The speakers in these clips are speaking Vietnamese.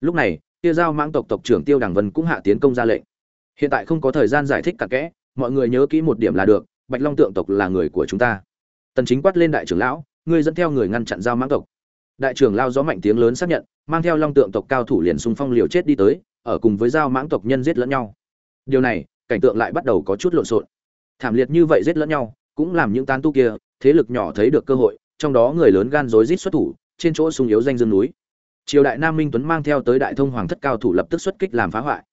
lúc này kia giao mãng tộc tộc trưởng tiêu đằng vân cũng hạ tiến công ra lệnh. Hiện tại không có thời gian giải thích cặn kẽ, mọi người nhớ kỹ một điểm là được, bạch long tượng tộc là người của chúng ta. Tần chính quát lên đại trưởng lão, ngươi dẫn theo người ngăn chặn giao mãng tộc. Đại trưởng lao gió mạnh tiếng lớn xác nhận, mang theo long tượng tộc cao thủ liền xung phong liều chết đi tới, ở cùng với giao mãng tộc nhân giết lẫn nhau. Điều này, cảnh tượng lại bắt đầu có chút lộn xộn. Thảm liệt như vậy giết lẫn nhau, cũng làm những tán tu kia, thế lực nhỏ thấy được cơ hội, trong đó người lớn gan rối rít xuất thủ, trên chỗ sung yếu danh dương núi triều đại nam minh tuấn mang theo tới đại thông hoàng thất cao thủ lập tức xuất kích làm phá hoại.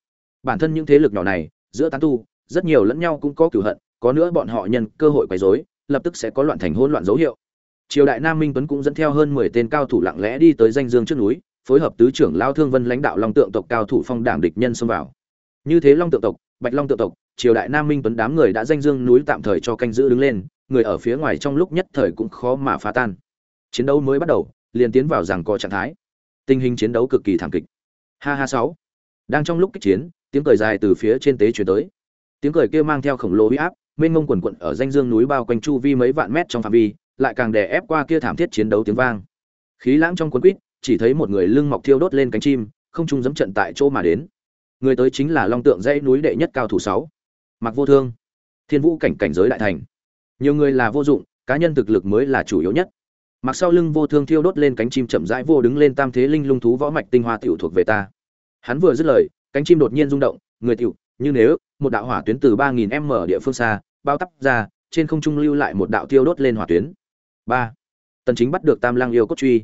Bản thân những thế lực nhỏ này, giữa tán tu, rất nhiều lẫn nhau cũng có cửu hận, có nữa bọn họ nhân cơ hội quấy rối, lập tức sẽ có loạn thành hỗn loạn dấu hiệu. Triều đại nam minh tuấn cũng dẫn theo hơn mười tên cao thủ lặng lẽ đi tới danh dương trước núi, phối hợp tứ trưởng lao thương vân lãnh đạo long tượng tộc cao thủ phong đảng địch nhân xông vào. Như thế long tượng tộc, bạch long tượng tộc, triều đại nam minh tuấn đám người đã danh dương núi tạm thời cho canh giữ đứng lên, người ở phía ngoài trong lúc nhất thời cũng khó mà phá tan. Chiến đấu mới bắt đầu, liền tiến vào rằng co trạng thái tình hình chiến đấu cực kỳ thảm kịch. Ha ha sáu. Đang trong lúc kích chiến, tiếng cười dài từ phía trên tế chuyển tới. Tiếng cười kia mang theo khổng lồ huy áp, mênh mông quần quận ở danh dương núi bao quanh chu vi mấy vạn mét trong phạm vi, lại càng đè ép qua kia thảm thiết chiến đấu tiếng vang. Khí lãng trong cuốn quýt, chỉ thấy một người lưng mọc thiêu đốt lên cánh chim, không trung dẫm trận tại chỗ mà đến. Người tới chính là long tượng dãy núi đệ nhất cao thủ sáu mặc vô thương. Thiên vũ cảnh cảnh giới đại thành. Nhiều người là vô dụng, cá nhân thực lực mới là chủ yếu nhất mặc sau lưng vô thương thiêu đốt lên cánh chim chậm rãi vô đứng lên tam thế linh lung thú võ mạch tinh hoa tiểu thuộc về ta. Hắn vừa dứt lời, cánh chim đột nhiên rung động, người tiểu, như nếu, một đạo hỏa tuyến từ ba nghìn m địa phương xa, bao tắp ra, trên không trung lưu lại một đạo tiêu đốt lên hỏa tuyến. Ba. Tần chính bắt được tam lang yêu cốt truy.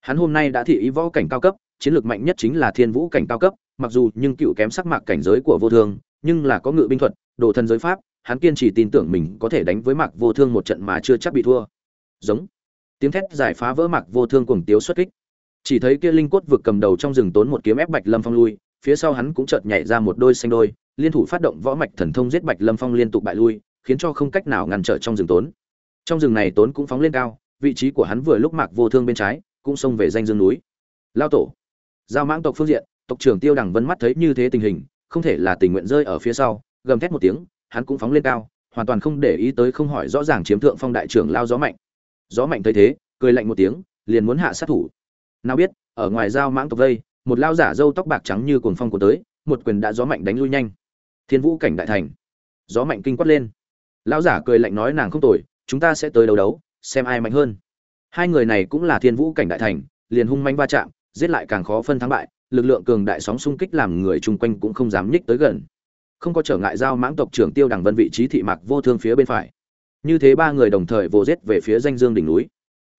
Hắn hôm nay đã thị ý võ cảnh cao cấp, chiến lược mạnh nhất chính là thiên vũ cảnh cao cấp, mặc dù nhưng cựu kém sắc mạc cảnh giới của vô thương, nhưng là có ngự binh thuật, đồ thân giới pháp, hắn kiên trì tin tưởng mình có thể đánh với mạc vô thương một trận mà chưa chắc bị thua. Giống tiếng thét giải phá vỡ mạc vô thương cùng tiếu xuất kích. Chỉ thấy kia linh cốt vực cầm đầu trong rừng tốn một kiếm ép bạch lâm phong lui, phía sau hắn cũng chợt nhảy ra một đôi xanh đôi, liên thủ phát động võ mạch thần thông giết bạch lâm phong liên tục bại lui, khiến cho không cách nào ngăn trở trong rừng tốn. Trong rừng này tốn cũng phóng lên cao, vị trí của hắn vừa lúc mạc vô thương bên trái, cũng xông về danh dương núi. Lao tổ, giao mãng tộc phương diện, tộc trưởng tiêu đằng vân mắt thấy như thế tình hình, không thể là tình nguyện rơi ở phía sau, gầm thét một tiếng, hắn cũng phóng lên cao, hoàn toàn không để ý tới không hỏi rõ ràng chiếm thượng phong đại trưởng lao gió mạnh gió mạnh thấy thế, cười lạnh một tiếng, liền muốn hạ sát thủ. Nào biết, ở ngoài dao mãng tộc vây, một lao giả râu tóc bạc trắng như cuồng phong của tới, một quyền đã gió mạnh đánh lui nhanh. Thiên vũ cảnh đại thành. Gió mạnh kinh quát lên. Lão giả cười lạnh nói nàng không tồi, chúng ta sẽ tới đấu đấu, xem ai mạnh hơn. Hai người này cũng là thiên vũ cảnh đại thành, liền hung manh va chạm, giết lại càng khó phân thắng bại, lực lượng cường đại sóng xung kích làm người chung quanh cũng không dám nhích tới gần. Không có trở ngại giao mãng tộc trưởng tiêu đằng vân vị trí thị mạc vô thương phía bên phải như thế ba người đồng thời vồ giết về phía danh dương đỉnh núi.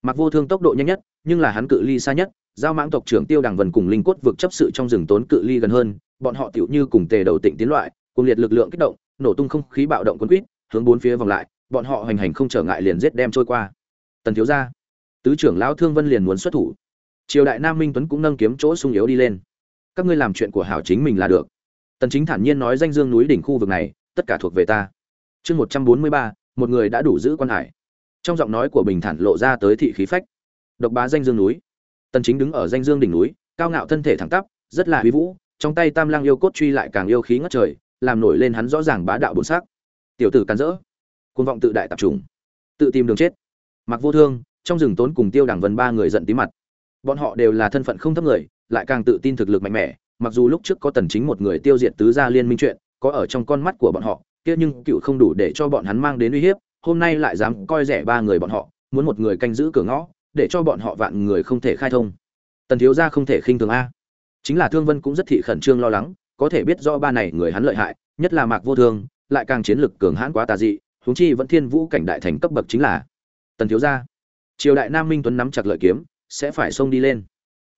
Mặc vô thương tốc độ nhanh nhất nhưng là hắn cự ly xa nhất giao mãng tộc trưởng tiêu đằng vân cùng linh cốt vượt chấp sự trong rừng tốn cự ly gần hơn bọn họ tựu như cùng tề đầu tịnh tiến loại cùng liệt lực lượng kích động nổ tung không khí bạo động quân quýt hướng bốn phía vòng lại bọn họ hành hành không trở ngại liền giết đem trôi qua. Tần thiếu gia tứ trưởng lão thương vân liền muốn xuất thủ. Triều đại nam minh tuấn cũng nâng kiếm chỗ sung yếu đi lên. Các ngươi làm chuyện của hảo chính mình là được. Tần chính thản nhiên nói danh dương núi đỉnh khu vực này tất cả thuộc về ta. Chương 143, một người đã đủ giữ quan hải. Trong giọng nói của bình thản lộ ra tới thị khí phách. Độc bá danh dương núi. Tần chính đứng ở danh dương đỉnh núi, cao ngạo thân thể thẳng tắp, rất là uy vũ, trong tay tam lang yêu cốt truy lại càng yêu khí ngất trời, làm nổi lên hắn rõ ràng bá đạo bổn sắc tiểu tử cắn rỡ. Cuồng vọng tự đại tập trung tự tìm đường chết. Mặc vô thương, trong rừng tốn cùng tiêu đảng vân ba người giận tí mặt. Bọn họ đều là thân phận không thấp người, lại càng tự tin thực lực mạnh mẽ, mặc dù lúc trước có tần chính một người tiêu diệt tứ gia liên minh chuyện, có ở trong con mắt của bọn họ kia nhưng cựu không đủ để cho bọn hắn mang đến uy hiếp, hôm nay lại dám coi rẻ ba người bọn họ, muốn một người canh giữ cửa ngõ, để cho bọn họ vạn người không thể khai thông. Tần thiếu gia không thể khinh thường a. Chính là thương vân cũng rất thị khẩn trương lo lắng, có thể biết do ba này người hắn lợi hại, nhất là mạc vô thương, lại càng chiến lực cường hãn quá tà dị, huống chi vẫn thiên vũ cảnh đại thành cấp bậc chính là. Tần thiếu gia, triều đại nam minh tuấn nắm chặt lợi kiếm, sẽ phải xông đi lên.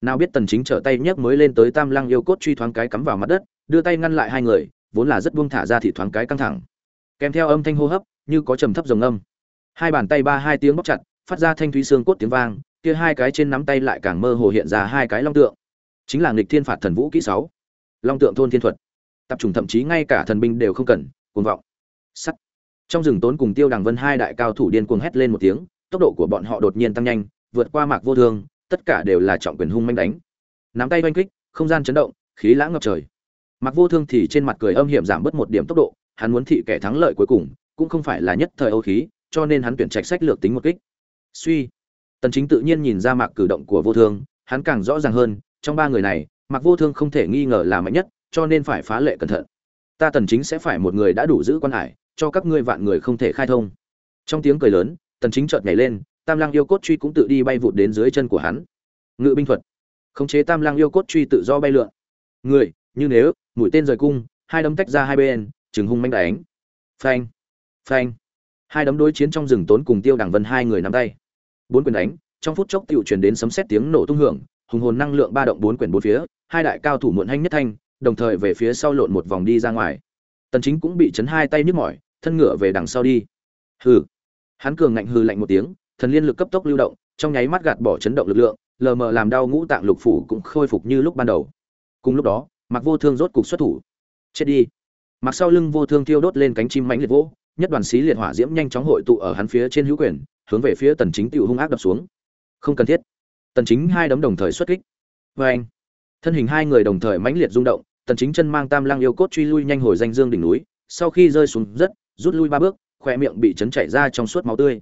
Nào biết tần chính trở tay nhấc mới lên tới tam lăng yêu cốt truy thoáng cái cắm vào mặt đất, đưa tay ngăn lại hai người vốn là rất buông thả ra thì thoáng cái căng thẳng. Kèm theo âm thanh hô hấp, như có trầm thấp rồng âm hai bàn tay ba hai tiếng bóc chặt, phát ra thanh thúy xương cốt tiếng vang, kia hai cái trên nắm tay lại càng mơ hồ hiện ra hai cái long tượng. Chính là nghịch thiên phạt thần vũ kỹ sáu. Long tượng thôn thiên thuật. Tập trung thậm chí ngay cả thần binh đều không cần, cuồng vọng. Sắt. Trong rừng tốn cùng tiêu đằng vân hai đại cao thủ điên cuồng hét lên một tiếng, tốc độ của bọn họ đột nhiên tăng nhanh, vượt qua mạc vô thương tất cả đều là trọng quyền hung manh đánh. Nắm tay oanh kích, không gian chấn động, khí lãng ngập trời mạc vô thương thì trên mặt cười âm hiểm giảm bớt một điểm tốc độ, hắn muốn thị kẻ thắng lợi cuối cùng, cũng không phải là nhất thời âu khí, cho nên hắn tuyển trạch sách lược tính một kích. Suy. Tần chính tự nhiên nhìn ra mạc cử động của vô thương, hắn càng rõ ràng hơn, trong ba người này mặc vô thương không thể nghi ngờ là mạnh nhất, cho nên phải phá lệ cẩn thận. Ta tần chính sẽ phải một người đã đủ giữ quan hải, cho các ngươi vạn người không thể khai thông. Trong tiếng cười lớn, tần chính chợt nhảy lên, tam lang yêu cốt truy cũng tự đi bay vụt đến dưới chân của hắn. Ngự binh thuật. Khống chế tam lang yêu cốt truy tự do bay lượn. Người, như nếu mũi tên rời cung, hai đấm tách ra hai bên trừng hung manh đánh. Phanh phanh. Hai đấm đối chiến trong rừng tốn cùng tiêu đằng vân hai người nắm tay. Bốn quyền đánh, trong phút chốc tiểu truyền đến sấm sét tiếng nổ tung hưởng, hùng hồn năng lượng ba động bốn quyền bốn phía, hai đại cao thủ muộn hanh nhất thanh, đồng thời về phía sau lộn một vòng đi ra ngoài. Tần chính cũng bị chấn hai tay nhức mỏi, thân ngựa về đằng sau đi. Hừ. Hắn cường ngạnh hừ lạnh một tiếng, thần liên lực cấp tốc lưu động, trong nháy mắt gạt bỏ chấn động lực lượng, lờ mờ làm đau ngũ tạng lục phủ cũng khôi phục như lúc ban đầu. Cùng lúc đó mặc vô thương rốt cục xuất thủ. Chết đi. Mặc sau lưng vô thương thiêu đốt lên cánh chim mãnh liệt vỗ, nhất đoàn xí liệt hỏa diễm nhanh chóng hội tụ ở hắn phía trên hữu quyền, hướng về phía tần chính tiểu hung ác đập xuống. Không cần thiết. Tần chính hai đấm đồng thời xuất kích. Với anh, thân hình hai người đồng thời mãnh liệt rung động, tần chính chân mang tam lang yêu cốt truy lui nhanh hồi danh dương đỉnh núi, sau khi rơi xuống rất, rút lui ba bước khoe miệng bị chấn chảy ra trong suốt máu tươi.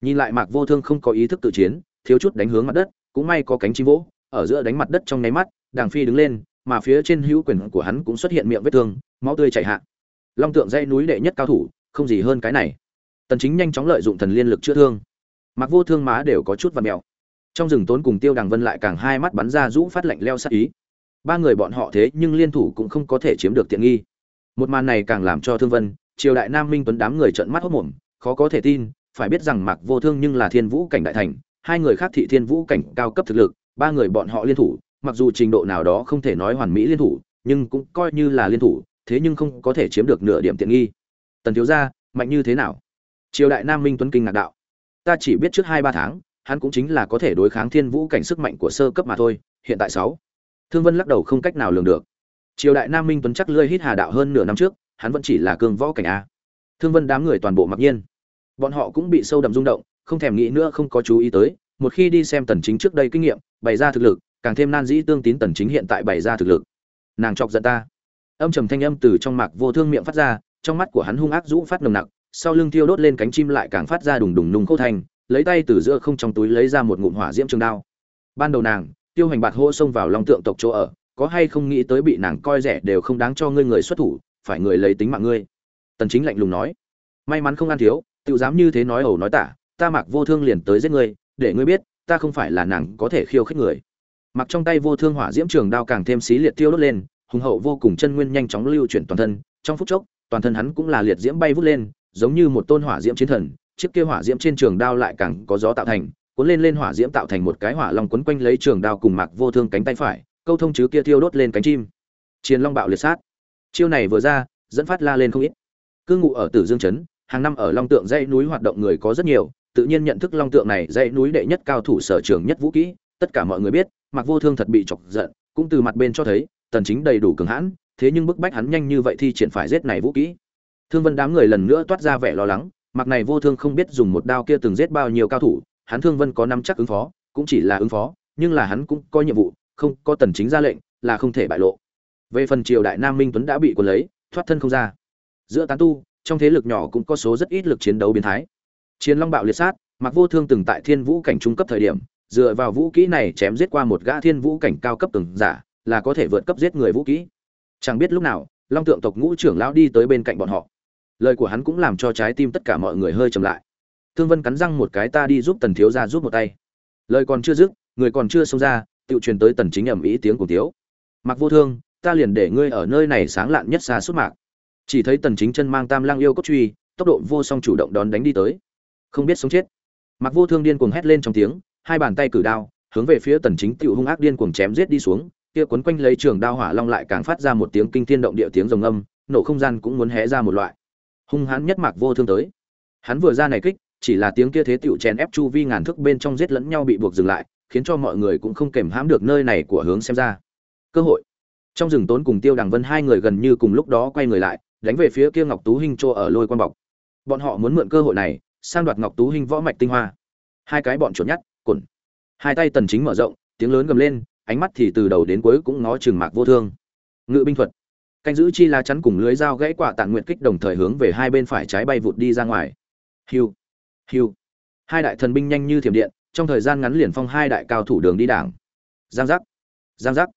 Nhìn lại mạc vô thương không có ý thức tự chiến, thiếu chút đánh hướng mặt đất, cũng may có cánh chim vỗ, ở giữa đánh mặt đất trong nháy mắt, đàng phi đứng lên mà phía trên hữu quyền của hắn cũng xuất hiện miệng vết thương, máu tươi chảy hạ. Long tượng dây núi đệ nhất cao thủ, không gì hơn cái này. Tần chính nhanh chóng lợi dụng thần liên lực chữa thương. Mặc vô thương má đều có chút vằn mèo. Trong rừng tốn cùng tiêu đằng vân lại càng hai mắt bắn ra rũ phát lạnh leo sát ý. Ba người bọn họ thế nhưng liên thủ cũng không có thể chiếm được tiện nghi. Một màn này càng làm cho thương vân, triều đại nam minh tuấn đám người trợn mắt hốt mồm khó có thể tin, phải biết rằng mặc vô thương nhưng là thiên vũ cảnh đại thành, hai người khác thị thiên vũ cảnh cao cấp thực lực, ba người bọn họ liên thủ mặc dù trình độ nào đó không thể nói hoàn mỹ liên thủ, nhưng cũng coi như là liên thủ, thế nhưng không có thể chiếm được nửa điểm tiện nghi. Tần thiếu gia, mạnh như thế nào? Triều đại nam minh tuấn kinh ngạc đạo. Ta chỉ biết trước hai ba tháng, hắn cũng chính là có thể đối kháng thiên vũ cảnh sức mạnh của sơ cấp mà thôi, hiện tại sáu. Thương vân lắc đầu không cách nào lường được. Triều đại nam minh tuấn chắc lươi hít hà đạo hơn nửa năm trước, hắn vẫn chỉ là cường võ cảnh a. Thương vân đám người toàn bộ mặc nhiên. Bọn họ cũng bị sâu đậm rung động, không thèm nghĩ nữa không có chú ý tới, một khi đi xem tần chính trước đây kinh nghiệm, bày ra thực lực càng thêm nan dĩ tương tín tần chính hiện tại bày ra thực lực. Nàng chọc giận ta. Âm trầm thanh âm từ trong mạc vô thương miệng phát ra, trong mắt của hắn hung ác rũ phát nồng nặc, sau lưng thiêu đốt lên cánh chim lại càng phát ra đùng đùng nung khô thành, lấy tay từ giữa không trong túi lấy ra một ngụm hỏa diễm trường đao. Ban đầu nàng, tiêu hành bạt hô xông vào long tượng tộc chỗ ở, có hay không nghĩ tới bị nàng coi rẻ đều không đáng cho ngươi người xuất thủ, phải người lấy tính mạng ngươi. Tần chính lạnh lùng nói, may mắn không ăn thiếu tự dám như thế nói ẩu nói tả, ta mặc vô thương liền tới giết ngươi, để ngươi biết, ta không phải là nàng có thể khiêu khích người mặc trong tay vô thương hỏa diễm trường đao càng thêm xí liệt tiêu đốt lên, hùng hậu vô cùng chân nguyên nhanh chóng lưu chuyển toàn thân. Trong phút chốc, toàn thân hắn cũng là liệt diễm bay vút lên, giống như một tôn hỏa diễm chiến thần, chiếc kia hỏa diễm trên trường đao lại càng có gió tạo thành, cuốn lên lên hỏa diễm tạo thành một cái hỏa long quấn quanh lấy trường đao cùng mặc vô thương cánh tay phải, câu thông chứ kia thiêu đốt lên cánh chim. Chiến long bạo liệt sát. Chiêu này vừa ra, dẫn phát la lên không ít. Cư ngụ ở tử dương trấn, hàng năm ở long tượng dãy núi hoạt động người có rất nhiều, tự nhiên nhận thức long tượng này dãy núi đệ nhất cao thủ sở trường nhất vũ kỹ tất cả mọi người biết mặc vô thương thật bị chọc giận, cũng từ mặt bên cho thấy, tần chính đầy đủ cường hãn, thế nhưng bức bách hắn nhanh như vậy thì triển phải giết này vũ kỹ. Thương vân đám người lần nữa toát ra vẻ lo lắng mặc này vô thương không biết dùng một đao kia từng giết bao nhiêu cao thủ, hắn thương vân có năm chắc ứng phó, cũng chỉ là ứng phó, nhưng là hắn cũng có nhiệm vụ, không có tần chính ra lệnh, là không thể bại lộ. Về phần triều đại nam minh tuấn đã bị quân lấy, thoát thân không ra. Giữa tán tu, trong thế lực nhỏ cũng có số rất ít lực chiến đấu biến thái. Chiến long bạo liệt sát mặc vô thương từng tại thiên vũ cảnh trung cấp thời điểm dựa vào vũ kỹ này chém giết qua một gã thiên vũ cảnh cao cấp từng giả, là có thể vượt cấp giết người vũ kỹ. Chẳng biết lúc nào, long tượng tộc ngũ trưởng lão đi tới bên cạnh bọn họ. Lời của hắn cũng làm cho trái tim tất cả mọi người hơi chậm lại. Thương vân cắn răng một cái ta đi giúp tần thiếu ra giúp một tay. Lời còn chưa dứt, người còn chưa xông ra, tự truyền tới tần chính ẩm ý tiếng của thiếu mặc vô thương, ta liền để ngươi ở nơi này sáng lạn nhất xa suốt mạc. Chỉ thấy tần chính chân mang tam lang yêu cốt truy, tốc độ vô song chủ động đón đánh đi tới. Không biết sống chết. Mặc vô thương điên cuồng hét lên trong tiếng hai bàn tay cử đao, hướng về phía tần chính tiểu hung ác điên cuồng chém giết đi xuống, kia quấn quanh lấy trường đao hỏa long lại càng phát ra một tiếng kinh thiên động địa tiếng rồng âm, nổ không gian cũng muốn hé ra một loại. Hung hãn nhất mạc vô thương tới. Hắn vừa ra này kích, chỉ là tiếng kia thế tiểu chèn ép chu vi ngàn thước bên trong giết lẫn nhau bị buộc dừng lại, khiến cho mọi người cũng không kềm hãm được nơi này của hướng xem ra. Cơ hội. Trong rừng tốn cùng tiêu đằng vân hai người gần như cùng lúc đó quay người lại, đánh về phía kia ngọc tú hinh chỗ ở lôi quan bọc. Bọn họ muốn mượn cơ hội này, sang đoạt ngọc tú hinh võ mạch tinh hoa. Hai cái bọn chuột nhắt cồn. Hai tay tần chính mở rộng, tiếng lớn gầm lên, ánh mắt thì từ đầu đến cuối cũng ngó chừng mạc vô thương. Ngự binh thuật. Canh giữ chi lá chắn cùng lưới dao gãy quả tạng nguyện kích đồng thời hướng về hai bên phải trái bay vụt đi ra ngoài. Hiu hiu. Hai đại thần binh nhanh như thiểm điện, trong thời gian ngắn liền phong hai đại cao thủ đường đi đảng. Giang giác giang giác.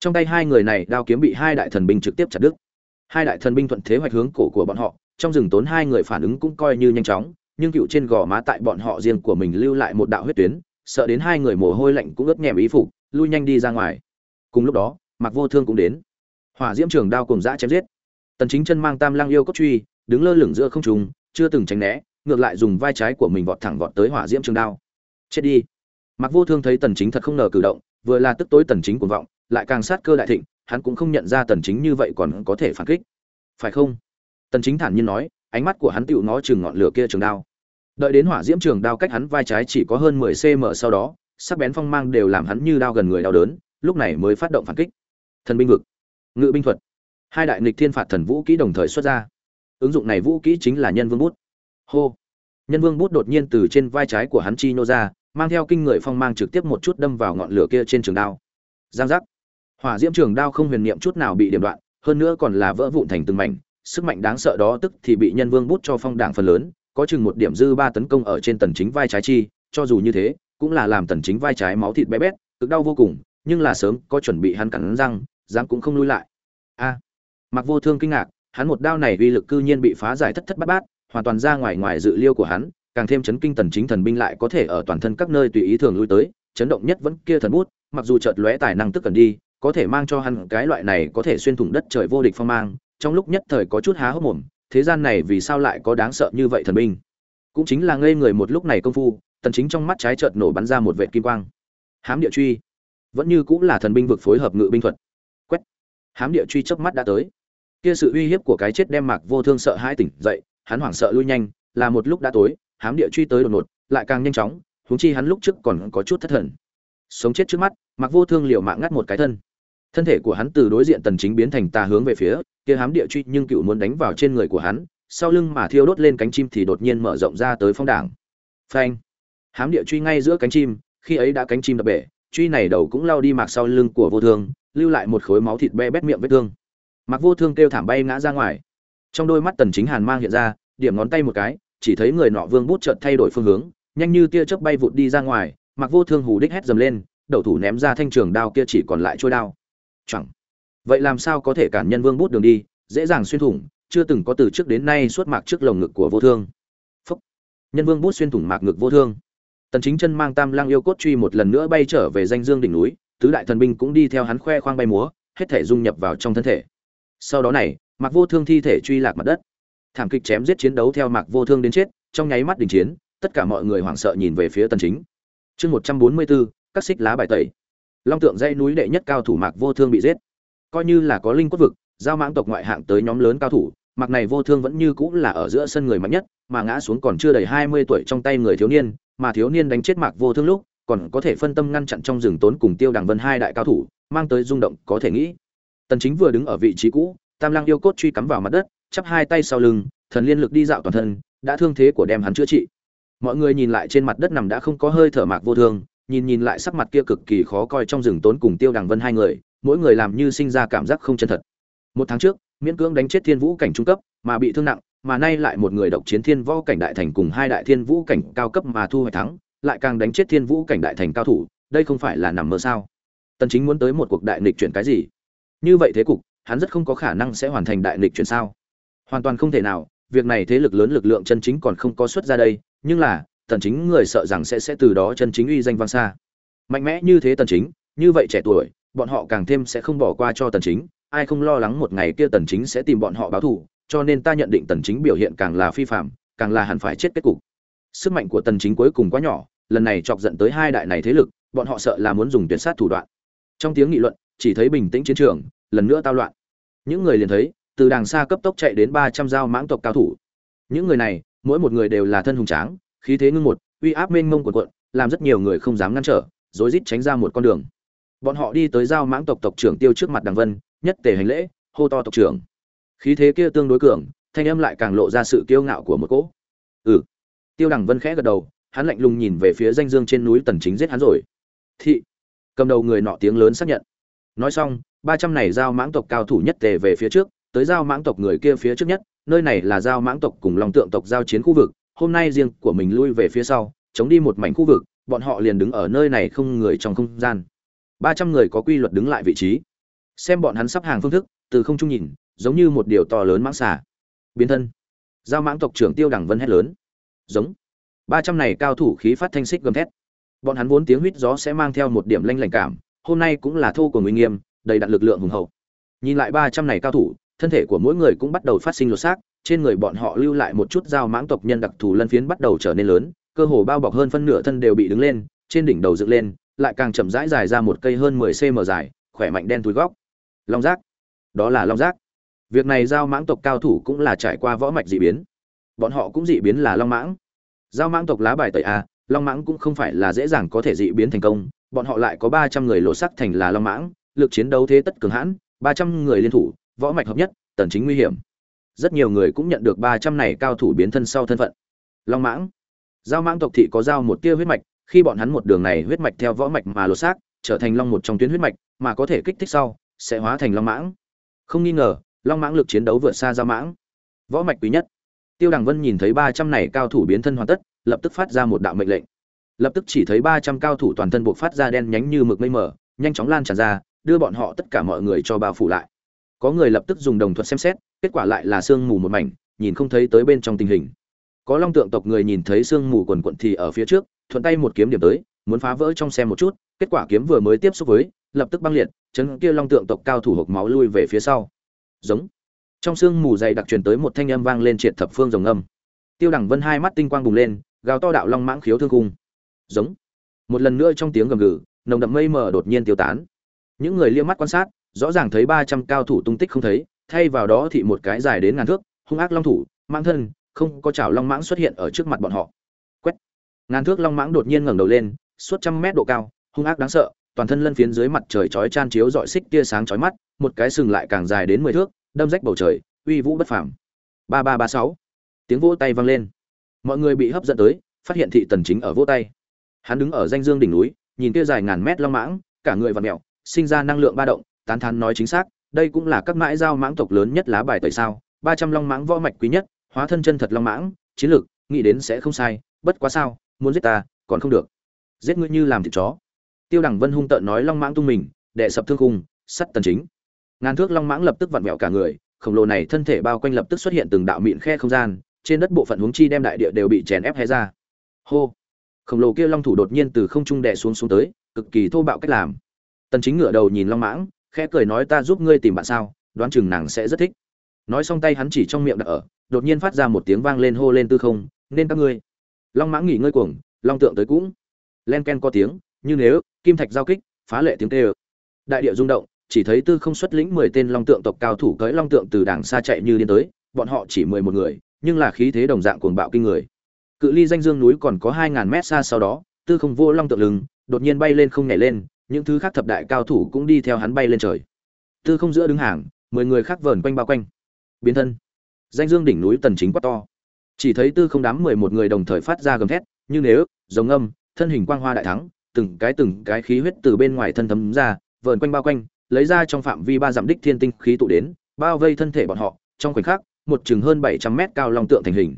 Trong tay hai người này đao kiếm bị hai đại thần binh trực tiếp chặt đứt. Hai đại thần binh thuận thế hoạch hướng cổ của bọn họ, trong rừng tốn hai người phản ứng cũng coi như nhanh chóng, nhưng cựu trên gò má tại bọn họ riêng của mình lưu lại một đạo huyết tuyến sợ đến hai người mồ hôi lạnh cũng ướt nhèm ý phục, lui nhanh đi ra ngoài. Cùng lúc đó mặc vô thương cũng đến. Hỏa diễm trường đao cùng dã chém giết. Tần chính chân mang tam lang yêu cốt truy, đứng lơ lửng giữa không trung, chưa từng tránh né, ngược lại dùng vai trái của mình vọt thẳng vọt tới hỏa diễm trường đao. Chết đi. Mặc vô thương thấy tần chính thật không ngờ cử động, vừa là tức tối tần chính cuồng vọng, lại càng sát cơ đại thịnh, hắn cũng không nhận ra tần chính như vậy còn có thể phản kích. Phải không? Tần chính thản nhiên nói, ánh mắt của hắn tựu nó chừng ngọn lửa kia trường đao đợi đến hỏa diễm trường đao cách hắn vai trái chỉ có hơn 10 cm sau đó, sắc bén phong mang đều làm hắn như đao gần người đau đớn, lúc này mới phát động phản kích. Thần binh vực, ngự binh thuật. Hai đại nghịch thiên phạt thần vũ kỹ đồng thời xuất ra. Ứng dụng này vũ kỹ chính là nhân vương bút. Hô. Nhân vương bút đột nhiên từ trên vai trái của hắn chi nô ra, mang theo kinh người phong mang trực tiếp một chút đâm vào ngọn lửa kia trên trường đao. Giang giác. Hỏa diễm trường đao không huyền niệm chút nào bị điểm đoạn, hơn nữa còn là vỡ vụn thành từng mảnh, sức mạnh đáng sợ đó tức thì bị nhân vương bút cho phong đảng phần lớn có chừng một điểm dư ba tấn công ở trên tần chính vai trái chi, cho dù như thế, cũng là làm tần chính vai trái máu thịt bé bét, cực đau vô cùng, nhưng là sớm có chuẩn bị hắn cắn răng dám cũng không lui lại. A. Mặc vô thương kinh ngạc, hắn một đao này uy lực cư nhiên bị phá giải thất thất bát bát, hoàn toàn ra ngoài ngoài dự liêu của hắn, càng thêm chấn kinh tần chính thần binh lại có thể ở toàn thân các nơi tùy ý thường lui tới, chấn động nhất vẫn kia thần bút, mặc dù chợt lóe tài năng tức cần đi, có thể mang cho hắn cái loại này có thể xuyên thủng đất trời vô địch phong mang, trong lúc nhất thời có chút há hốc mồm thế gian này vì sao lại có đáng sợ như vậy thần binh? Cũng chính là ngây người một lúc này công phu, tần chính trong mắt trái chợt nổ bắn ra một vệt kim quang. Hám địa truy. Vẫn như cũng là thần binh vực phối hợp ngự binh thuật. Quét. Hám địa truy chớp mắt đã tới. Kia sự uy hiếp của cái chết đem mạc vô thương sợ hai tỉnh dậy, hắn hoảng sợ lui nhanh, là một lúc đã tối, hám địa truy tới đột ngột, lại càng nhanh chóng, huống chi hắn lúc trước còn có chút thất thần. Sống chết trước mắt, mạc vô thương liều mạng ngắt một cái thân thân thể của hắn từ đối diện tần chính biến thành tà hướng về phía, kia hám địa truy nhưng cựu muốn đánh vào trên người của hắn, sau lưng mà thiêu đốt lên cánh chim thì đột nhiên mở rộng ra tới phong đảng. Phanh! Hám địa truy ngay giữa cánh chim, khi ấy đã cánh chim đập bể, truy này đầu cũng lao đi mạc sau lưng của vô thương, lưu lại một khối máu thịt be bét miệng vết thương. Mạc vô thương kêu thảm bay ngã ra ngoài. Trong đôi mắt tần chính hàn mang hiện ra, điểm ngón tay một cái, chỉ thấy người nọ vương bút chợt thay đổi phương hướng, nhanh như tia chớp bay vụt đi ra ngoài mạc vô thương hù đích hét dầm lên, đầu thủ ném ra thanh trường đao kia chỉ còn lại trôi đao chẳng. Vậy làm sao có thể cản nhân vương bút đường đi dễ dàng xuyên thủng chưa từng có từ trước đến nay suốt mạc trước lồng ngực của vô thương. Phúc. nhân vương bút xuyên thủng mạc ngực vô thương. Tần chính chân mang tam lang yêu cốt truy một lần nữa bay trở về danh dương đỉnh núi tứ đại thần binh cũng đi theo hắn khoe khoang bay múa hết thể dung nhập vào trong thân thể. Sau đó này mạc vô thương thi thể truy lạc mặt đất. Thảm kịch chém giết chiến đấu theo mạc vô thương đến chết trong nháy mắt đình chiến tất cả mọi người hoảng sợ nhìn về phía tần chính. Chương 144, các xích lá bài tẩy long tượng dãy núi đệ nhất cao thủ mạc vô thương bị giết. Coi như là có linh quốc vực, giao mãng tộc ngoại hạng tới nhóm lớn cao thủ, mạc này vô thương vẫn như cũ là ở giữa sân người mạnh nhất, mà ngã xuống còn chưa đầy 20 tuổi trong tay người thiếu niên, mà thiếu niên đánh chết mạc vô thương lúc, còn có thể phân tâm ngăn chặn trong rừng tốn cùng tiêu đằng vân hai đại cao thủ, mang tới rung động có thể nghĩ. Tần chính vừa đứng ở vị trí cũ, tam lang yêu cốt truy cắm vào mặt đất, chắp hai tay sau lưng, thần liên lực đi dạo toàn thân, đã thương thế của đem hắn chữa trị. Mọi người nhìn lại trên mặt đất nằm đã không có hơi thở mạc vô thương nhìn nhìn lại sắc mặt kia cực kỳ khó coi trong rừng tốn cùng tiêu đằng vân hai người, mỗi người làm như sinh ra cảm giác không chân thật. Một tháng trước, miễn cưỡng đánh chết thiên vũ cảnh trung cấp, mà bị thương nặng, mà nay lại một người độc chiến thiên võ cảnh đại thành cùng hai đại thiên vũ cảnh cao cấp mà thu hoạch thắng, lại càng đánh chết thiên vũ cảnh đại thành cao thủ, đây không phải là nằm mơ sao? Tần chính muốn tới một cuộc đại nghịch chuyển cái gì? Như vậy thế cục, hắn rất không có khả năng sẽ hoàn thành đại nghịch chuyển sao? Hoàn toàn không thể nào, việc này thế lực lớn lực lượng chân chính còn không có xuất ra đây, nhưng là tần chính người sợ rằng sẽ sẽ từ đó chân chính uy danh vang xa. Mạnh mẽ như thế tần chính, như vậy trẻ tuổi, bọn họ càng thêm sẽ không bỏ qua cho tần chính, ai không lo lắng một ngày kia tần chính sẽ tìm bọn họ báo thù, cho nên ta nhận định tần chính biểu hiện càng là phi phạm, càng là hẳn phải chết kết cục. Sức mạnh của tần chính cuối cùng quá nhỏ, lần này chọc giận tới hai đại này thế lực, bọn họ sợ là muốn dùng tuyệt sát thủ đoạn. Trong tiếng nghị luận, chỉ thấy bình tĩnh chiến trường, lần nữa tao loạn. Những người liền thấy, từ đàng xa cấp tốc chạy đến 300 giao mãng tộc cao thủ. Những người này, mỗi một người đều là thân hùng tráng khí thế ngưng một, uy áp mênh mông của quận làm rất nhiều người không dám ngăn trở, rối rít tránh ra một con đường. Bọn họ đi tới giao mãng tộc tộc trưởng tiêu trước mặt đằng vân, nhất tề hành lễ, hô to tộc trưởng. Khí thế kia tương đối cường, thanh âm lại càng lộ ra sự kiêu ngạo của một cỗ. Ừ. Tiêu đằng vân khẽ gật đầu, hắn lạnh lùng nhìn về phía danh dương trên núi tần chính giết hắn rồi. Thị. Cầm đầu người nọ tiếng lớn xác nhận. Nói xong, ba trăm này giao mãng tộc cao thủ nhất tề về phía trước, tới giao mãng tộc người kia phía trước nhất, nơi này là giao mãng tộc cùng long tượng tộc giao chiến khu vực hôm nay riêng của mình lui về phía sau, chống đi một mảnh khu vực, bọn họ liền đứng ở nơi này không người trong không gian. Ba trăm người có quy luật đứng lại vị trí. Xem bọn hắn sắp hàng phương thức, từ không trung nhìn, giống như một điều to lớn mãng xà. Biến thân. Giao mãng tộc trưởng tiêu đẳng vân hét lớn. Giống. Ba trăm này cao thủ khí phát thanh xích gầm thét. Bọn hắn vốn tiếng huýt gió sẽ mang theo một điểm lanh lảnh cảm, hôm nay cũng là thô của nguy nghiêm, đầy đặn lực lượng hùng hậu. Nhìn lại ba trăm này cao thủ, thân thể của mỗi người cũng bắt đầu phát sinh lột xác trên người bọn họ lưu lại một chút dao mãng tộc nhân đặc thù lân phiến bắt đầu trở nên lớn, cơ hồ bao bọc hơn phân nửa thân đều bị đứng lên, trên đỉnh đầu dựng lên, lại càng chậm rãi dài ra một cây hơn mười cm dài, khỏe mạnh đen túi góc. Long giác. Đó là long giác. Việc này giao mãng tộc cao thủ cũng là trải qua võ mạch dị biến. Bọn họ cũng dị biến là long mãng. Giao mãng tộc lá bài tẩy a, long mãng cũng không phải là dễ dàng có thể dị biến thành công, bọn họ lại có ba trăm người lộ sắc thành là long mãng, lực chiến đấu thế tất cường hãn, ba trăm người liên thủ, võ mạch hợp nhất, tần chính nguy hiểm rất nhiều người cũng nhận được ba trăm này cao thủ biến thân sau thân phận. Long mãng. Giao mãng tộc thị có giao một tia huyết mạch, khi bọn hắn một đường này huyết mạch theo võ mạch mà lột xác, trở thành long một trong tuyến huyết mạch, mà có thể kích thích sau, sẽ hóa thành long mãng. Không nghi ngờ, long mãng lực chiến đấu vượt xa giao mãng. Võ mạch quý nhất. Tiêu đằng vân nhìn thấy ba trăm này cao thủ biến thân hoàn tất, lập tức phát ra một đạo mệnh lệnh. Lập tức chỉ thấy ba trăm cao thủ toàn thân bộc phát ra đen nhánh như mực mây mờ, nhanh chóng lan tràn ra, đưa bọn họ tất cả mọi người cho bao phủ lại có người lập tức dùng đồng thuật xem xét, kết quả lại là sương mù một mảnh, nhìn không thấy tới bên trong tình hình. Có long tượng tộc người nhìn thấy sương mù quần quận thì ở phía trước, thuận tay một kiếm điểm tới, muốn phá vỡ trong xe một chút, kết quả kiếm vừa mới tiếp xúc với, lập tức băng liệt, chấn kia long tượng tộc cao thủ hộc máu lui về phía sau. Giống. Trong sương mù dày đặc truyền tới một thanh âm vang lên triệt thập phương rồng âm. Tiêu đẳng vân hai mắt tinh quang bùng lên, gào to đạo long mãng khiếu thương cung giống. Một lần nữa trong tiếng gầm gừ, nồng đậm mây mờ đột nhiên tiêu tán. Những người liếc mắt quan sát rõ ràng thấy ba trăm cao thủ tung tích không thấy, thay vào đó thì một cái dài đến ngàn thước, hung ác long thủ, mãng thân, không có chảo long mãng xuất hiện ở trước mặt bọn họ. Quét! Ngàn thước long mãng đột nhiên ngẩng đầu lên, suốt trăm mét độ cao, hung ác đáng sợ, toàn thân lân phiến dưới mặt trời chói chan chiếu rọi xích tia sáng chói mắt, một cái sừng lại càng dài đến mười thước, đâm rách bầu trời, uy vũ bất phàm. Ba ba ba sáu! Tiếng vỗ tay vang lên. Mọi người bị hấp dẫn tới, phát hiện thị tần chính ở vỗ tay. Hắn đứng ở danh dương đỉnh núi, nhìn kia dài ngàn mét long mãng, cả người vặn mèo sinh ra năng lượng ba động tán thán nói chính xác, đây cũng là các mãi giao mãng tộc lớn nhất lá bài tẩy sao, ba trăm long mãng võ mạch quý nhất, hóa thân chân thật long mãng, chiến lược, nghĩ đến sẽ không sai, bất quá sao, muốn giết ta, còn không được. Giết ngươi như làm thịt chó. Tiêu đẳng vân hung tợn nói long mãng tung mình, đệ sập thương khung, sắt tần chính. Ngàn thước long mãng lập tức vặn vẹo cả người, khổng lồ này thân thể bao quanh lập tức xuất hiện từng đạo mịn khe không gian, trên đất bộ phận hướng chi đem đại địa đều bị chèn ép hé ra. Hô! Khổng lồ kia long thủ đột nhiên từ không trung đè xuống xuống tới, cực kỳ thô bạo cách làm. Tần chính ngửa đầu nhìn long mãng khẽ cười nói ta giúp ngươi tìm bạn sao, đoán chừng nàng sẽ rất thích. Nói xong tay hắn chỉ trong miệng đặt ở, đột nhiên phát ra một tiếng vang lên hô lên tư không, nên các ngươi. Long mãng nghỉ ngơi cuồng, long tượng tới cũng. Len ken có tiếng, như nếu, kim thạch giao kích, phá lệ tiếng kêu. Đại địa rung động, chỉ thấy tư không xuất lĩnh mười tên long tượng tộc cao thủ cưỡi long tượng từ đàng xa chạy như điên tới, bọn họ chỉ mười một người, nhưng là khí thế đồng dạng cuồng bạo kinh người. Cự ly danh dương núi còn có hai ngàn mét xa sau đó, tư không vô long tượng lừng đột nhiên bay lên không nhảy lên những thứ khác thập đại cao thủ cũng đi theo hắn bay lên trời. Tư không giữa đứng hàng, mười người khác vờn quanh bao quanh. Biến thân. Danh dương đỉnh núi tần chính quá to. Chỉ thấy tư không đám mười một người đồng thời phát ra gầm thét, như nếu giống âm, thân hình quang hoa đại thắng, từng cái từng cái khí huyết từ bên ngoài thân thấm ra, vờn quanh bao quanh, lấy ra trong phạm vi ba dặm đích thiên tinh khí tụ đến, bao vây thân thể bọn họ, trong khoảnh khắc, một chừng hơn 700 mét cao long tượng thành hình.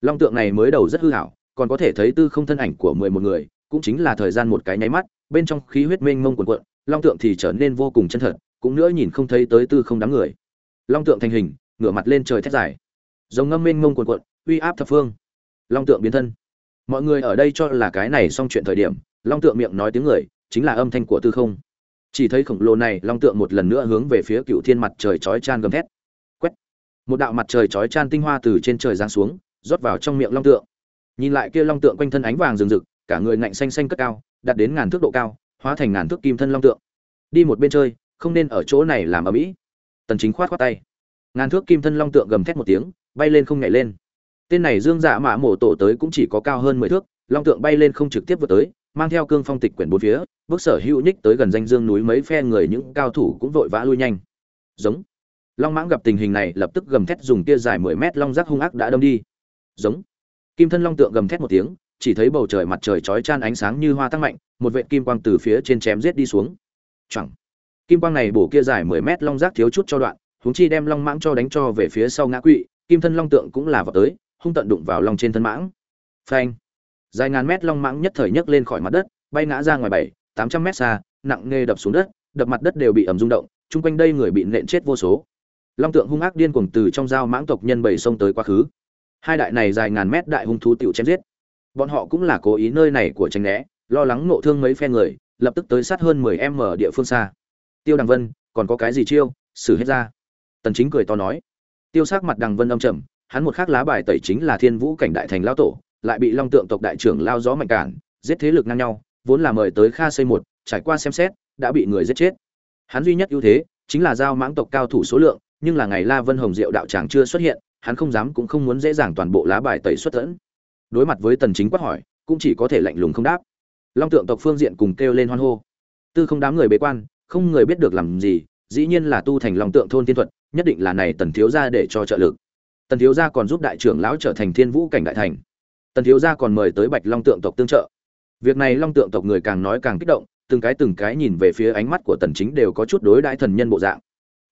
Long tượng này mới đầu rất hư hảo, còn có thể thấy tư không thân ảnh của mười một người cũng chính là thời gian một cái nháy mắt, bên trong khí huyết mênh mông cuồn cuộn, long tượng thì trở nên vô cùng chân thật, cũng nữa nhìn không thấy tới tư không đám người. Long tượng thành hình, ngửa mặt lên trời thét dài. Giống ngâm mênh mông cuồn cuộn, uy áp thập phương. Long tượng biến thân. Mọi người ở đây cho là cái này xong chuyện thời điểm, long tượng miệng nói tiếng người, chính là âm thanh của tư không. Chỉ thấy khổng lồ này, long tượng một lần nữa hướng về phía cựu thiên mặt trời chói chan gầm thét. Quét! Một đạo mặt trời chói chan tinh hoa từ trên trời giáng xuống, rót vào trong miệng long tượng. Nhìn lại kia long tượng quanh thân ánh vàng rừng rực cả người ngạnh xanh xanh cất cao, đạt đến ngàn thước độ cao, hóa thành ngàn thước kim thân long tượng. Đi một bên chơi, không nên ở chỗ này làm ở mỹ tần chính khoát khoát tay. Ngàn thước kim thân long tượng gầm thét một tiếng, bay lên không nhảy lên. Tên này dương dạ mã mổ tổ tới cũng chỉ có cao hơn mười thước, long tượng bay lên không trực tiếp vượt tới, mang theo cương phong tịch quyển bốn phía, bước sở hữu nhích tới gần danh dương núi mấy phe người những cao thủ cũng vội vã lui nhanh. Giống. Long mãng gặp tình hình này, lập tức gầm thét dùng tia dài mười mét long giác hung ác đã đâm đi. Giống. Kim thân long tượng gầm thét một tiếng chỉ thấy bầu trời mặt trời chói chan ánh sáng như hoa tăng mạnh, một vệt kim quang từ phía trên chém giết đi xuống. Chẳng kim quang này bổ kia dài mười mét long giác thiếu chút cho đoạn, huống chi đem long mãng cho đánh cho về phía sau ngã quỵ, kim thân long tượng cũng là vào tới, hung tận đụng vào long trên thân mãng. Phanh. Dài ngàn mét long mãng nhất thời nhấc lên khỏi mặt đất, bay ngã ra ngoài bảy, tám trăm mét xa, nặng nề đập xuống đất, đập mặt đất đều bị ẩm rung động, chung quanh đây người bị nện chết vô số. Long tượng hung ác điên cuồng từ trong giao mãng tộc nhân bầy sông tới quá khứ. Hai đại này dài ngàn mét đại hung thú tiểu chém giết bọn họ cũng là cố ý nơi này của tránh né, lo lắng nộ thương mấy phe người, lập tức tới sát hơn mười em ở địa phương xa. Tiêu đằng vân, còn có cái gì chiêu? Xử hết ra. Tần chính cười to nói. Tiêu sắc mặt đằng vân âm trầm, hắn một khắc lá bài tẩy chính là thiên vũ cảnh đại thành lao tổ, lại bị long tượng tộc đại trưởng lao gió mạnh cản, giết thế lực ngang nhau, vốn là mời tới kha xây một, trải qua xem xét, đã bị người giết chết. Hắn duy nhất ưu thế, chính là giao mãng tộc cao thủ số lượng, nhưng là ngày la vân hồng diệu đạo tràng chưa xuất hiện, hắn không dám cũng không muốn dễ dàng toàn bộ lá bài tẩy xuất tẫn đối mặt với tần chính quát hỏi, cũng chỉ có thể lạnh lùng không đáp. Long tượng tộc phương diện cùng kêu lên hoan hô. Tư không đám người bế quan, không người biết được làm gì, dĩ nhiên là tu thành long tượng thôn tiên thuật, nhất định là này tần thiếu gia để cho trợ lực. Tần thiếu gia còn giúp đại trưởng lão trở thành thiên vũ cảnh đại thành. Tần thiếu gia còn mời tới bạch long tượng tộc tương trợ. Việc này long tượng tộc người càng nói càng kích động, từng cái từng cái nhìn về phía ánh mắt của tần chính đều có chút đối đãi thần nhân bộ dạng.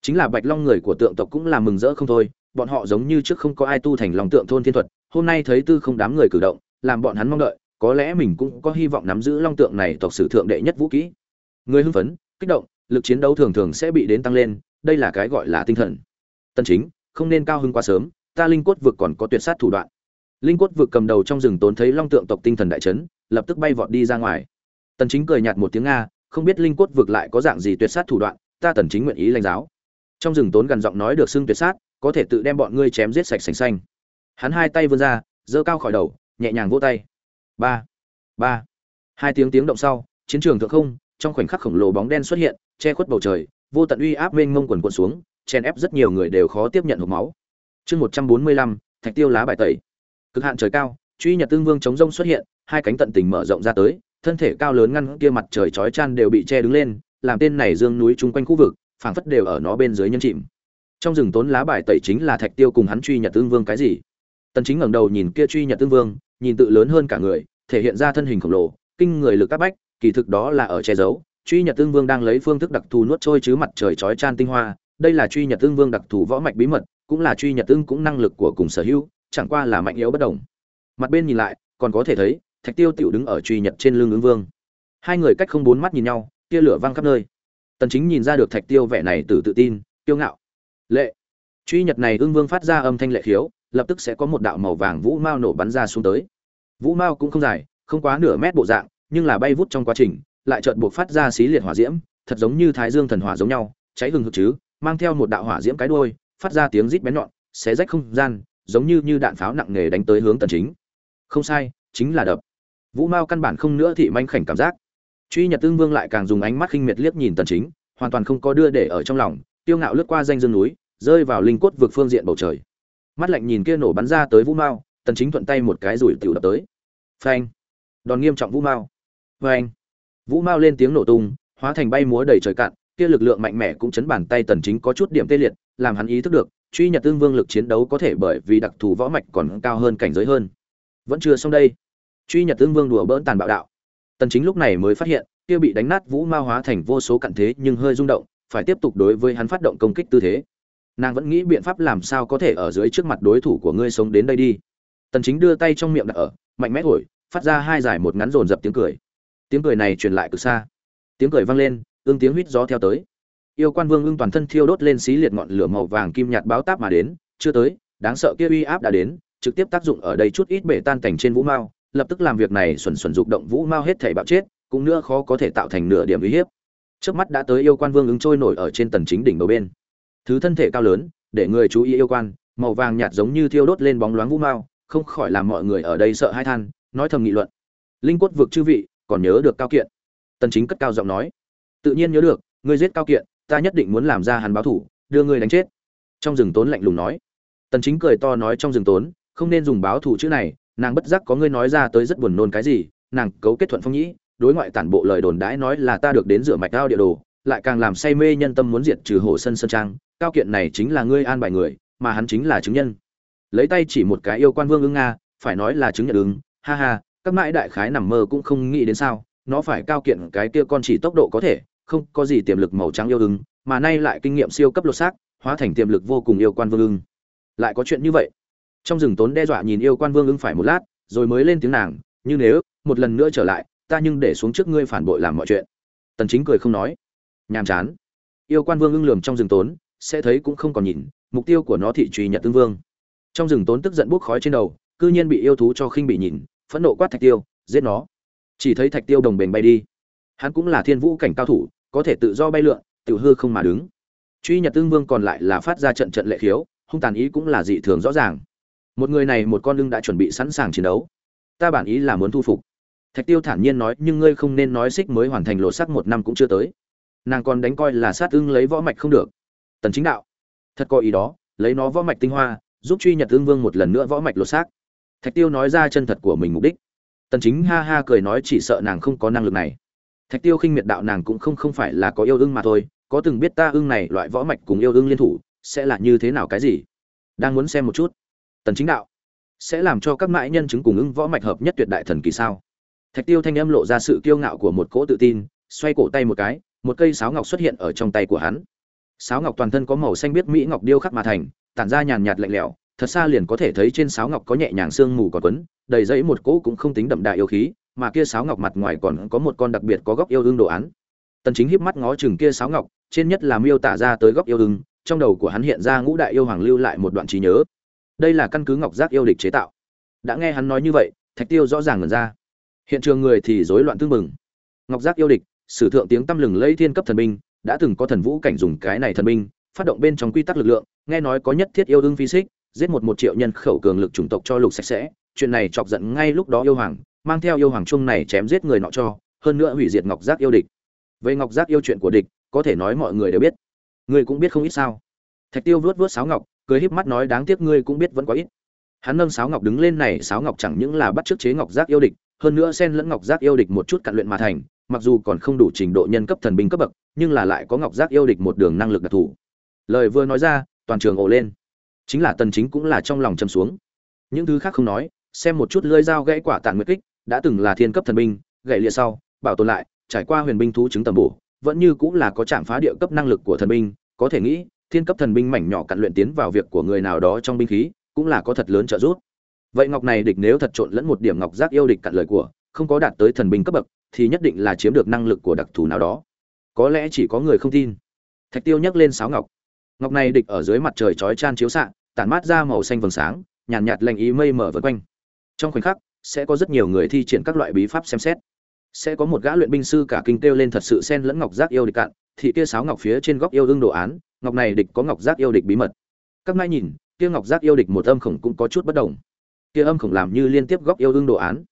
Chính là bạch long người của tượng tộc cũng là mừng rỡ không thôi, bọn họ giống như trước không có ai tu thành long tượng thôn thiên thuật hôm nay thấy tư không đám người cử động, làm bọn hắn mong đợi, có lẽ mình cũng có hy vọng nắm giữ long tượng này tộc sử thượng đệ nhất vũ kỹ. Người hưng phấn, kích động, lực chiến đấu thường thường sẽ bị đến tăng lên, đây là cái gọi là tinh thần. Tần chính, không nên cao hưng quá sớm, ta linh cốt vực còn có tuyệt sát thủ đoạn. Linh cốt vực cầm đầu trong rừng tốn thấy long tượng tộc tinh thần đại chấn, lập tức bay vọt đi ra ngoài. Tần chính cười nhạt một tiếng nga, không biết linh cốt vực lại có dạng gì tuyệt sát thủ đoạn, ta tần chính nguyện ý lãnh giáo. Trong rừng tốn gần giọng nói được xưng tuyệt sát, có thể tự đem bọn ngươi chém giết sạch sành xanh hắn hai tay vươn ra, giơ cao khỏi đầu, nhẹ nhàng vỗ tay. Ba ba. Hai tiếng tiếng động sau, chiến trường thượng không, trong khoảnh khắc khổng lồ bóng đen xuất hiện, che khuất bầu trời, vô tận uy áp mênh mông quần quần xuống chen ép rất nhiều người đều khó tiếp nhận hộp máu. Chương một trăm bốn mươi lăm, thạch tiêu lá bài tẩy. Cực hạn trời cao, truy nhật tương vương chống rông xuất hiện, hai cánh tận tình mở rộng ra tới, thân thể cao lớn ngăn kia mặt trời chói chan đều bị che đứng lên, làm tên này dương núi chung quanh khu vực, phảng phất đều ở nó bên dưới nhân chìm. Trong rừng tốn lá bài tẩy chính là thạch tiêu cùng hắn truy nhật tương vương cái gì? Tần chính ngẩng đầu nhìn kia truy nhật tương vương, nhìn tự lớn hơn cả người, thể hiện ra thân hình khổng lồ, kinh người lực các bách, kỳ thực đó là ở che giấu. Truy nhật tương vương đang lấy phương thức đặc thù nuốt trôi chứ mặt trời chói chan tinh hoa, đây là truy nhật tương vương đặc thù võ mạch bí mật, cũng là truy nhật tương cũng năng lực của cùng sở hữu, chẳng qua là mạnh yếu bất đồng. Mặt bên nhìn lại, còn có thể thấy, thạch tiêu tiểu đứng ở truy nhật trên lưng ứng vương. Hai người cách không bốn mắt nhìn nhau, tia lửa văng khắp nơi. Tần chính nhìn ra được thạch tiêu vẻ này từ tự tin, kiêu ngạo. Lệ. Truy nhật này ương vương phát ra âm thanh lệ khiếu lập tức sẽ có một đạo màu vàng vũ mao nổ bắn ra xuống tới. Vũ mao cũng không dài, không quá nửa mét bộ dạng, nhưng là bay vút trong quá trình, lại chợt buộc phát ra xí liệt hỏa diễm, thật giống như thái dương thần hỏa giống nhau, cháy hừng hực chứ, mang theo một đạo hỏa diễm cái đuôi, phát ra tiếng rít bén nhọn, xé rách không gian, giống như như đạn pháo nặng nề đánh tới hướng tần chính. Không sai, chính là đập. Vũ mao căn bản không nữa thị manh khảnh cảm giác. Truy nhật tương vương lại càng dùng ánh mắt khinh miệt liếc nhìn tần chính, hoàn toàn không có đưa để ở trong lòng, tiêu ngạo lướt qua danh dương núi, rơi vào linh cốt vực phương diện bầu trời mắt lạnh nhìn kia nổ bắn ra tới vũ mao, tần chính thuận tay một cái rủi tiểu đập tới. Phanh. Đòn nghiêm trọng vũ mao. Phanh. Vũ mao lên tiếng nổ tung, hóa thành bay múa đầy trời cạn, kia lực lượng mạnh mẽ cũng chấn bàn tay tần chính có chút điểm tê liệt, làm hắn ý thức được, truy nhật tương vương lực chiến đấu có thể bởi vì đặc thù võ mạch còn cao hơn cảnh giới hơn. Vẫn chưa xong đây. Truy nhật tương vương đùa bỡn tàn bạo đạo. Tần chính lúc này mới phát hiện, kia bị đánh nát vũ mao hóa thành vô số cặn thế nhưng hơi rung động, phải tiếp tục đối với hắn phát động công kích tư thế nàng vẫn nghĩ biện pháp làm sao có thể ở dưới trước mặt đối thủ của ngươi sống đến đây đi. Tần chính đưa tay trong miệng đặt ở, mạnh mẽ thổi, phát ra hai giải một ngắn rồn dập tiếng cười. Tiếng cười này truyền lại từ xa. Tiếng cười vang lên, ương tiếng huýt gió theo tới. Yêu quan vương ưng toàn thân thiêu đốt lên xí liệt ngọn lửa màu vàng kim nhạt báo táp mà đến, chưa tới, đáng sợ kia uy áp đã đến, trực tiếp tác dụng ở đây chút ít bể tan cảnh trên vũ mao, lập tức làm việc này xuẩn xuẩn dục động vũ mao hết thể bạo chết, cũng nữa khó có thể tạo thành nửa điểm uy hiếp. Trước mắt đã tới yêu quan vương ứng trôi nổi ở trên tần chính đỉnh đầu bên thứ thân thể cao lớn, để người chú ý yêu quan, màu vàng nhạt giống như thiêu đốt lên bóng loáng vũ mao, không khỏi làm mọi người ở đây sợ hai than, nói thầm nghị luận. Linh quất vực chư vị, còn nhớ được cao kiện? Tần chính cất cao giọng nói. Tự nhiên nhớ được, ngươi giết cao kiện, ta nhất định muốn làm ra hắn báo thủ, đưa ngươi đánh chết. Trong rừng tốn lạnh lùng nói. Tần chính cười to nói trong rừng tốn, không nên dùng báo thủ chữ này, nàng bất giác có ngươi nói ra tới rất buồn nôn cái gì, nàng cấu kết thuận phong nhĩ, đối ngoại tản bộ lời đồn đãi nói là ta được đến rửa mạch ao địa đồ lại càng làm say mê nhân tâm muốn diệt trừ hồ sân sơn trang, cao kiện này chính là ngươi an bài người, mà hắn chính là chứng nhân. Lấy tay chỉ một cái yêu quan vương ưng nga, phải nói là chứng nhận ứng, ha ha, các mãi đại khái nằm mơ cũng không nghĩ đến sao, nó phải cao kiện cái kia con chỉ tốc độ có thể, không có gì tiềm lực màu trắng yêu ứng, mà nay lại kinh nghiệm siêu cấp lột xác, hóa thành tiềm lực vô cùng yêu quan vương ưng. Lại có chuyện như vậy. Trong rừng tốn đe dọa nhìn yêu quan vương ưng phải một lát, rồi mới lên tiếng nàng, như nếu, một lần nữa trở lại, ta nhưng để xuống trước ngươi phản bội làm mọi chuyện. Tần chính cười không nói nhàm chán. Yêu quan vương ưng lườm trong rừng tốn, sẽ thấy cũng không còn nhìn, mục tiêu của nó thị truy nhật tương vương. Trong rừng tốn tức giận buốc khói trên đầu, cư nhiên bị yêu thú cho khinh bị nhìn, phẫn nộ quát thạch tiêu, giết nó. Chỉ thấy thạch tiêu đồng bền bay đi. Hắn cũng là thiên vũ cảnh cao thủ, có thể tự do bay lượn tự hư không mà đứng. Truy nhật tương vương còn lại là phát ra trận trận lệ khiếu, hung tàn ý cũng là dị thường rõ ràng. Một người này một con lưng đã chuẩn bị sẵn sàng chiến đấu. Ta bản ý là muốn thu phục. Thạch tiêu thản nhiên nói, nhưng ngươi không nên nói xích mới hoàn thành lộ sắc một năm cũng chưa tới nàng còn đánh coi là sát ưng lấy võ mạch không được. Tần chính đạo, thật có ý đó, lấy nó võ mạch tinh hoa, giúp truy nhật ương vương một lần nữa võ mạch lột xác. Thạch tiêu nói ra chân thật của mình mục đích. Tần chính ha ha cười nói chỉ sợ nàng không có năng lực này. Thạch tiêu khinh miệt đạo nàng cũng không không phải là có yêu ưng mà thôi, có từng biết ta ưng này loại võ mạch cùng yêu ưng liên thủ, sẽ là như thế nào cái gì? Đang muốn xem một chút. Tần chính đạo, sẽ làm cho các mãi nhân chứng cùng ưng võ mạch hợp nhất tuyệt đại thần kỳ sao? Thạch tiêu thanh âm lộ ra sự kiêu ngạo của một cỗ tự tin, xoay cổ tay một cái một cây sáo ngọc xuất hiện ở trong tay của hắn. Sáo ngọc toàn thân có màu xanh biết mỹ ngọc điêu khắc mà thành, tản ra nhàn nhạt lạnh lẽo, thật xa liền có thể thấy trên sáo ngọc có nhẹ nhàng sương mù còn quấn, đầy dẫy một cỗ cũng không tính đậm đà yêu khí, mà kia sáo ngọc mặt ngoài còn có một con đặc biệt có góc yêu đương đồ án. Tần chính híp mắt ngó chừng kia sáo ngọc, trên nhất là miêu tả ra tới góc yêu đương trong đầu của hắn hiện ra ngũ đại yêu hoàng lưu lại một đoạn trí nhớ. Đây là căn cứ ngọc giác yêu địch chế tạo. Đã nghe hắn nói như vậy, thạch tiêu rõ ràng ngẩn ra. Hiện trường người thì rối loạn tương mừng ngọc giác yêu địch sử thượng tiếng tăm lừng lấy thiên cấp thần binh, đã từng có thần vũ cảnh dùng cái này thần binh, phát động bên trong quy tắc lực lượng, nghe nói có nhất thiết yêu đương phi xích, giết một một triệu nhân khẩu cường lực chủng tộc cho lục sạch sẽ, chuyện này chọc giận ngay lúc đó yêu hoàng, mang theo yêu hoàng chung này chém giết người nọ cho, hơn nữa hủy diệt ngọc giác yêu địch. Về ngọc giác yêu chuyện của địch, có thể nói mọi người đều biết. Người cũng biết không ít sao? Thạch tiêu vuốt vuốt sáo ngọc, cười híp mắt nói đáng tiếc ngươi cũng biết vẫn quá ít. Hắn nâng sáo ngọc đứng lên này, sáo ngọc chẳng những là bắt chước chế ngọc giác yêu địch, hơn nữa sen lẫn ngọc giác yêu địch một chút cặn luyện mà thành mặc dù còn không đủ trình độ nhân cấp thần binh cấp bậc, nhưng là lại có ngọc giác yêu địch một đường năng lực đặc thù. Lời vừa nói ra, toàn trường ồ lên. Chính là tần chính cũng là trong lòng châm xuống. Những thứ khác không nói, xem một chút lưỡi dao gãy quả tàn nguyệt kích, đã từng là thiên cấp thần binh, gãy lìa sau, bảo tồn lại, trải qua huyền binh thú chứng tầm bổ, vẫn như cũng là có chạm phá địa cấp năng lực của thần binh, có thể nghĩ, thiên cấp thần binh mảnh nhỏ cặn luyện tiến vào việc của người nào đó trong binh khí, cũng là có thật lớn trợ giúp. Vậy ngọc này địch nếu thật trộn lẫn một điểm ngọc giác yêu địch cặn lời của, không có đạt tới thần binh cấp bậc thì nhất định là chiếm được năng lực của đặc thù nào đó. Có lẽ chỉ có người không tin. Thạch tiêu nhấc lên sáo ngọc. Ngọc này địch ở dưới mặt trời chói chan chiếu xạ tản mát ra màu xanh vầng sáng nhàn nhạt, nhạt lành ý mây mở vân quanh. Trong khoảnh khắc sẽ có rất nhiều người thi triển các loại bí pháp xem xét. Sẽ có một gã luyện binh sư cả kinh kêu lên thật sự xen lẫn ngọc giác yêu địch cạn thì kia sáo ngọc phía trên góc yêu đương đồ án ngọc này địch có ngọc giác yêu địch bí mật. Các mai nhìn kia ngọc giác yêu địch một âm khổng cũng có chút bất đồng. Kia âm khổng làm như liên tiếp góc yêu đương đồ án.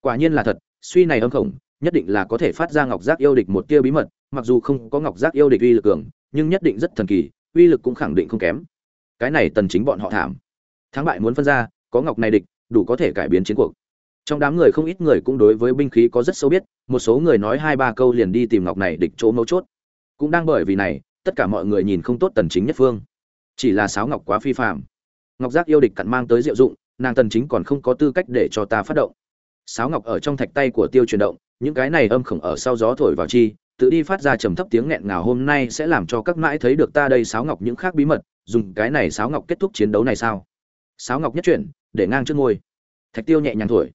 Quả nhiên là thật suy này âm khổng nhất định là có thể phát ra ngọc giác yêu địch một tia bí mật, mặc dù không có ngọc giác yêu địch uy lực cường, nhưng nhất định rất thần kỳ, uy lực cũng khẳng định không kém. Cái này tần chính bọn họ thảm. Thắng bại muốn phân ra, có ngọc này địch, đủ có thể cải biến chiến cuộc. Trong đám người không ít người cũng đối với binh khí có rất sâu biết, một số người nói hai ba câu liền đi tìm ngọc này địch chỗ mấu chốt. Cũng đang bởi vì này, tất cả mọi người nhìn không tốt tần chính nhất phương. Chỉ là sáo ngọc quá phi phàm. Ngọc giác yêu địch cặn mang tới diệu dụng, nàng tần chính còn không có tư cách để cho ta phát động sáo ngọc ở trong thạch tay của tiêu chuyển động, những cái này âm khổng ở sau gió thổi vào chi, tự đi phát ra trầm thấp tiếng nghẹn ngào, hôm nay sẽ làm cho các mãi thấy được ta đây sáo ngọc những khác bí mật, dùng cái này sáo ngọc kết thúc chiến đấu này sao? Sáo ngọc nhất chuyển, để ngang trước ngôi. Thạch tiêu nhẹ nhàng thổi.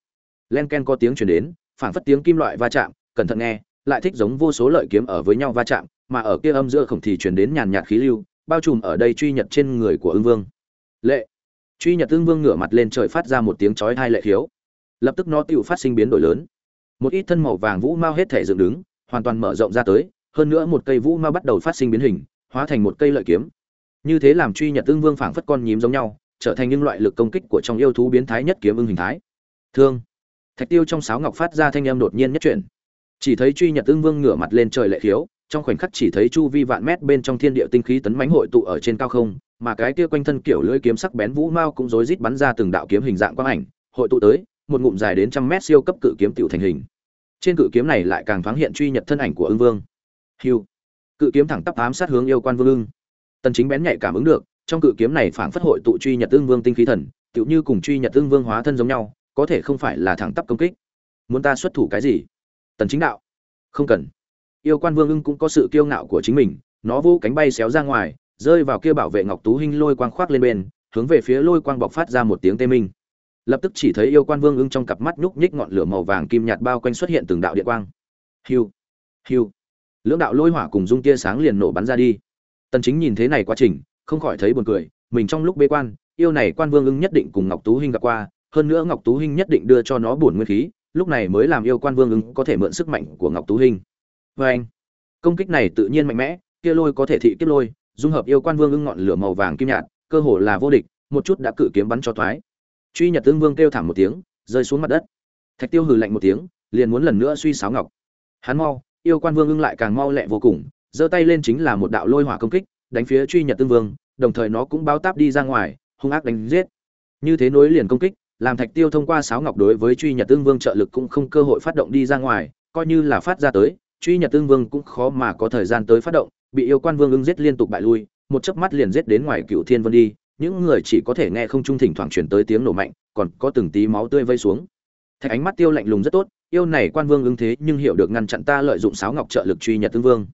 Len ken có tiếng chuyển đến, phảng phất tiếng kim loại va chạm, cẩn thận nghe, lại thích giống vô số lợi kiếm ở với nhau va chạm, mà ở kia âm giữa khổng thì chuyển đến nhàn nhạt khí lưu, bao trùm ở đây truy nhật trên người của ưng vương. Lệ! Truy nhật ưng vương ngửa mặt lên trời phát ra một tiếng chói hai lệ khiếu lập tức nó tựu phát sinh biến đổi lớn. Một ít thân màu vàng vũ mao hết thể dựng đứng, hoàn toàn mở rộng ra tới, hơn nữa một cây vũ mao bắt đầu phát sinh biến hình, hóa thành một cây lợi kiếm. Như thế làm truy nhật ưng vương phảng phất con nhím giống nhau, trở thành những loại lực công kích của trong yêu thú biến thái nhất kiếm ưng hình thái. Thương. Thạch tiêu trong sáo ngọc phát ra thanh âm đột nhiên nhất chuyển. Chỉ thấy truy nhật ưng vương ngửa mặt lên trời lệ khiếu, trong khoảnh khắc chỉ thấy chu vi vạn mét bên trong thiên địa tinh khí tấn mãnh hội tụ ở trên cao không, mà cái kia quanh thân kiểu lưỡi kiếm sắc bén vũ mao cũng rối rít bắn ra từng đạo kiếm hình dạng quang ảnh, hội tụ tới một ngụm dài đến trăm mét siêu cấp cự kiếm tiểu thành hình. Trên cự kiếm này lại càng thoáng hiện truy nhật thân ảnh của ưng vương. Hiu cự kiếm thẳng tắp ám sát hướng yêu quan vương ưng. Tần chính bén nhạy cảm ứng được, trong cự kiếm này phảng phất hội tụ truy nhật ưng vương tinh khí thần, tựu như cùng truy nhật ưng vương hóa thân giống nhau, có thể không phải là thẳng tắp công kích. Muốn ta xuất thủ cái gì? Tần chính đạo. Không cần. Yêu quan vương ưng cũng có sự kiêu ngạo của chính mình, nó vô cánh bay xéo ra ngoài, rơi vào kia bảo vệ ngọc tú hinh lôi quang khoác lên bên, hướng về phía lôi quang bộc phát ra một tiếng tê minh lập tức chỉ thấy yêu quan vương ưng trong cặp mắt nhúc nhích ngọn lửa màu vàng kim nhạt bao quanh xuất hiện từng đạo điện quang. Hiu hiu. Lưỡng đạo lôi hỏa cùng dung tia sáng liền nổ bắn ra đi. Tần chính nhìn thế này quá trình, không khỏi thấy buồn cười, mình trong lúc bế quan, yêu này quan vương ưng nhất định cùng ngọc tú hinh gặp qua, hơn nữa ngọc tú hinh nhất định đưa cho nó bổn nguyên khí, lúc này mới làm yêu quan vương ưng có thể mượn sức mạnh của ngọc tú hinh. Với anh, công kích này tự nhiên mạnh mẽ kia lôi có thể thị kiếp lôi, dung hợp yêu quan vương ưng ngọn lửa màu vàng kim nhạt, cơ hồ là vô địch, một chút đã cự kiếm bắn cho thoái truy nhật tương vương kêu thảm một tiếng, rơi xuống mặt đất. Thạch tiêu hừ lạnh một tiếng, liền muốn lần nữa suy sáo ngọc. Hắn mau, yêu quan vương ưng lại càng mau lẹ vô cùng, giơ tay lên chính là một đạo lôi hỏa công kích, đánh phía truy nhật tương vương, đồng thời nó cũng báo táp đi ra ngoài, hung ác đánh giết. Như thế nối liền công kích, làm thạch tiêu thông qua sáo ngọc đối với truy nhật tương vương trợ lực cũng không cơ hội phát động đi ra ngoài, coi như là phát ra tới, truy nhật tương vương cũng khó mà có thời gian tới phát động, bị yêu quan vương ưng giết liên tục bại lui, một chớp mắt liền giết đến ngoài cựu thiên vân đi những người chỉ có thể nghe không trung thỉnh thoảng truyền tới tiếng nổ mạnh, còn có từng tí máu tươi vây xuống. Thạch ánh mắt tiêu lạnh lùng rất tốt, yêu này quan vương ứng thế nhưng hiểu được ngăn chặn ta lợi dụng sáo ngọc trợ lực truy nhật tương vương.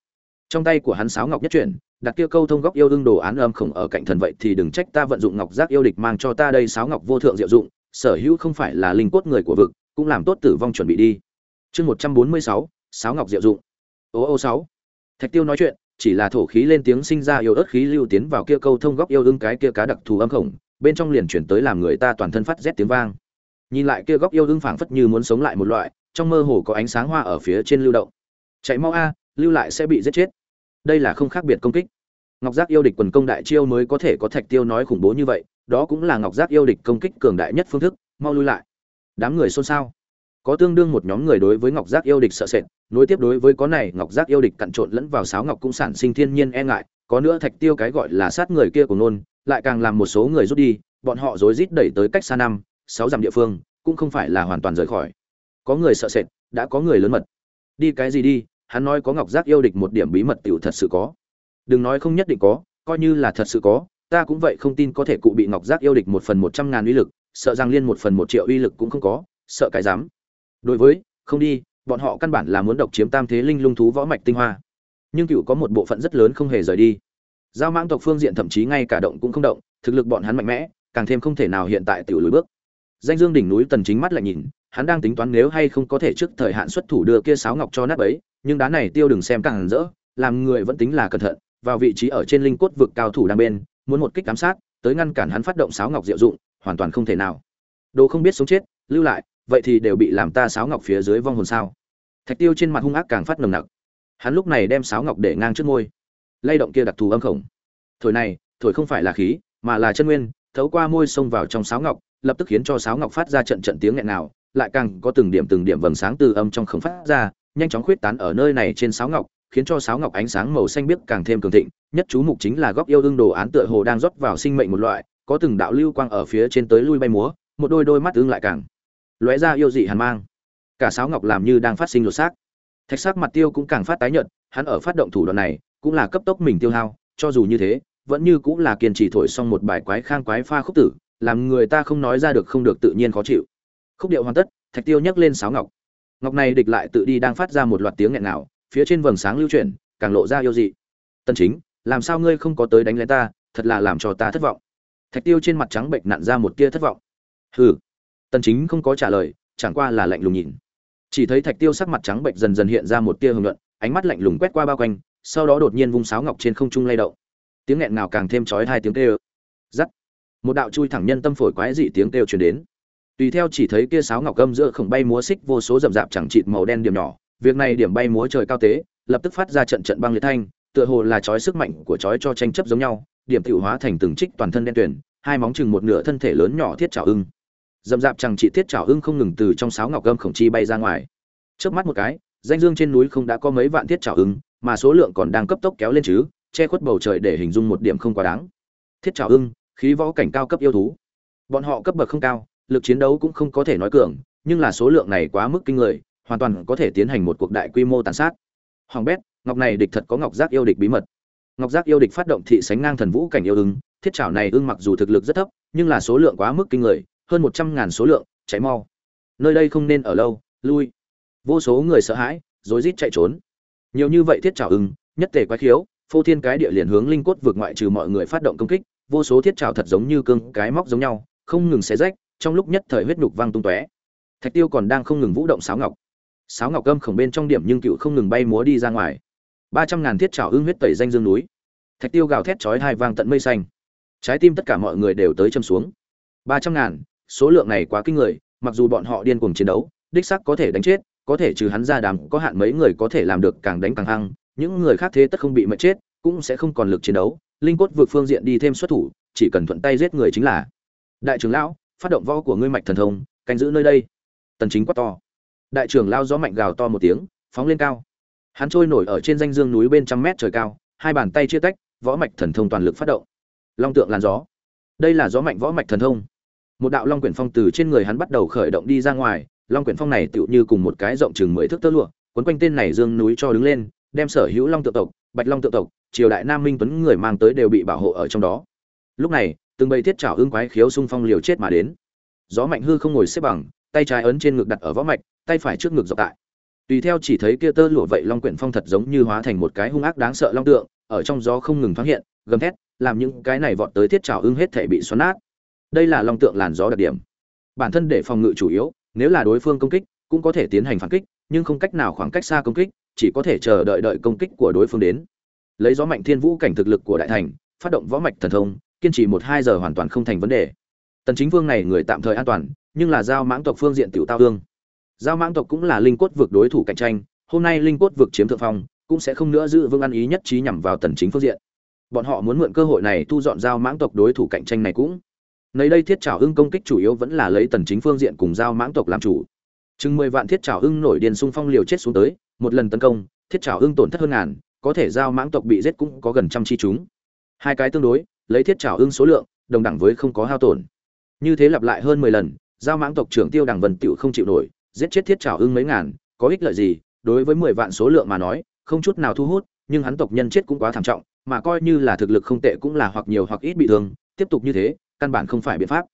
Trong tay của hắn sáo ngọc nhất chuyển, đặt kia câu thông góc yêu đương đồ án âm khổng ở cạnh thần vậy thì đừng trách ta vận dụng ngọc giác yêu địch mang cho ta đây sáo ngọc vô thượng diệu dụng, sở hữu không phải là linh cốt người của vực, cũng làm tốt tử vong chuẩn bị đi. Chương một trăm bốn mươi sáu, sáo ngọc diệu dụng. Ô ô sáu. Thạch tiêu nói chuyện chỉ là thổ khí lên tiếng sinh ra yêu ớt khí lưu tiến vào kia câu thông góc yêu đương cái kia cá đặc thù âm khổng, bên trong liền chuyển tới làm người ta toàn thân phát rét tiếng vang. Nhìn lại kia góc yêu đương phảng phất như muốn sống lại một loại, trong mơ hồ có ánh sáng hoa ở phía trên lưu động. Chạy mau a, lưu lại sẽ bị giết chết. Đây là không khác biệt công kích. Ngọc giác yêu địch quần công đại chiêu mới có thể có thạch tiêu nói khủng bố như vậy, đó cũng là ngọc giác yêu địch công kích cường đại nhất phương thức, mau lui lại. Đám người xôn xao có tương đương một nhóm người đối với ngọc giác yêu địch sợ sệt, nối tiếp đối với có này ngọc giác yêu địch cặn trộn lẫn vào sáo ngọc cũng sản sinh thiên nhiên e ngại, có nữa thạch tiêu cái gọi là sát người kia của nôn, lại càng làm một số người rút đi, bọn họ rối rít đẩy tới cách xa năm, sáu dặm địa phương, cũng không phải là hoàn toàn rời khỏi. Có người sợ sệt, đã có người lớn mật. Đi cái gì đi, hắn nói có ngọc giác yêu địch một điểm bí mật tiểu thật sự có. Đừng nói không nhất định có, coi như là thật sự có, ta cũng vậy không tin có thể cụ bị ngọc giác yêu địch một phần một trăm ngàn uy lực, sợ rằng liên một phần một triệu uy lực cũng không có, sợ cái dám đối với, không đi, bọn họ căn bản là muốn độc chiếm tam thế linh lung thú võ mạch tinh hoa. Nhưng cựu có một bộ phận rất lớn không hề rời đi. Giao mãng tộc phương diện thậm chí ngay cả động cũng không động, thực lực bọn hắn mạnh mẽ, càng thêm không thể nào hiện tại tiểu lùi bước. Danh dương đỉnh núi tần chính mắt lại nhìn, hắn đang tính toán nếu hay không có thể trước thời hạn xuất thủ đưa kia sáo ngọc cho nát ấy nhưng đá này tiêu đừng xem càng rỡ, làm người vẫn tính là cẩn thận, vào vị trí ở trên linh cốt vực cao thủ đang bên, muốn một kích giám sát, tới ngăn cản hắn phát động sáo ngọc diệu dụng, hoàn toàn không thể nào. Đồ không biết sống chết, lưu lại vậy thì đều bị làm ta sáo ngọc phía dưới vong hồn sao? Thạch tiêu trên mặt hung ác càng phát nồng nặc. Hắn lúc này đem sáo ngọc để ngang trước môi. Lay động kia đặc thù âm khổng. Thổi này, thổi không phải là khí, mà là chân nguyên, thấu qua môi xông vào trong sáo ngọc, lập tức khiến cho sáo ngọc phát ra trận trận tiếng nghẹn nào, lại càng có từng điểm từng điểm vầng sáng từ âm trong khổng phát ra, nhanh chóng khuyết tán ở nơi này trên sáo ngọc, khiến cho sáo ngọc ánh sáng màu xanh biếc càng thêm cường thịnh, nhất chú mục chính là góc yêu đương đồ án tựa hồ đang rót vào sinh mệnh một loại, có từng đạo lưu quang ở phía trên tới lui bay múa, một đôi đôi mắt ương lại càng lóe ra yêu dị hàn mang. Cả sáo ngọc làm như đang phát sinh lột xác. Thạch sắc mặt tiêu cũng càng phát tái nhợt, hắn ở phát động thủ đoạn này, cũng là cấp tốc mình tiêu hao, cho dù như thế, vẫn như cũng là kiên trì thổi xong một bài quái khang quái pha khúc tử, làm người ta không nói ra được không được tự nhiên khó chịu. Khúc điệu hoàn tất, thạch tiêu nhấc lên sáo ngọc. Ngọc này địch lại tự đi đang phát ra một loạt tiếng nghẹn nào phía trên vầng sáng lưu chuyển, càng lộ ra yêu dị. Tân chính, làm sao ngươi không có tới đánh lấy ta, thật là làm cho ta thất vọng. Thạch tiêu trên mặt trắng bệnh nặn ra một tia thất vọng. Hừ tân chính không có trả lời, chẳng qua là lạnh lùng nhìn. Chỉ thấy thạch tiêu sắc mặt trắng bệnh dần dần hiện ra một tia hưng luận ánh mắt lạnh lùng quét qua bao quanh, sau đó đột nhiên vung sáo ngọc trên không trung lay động. Tiếng nghẹn ngào càng thêm chói hai tiếng kêu. Rắc! Một đạo chui thẳng nhân tâm phổi quái dị tiếng kêu truyền đến. Tùy theo chỉ thấy kia sáo ngọc gâm giữa khổng bay múa xích vô số rậm rạp chẳng chịt màu đen điểm nhỏ. Việc này điểm bay múa trời cao tế, lập tức phát ra trận trận băng liệt thanh, tựa hồ là chói sức mạnh của chói cho tranh chấp giống nhau, điểm tiểu hóa thành từng trích toàn thân đen tuyền, hai móng chừng một nửa thân thể lớn nhỏ thiết trảo ưng dậm dạp chẳng chỉ thiết chảo ưng không ngừng từ trong sáo ngọc gâm khổng chi bay ra ngoài. Trước mắt một cái, danh dương trên núi không đã có mấy vạn thiết chảo ưng, mà số lượng còn đang cấp tốc kéo lên chứ, che khuất bầu trời để hình dung một điểm không quá đáng. Thiết chảo ưng, khí võ cảnh cao cấp yêu thú. Bọn họ cấp bậc không cao, lực chiến đấu cũng không có thể nói cường, nhưng là số lượng này quá mức kinh người, hoàn toàn có thể tiến hành một cuộc đại quy mô tàn sát. Hoàng bét, ngọc này địch thật có ngọc giác yêu địch bí mật. Ngọc giác yêu địch phát động thị sánh ngang thần vũ cảnh yêu ưng thiết trảo này ưng mặc dù thực lực rất thấp, nhưng là số lượng quá mức kinh người hơn một trăm ngàn số lượng cháy mau. Nơi đây không nên ở lâu, lui. Vô số người sợ hãi, rối rít chạy trốn. Nhiều như vậy thiết trào ưng, nhất tề quái khiếu, phô thiên cái địa liền hướng linh cốt vượt ngoại trừ mọi người phát động công kích, vô số thiết trào thật giống như cương cái móc giống nhau, không ngừng xé rách, trong lúc nhất thời huyết nhục văng tung tóe. Thạch tiêu còn đang không ngừng vũ động sáo ngọc. Sáo ngọc gâm khổng bên trong điểm nhưng cựu không ngừng bay múa đi ra ngoài. Ba trăm ngàn thiết trào ưng huyết tẩy danh dương núi. Thạch tiêu gào thét chói hai vang tận mây xanh. Trái tim tất cả mọi người đều tới châm xuống. Ba trăm ngàn số lượng này quá kinh người, mặc dù bọn họ điên cuồng chiến đấu, đích sắc có thể đánh chết, có thể trừ hắn ra đàm, có hạn mấy người có thể làm được càng đánh càng hăng, những người khác thế tất không bị mệt chết, cũng sẽ không còn lực chiến đấu, linh cốt vượt phương diện đi thêm xuất thủ, chỉ cần thuận tay giết người chính là. Đại trưởng lão, phát động võ của ngươi mạch thần thông, canh giữ nơi đây. Tần chính quát to. Đại trưởng lao gió mạnh gào to một tiếng, phóng lên cao. Hắn trôi nổi ở trên danh dương núi bên trăm mét trời cao, hai bàn tay chia tách, võ mạch thần thông toàn lực phát động. Long tượng làn gió. Đây là gió mạnh võ mạch thần thông một đạo long quyển phong từ trên người hắn bắt đầu khởi động đi ra ngoài, long quyển phong này tựu như cùng một cái rộng chừng mười thước tơ lụa quấn quanh tên này dương núi cho đứng lên, đem sở hữu long tự tộc, bạch long tự tộc, triều đại nam minh tuấn người mang tới đều bị bảo hộ ở trong đó. Lúc này, từng bầy thiết trảo ương quái khiếu xung phong liều chết mà đến. Gió mạnh hư không ngồi xếp bằng, tay trái ấn trên ngực đặt ở võ mạch, tay phải trước ngực dọc tại. Tùy theo chỉ thấy kia tơ lụa vậy long quyển phong thật giống như hóa thành một cái hung ác đáng sợ long tượng, ở trong gió không ngừng thoáng hiện, gầm thét, làm những cái này vọt tới thiết trảo hưng hết thể bị xoắn nát đây là long tượng làn gió đặc điểm. Bản thân để phòng ngự chủ yếu, nếu là đối phương công kích, cũng có thể tiến hành phản kích, nhưng không cách nào khoảng cách xa công kích, chỉ có thể chờ đợi đợi công kích của đối phương đến. Lấy gió mạnh thiên vũ cảnh thực lực của đại thành, phát động võ mạch thần thông, kiên trì một hai giờ hoàn toàn không thành vấn đề. Tần chính vương này người tạm thời an toàn, nhưng là giao mãng tộc phương diện tiểu tao hương giao mãng tộc cũng là linh cốt vực đối thủ cạnh tranh, hôm nay linh cốt vực chiếm thượng phong, cũng sẽ không nữa giữ vương ăn ý nhất trí nhằm vào tần chính phương diện. Bọn họ muốn mượn cơ hội này thu dọn giao mãng tộc đối thủ cạnh tranh này cũng nơi đây thiết trảo ưng công kích chủ yếu vẫn là lấy tần chính phương diện cùng giao mãng tộc làm chủ. Chừng 10 vạn thiết trảo ưng nổi điên xung phong liều chết xuống tới, một lần tấn công, thiết trảo ưng tổn thất hơn ngàn, có thể giao mãng tộc bị giết cũng có gần trăm chi chúng. Hai cái tương đối, lấy thiết trảo ưng số lượng, đồng đẳng với không có hao tổn. Như thế lặp lại hơn 10 lần, giao mãng tộc trưởng tiêu đẳng vần tiểu không chịu nổi, giết chết thiết trảo ưng mấy ngàn, có ích lợi gì? Đối với 10 vạn số lượng mà nói, không chút nào thu hút, nhưng hắn tộc nhân chết cũng quá thảm trọng, mà coi như là thực lực không tệ cũng là hoặc nhiều hoặc ít bị thương, tiếp tục như thế căn bản không phải biện pháp.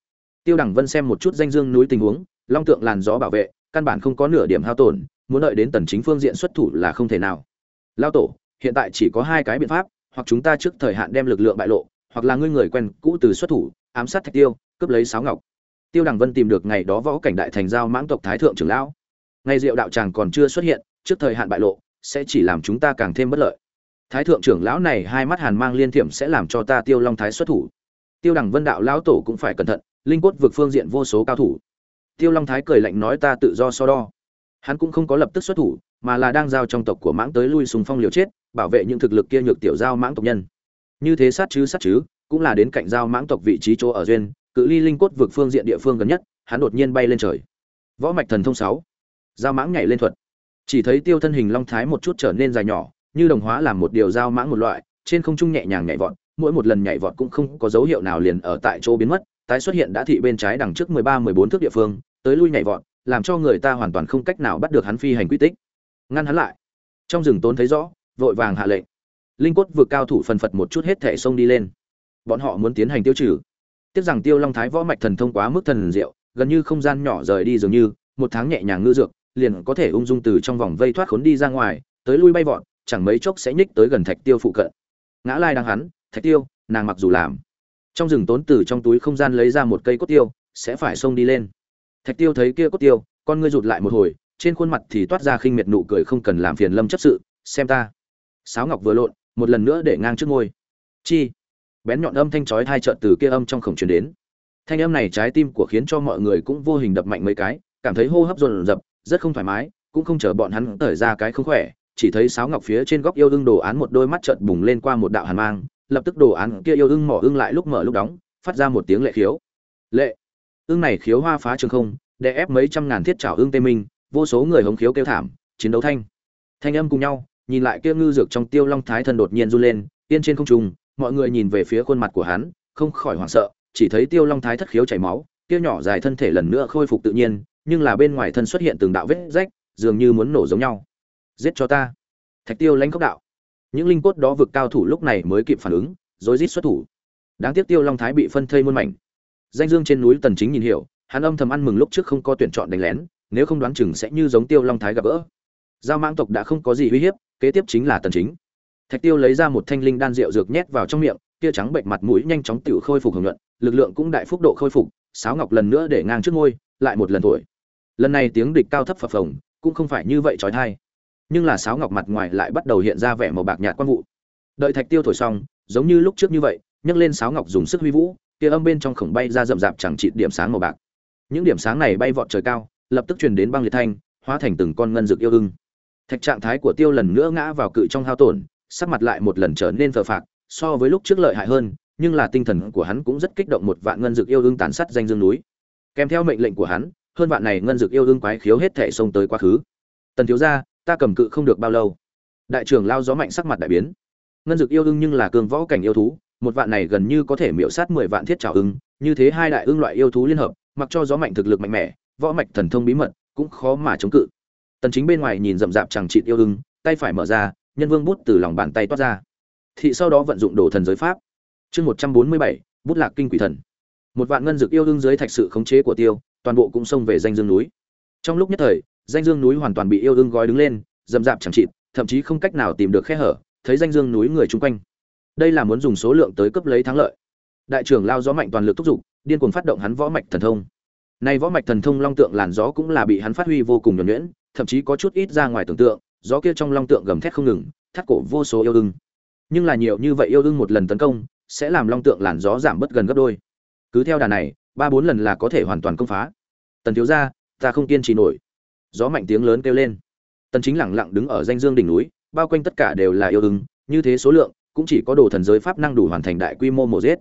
Tiêu đẳng vân xem một chút danh dương núi tình huống, long tượng làn gió bảo vệ, căn bản không có nửa điểm hao tổn, muốn đợi đến tần chính phương diện xuất thủ là không thể nào. Lao tổ, hiện tại chỉ có hai cái biện pháp, hoặc chúng ta trước thời hạn đem lực lượng bại lộ, hoặc là ngươi người quen cũ từ xuất thủ, ám sát thạch tiêu, cướp lấy sáo ngọc. Tiêu đẳng vân tìm được ngày đó võ cảnh đại thành giao mãng tộc thái thượng trưởng lão. Ngày diệu đạo tràng còn chưa xuất hiện, trước thời hạn bại lộ, sẽ chỉ làm chúng ta càng thêm bất lợi. Thái thượng trưởng lão này hai mắt hàn mang liên thiểm sẽ làm cho ta tiêu long thái xuất thủ tiêu đẳng vân đạo lão tổ cũng phải cẩn thận, linh cốt vượt phương diện vô số cao thủ. Tiêu long thái cười lạnh nói ta tự do so đo. Hắn cũng không có lập tức xuất thủ, mà là đang giao trong tộc của mãng tới lui sùng phong liều chết, bảo vệ những thực lực kia nhược tiểu giao mãng tộc nhân. Như thế sát chứ sát chứ, cũng là đến cạnh giao mãng tộc vị trí chỗ ở duyên, cự ly linh cốt vượt phương diện địa phương gần nhất, hắn đột nhiên bay lên trời. Võ mạch thần thông sáu. Giao mãng nhảy lên thuật. Chỉ thấy tiêu thân hình long thái một chút trở nên dài nhỏ, như đồng hóa làm một điều giao mãng một loại, trên không trung nhẹ nhàng nhảy vọt mỗi một lần nhảy vọt cũng không có dấu hiệu nào liền ở tại chỗ biến mất, tái xuất hiện đã thị bên trái đằng trước 13-14 thước địa phương, tới lui nhảy vọt, làm cho người ta hoàn toàn không cách nào bắt được hắn phi hành quy tích. Ngăn hắn lại. Trong rừng tốn thấy rõ, vội vàng hạ lệnh. Linh cốt vượt cao thủ phần phật một chút hết thể xông đi lên. Bọn họ muốn tiến hành tiêu trừ. Tiếc rằng tiêu long thái võ mạch thần thông quá mức thần diệu, gần như không gian nhỏ rời đi dường như, một tháng nhẹ nhàng ngư dược, liền có thể ung dung từ trong vòng vây thoát khốn đi ra ngoài, tới lui bay vọt, chẳng mấy chốc sẽ nhích tới gần thạch tiêu phụ cận. Ngã lai đang hắn thạch tiêu, nàng mặc dù làm. Trong rừng tốn từ trong túi không gian lấy ra một cây cốt tiêu, sẽ phải xông đi lên. Thạch tiêu thấy kia cốt tiêu, con ngươi rụt lại một hồi, trên khuôn mặt thì toát ra khinh miệt nụ cười không cần làm phiền lâm chấp sự, xem ta. Sáo ngọc vừa lộn, một lần nữa để ngang trước ngôi. Chi? Bén nhọn âm thanh chói hai trợn từ kia âm trong khổng truyền đến. Thanh âm này trái tim của khiến cho mọi người cũng vô hình đập mạnh mấy cái, cảm thấy hô hấp dồn dập, rất không thoải mái, cũng không chờ bọn hắn tởi ra cái không khỏe, chỉ thấy sáo ngọc phía trên góc yêu đương đồ án một đôi mắt trợn bùng lên qua một đạo hàn mang lập tức đồ án kia yêu ưng mỏ ưng lại lúc mở lúc đóng, phát ra một tiếng lệ khiếu. Lệ. Ưng này khiếu hoa phá trường không, đè ép mấy trăm ngàn thiết trảo ưng tê minh, vô số người hống khiếu kêu thảm, chiến đấu thanh. Thanh âm cùng nhau, nhìn lại kia ngư dược trong tiêu long thái thân đột nhiên run lên tiên trên không trung, mọi người nhìn về phía khuôn mặt của hắn, không khỏi hoảng sợ, chỉ thấy tiêu long thái thất khiếu chảy máu, kia nhỏ dài thân thể lần nữa khôi phục tự nhiên, nhưng là bên ngoài thân xuất hiện từng đạo vết rách, dường như muốn nổ giống nhau. Giết cho ta. Thạch tiêu lãnh cốc đạo những linh cốt đó vực cao thủ lúc này mới kịp phản ứng rối rít xuất thủ. Đáng tiếc tiêu long thái bị phân thây muôn mảnh. Danh dương trên núi tần chính nhìn hiểu hắn âm thầm ăn mừng lúc trước không có tuyển chọn đánh lén nếu không đoán chừng sẽ như giống tiêu long thái gặp gỡ. Giao mãng tộc đã không có gì uy hiếp kế tiếp chính là tần chính. Thạch tiêu lấy ra một thanh linh đan rượu dược nhét vào trong miệng tia trắng bệnh mặt mũi nhanh chóng tiểu khôi phục hưởng nhuận, lực lượng cũng đại phúc độ khôi phục sáo ngọc lần nữa để ngang trước ngôi lại một lần tuổi lần này tiếng địch cao thấp phập phồng cũng không phải như vậy trói thai nhưng là sáo ngọc mặt ngoài lại bắt đầu hiện ra vẻ màu bạc nhạt quan vụ. Đợi thạch tiêu thổi xong, giống như lúc trước như vậy, nhấc lên sáo ngọc dùng sức huy vũ, kia âm bên trong khổng bay ra rậm rạp chẳng chịt điểm sáng màu bạc. Những điểm sáng này bay vọt trời cao, lập tức truyền đến băng liệt thanh, hóa thành từng con ngân dược yêu hưng thạch trạng thái của tiêu lần nữa ngã vào cự trong hao tổn, sắc mặt lại một lần trở nên phờ phạc, so với lúc trước lợi hại hơn, nhưng là tinh thần của hắn cũng rất kích động một vạn ngân dược yêu hưng tàn sát danh dương núi. Kèm theo mệnh lệnh của hắn, hơn vạn này ngân dược yêu hưng quái khiếu hết thể xông tới quá khứ. Tần thiếu gia ta cầm cự không được bao lâu. Đại trưởng lao gió mạnh sắc mặt đại biến. Ngân dược yêu ưng nhưng là cường võ cảnh yêu thú một vạn này gần như có thể miễu sát mười vạn thiết trào ưng như thế hai đại ưng loại yêu thú liên hợp mặc cho gió mạnh thực lực mạnh mẽ võ mạch thần thông bí mật cũng khó mà chống cự. Tần chính bên ngoài nhìn rậm rạp chẳng trị yêu ưng tay phải mở ra nhân vương bút từ lòng bàn tay toát ra. Thị sau đó vận dụng đồ thần giới pháp. Chương 147, bút lạc kinh quỷ thần. Một vạn ngân dược yêu ưng dưới thạch sự khống chế của tiêu toàn bộ cũng xông về danh dương núi. Trong lúc nhất thời danh dương núi hoàn toàn bị yêu ương gói đứng lên rậm rạp chẳng chịt, thậm chí không cách nào tìm được khe hở, thấy danh dương núi người chung quanh. Đây là muốn dùng số lượng tới cấp lấy thắng lợi. Đại trưởng lao gió mạnh toàn lực thúc giục, điên cuồng phát động hắn võ mạch thần thông. Nay võ mạch thần thông long tượng làn gió cũng là bị hắn phát huy vô cùng nhuần nhuyễn, thậm chí có chút ít ra ngoài tưởng tượng, gió kia trong long tượng gầm thét không ngừng, thắt cổ vô số yêu ưng. Nhưng là nhiều như vậy yêu ưng một lần tấn công, sẽ làm long tượng làn gió giảm bớt gần gấp đôi. Cứ theo đà này, ba bốn lần là có thể hoàn toàn công phá. Tần thiếu gia, ta không kiên trì nổi gió mạnh tiếng lớn kêu lên. Tần chính lẳng lặng đứng ở danh dương đỉnh núi, bao quanh tất cả đều là yêu ứng như thế số lượng, cũng chỉ có đồ thần giới pháp năng đủ hoàn thành đại quy mô mổ giết.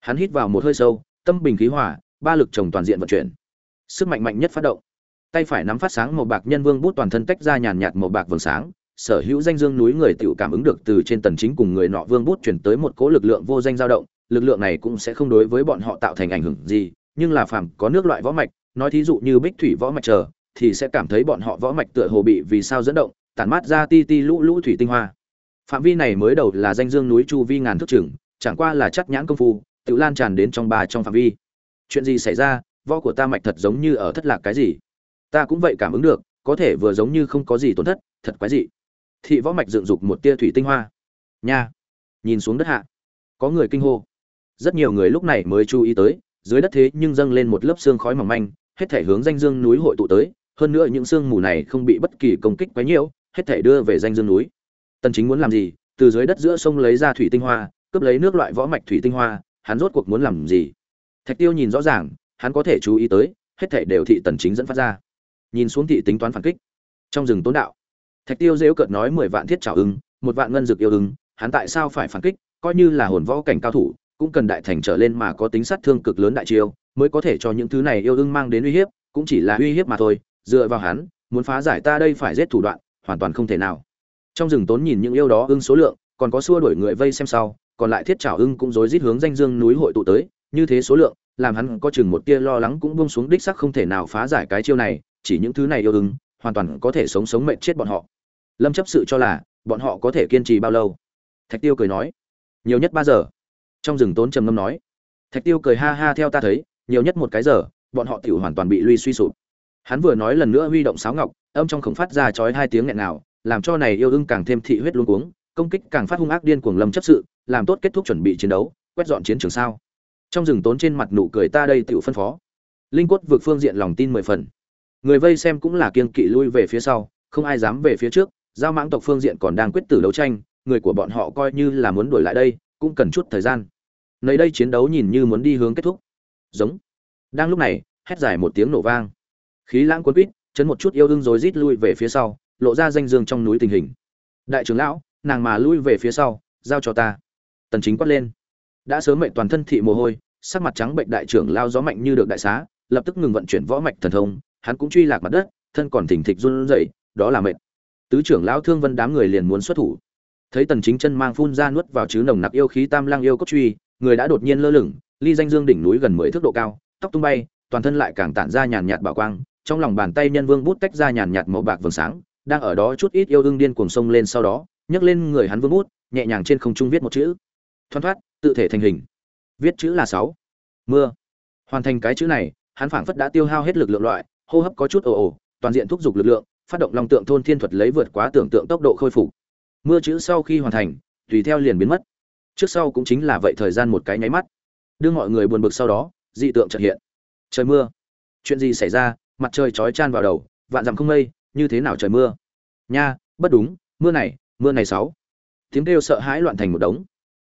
Hắn hít vào một hơi sâu, tâm bình khí hòa, ba lực chồng toàn diện vận chuyển. Sức mạnh mạnh nhất phát động. Tay phải nắm phát sáng một bạc nhân vương bút toàn thân tách ra nhàn nhạt một bạc vầng sáng, sở hữu danh dương núi người tự cảm ứng được từ trên tần chính cùng người nọ vương bút chuyển tới một cỗ lực lượng vô danh dao động, lực lượng này cũng sẽ không đối với bọn họ tạo thành ảnh hưởng gì, nhưng là phàm có nước loại võ mạch, nói thí dụ như bích thủy võ mạch chờ thì sẽ cảm thấy bọn họ võ mạch tựa hồ bị vì sao dẫn động, tản mát ra ti ti lũ lũ thủy tinh hoa. Phạm vi này mới đầu là danh dương núi chu vi ngàn thước chừng, chẳng qua là chắc nhãn công phu, tự lan tràn đến trong ba trong phạm vi. Chuyện gì xảy ra, võ của ta mạch thật giống như ở thất lạc cái gì? Ta cũng vậy cảm ứng được, có thể vừa giống như không có gì tổn thất, thật quái dị. Thị võ mạch dựng dục một tia thủy tinh hoa. Nha! Nhìn xuống đất hạ. Có người kinh hô. Rất nhiều người lúc này mới chú ý tới, dưới đất thế nhưng dâng lên một lớp xương khói mỏng manh, hết thể hướng danh dương núi hội tụ tới hơn nữa những sương mù này không bị bất kỳ công kích quấy nhiễu hết thể đưa về danh dương núi. Tần chính muốn làm gì? Từ dưới đất giữa sông lấy ra thủy tinh hoa, cướp lấy nước loại võ mạch thủy tinh hoa, hắn rốt cuộc muốn làm gì? Thạch tiêu nhìn rõ ràng, hắn có thể chú ý tới, hết thể đều thị tần chính dẫn phát ra. Nhìn xuống thị tính toán phản kích. Trong rừng tốn đạo. Thạch tiêu giễu cợt nói mười vạn thiết trảo ưng một vạn ngân dược yêu ưng hắn tại sao phải phản kích? Coi như là hồn võ cảnh cao thủ, cũng cần đại thành trở lên mà có tính sát thương cực lớn đại chiêu, mới có thể cho những thứ này yêu ưng mang đến uy hiếp, cũng chỉ là uy hiếp mà thôi dựa vào hắn, muốn phá giải ta đây phải giết thủ đoạn, hoàn toàn không thể nào. Trong rừng tốn nhìn những yêu đó ưng số lượng, còn có xua đuổi người vây xem sau, còn lại thiết trảo ưng cũng rối rít hướng danh dương núi hội tụ tới, như thế số lượng, làm hắn có chừng một tia lo lắng cũng buông xuống đích sắc không thể nào phá giải cái chiêu này, chỉ những thứ này yêu ưng, hoàn toàn có thể sống sống mệt chết bọn họ. Lâm chấp sự cho là, bọn họ có thể kiên trì bao lâu? Thạch tiêu cười nói. Nhiều nhất ba giờ. Trong rừng tốn trầm ngâm nói. Thạch tiêu cười ha ha theo ta thấy, nhiều nhất một cái giờ, bọn họ tiểu hoàn toàn bị luy suy sụp hắn vừa nói lần nữa huy động sáo ngọc, âm trong khổng phát ra chói hai tiếng nghẹn nào làm cho này yêu ưng càng thêm thị huyết luống cuống, công kích càng phát hung ác điên cuồng lâm chấp sự, làm tốt kết thúc chuẩn bị chiến đấu, quét dọn chiến trường sao. Trong rừng tốn trên mặt nụ cười ta đây tiểu phân phó. Linh quất vượt phương diện lòng tin mười phần. Người vây xem cũng là kiên kỵ lui về phía sau, không ai dám về phía trước, giao mãng tộc phương diện còn đang quyết tử đấu tranh, người của bọn họ coi như là muốn đuổi lại đây, cũng cần chút thời gian. Nơi đây chiến đấu nhìn như muốn đi hướng kết thúc. Giống. Đang lúc này, hét dài một tiếng nổ vang khí lãng cuốn quýt chấn một chút yêu đương rồi rít lui về phía sau, lộ ra danh dương trong núi tình hình. Đại trưởng lão, nàng mà lui về phía sau, giao cho ta. Tần chính quát lên. Đã sớm mệnh toàn thân thị mồ hôi, sắc mặt trắng bệnh đại trưởng lao gió mạnh như được đại xá, lập tức ngừng vận chuyển võ mạch thần thông, hắn cũng truy lạc mặt đất, thân còn thỉnh thịch run rẩy, đó là mệnh. Tứ trưởng lão thương vân đám người liền muốn xuất thủ. Thấy tần chính chân mang phun ra nuốt vào chứ nồng nặc yêu khí tam lang yêu cốt truy, người đã đột nhiên lơ lửng, ly danh dương đỉnh núi gần 10 thước độ cao, tóc tung bay, toàn thân lại càng tản ra nhàn nhạt bảo quang trong lòng bàn tay nhân vương bút tách ra nhàn nhạt màu bạc vầng sáng, đang ở đó chút ít yêu đương điên cuồng sông lên sau đó, nhấc lên người hắn vương bút, nhẹ nhàng trên không trung viết một chữ. Thoăn thoát, tự thể thành hình. Viết chữ là sáu. Mưa. Hoàn thành cái chữ này, hắn phảng phất đã tiêu hao hết lực lượng loại, hô hấp có chút ồ ồ, toàn diện thúc giục lực lượng, phát động long tượng thôn thiên thuật lấy vượt quá tưởng tượng tốc độ khôi phục. Mưa chữ sau khi hoàn thành, tùy theo liền biến mất. Trước sau cũng chính là vậy thời gian một cái nháy mắt. Đưa mọi người buồn bực sau đó, dị tượng chợt hiện. Trời mưa. Chuyện gì xảy ra? Mặt trời chói chan vào đầu, vạn dặm không mây, như thế nào trời mưa? Nha, bất đúng, mưa này mưa này sáu. Tiếng kêu sợ hãi loạn thành một đống.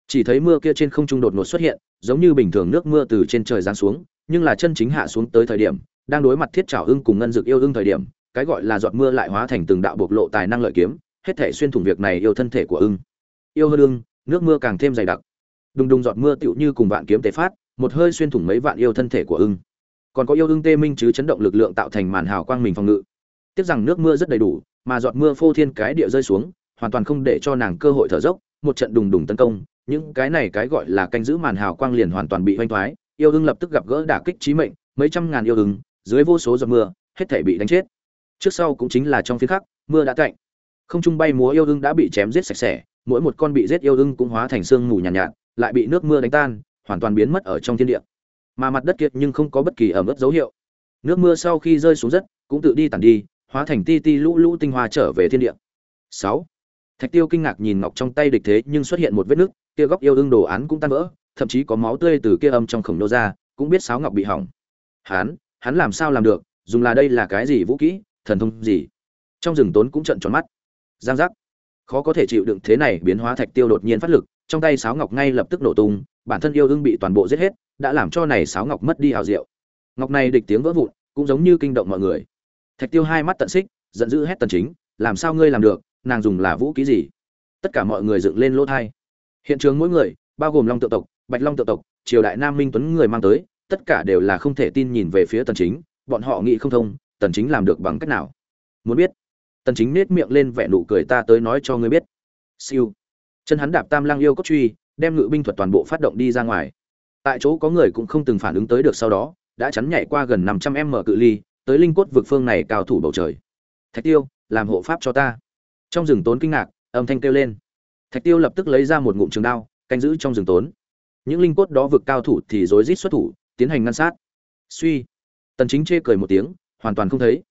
Chỉ thấy mưa kia trên không trung đột ngột xuất hiện, giống như bình thường nước mưa từ trên trời giáng xuống, nhưng là chân chính hạ xuống tới thời điểm, đang đối mặt thiết trảo ưng cùng ngân dực yêu ưng thời điểm, cái gọi là giọt mưa lại hóa thành từng đạo bộc lộ tài năng lợi kiếm, hết thể xuyên thủng việc này yêu thân thể của ưng. Yêu hơn ưng, nước mưa càng thêm dày đặc. Đùng đùng giọt mưa tựu như cùng vạn kiếm tế phát, một hơi xuyên thủng mấy vạn yêu thân thể của ưng còn có yêu ưng tê minh chứ chấn động lực lượng tạo thành màn hào quang mình phòng ngự. Tiếc rằng nước mưa rất đầy đủ mà giọt mưa phô thiên cái địa rơi xuống hoàn toàn không để cho nàng cơ hội thở dốc một trận đùng đùng tấn công những cái này cái gọi là canh giữ màn hào quang liền hoàn toàn bị hoanh thoái yêu ưng lập tức gặp gỡ đả kích trí mệnh mấy trăm ngàn yêu ưng dưới vô số giọt mưa hết thể bị đánh chết. Trước sau cũng chính là trong phía khắc mưa đã cạnh không trung bay múa yêu ưng đã bị chém giết sạch sẽ mỗi một con bị giết yêu ưng cũng hóa thành sương mù nhàn nhạt, nhạt lại bị nước mưa đánh tan hoàn toàn biến mất ở trong thiên địa mà mặt đất kiệt nhưng không có bất kỳ ẩm ướt dấu hiệu. Nước mưa sau khi rơi xuống rất, cũng tự đi tản đi, hóa thành ti ti lũ lũ tinh hoa trở về thiên địa. Sáu. Thạch tiêu kinh ngạc nhìn ngọc trong tay địch thế nhưng xuất hiện một vết nứt, kia góc yêu ưng đồ án cũng tan vỡ, thậm chí có máu tươi từ kia âm trong khổng nô ra, cũng biết sáo ngọc bị hỏng. Hắn hắn làm sao làm được, dùng là đây là cái gì vũ kỹ, thần thông gì? Trong rừng tốn cũng trận tròn mắt. Giang giác. Khó có thể chịu đựng thế này biến hóa thạch tiêu đột nhiên phát lực, trong tay sáo ngọc ngay lập tức nổ tung, bản thân yêu ưng bị toàn bộ giết hết đã làm cho này sáo ngọc mất đi hào diệu. Ngọc này địch tiếng vỡ vụn, cũng giống như kinh động mọi người. Thạch tiêu hai mắt tận xích, giận dữ hét tần chính, làm sao ngươi làm được? Nàng dùng là vũ khí gì? Tất cả mọi người dựng lên lỗ thai. Hiện trường mỗi người, bao gồm long tự tộc, bạch long tự tộc, triều đại nam minh tuấn người mang tới, tất cả đều là không thể tin nhìn về phía tần chính, bọn họ nghĩ không thông, tần chính làm được bằng cách nào? Muốn biết. Tần chính nét miệng lên vẻ nụ cười ta tới nói cho ngươi biết. Siêu. Chân hắn đạp tam lang yêu cốt truy, đem ngự binh thuật toàn bộ phát động đi ra ngoài tại chỗ có người cũng không từng phản ứng tới được sau đó, đã chắn nhảy qua gần 500 m cự ly, tới linh cốt vực phương này cao thủ bầu trời. Thạch tiêu, làm hộ pháp cho ta. Trong rừng tốn kinh ngạc, âm thanh kêu lên. Thạch tiêu lập tức lấy ra một ngụm trường đao, canh giữ trong rừng tốn. Những linh cốt đó vực cao thủ thì rối rít xuất thủ, tiến hành ngăn sát. Suy. Tần chính chê cười một tiếng, hoàn toàn không thấy.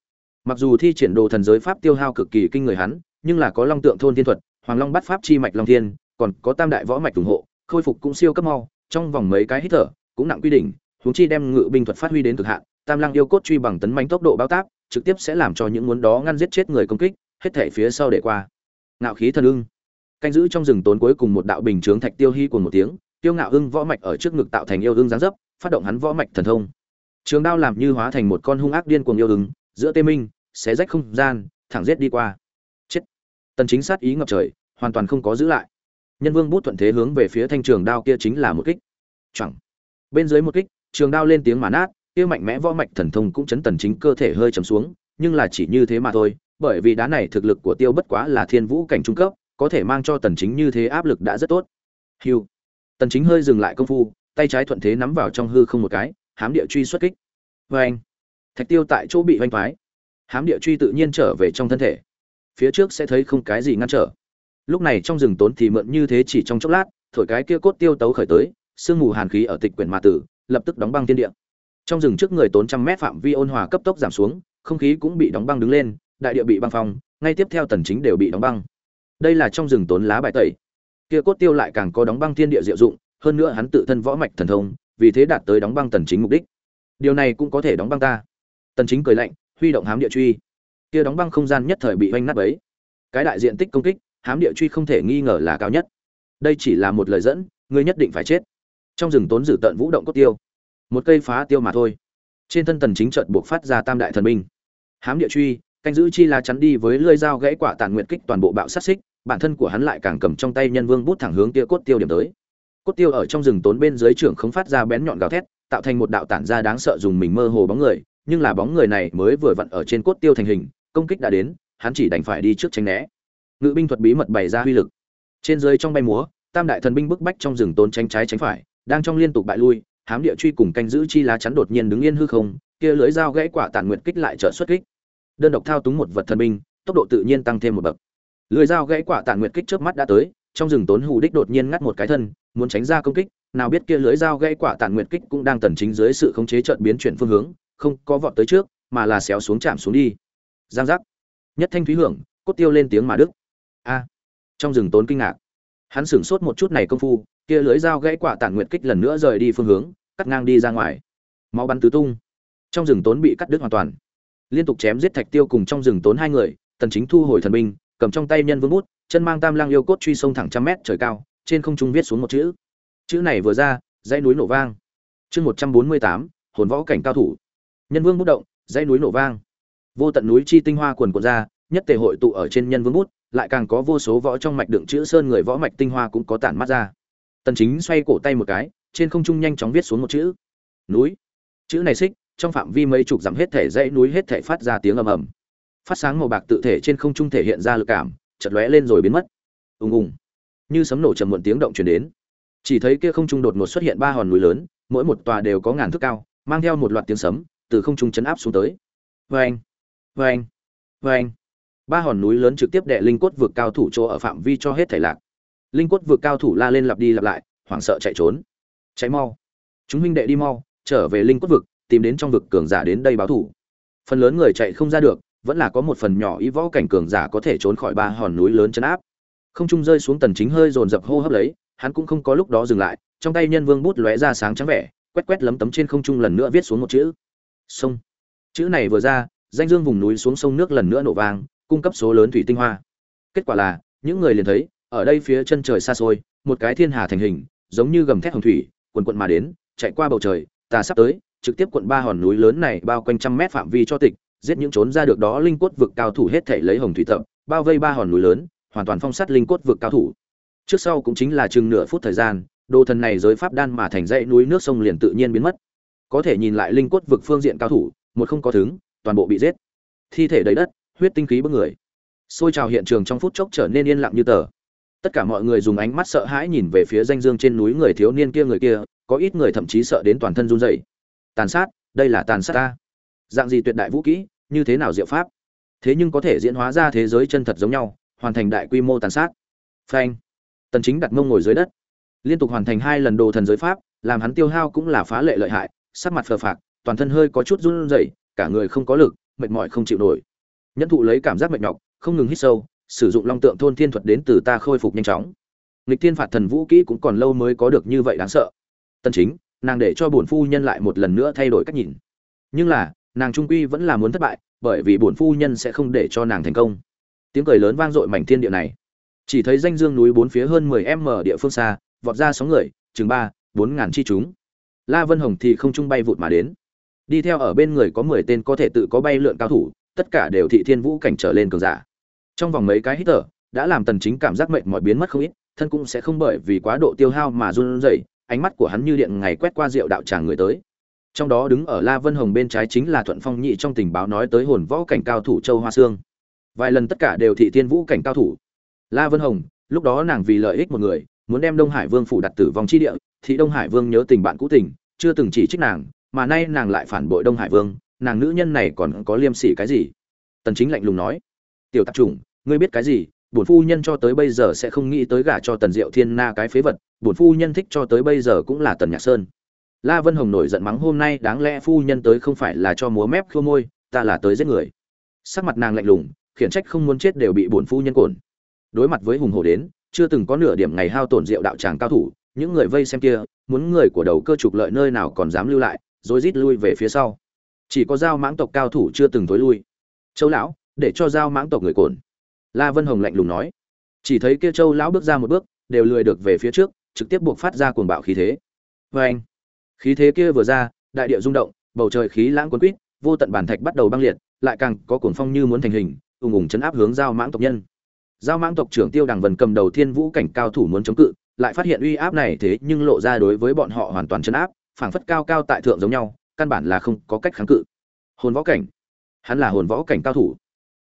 Mặc dù thi triển đồ thần giới pháp tiêu hao cực kỳ kinh người hắn, nhưng là có long tượng thôn thiên thuật, hoàng long bắt pháp chi mạch long thiên, còn có tam đại võ mạch ủng hộ, khôi phục cũng siêu cấp mau trong vòng mấy cái hít thở, cũng nặng quy định, huống chi đem ngự binh thuật phát huy đến cực hạn, tam lăng yêu cốt truy bằng tấn manh tốc độ bao táp, trực tiếp sẽ làm cho những muốn đó ngăn giết chết người công kích, hết thể phía sau để qua. Ngạo khí thần ưng. Canh giữ trong rừng tốn cuối cùng một đạo bình chướng thạch tiêu hy của một tiếng, tiêu ngạo hưng võ mạch ở trước ngực tạo thành yêu hưng giáng dấp, phát động hắn võ mạch thần thông. Trường đao làm như hóa thành một con hung ác điên cuồng yêu hưng giữa tê minh, xé rách không gian, thẳng giết đi qua. Chết. Tần chính sát ý ngập trời, hoàn toàn không có giữ lại nhân vương bút thuận thế hướng về phía thanh trường đao kia chính là một kích. Chẳng bên dưới một kích, trường đao lên tiếng mà nát, kia mạnh mẽ võ mạch thần thông cũng chấn tần chính cơ thể hơi trầm xuống, nhưng là chỉ như thế mà thôi, bởi vì đá này thực lực của tiêu bất quá là thiên vũ cảnh trung cấp, có thể mang cho tần chính như thế áp lực đã rất tốt. Hưu. Tần chính hơi dừng lại công phu, tay trái thuận thế nắm vào trong hư không một cái, hám địa truy xuất kích. Với anh. Thạch tiêu tại chỗ bị hoanh thoái. Hám địa truy tự nhiên trở về trong thân thể. Phía trước sẽ thấy không cái gì ngăn trở lúc này trong rừng tốn thì mượn như thế chỉ trong chốc lát, thổi cái kia cốt tiêu tấu khởi tới, sương mù hàn khí ở tịch quyển mà tử, lập tức đóng băng thiên địa. Trong rừng trước người tốn trăm mét phạm vi ôn hòa cấp tốc giảm xuống, không khí cũng bị đóng băng đứng lên, đại địa bị băng phong, ngay tiếp theo tần chính đều bị đóng băng. Đây là trong rừng tốn lá bài tẩy. Kia cốt tiêu lại càng có đóng băng thiên địa diệu dụng, hơn nữa hắn tự thân võ mạch thần thông, vì thế đạt tới đóng băng tần chính mục đích. Điều này cũng có thể đóng băng ta. Tần chính cười lạnh, huy động hám địa truy. Kia đóng băng không gian nhất thời bị vanh nát bấy. Cái đại diện tích công kích hám địa truy không thể nghi ngờ là cao nhất. Đây chỉ là một lời dẫn, ngươi nhất định phải chết. Trong rừng tốn dự tận vũ động cốt tiêu. Một cây phá tiêu mà thôi. Trên thân tần chính trận buộc phát ra tam đại thần binh. Hám địa truy, canh giữ chi là chắn đi với lưỡi dao gãy quả tàn nguyện kích toàn bộ bạo sát xích, bản thân của hắn lại càng cầm trong tay nhân vương bút thẳng hướng kia cốt tiêu điểm tới. Cốt tiêu ở trong rừng tốn bên dưới trưởng không phát ra bén nhọn gào thét, tạo thành một đạo tản ra đáng sợ dùng mình mơ hồ bóng người, nhưng là bóng người này mới vừa vặn ở trên cốt tiêu thành hình, công kích đã đến, hắn chỉ đành phải đi trước tránh né ngự binh thuật bí mật bày ra uy lực. Trên dưới trong bay múa, tam đại thần binh bức bách trong rừng tốn tránh trái tránh phải, đang trong liên tục bại lui, hám địa truy cùng canh giữ chi lá chắn đột nhiên đứng yên hư không, kia lưới dao gãy quả tản nguyệt kích lại trợ xuất kích. Đơn độc thao túng một vật thần binh, tốc độ tự nhiên tăng thêm một bậc. Lưới dao gãy quả tản nguyệt kích trước mắt đã tới, trong rừng tốn hù đích đột nhiên ngắt một cái thân, muốn tránh ra công kích, nào biết kia lưới dao gãy quả tản nguyệt kích cũng đang tần chính dưới sự khống chế chợt biến chuyển phương hướng, không có vọt tới trước, mà là xéo xuống chạm xuống đi. Giang giác. Nhất thanh thúy hưởng, cốt tiêu lên tiếng mà đức a. Trong rừng tốn kinh ngạc. Hắn sửng sốt một chút này công phu, kia lưới dao gãy quả tản nguyệt kích lần nữa rời đi phương hướng, cắt ngang đi ra ngoài. Máu bắn tứ tung. Trong rừng tốn bị cắt đứt hoàn toàn. Liên tục chém giết thạch tiêu cùng trong rừng tốn hai người, tần chính thu hồi thần binh, cầm trong tay nhân vương bút, chân mang tam lang yêu cốt truy sông thẳng trăm mét trời cao, trên không trung viết xuống một chữ. Chữ này vừa ra, dãy núi nổ vang. Chương một trăm bốn mươi tám, hồn võ cảnh cao thủ. Nhân vương bút động, dãy núi nổ vang. Vô tận núi chi tinh hoa quần cuộn ra, nhất tề hội tụ ở trên nhân vương bút lại càng có vô số võ trong mạch đựng chữ sơn người võ mạch tinh hoa cũng có tản mắt ra. Tần chính xoay cổ tay một cái, trên không trung nhanh chóng viết xuống một chữ. Núi. Chữ này xích, trong phạm vi mấy chục dặm hết thể dãy núi hết thể phát ra tiếng ầm ầm. Phát sáng màu bạc tự thể trên không trung thể hiện ra lực cảm, chợt lóe lên rồi biến mất. Ùng ùng. Như sấm nổ trầm muộn tiếng động truyền đến. Chỉ thấy kia không trung đột ngột xuất hiện ba hòn núi lớn, mỗi một tòa đều có ngàn thước cao, mang theo một loạt tiếng sấm, từ không trung chấn áp xuống tới. Vang vang vang ba hòn núi lớn trực tiếp đệ linh cốt vượt cao thủ chỗ ở phạm vi cho hết thảy lạc. Linh cốt vượt cao thủ la lên lặp đi lặp lại, hoảng sợ chạy trốn. Cháy mau. Chúng huynh đệ đi mau, trở về linh cốt vực, tìm đến trong vực cường giả đến đây báo thủ. Phần lớn người chạy không ra được, vẫn là có một phần nhỏ ý võ cảnh cường giả có thể trốn khỏi ba hòn núi lớn chấn áp. Không trung rơi xuống tần chính hơi dồn dập hô hấp lấy, hắn cũng không có lúc đó dừng lại, trong tay nhân vương bút lóe ra sáng trắng vẻ, quét quét lấm tấm trên không trung lần nữa viết xuống một chữ. Sông. Chữ này vừa ra, danh dương vùng núi xuống sông nước lần nữa nổ vang cung cấp số lớn thủy tinh hoa. Kết quả là, những người liền thấy, ở đây phía chân trời xa xôi, một cái thiên hà thành hình, giống như gầm thét hồng thủy, quần quận mà đến, chạy qua bầu trời ta sắp tới, trực tiếp quận ba hòn núi lớn này bao quanh trăm mét phạm vi cho tịch, giết những trốn ra được đó linh cốt vực cao thủ hết thể lấy hồng thủy tập, bao vây ba hòn núi lớn, hoàn toàn phong sát linh cốt vực cao thủ. Trước sau cũng chính là chừng nửa phút thời gian, đồ thần này giới pháp đan mà thành dãy núi nước sông liền tự nhiên biến mất. Có thể nhìn lại linh cốt vực phương diện cao thủ, một không có thứ, toàn bộ bị giết. Thi thể đầy đất huyết tinh khí bức người. Xôi trào hiện trường trong phút chốc trở nên yên lặng như tờ. Tất cả mọi người dùng ánh mắt sợ hãi nhìn về phía danh dương trên núi người thiếu niên kia người kia, có ít người thậm chí sợ đến toàn thân run rẩy. Tàn sát, đây là tàn sát ta. Dạng gì tuyệt đại vũ kỹ, như thế nào diệu pháp? Thế nhưng có thể diễn hóa ra thế giới chân thật giống nhau, hoàn thành đại quy mô tàn sát. Phanh. Tần chính đặt mông ngồi dưới đất. Liên tục hoàn thành hai lần đồ thần giới pháp, làm hắn tiêu hao cũng là phá lệ lợi hại, sắc mặt phờ phạc, toàn thân hơi có chút run rẩy, cả người không có lực, mệt mỏi không chịu nổi nhẫn thụ lấy cảm giác mệt nhọc, không ngừng hít sâu, sử dụng long tượng thôn thiên thuật đến từ ta khôi phục nhanh chóng. Nghịch thiên phạt thần vũ kỹ cũng còn lâu mới có được như vậy đáng sợ. Tân chính, nàng để cho bổn phu nhân lại một lần nữa thay đổi cách nhìn. Nhưng là, nàng trung quy vẫn là muốn thất bại, bởi vì bổn phu nhân sẽ không để cho nàng thành công. Tiếng cười lớn vang dội mảnh thiên địa này. Chỉ thấy danh dương núi bốn phía hơn mười m địa phương xa, vọt ra sóng người, chừng ba, bốn ngàn chi chúng. La vân hồng thì không trung bay vụt mà đến. Đi theo ở bên người có mười tên có thể tự có bay lượn cao thủ tất cả đều thị thiên vũ cảnh trở lên cường giả. Trong vòng mấy cái hít thở, đã làm tần chính cảm giác mệt mỏi biến mất không ít, thân cũng sẽ không bởi vì quá độ tiêu hao mà run rẩy, ánh mắt của hắn như điện ngày quét qua rượu đạo tràng người tới. Trong đó đứng ở la vân hồng bên trái chính là thuận phong nhị trong tình báo nói tới hồn võ cảnh cao thủ châu hoa sương. Vài lần tất cả đều thị thiên vũ cảnh cao thủ. La vân hồng, lúc đó nàng vì lợi ích một người, muốn đem đông hải vương phủ đặt tử vong chi địa, thì đông hải vương nhớ tình bạn cũ tình, chưa từng chỉ trích nàng, mà nay nàng lại phản bội đông hải vương nàng nữ nhân này còn có liêm sỉ cái gì? Tần chính lạnh lùng nói. Tiểu tạp chủng, ngươi biết cái gì? Bổn phu nhân cho tới bây giờ sẽ không nghĩ tới gả cho tần diệu thiên na cái phế vật, bổn phu nhân thích cho tới bây giờ cũng là tần nhạc sơn. La vân hồng nổi giận mắng hôm nay đáng lẽ phu nhân tới không phải là cho múa mép khua môi, ta là tới giết người. Sắc mặt nàng lạnh lùng, khiển trách không muốn chết đều bị bổn phu nhân cồn. Đối mặt với hùng hổ đến, chưa từng có nửa điểm ngày hao tổn rượu đạo tràng cao thủ, những người vây xem kia, muốn người của đầu cơ trục lợi nơi nào còn dám lưu lại, rồi rít lui về phía sau chỉ có giao mãng tộc cao thủ chưa từng thối lui. Châu lão, để cho giao mãng tộc người cồn. La vân hồng lạnh lùng nói. Chỉ thấy kia châu lão bước ra một bước, đều lười được về phía trước, trực tiếp buộc phát ra cuồng bạo khí thế. Vê anh khí thế kia vừa ra, đại địa rung động, bầu trời khí lãng cuốn quýt vô tận bản thạch bắt đầu băng liệt, lại càng có cuồng phong như muốn thành hình, ùng ùng chấn áp hướng giao mãng tộc nhân. Giao mãng tộc trưởng tiêu đằng vần cầm đầu thiên vũ cảnh cao thủ muốn chống cự, lại phát hiện uy áp này thế nhưng lộ ra đối với bọn họ hoàn toàn chấn áp, phảng phất cao cao tại thượng giống nhau căn bản là không có cách kháng cự. Hồn võ cảnh. Hắn là hồn võ cảnh cao thủ.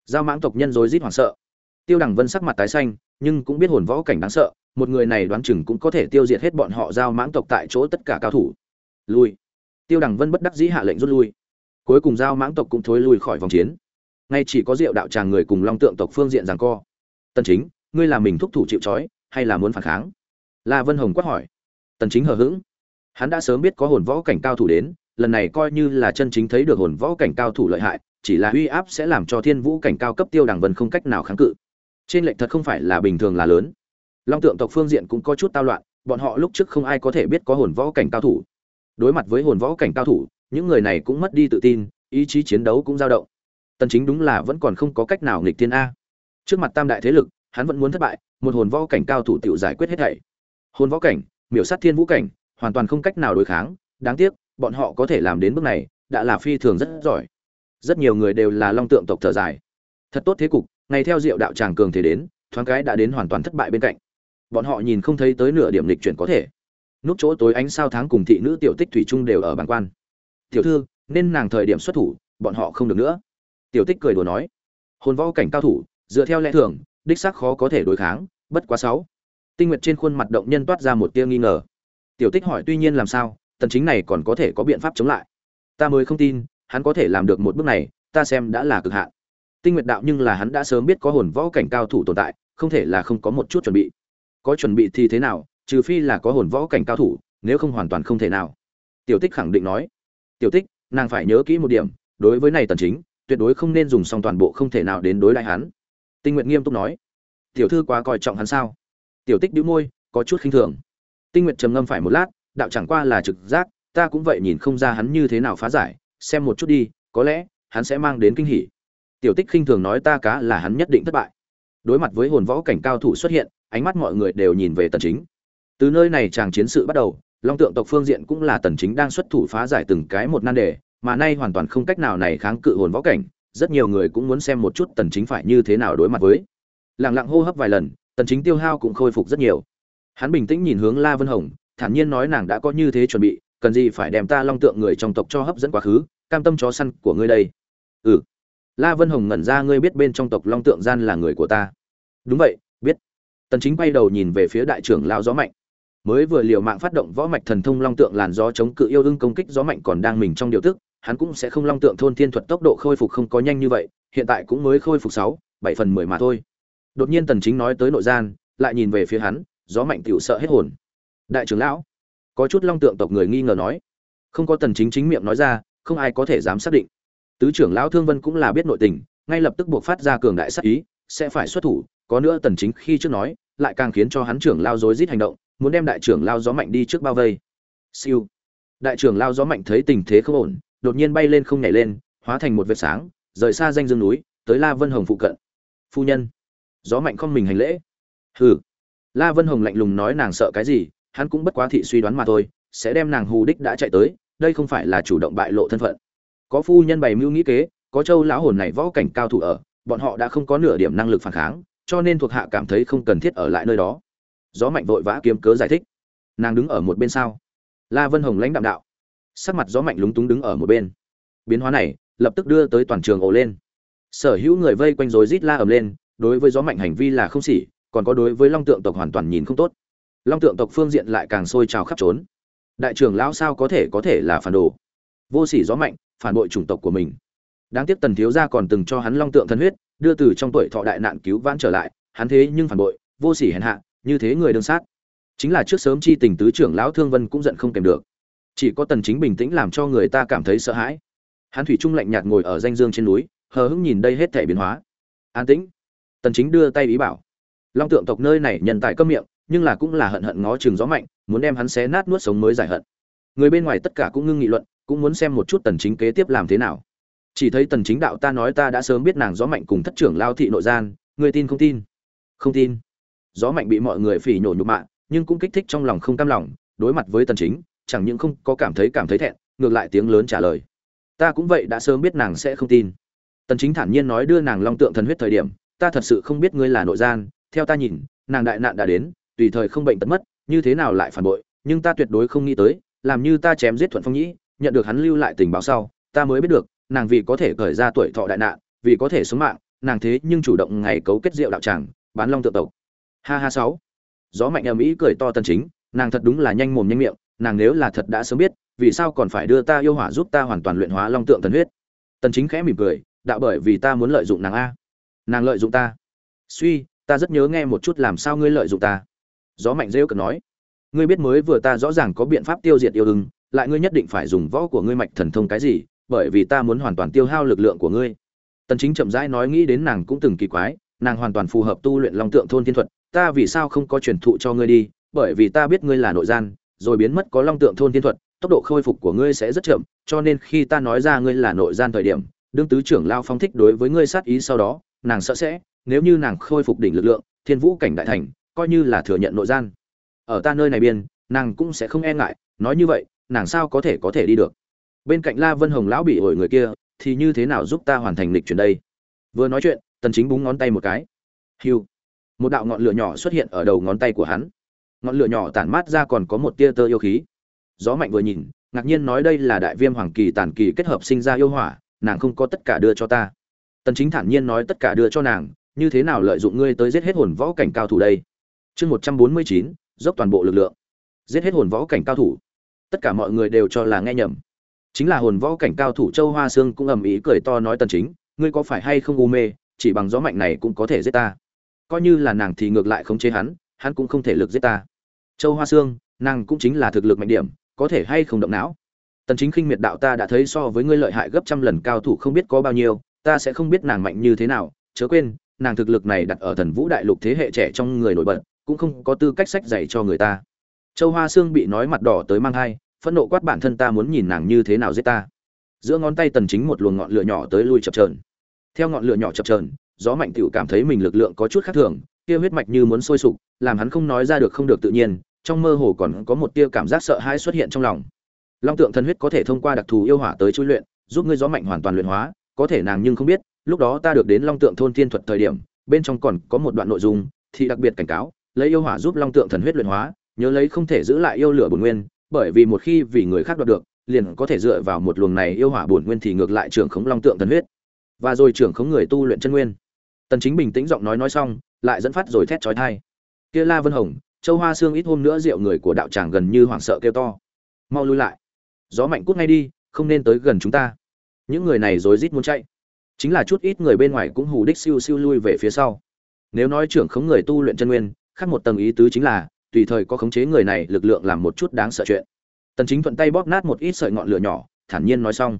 Giao mãng tộc nhân rối rít hoảng sợ. Tiêu đằng vân sắc mặt tái xanh, nhưng cũng biết hồn võ cảnh đáng sợ, một người này đoán chừng cũng có thể tiêu diệt hết bọn họ giao mãng tộc tại chỗ tất cả cao thủ. Lui. Tiêu đằng vân bất đắc dĩ hạ lệnh rút lui. Cuối cùng giao mãng tộc cũng thối lui khỏi vòng chiến. Ngay chỉ có diệu đạo tràng người cùng long tượng tộc phương diện rằng co. Tần chính, ngươi là mình thúc thủ chịu trói, hay là muốn phản kháng? La vân hồng quát hỏi. Tần chính hờ hững. Hắn đã sớm biết có hồn võ cảnh cao thủ đến lần này coi như là chân chính thấy được hồn võ cảnh cao thủ lợi hại, chỉ là uy áp sẽ làm cho thiên vũ cảnh cao cấp tiêu đằng vân không cách nào kháng cự. Trên lệnh thật không phải là bình thường là lớn. Long tượng tộc phương diện cũng có chút tao loạn, bọn họ lúc trước không ai có thể biết có hồn võ cảnh cao thủ. Đối mặt với hồn võ cảnh cao thủ, những người này cũng mất đi tự tin, ý chí chiến đấu cũng dao động. Tần chính đúng là vẫn còn không có cách nào nghịch thiên a. Trước mặt tam đại thế lực, hắn vẫn muốn thất bại, một hồn võ cảnh cao thủ tiểu giải quyết hết thảy. Hồn võ cảnh, miểu sát thiên vũ cảnh, hoàn toàn không cách nào đối kháng, đáng tiếc bọn họ có thể làm đến bước này, đã là phi thường rất giỏi. Rất nhiều người đều là long tượng tộc thở dài. Thật tốt thế cục, ngày theo diệu đạo tràng cường thể đến, thoáng cái đã đến hoàn toàn thất bại bên cạnh. Bọn họ nhìn không thấy tới nửa điểm lịch chuyển có thể. Nút chỗ tối ánh sao tháng cùng thị nữ tiểu tích thủy trung đều ở bàn quan. Tiểu thư, nên nàng thời điểm xuất thủ, bọn họ không được nữa. Tiểu tích cười đùa nói. Hồn võ cảnh cao thủ, dựa theo lẽ thường, đích xác khó có thể đối kháng, bất quá sáu. Tinh nguyệt trên khuôn mặt động nhân toát ra một tia nghi ngờ. Tiểu tích hỏi, tuy nhiên làm sao? Tần chính này còn có thể có biện pháp chống lại. Ta mới không tin, hắn có thể làm được một bước này, ta xem đã là cực hạn. Tinh nguyệt đạo nhưng là hắn đã sớm biết có hồn võ cảnh cao thủ tồn tại, không thể là không có một chút chuẩn bị. Có chuẩn bị thì thế nào, trừ phi là có hồn võ cảnh cao thủ, nếu không hoàn toàn không thể nào. Tiểu tích khẳng định nói. Tiểu tích, nàng phải nhớ kỹ một điểm, đối với này tần chính, tuyệt đối không nên dùng xong toàn bộ không thể nào đến đối lại hắn. Tinh nguyệt nghiêm túc nói. Tiểu thư quá coi trọng hắn sao? Tiểu tích nhíu môi, có chút khinh thường. Tinh nguyệt trầm ngâm phải một lát đạo chẳng qua là trực giác, ta cũng vậy nhìn không ra hắn như thế nào phá giải, xem một chút đi, có lẽ, hắn sẽ mang đến kinh hỉ. Tiểu tích khinh thường nói ta cá là hắn nhất định thất bại. Đối mặt với hồn võ cảnh cao thủ xuất hiện, ánh mắt mọi người đều nhìn về tần chính. Từ nơi này chàng chiến sự bắt đầu, long tượng tộc phương diện cũng là tần chính đang xuất thủ phá giải từng cái một nan đề, mà nay hoàn toàn không cách nào này kháng cự hồn võ cảnh, rất nhiều người cũng muốn xem một chút tần chính phải như thế nào đối mặt với. Lặng lặng hô hấp vài lần, tần chính tiêu hao cũng khôi phục rất nhiều. Hắn bình tĩnh nhìn hướng la vân hồng thản nhiên nói nàng đã có như thế chuẩn bị, cần gì phải đem ta long tượng người trong tộc cho hấp dẫn quá khứ, cam tâm chó săn của ngươi đây. Ừ. La vân hồng ngẩn ra, ngươi biết bên trong tộc long tượng gian là người của ta. Đúng vậy, biết. Tần chính quay đầu nhìn về phía đại trưởng lão gió mạnh. Mới vừa liều mạng phát động võ mạch thần thông long tượng làn gió chống cự yêu đương công kích, gió mạnh còn đang mình trong điều tức, hắn cũng sẽ không long tượng thôn thiên thuật tốc độ khôi phục không có nhanh như vậy, hiện tại cũng mới khôi phục sáu, bảy phần mười mà thôi. Đột nhiên tần chính nói tới nội gian, lại nhìn về phía hắn, gió mạnh tiểu sợ hết hồn đại trưởng lão. Có chút long tượng tộc người nghi ngờ nói. Không có tần chính chính miệng nói ra, không ai có thể dám xác định. Tứ trưởng lão thương vân cũng là biết nội tình, ngay lập tức buộc phát ra cường đại sát ý, sẽ phải xuất thủ. Có nữa tần chính khi trước nói, lại càng khiến cho hắn trưởng lao rối rít hành động, muốn đem đại trưởng lao gió mạnh đi trước bao vây. Siêu. Đại trưởng lao gió mạnh thấy tình thế không ổn, đột nhiên bay lên không nhảy lên, hóa thành một vệt sáng, rời xa danh dương núi, tới la vân hồng phụ cận. Phu nhân. Gió mạnh không mình hành lễ. Hừ. La vân hồng lạnh lùng nói nàng sợ cái gì hắn cũng bất quá thị suy đoán mà thôi, sẽ đem nàng hù đích đã chạy tới, đây không phải là chủ động bại lộ thân phận. Có phu nhân bày mưu nghĩ kế, có châu lão hồn này võ cảnh cao thủ ở, bọn họ đã không có nửa điểm năng lực phản kháng, cho nên thuộc hạ cảm thấy không cần thiết ở lại nơi đó. Gió mạnh vội vã kiếm cớ giải thích. Nàng đứng ở một bên sao? La vân hồng lãnh đạm đạo. Sắc mặt gió mạnh lúng túng đứng ở một bên. Biến hóa này, lập tức đưa tới toàn trường ồ lên. Sở hữu người vây quanh rồi rít la ầm lên, đối với gió mạnh hành vi là không xỉ, còn có đối với long tượng tộc hoàn toàn nhìn không tốt long tượng tộc phương diện lại càng sôi trào khắp trốn. Đại trưởng lão sao có thể có thể là phản đồ? Vô sỉ gió mạnh, phản bội chủng tộc của mình. Đáng tiếc tần thiếu gia còn từng cho hắn long tượng thân huyết, đưa từ trong tuổi thọ đại nạn cứu vãn trở lại, hắn thế nhưng phản bội, vô sỉ hèn hạ, như thế người đương sát. Chính là trước sớm chi tình tứ trưởng lão thương vân cũng giận không kèm được. Chỉ có tần chính bình tĩnh làm cho người ta cảm thấy sợ hãi. Hắn thủy trung lạnh nhạt ngồi ở danh dương trên núi, hờ hững nhìn đây hết thể biến hóa. An tĩnh. Tần chính đưa tay ý bảo. Long tượng tộc nơi này nhân tài cấm miệng nhưng là cũng là hận hận ngó chừng gió mạnh, muốn đem hắn xé nát nuốt sống mới giải hận. Người bên ngoài tất cả cũng ngưng nghị luận, cũng muốn xem một chút tần chính kế tiếp làm thế nào. Chỉ thấy tần chính đạo ta nói ta đã sớm biết nàng gió mạnh cùng thất trưởng lao thị nội gian, người tin không tin? Không tin. Gió mạnh bị mọi người phỉ nhổ nhục mạ, nhưng cũng kích thích trong lòng không cam lòng, đối mặt với tần chính, chẳng những không có cảm thấy cảm thấy thẹn, ngược lại tiếng lớn trả lời. Ta cũng vậy đã sớm biết nàng sẽ không tin. Tần chính thản nhiên nói đưa nàng long tượng thần huyết thời điểm, ta thật sự không biết ngươi là nội gian, theo ta nhìn, nàng đại nạn đã đến tùy thời không bệnh tật mất, như thế nào lại phản bội, nhưng ta tuyệt đối không nghĩ tới, làm như ta chém giết thuận phong nhĩ, nhận được hắn lưu lại tình báo sau, ta mới biết được, nàng vì có thể cởi ra tuổi thọ đại nạn, vì có thể sống mạng, nàng thế nhưng chủ động ngày cấu kết rượu đạo tràng, bán long tượng tộc. Ha ha sáu. Gió mạnh ầm ĩ cười to tân chính, nàng thật đúng là nhanh mồm nhanh miệng, nàng nếu là thật đã sớm biết, vì sao còn phải đưa ta yêu hỏa giúp ta hoàn toàn luyện hóa long tượng thần huyết? Tần chính khẽ mỉm cười, đạo bởi vì ta muốn lợi dụng nàng a. Nàng lợi dụng ta. Suy, ta rất nhớ nghe một chút làm sao ngươi lợi dụng ta gió mạnh rêu cực nói, ngươi biết mới vừa ta rõ ràng có biện pháp tiêu diệt yêu ưng, lại ngươi nhất định phải dùng võ của ngươi mạch thần thông cái gì, bởi vì ta muốn hoàn toàn tiêu hao lực lượng của ngươi. Tần chính chậm rãi nói nghĩ đến nàng cũng từng kỳ quái, nàng hoàn toàn phù hợp tu luyện long tượng thôn thiên thuật, ta vì sao không có truyền thụ cho ngươi đi, bởi vì ta biết ngươi là nội gian, rồi biến mất có long tượng thôn thiên thuật, tốc độ khôi phục của ngươi sẽ rất chậm, cho nên khi ta nói ra ngươi là nội gian thời điểm, đương tứ trưởng lao phong thích đối với ngươi sát ý sau đó, nàng sợ sẽ, nếu như nàng khôi phục đỉnh lực lượng, thiên vũ cảnh đại thành coi như là thừa nhận nội gian. Ở ta nơi này biên, nàng cũng sẽ không e ngại, nói như vậy, nàng sao có thể có thể đi được? Bên cạnh la vân hồng lão bị ổi người kia, thì như thế nào giúp ta hoàn thành lịch chuyển đây? Vừa nói chuyện, tần chính búng ngón tay một cái. Hiu. Một đạo ngọn lửa nhỏ xuất hiện ở đầu ngón tay của hắn. Ngọn lửa nhỏ tản mát ra còn có một tia tơ yêu khí. Gió mạnh vừa nhìn, ngạc nhiên nói đây là đại viêm hoàng kỳ tản kỳ kết hợp sinh ra yêu hỏa, nàng không có tất cả đưa cho ta. Tần chính thản nhiên nói tất cả đưa cho nàng, như thế nào lợi dụng ngươi tới giết hết hồn võ cảnh cao thủ đây? Chương 149, dốc toàn bộ lực lượng. Giết hết hồn võ cảnh cao thủ. Tất cả mọi người đều cho là nghe nhầm. Chính là hồn võ cảnh cao thủ châu hoa sương cũng ầm ĩ cười to nói tần chính ngươi có phải hay không u mê chỉ bằng gió mạnh này cũng có thể giết ta. Coi như là nàng thì ngược lại không chế hắn hắn cũng không thể lực giết ta. Châu hoa sương nàng cũng chính là thực lực mạnh điểm có thể hay không động não? Tần chính khinh miệt đạo ta đã thấy so với ngươi lợi hại gấp trăm lần cao thủ không biết có bao nhiêu ta sẽ không biết nàng mạnh như thế nào chớ quên nàng thực lực này đặt ở thần vũ đại lục thế hệ trẻ trong người nổi bật cũng không có tư cách sách dạy cho người ta. Châu hoa sương bị nói mặt đỏ tới mang hai, phẫn nộ quát bản thân ta muốn nhìn nàng như thế nào giết ta. Giữa ngón tay tần chính một luồng ngọn lửa nhỏ tới lui chập chờn. Theo ngọn lửa nhỏ chập chờn, gió mạnh tiểu cảm thấy mình lực lượng có chút khác thường, kia huyết mạch như muốn sôi sục, làm hắn không nói ra được không được tự nhiên, trong mơ hồ còn có một tia cảm giác sợ hãi xuất hiện trong lòng. Long tượng thần huyết có thể thông qua đặc thù yêu hỏa tới chui luyện, giúp ngươi gió mạnh hoàn toàn luyện hóa, có thể nàng nhưng không biết, lúc đó ta được đến long tượng thôn tiên thuật thời điểm, bên trong còn có một đoạn nội dung, thì đặc biệt cảnh cáo lấy yêu hỏa giúp long tượng thần huyết luyện hóa, nhớ lấy không thể giữ lại yêu lửa bổn nguyên, bởi vì một khi vì người khác đoạt được, liền có thể dựa vào một luồng này yêu hỏa bổn nguyên thì ngược lại trưởng khống long tượng thần huyết. Và rồi trưởng khống người tu luyện chân nguyên. Tần chính bình tĩnh giọng nói nói xong, lại dẫn phát rồi thét chói tai. Kia la vân hồng, châu hoa xương ít hôm nữa rượu người của đạo tràng gần như hoảng sợ kêu to. Mau lui lại. Gió mạnh cút ngay đi, không nên tới gần chúng ta. Những người này rối rít muốn chạy. Chính là chút ít người bên ngoài cũng hù đích siêu siêu lui về phía sau. Nếu nói trưởng khống người tu luyện chân nguyên khác một tầng ý tứ chính là, tùy thời có khống chế người này lực lượng làm một chút đáng sợ chuyện. Tần chính thuận tay bóp nát một ít sợi ngọn lửa nhỏ, thản nhiên nói xong.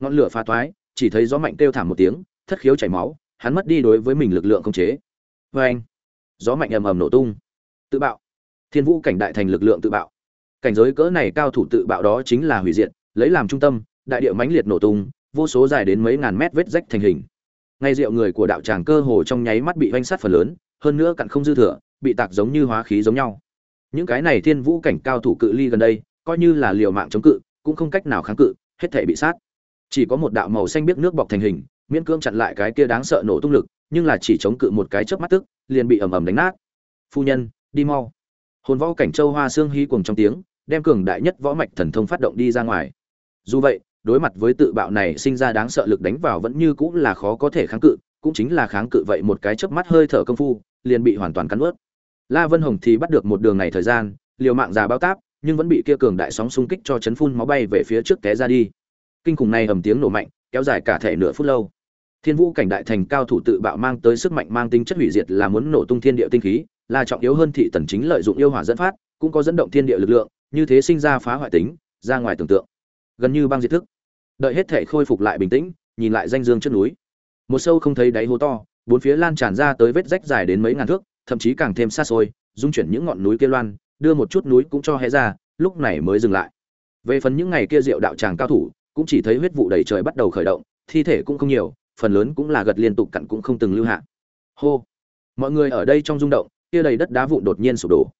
Ngọn lửa phá toái chỉ thấy gió mạnh kêu thảm một tiếng, thất khiếu chảy máu, hắn mất đi đối với mình lực lượng khống chế. Với anh, gió mạnh ầm ầm nổ tung. Tự bạo. Thiên vũ cảnh đại thành lực lượng tự bạo. Cảnh giới cỡ này cao thủ tự bạo đó chính là hủy diệt, lấy làm trung tâm, đại địa mãnh liệt nổ tung, vô số dài đến mấy ngàn mét vết rách thành hình. Ngay rượu người của đạo tràng cơ hồ trong nháy mắt bị vanh sát phần lớn, hơn nữa cặn không dư thừa bị tạc giống như hóa khí giống nhau. Những cái này thiên vũ cảnh cao thủ cự ly gần đây, coi như là liều mạng chống cự, cũng không cách nào kháng cự, hết thể bị sát. Chỉ có một đạo màu xanh biết nước bọc thành hình, miễn cưỡng chặn lại cái kia đáng sợ nổ tung lực, nhưng là chỉ chống cự một cái chớp mắt tức, liền bị ầm ầm đánh nát. Phu nhân, đi mau. Hồn võ cảnh châu hoa xương hí cùng trong tiếng, đem cường đại nhất võ mạch thần thông phát động đi ra ngoài. Dù vậy, đối mặt với tự bạo này sinh ra đáng sợ lực đánh vào vẫn như cũng là khó có thể kháng cự, cũng chính là kháng cự vậy một cái chớp mắt hơi thở công phu, liền bị hoàn toàn cắn ướt la vân hồng thì bắt được một đường này thời gian, liều mạng già bao táp, nhưng vẫn bị kia cường đại sóng xung kích cho chấn phun máu bay về phía trước té ra đi. Kinh khủng này ầm tiếng nổ mạnh, kéo dài cả thể nửa phút lâu. Thiên vũ cảnh đại thành cao thủ tự bạo mang tới sức mạnh mang tính chất hủy diệt là muốn nổ tung thiên địa tinh khí là trọng yếu hơn thị tần chính lợi dụng yêu hỏa dẫn phát, cũng có dẫn động thiên địa lực lượng, như thế sinh ra phá hoại tính, ra ngoài tưởng tượng. Gần như băng diệt thức. Đợi hết thể khôi phục lại bình tĩnh, nhìn lại danh dương trước núi. Một sâu không thấy đáy hố to, bốn phía lan tràn ra tới vết rách dài đến mấy ngàn thước thậm chí càng thêm xa xôi, dung chuyển những ngọn núi kia loan, đưa một chút núi cũng cho hé ra, lúc này mới dừng lại. Về phần những ngày kia diệu đạo tràng cao thủ, cũng chỉ thấy huyết vụ đầy trời bắt đầu khởi động, thi thể cũng không nhiều, phần lớn cũng là gật liên tục cặn cũng không từng lưu hạ. Hô! Mọi người ở đây trong rung động, kia đầy đất đá vụn đột nhiên sụp đổ.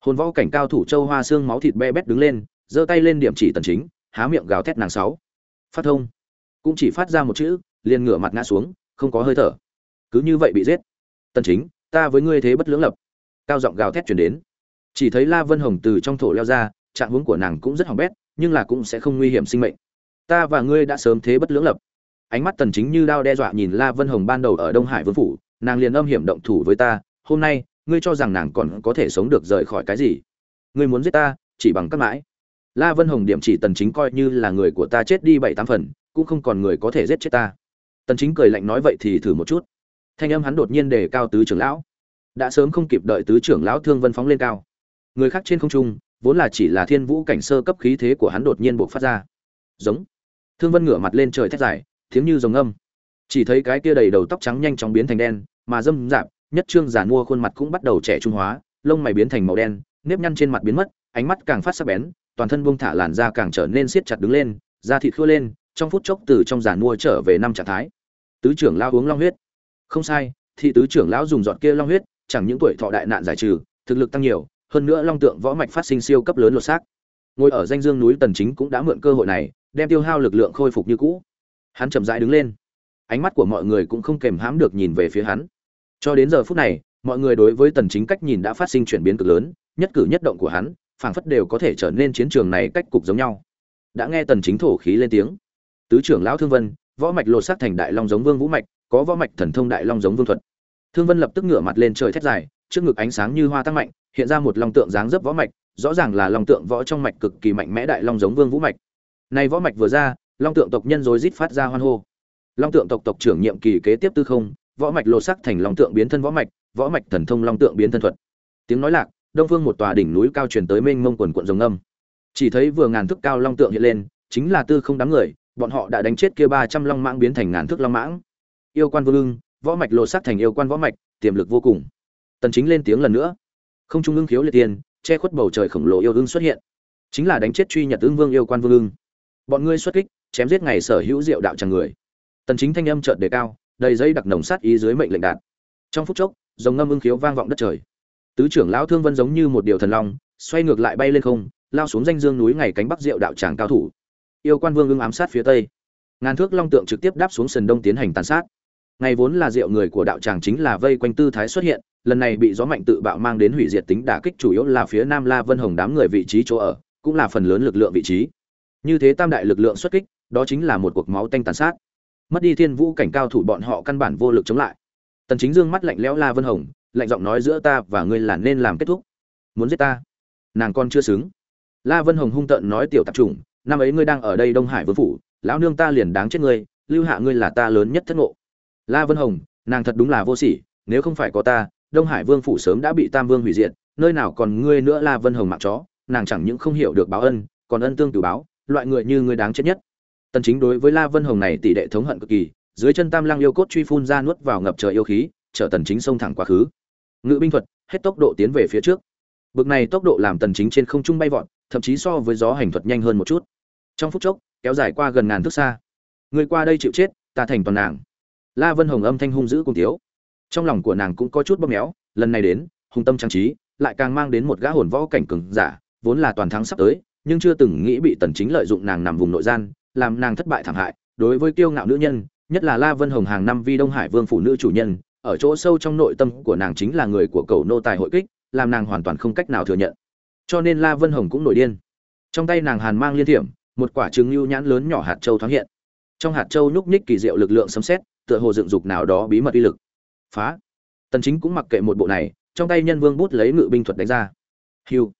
Hồn võ cảnh cao thủ châu hoa xương máu thịt be bét đứng lên, giơ tay lên điểm chỉ tần chính, há miệng gào thét nàng sáu. Phát thông. Cũng chỉ phát ra một chữ, liền ngửa mặt ngã xuống, không có hơi thở. Cứ như vậy bị giết. Tần chính ta với ngươi thế bất lưỡng lập. Cao giọng gào thét truyền đến. Chỉ thấy la vân hồng từ trong thổ leo ra, trạng huống của nàng cũng rất hỏng bét, nhưng là cũng sẽ không nguy hiểm sinh mệnh. Ta và ngươi đã sớm thế bất lưỡng lập. Ánh mắt tần chính như đao đe dọa nhìn la vân hồng ban đầu ở đông hải vương phủ, nàng liền âm hiểm động thủ với ta, hôm nay, ngươi cho rằng nàng còn có thể sống được rời khỏi cái gì? Ngươi muốn giết ta, chỉ bằng các mãi. La vân hồng điểm chỉ tần chính coi như là người của ta chết đi bảy tám phần, cũng không còn người có thể giết chết ta. Tần chính cười lạnh nói, vậy thì thử một chút thanh âm hắn đột nhiên đề cao tứ trưởng lão. Đã sớm không kịp đợi tứ trưởng lão thương vân phóng lên cao. Người khác trên không trung, vốn là chỉ là thiên vũ cảnh sơ cấp khí thế của hắn đột nhiên buộc phát ra. Giống. Thương vân ngửa mặt lên trời thét dài, tiếng như rồng âm. Chỉ thấy cái kia đầy đầu tóc trắng nhanh chóng biến thành đen, mà dâm dạp, nhất trương giàn mua khuôn mặt cũng bắt đầu trẻ trung hóa, lông mày biến thành màu đen, nếp nhăn trên mặt biến mất, ánh mắt càng phát sắc bén, toàn thân buông thả làn da càng trở nên siết chặt đứng lên, da thịt khô lên, trong phút chốc từ trong giàn mua trở về năm trạng thái. Tứ trưởng lao uống long huyết không sai, thị tứ trưởng lão dùng giọt kia long huyết, chẳng những tuổi thọ đại nạn giải trừ, thực lực tăng nhiều, hơn nữa long tượng võ mạch phát sinh siêu cấp lớn lột xác. Ngồi ở danh dương núi tần chính cũng đã mượn cơ hội này, đem tiêu hao lực lượng khôi phục như cũ. Hắn chậm rãi đứng lên. Ánh mắt của mọi người cũng không kềm hãm được nhìn về phía hắn. Cho đến giờ phút này, mọi người đối với tần chính cách nhìn đã phát sinh chuyển biến cực lớn, nhất cử nhất động của hắn, phảng phất đều có thể trở nên chiến trường này cách cục giống nhau. Đã nghe tần chính thổ khí lên tiếng. Tứ trưởng lão thương vân, võ mạch lột xác thành đại long giống vương vũ mạch có võ mạch thần thông đại long giống vương thuật. Thương vân lập tức ngửa mặt lên trời thét dài, trước ngực ánh sáng như hoa tăng mạnh, hiện ra một long tượng dáng dấp võ mạch, rõ ràng là long tượng võ trong mạch cực kỳ mạnh mẽ đại long giống vương vũ mạch. Này võ mạch vừa ra, long tượng tộc nhân rồi rít phát ra hoan hô. Long tượng tộc tộc trưởng nhiệm kỳ kế tiếp tư không, võ mạch lột sắc thành long tượng biến thân võ mạch võ mạch thần thông long tượng biến thân thuật. Tiếng nói lạc, đông phương một tòa đỉnh núi cao truyền tới mênh mông quần quận rồng âm. Chỉ thấy vừa ngàn thước cao long tượng hiện lên, chính là tư không đám người, bọn họ đã đánh chết kia ba trăm long mãng biến thành ngàn thước long mãng yêu quan vương ưng võ mạch lột sắc thành yêu quan võ mạch, tiềm lực vô cùng. Tần chính lên tiếng lần nữa. Không trung ưng khiếu liệt tiền, che khuất bầu trời khổng lồ yêu ưng xuất hiện. Chính là đánh chết truy nhật ưng vương yêu quan vương ưng bọn ngươi xuất kích, chém giết ngày sở hữu diệu đạo chẳng người. Tần chính thanh âm chợt đề cao, đầy dây đặc nồng sát ý dưới mệnh lệnh đạt. Trong phút chốc, dòng ngâm ưng khiếu vang vọng đất trời. Tứ trưởng lão thương vân giống như một điều thần long, xoay ngược lại bay lên không, lao xuống danh dương núi ngày cánh bắc diệu đạo tràng cao thủ. Yêu quan vương ưng ám sát phía tây. Ngàn thước long tượng trực tiếp đáp xuống sườn đông tiến hành tàn sát ngày vốn là rượu người của đạo tràng chính là vây quanh tư thái xuất hiện, lần này bị gió mạnh tự bạo mang đến hủy diệt tính đả kích chủ yếu là phía nam la vân hồng đám người vị trí chỗ ở, cũng là phần lớn lực lượng vị trí. Như thế tam đại lực lượng xuất kích, đó chính là một cuộc máu tanh tàn sát. Mất đi thiên vũ cảnh cao thủ bọn họ căn bản vô lực chống lại. Tần chính dương mắt lạnh lẽo la vân hồng, lạnh giọng nói giữa ta và ngươi là nên làm kết thúc. Muốn giết ta? Nàng con chưa xứng. La vân hồng hung tợn nói tiểu tạp chủng, năm ấy ngươi đang ở đây đông hải vương phủ, lão nương ta liền đáng chết ngươi, lưu hạ ngươi là ta lớn nhất thất ngộ la vân hồng, nàng thật đúng là vô sỉ, nếu không phải có ta, đông hải vương phủ sớm đã bị tam vương hủy diệt, nơi nào còn ngươi nữa la vân hồng mạng chó, nàng chẳng những không hiểu được báo ân, còn ân tương từ báo, loại người như ngươi đáng chết nhất. Tần chính đối với la vân hồng này tỷ đệ thống hận cực kỳ, dưới chân tam lang yêu cốt truy phun ra nuốt vào ngập trời yêu khí, chở tần chính xông thẳng quá khứ. Ngự binh thuật, hết tốc độ tiến về phía trước. Bực này tốc độ làm tần chính trên không trung bay vọt, thậm chí so với gió hành thuật nhanh hơn một chút. Trong phút chốc, kéo dài qua gần ngàn thước xa. Người qua đây chịu chết, ta thành toàn nàng la vân hồng âm thanh hung dữ cùng thiếu trong lòng của nàng cũng có chút bóp méo, lần này đến, hung tâm trang trí, lại càng mang đến một gã hồn võ cảnh cường giả, vốn là toàn thắng sắp tới, nhưng chưa từng nghĩ bị tần chính lợi dụng nàng nằm vùng nội gian, làm nàng thất bại thảm hại. Đối với kiêu ngạo nữ nhân, nhất là la vân hồng hàng năm vi đông hải vương phụ nữ chủ nhân, ở chỗ sâu trong nội tâm của nàng chính là người của cầu nô tài hội kích, làm nàng hoàn toàn không cách nào thừa nhận. Cho nên la vân hồng cũng nổi điên. Trong tay nàng hàn mang liên thiểm, một quả trứng lưu nhãn lớn nhỏ hạt châu thoáng hiện trong hạt châu nhúc nhích kỳ diệu lực lượng sấm xét tựa hồ dựng dục nào đó bí mật uy lực. Phá. Tần chính cũng mặc kệ một bộ này, trong tay nhân vương bút lấy ngự binh thuật đánh ra. Hưu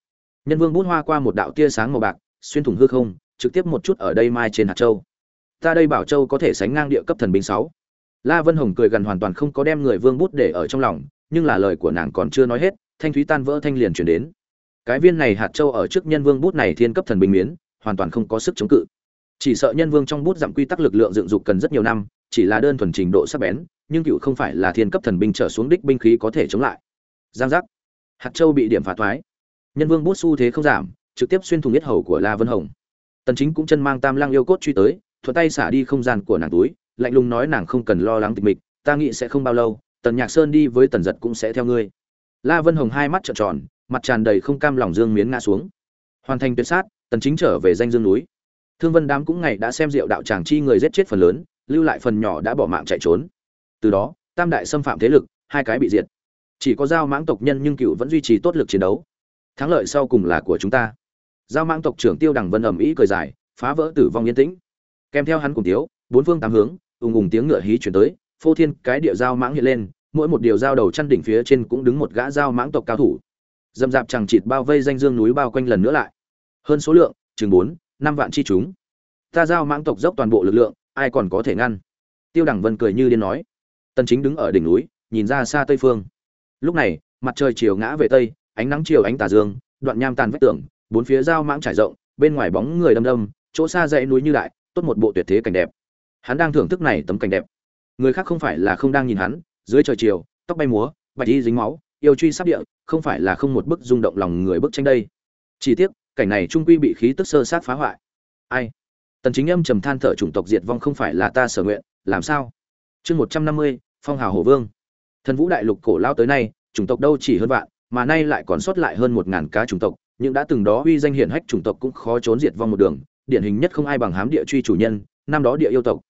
nhân vương bút hoa qua một đạo tia sáng màu bạc, xuyên thủng hư không, trực tiếp một chút ở đây mai trên hạt châu. Ta đây bảo châu có thể sánh ngang địa cấp thần binh 6. la vân hồng cười gần hoàn toàn không có đem người vương bút để ở trong lòng, nhưng là lời của nàng còn chưa nói hết, thanh thúy tan vỡ thanh liền chuyển đến. Cái viên này hạt châu ở trước nhân vương bút này thiên cấp thần binh miến, hoàn toàn không có sức chống cự chỉ sợ nhân vương trong bút giảm quy tắc lực lượng dựng dục cần rất nhiều năm, chỉ là đơn thuần trình độ sắc bén, nhưng cựu không phải là thiên cấp thần binh trở xuống đích binh khí có thể chống lại. Giang giác. Hạt châu bị điểm phá thoái. Nhân vương bút xu thế không giảm, trực tiếp xuyên thủng nhất hầu của la vân hồng. Tần chính cũng chân mang tam lang yêu cốt truy tới, thuận tay xả đi không gian của nàng túi, lạnh lùng nói nàng không cần lo lắng tịch mịch, ta nghĩ sẽ không bao lâu, tần nhạc sơn đi với tần giật cũng sẽ theo ngươi. La vân hồng hai mắt trợn tròn, mặt tràn đầy không cam lòng dương miến ngã xuống. Hoàn thành tuyệt sát, tần chính trở về danh dương núi thương vân đám cũng ngày đã xem rượu đạo tràng chi người giết chết phần lớn, lưu lại phần nhỏ đã bỏ mạng chạy trốn. Từ đó, tam đại xâm phạm thế lực, hai cái bị diệt. Chỉ có giao mãng tộc nhân nhưng cựu vẫn duy trì tốt lực chiến đấu. Thắng lợi sau cùng là của chúng ta. Giao mãng tộc trưởng tiêu đằng vân ầm ý cười dài, phá vỡ tử vong yên tĩnh. Kèm theo hắn cùng tiếu, bốn phương tám hướng, ùng ùng tiếng ngựa hí chuyển tới, phô thiên cái địa giao mãng hiện lên, mỗi một điều giao đầu chăn đỉnh phía trên cũng đứng một gã giao mãng tộc cao thủ. Dầm dạp chẳng chịt bao vây danh dương núi bao quanh lần nữa lại. Hơn số lượng, chừng bốn năm vạn chi chúng. Ta giao mãng tộc dốc toàn bộ lực lượng, ai còn có thể ngăn? Tiêu đẳng vân cười như điên nói. Tần chính đứng ở đỉnh núi, nhìn ra xa tây phương. Lúc này, mặt trời chiều ngã về tây, ánh nắng chiều ánh tà dương, đoạn nham tàn vách tường, bốn phía giao mãng trải rộng, bên ngoài bóng người đâm đâm, chỗ xa dãy núi như đại, tốt một bộ tuyệt thế cảnh đẹp. Hắn đang thưởng thức này tấm cảnh đẹp. Người khác không phải là không đang nhìn hắn, dưới trời chiều, tóc bay múa, bạch y dính máu, yêu truy sắp địa, không phải là không một bức rung động lòng người bức tranh đây. Chỉ tiếc cảnh này trung quy bị khí tức sơ sát phá hoại. Ai? Tần chính âm trầm than thở chủng tộc diệt vong không phải là ta sở nguyện làm sao? Chương 150, phong hào hổ vương. Thần vũ đại lục cổ lao tới nay chủng tộc đâu chỉ hơn vạn mà nay lại còn sót lại hơn một ngàn cá chủng tộc những đã từng đó uy danh hiển hách chủng tộc cũng khó trốn diệt vong một đường điển hình nhất không ai bằng hám địa truy chủ nhân năm đó địa yêu tộc.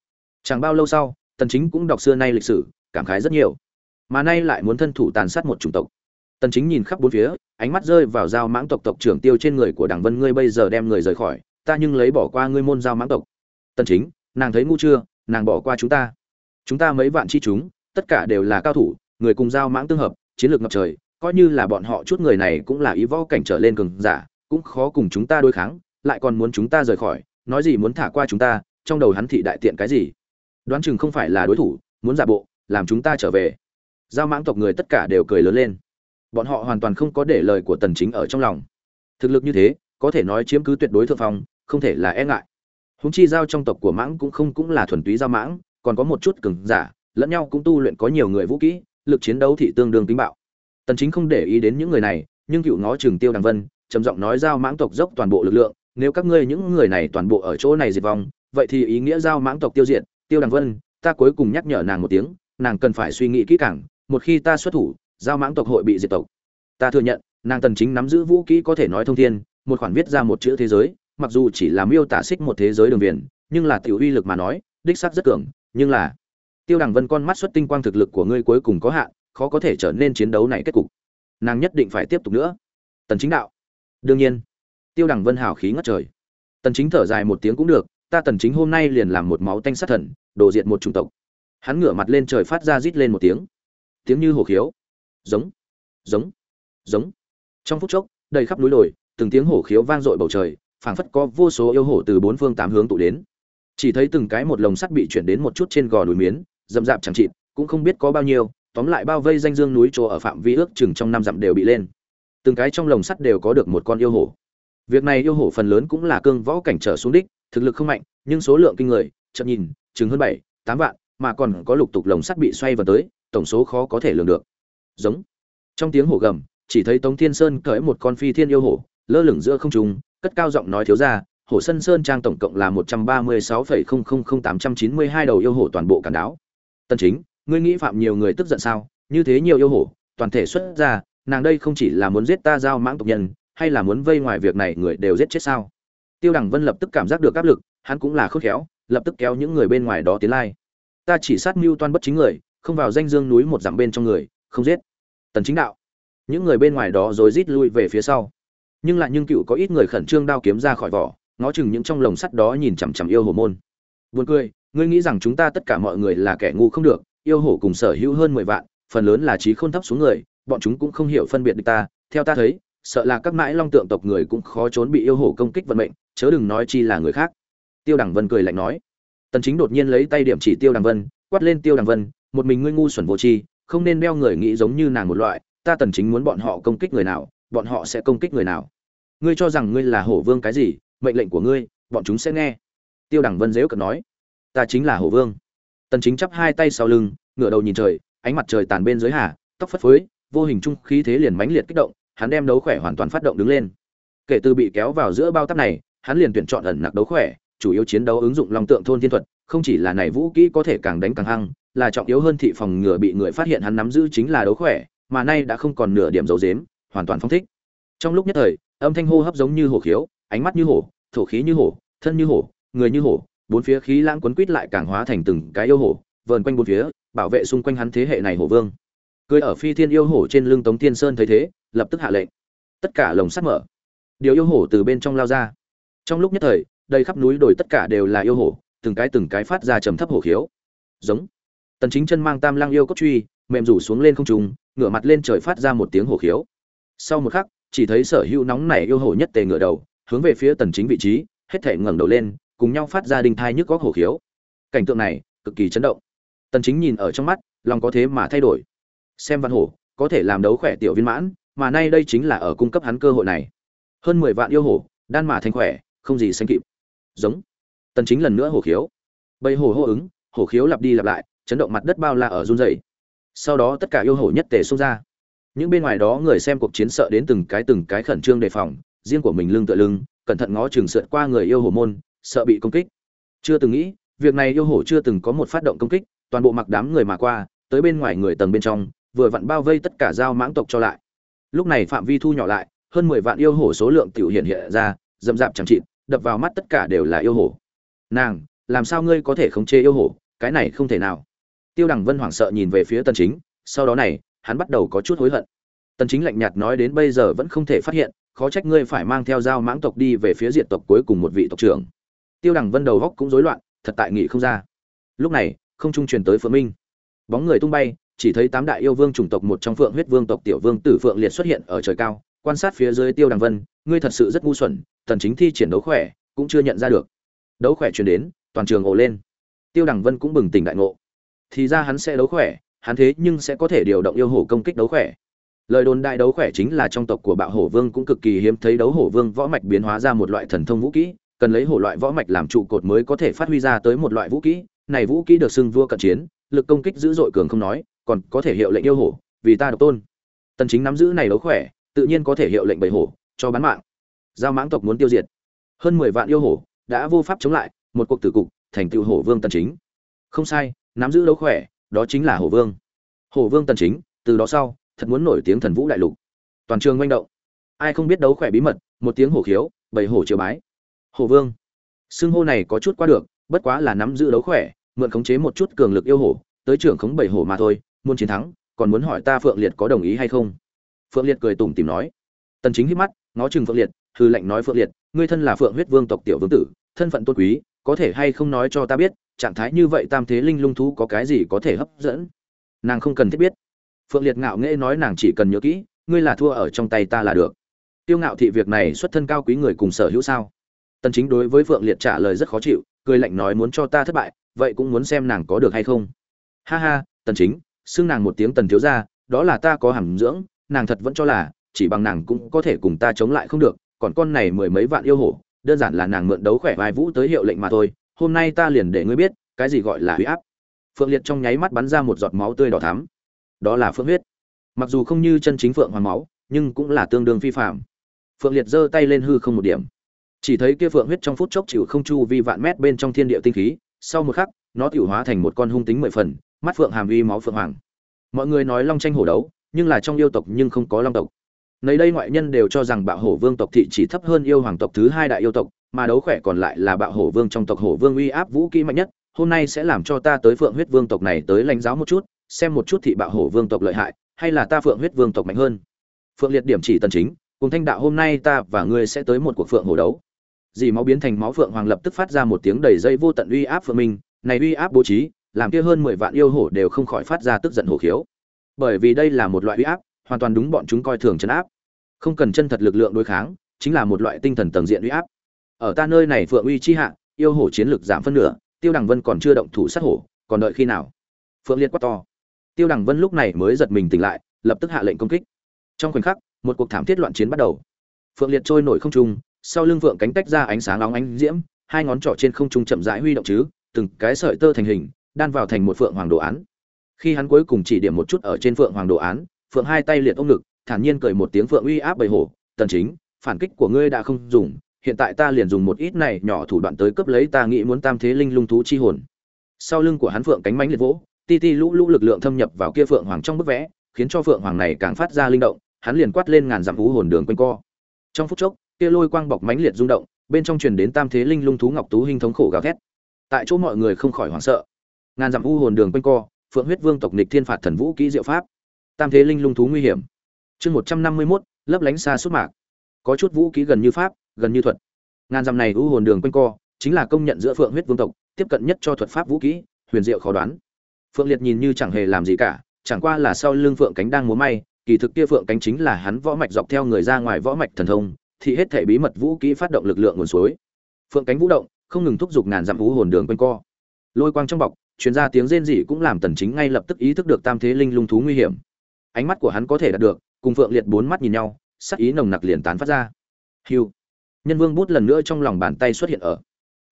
Chẳng bao lâu sau tần chính cũng đọc xưa nay lịch sử cảm khái rất nhiều. Mà nay lại muốn thân thủ tàn sát một chủng tộc tần chính nhìn khắp bốn phía, ánh mắt rơi vào giao mãng tộc tộc trưởng tiêu trên người của đảng vân, ngươi bây giờ đem người rời khỏi, ta nhưng lấy bỏ qua ngươi môn giao mãng tộc. Tần chính, nàng thấy ngu chưa? Nàng bỏ qua chúng ta. Chúng ta mấy vạn chi chúng, tất cả đều là cao thủ, người cùng giao mãng tương hợp, chiến lược ngập trời, coi như là bọn họ chút người này cũng là ý võ cảnh trở lên cường giả, cũng khó cùng chúng ta đối kháng, lại còn muốn chúng ta rời khỏi, nói gì muốn thả qua chúng ta, trong đầu hắn thị đại tiện cái gì? Đoán chừng không phải là đối thủ, muốn giả bộ, làm chúng ta trở về. Giao mãng tộc người tất cả đều cười lớn lên bọn họ hoàn toàn không có để lời của tần chính ở trong lòng. Thực lực như thế, có thể nói chiếm cứ tuyệt đối thượng phong, không thể là e ngại. Húng chi giao trong tộc của mãng cũng không cũng là thuần túy giao mãng, còn có một chút cường giả, lẫn nhau cũng tu luyện có nhiều người vũ kỹ, lực chiến đấu thị tương đương tính bạo. Tần chính không để ý đến những người này, nhưng cựu ngó trường tiêu đằng vân, trầm giọng nói giao mãng tộc dốc toàn bộ lực lượng, nếu các ngươi những người này toàn bộ ở chỗ này diệt vong, vậy thì ý nghĩa giao mãng tộc tiêu diệt, tiêu đằng vân, ta cuối cùng nhắc nhở nàng một tiếng, nàng cần phải suy nghĩ kỹ càng, một khi ta xuất thủ giao mãng tộc hội bị diệt tộc. Ta thừa nhận, nàng tần chính nắm giữ vũ kỹ có thể nói thông thiên, một khoản viết ra một chữ thế giới, mặc dù chỉ là miêu tả xích một thế giới đường viền, nhưng là tiểu uy lực mà nói, đích xác rất cường, nhưng là tiêu đằng vân con mắt xuất tinh quang thực lực của ngươi cuối cùng có hạn, khó có thể trở nên chiến đấu này kết cục. Nàng nhất định phải tiếp tục nữa. Tần chính đạo. Đương nhiên. Tiêu đằng vân hào khí ngất trời. Tần chính thở dài một tiếng cũng được, ta tần chính hôm nay liền làm một máu tanh sát thần đổ diệt một chủng tộc. Hắn ngửa mặt lên trời phát ra rít lên một tiếng. Tiếng như hổ khiếu giống. Giống. Giống. Trong phút chốc, đầy khắp núi đồi, từng tiếng hổ khiếu vang dội bầu trời, phảng phất có vô số yêu hổ từ bốn phương tám hướng tụ đến. Chỉ thấy từng cái một lồng sắt bị chuyển đến một chút trên gò núi miến, rậm rạp chẳng chịt, cũng không biết có bao nhiêu, tóm lại bao vây danh dương núi chỗ ở phạm vi ước chừng trong năm dặm đều bị lên. Từng cái trong lồng sắt đều có được một con yêu hổ. Việc này yêu hổ phần lớn cũng là cương võ cảnh trở xuống đích, thực lực không mạnh, nhưng số lượng kinh người, chậm nhìn, chừng hơn bảy, tám vạn, mà còn có lục tục lồng sắt bị xoay vào tới, tổng số khó có thể lường được giống. Trong tiếng hổ gầm, chỉ thấy tống thiên sơn cởi một con phi thiên yêu hổ, lơ lửng giữa không trung, cất cao giọng nói thiếu ra hổ sân sơn trang tổng cộng là một trăm ba mươi sáu phẩy không không không tám trăm chín mươi hai đầu yêu hổ toàn bộ cản đáo. Tân chính, ngươi nghĩ phạm nhiều người tức giận sao? Như thế nhiều yêu hổ, toàn thể xuất ra nàng đây không chỉ là muốn giết ta giao mãng tộc nhân, hay là muốn vây ngoài việc này người đều giết chết sao? Tiêu đằng vân lập tức cảm giác được áp lực, hắn cũng là khôn khéo, lập tức kéo những người bên ngoài đó tiến lai. Ta chỉ sát mưu toan bất chính người, không vào danh dương núi một dặm bên trong người không giết. Tần chính đạo. Những người bên ngoài đó rồi rít lui về phía sau. Nhưng lại nhưng cựu có ít người khẩn trương đao kiếm ra khỏi vỏ, ngó chừng những trong lồng sắt đó nhìn chằm chằm yêu hồ môn. Buồn cười, ngươi nghĩ rằng chúng ta tất cả mọi người là kẻ ngu không được, yêu hổ cùng sở hữu hơn mười vạn, phần lớn là trí khôn thấp xuống người, bọn chúng cũng không hiểu phân biệt được ta. Theo ta thấy, sợ là các mãi long tượng tộc người cũng khó trốn bị yêu hổ công kích vận mệnh, chớ đừng nói chi là người khác. Tiêu đằng vân cười lạnh nói. Tần chính đột nhiên lấy tay điểm chỉ tiêu đằng vân, quát lên tiêu đằng vân, một mình ngươi ngu xuẩn vô tri không nên đeo người nghĩ giống như nàng một loại, ta tần chính muốn bọn họ công kích người nào, bọn họ sẽ công kích người nào. Ngươi cho rằng ngươi là hổ vương cái gì, mệnh lệnh của ngươi, bọn chúng sẽ nghe. Tiêu đẳng vân dễu cợt nói, ta chính là hổ vương. Tần chính chắp hai tay sau lưng, ngửa đầu nhìn trời, ánh mặt trời tàn bên dưới hà, tóc phất phới, vô hình trung khí thế liền mãnh liệt kích động, hắn đem đấu khỏe hoàn toàn phát động đứng lên. Kể từ bị kéo vào giữa bao tắp này, hắn liền tuyển chọn ẩn nặc đấu khỏe, chủ yếu chiến đấu ứng dụng long tượng thôn thiên thuật, không chỉ là này vũ kỹ có thể càng đánh càng hăng là trọng yếu hơn thị phòng ngừa bị người phát hiện hắn nắm giữ chính là đấu khỏe, mà nay đã không còn nửa điểm dấu dếm, hoàn toàn phong thích. Trong lúc nhất thời, âm thanh hô hấp giống như hổ khiếu, ánh mắt như hổ, thổ khí như hổ, thân như hổ, người như hổ, bốn phía khí lãng quấn quít lại càng hóa thành từng cái yêu hổ, vờn quanh bốn phía, bảo vệ xung quanh hắn thế hệ này hổ vương. Cười ở phi thiên yêu hổ trên lưng tống tiên sơn thấy thế, lập tức hạ lệnh. Tất cả lồng sắt mở. Điều yêu hổ từ bên trong lao ra. Trong lúc nhất thời đây khắp núi đồi tất cả đều là yêu hổ, từng cái từng cái phát ra trầm thấp hổ khiếu. Giống tần chính chân mang tam lang yêu cốt truy, mềm rủ xuống lên không trung, ngửa mặt lên trời phát ra một tiếng hổ khiếu. Sau một khắc, chỉ thấy sở hữu nóng nảy yêu hổ nhất tề ngửa đầu, hướng về phía tần chính vị trí, hết thể ngẩng đầu lên, cùng nhau phát ra đình thai nhức góc hổ khiếu. Cảnh tượng này, cực kỳ chấn động. Tần chính nhìn ở trong mắt, lòng có thế mà thay đổi. Xem văn hổ, có thể làm đấu khỏe tiểu viên mãn, mà nay đây chính là ở cung cấp hắn cơ hội này. Hơn 10 vạn yêu hổ đan mà thành khỏe, không gì sánh kịp. Giống. Tần chính lần nữa hổ khiếu. Bầy hổ hô ứng, hổ khiếu lặp đi lặp lại chấn động mặt đất bao la ở run rẩy. Sau đó tất cả yêu hổ nhất tề xông ra. Những bên ngoài đó người xem cuộc chiến sợ đến từng cái từng cái khẩn trương đề phòng, riêng của mình lưng tựa lưng, cẩn thận ngó chừng sượt qua người yêu hổ môn, sợ bị công kích. Chưa từng nghĩ, việc này yêu hổ chưa từng có một phát động công kích, toàn bộ mặc đám người mà qua, tới bên ngoài người tầng bên trong, vừa vặn bao vây tất cả giao mãng tộc cho lại. Lúc này phạm vi thu nhỏ lại, hơn mười vạn yêu hổ số lượng tiểu hiện hiện ra dầm dạp chẳng chịt, đập vào mắt tất cả đều là yêu hổ. Nàng, làm sao ngươi có thể khống chế yêu hổ? Cái này không thể nào tiêu đằng vân hoảng sợ nhìn về phía tần chính, sau đó này, hắn bắt đầu có chút hối hận. Tần chính lạnh nhạt nói đến bây giờ vẫn không thể phát hiện, khó trách ngươi phải mang theo dao mãng tộc đi về phía diệt tộc cuối cùng một vị tộc trưởng. Tiêu đằng vân đầu góc cũng rối loạn, thật tại nghị không ra. Lúc này, không trung truyền tới phượng minh. Bóng người tung bay, chỉ thấy tám đại yêu vương chủng tộc một trong phượng huyết vương tộc tiểu vương tử phượng liệt xuất hiện ở trời cao, quan sát phía dưới tiêu đằng vân, ngươi thật sự rất ngu xuẩn, tần chính thi triển đấu khỏe, cũng chưa nhận ra được. Đấu khỏe truyền đến, toàn trường ồ lên. Tiêu đằng vân cũng bừng tỉnh đại ngộ thì ra hắn sẽ đấu khỏe, hắn thế nhưng sẽ có thể điều động yêu hổ công kích đấu khỏe. Lời đồn đại đấu khỏe chính là trong tộc của bạo hổ vương cũng cực kỳ hiếm thấy đấu hổ vương võ mạch biến hóa ra một loại thần thông vũ kỹ, cần lấy hổ loại võ mạch làm trụ cột mới có thể phát huy ra tới một loại vũ kỹ. Này vũ kỹ được xưng vua cận chiến, lực công kích dữ dội cường không nói, còn có thể hiệu lệnh yêu hổ, vì ta độc tôn. Tần chính nắm giữ này đấu khỏe, tự nhiên có thể hiệu lệnh bầy hổ, cho bán mạng. Giao mãng tộc muốn tiêu diệt. Hơn 10 vạn yêu hổ đã vô pháp chống lại, một cuộc tử cục, thành tựu hổ vương tần chính. Không sai nắm giữ đấu khỏe, đó chính là hổ vương. Hổ vương tần chính, từ đó sau, thật muốn nổi tiếng thần vũ đại lục. Toàn trường manh động. Ai không biết đấu khỏe bí mật, một tiếng hổ khiếu, bảy hổ triều bái. Hổ vương. Xưng hô này có chút qua được, bất quá là nắm giữ đấu khỏe, mượn khống chế một chút cường lực yêu hổ, tới trưởng khống bảy hổ mà thôi, muốn chiến thắng, còn muốn hỏi ta phượng liệt có đồng ý hay không? Phượng liệt cười tủm tỉm nói. Tần chính hít mắt, ngó chừng phượng liệt hư lệnh nói phượng liệt, ngươi thân là phượng huyết vương tộc tiểu vương tử, thân phận tôn quý có thể hay không nói cho ta biết, trạng thái như vậy tam thế linh lung thú có cái gì có thể hấp dẫn? Nàng không cần thiết biết. Phượng liệt ngạo nghễ nói nàng chỉ cần nhớ kỹ, ngươi là thua ở trong tay ta là được. Tiêu ngạo thị việc này xuất thân cao quý người cùng sở hữu sao? Tần chính đối với phượng liệt trả lời rất khó chịu, cười lạnh nói muốn cho ta thất bại, vậy cũng muốn xem nàng có được hay không. Ha ha, tần chính, xưng nàng một tiếng tần thiếu gia, đó là ta có hàm dưỡng, nàng thật vẫn cho là, chỉ bằng nàng cũng có thể cùng ta chống lại không được, còn con này mười mấy vạn yêu hổ đơn giản là nàng mượn đấu khỏe vai vũ tới hiệu lệnh mà thôi, hôm nay ta liền để ngươi biết, cái gì gọi là huy áp. Phượng liệt trong nháy mắt bắn ra một giọt máu tươi đỏ thắm. Đó là phượng huyết. Mặc dù không như chân chính phượng hoàng máu, nhưng cũng là tương đương phi phạm phượng liệt giơ tay lên hư không một điểm. Chỉ thấy kia phượng huyết trong phút chốc chịu không chu vi vạn mét bên trong thiên địa tinh khí, sau một khắc, nó tiểu hóa thành một con hung tính mười phần, mắt phượng hàm uy máu phượng hoàng. Mọi người nói long tranh hổ đấu, nhưng là trong yêu tộc nhưng không có long tộc nơi đây ngoại nhân đều cho rằng bạo hổ vương tộc thị chỉ thấp hơn yêu hoàng tộc thứ hai đại yêu tộc, mà đấu khỏe còn lại là bạo hổ vương trong tộc hổ vương uy áp vũ kỹ mạnh nhất. Hôm nay sẽ làm cho ta tới phượng huyết vương tộc này tới lãnh giáo một chút, xem một chút thị bạo hổ vương tộc lợi hại, hay là ta phượng huyết vương tộc mạnh hơn. Phượng liệt điểm chỉ tần chính, cùng thanh đạo hôm nay ta và ngươi sẽ tới một cuộc phượng hổ đấu. Dì máu biến thành máu phượng hoàng lập tức phát ra một tiếng đầy dây vô tận uy áp phượng minh, này uy áp bố trí, làm kia hơn 10 vạn yêu hổ đều không khỏi phát ra tức giận hổ khiếu. Bởi vì đây là một loại uy áp, hoàn toàn đúng bọn chúng coi thường chấn áp không cần chân thật lực lượng đối kháng, chính là một loại tinh thần tầng diện uy áp. Ở ta nơi này phượng uy chi hạ, yêu hổ chiến lực giảm phân nửa, tiêu đằng vân còn chưa động thủ sát hổ, còn đợi khi nào? Phượng liệt quát to. Tiêu đằng vân lúc này mới giật mình tỉnh lại, lập tức hạ lệnh công kích. Trong khoảnh khắc, một cuộc thảm thiết loạn chiến bắt đầu. Phượng liệt trôi nổi không trung, sau lưng phượng cánh tách ra ánh sáng nóng ánh diễm, hai ngón trỏ trên không trung chậm rãi huy động chứ, từng cái sợi tơ thành hình, đan vào thành một phượng hoàng đồ án. Khi hắn cuối cùng chỉ điểm một chút ở trên phượng hoàng đồ án, phượng hai tay liệt ôm ngực thản nhiên cười một tiếng phượng uy áp bầy hổ, tần chính, phản kích của ngươi đã không dùng, hiện tại ta liền dùng một ít này nhỏ thủ đoạn tới cướp lấy ta nghĩ muốn tam thế linh lung thú chi hồn. Sau lưng của hắn phượng cánh mánh liệt vỗ, ti ti lũ lũ lực lượng thâm nhập vào kia phượng hoàng trong bức vẽ, khiến cho phượng hoàng này càng phát ra linh động, hắn liền quát lên ngàn dặm vũ hồn đường quanh co. Trong phút chốc, kia lôi quang bọc mánh liệt rung động, bên trong truyền đến tam thế linh lung thú ngọc tú hình thống khổ gào thét. Tại chỗ mọi người không khỏi hoảng sợ. Ngàn dặm u hồn đường quanh co, phượng huyết vương tộc nịch thiên phạt thần vũ kỹ diệu pháp. Tam thế linh lung thú nguy hiểm chương một trăm năm mươi mốt, lấp lánh xa suốt mạc. Có chút vũ kỹ gần như pháp, gần như thuật. Ngàn dặm này u hồn đường quanh co, chính là công nhận giữa phượng huyết vương tộc, tiếp cận nhất cho thuật pháp vũ kỹ huyền diệu khó đoán. Phượng liệt nhìn như chẳng hề làm gì cả, chẳng qua là sau lưng phượng cánh đang múa may, kỳ thực kia phượng cánh chính là hắn võ mạch dọc theo người ra ngoài võ mạch thần thông, thì hết thể bí mật vũ kỹ phát động lực lượng nguồn suối. Phượng cánh vũ động, không ngừng thúc giục ngàn dặm u hồn đường quanh co. Lôi quang trong bọc chuyên gia tiếng rên rỉ cũng làm tần chính ngay lập tức ý thức được tam thế linh lung thú nguy hiểm. Ánh mắt của hắn có thể đạt được cùng phượng liệt bốn mắt nhìn nhau sắc ý nồng nặc liền tán phát ra. Hiu, nhân vương bút lần nữa trong lòng bàn tay xuất hiện ở.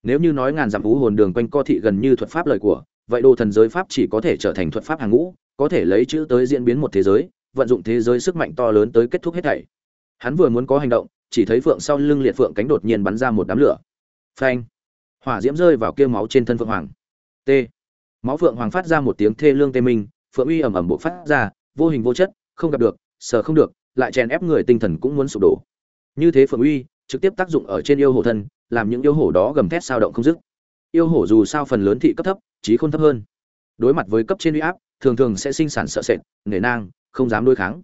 Nếu như nói ngàn dặm vũ hồn đường quanh co thị gần như thuật pháp lời của vậy đồ thần giới pháp chỉ có thể trở thành thuật pháp hàng ngũ có thể lấy chữ tới diễn biến một thế giới vận dụng thế giới sức mạnh to lớn tới kết thúc hết thảy. Hắn vừa muốn có hành động chỉ thấy phượng sau lưng liệt phượng cánh đột nhiên bắn ra một đám lửa. Phanh. Hỏa diễm rơi vào kia máu trên thân phượng hoàng. T. Máu phượng hoàng phát ra một tiếng thê lương tê minh phượng uy ầm ầm bộ phát ra vô hình vô chất không gặp được sờ không được, lại chèn ép người tinh thần cũng muốn sụp đổ. Như thế phượng uy, trực tiếp tác dụng ở trên yêu hổ thân, làm những yêu hổ đó gầm thét sao động không dứt. Yêu hổ dù sao phần lớn thị cấp thấp trí khôn thấp hơn. Đối mặt với cấp trên uy áp, thường thường sẽ sinh sản sợ sệt, nể nang, không dám đối kháng.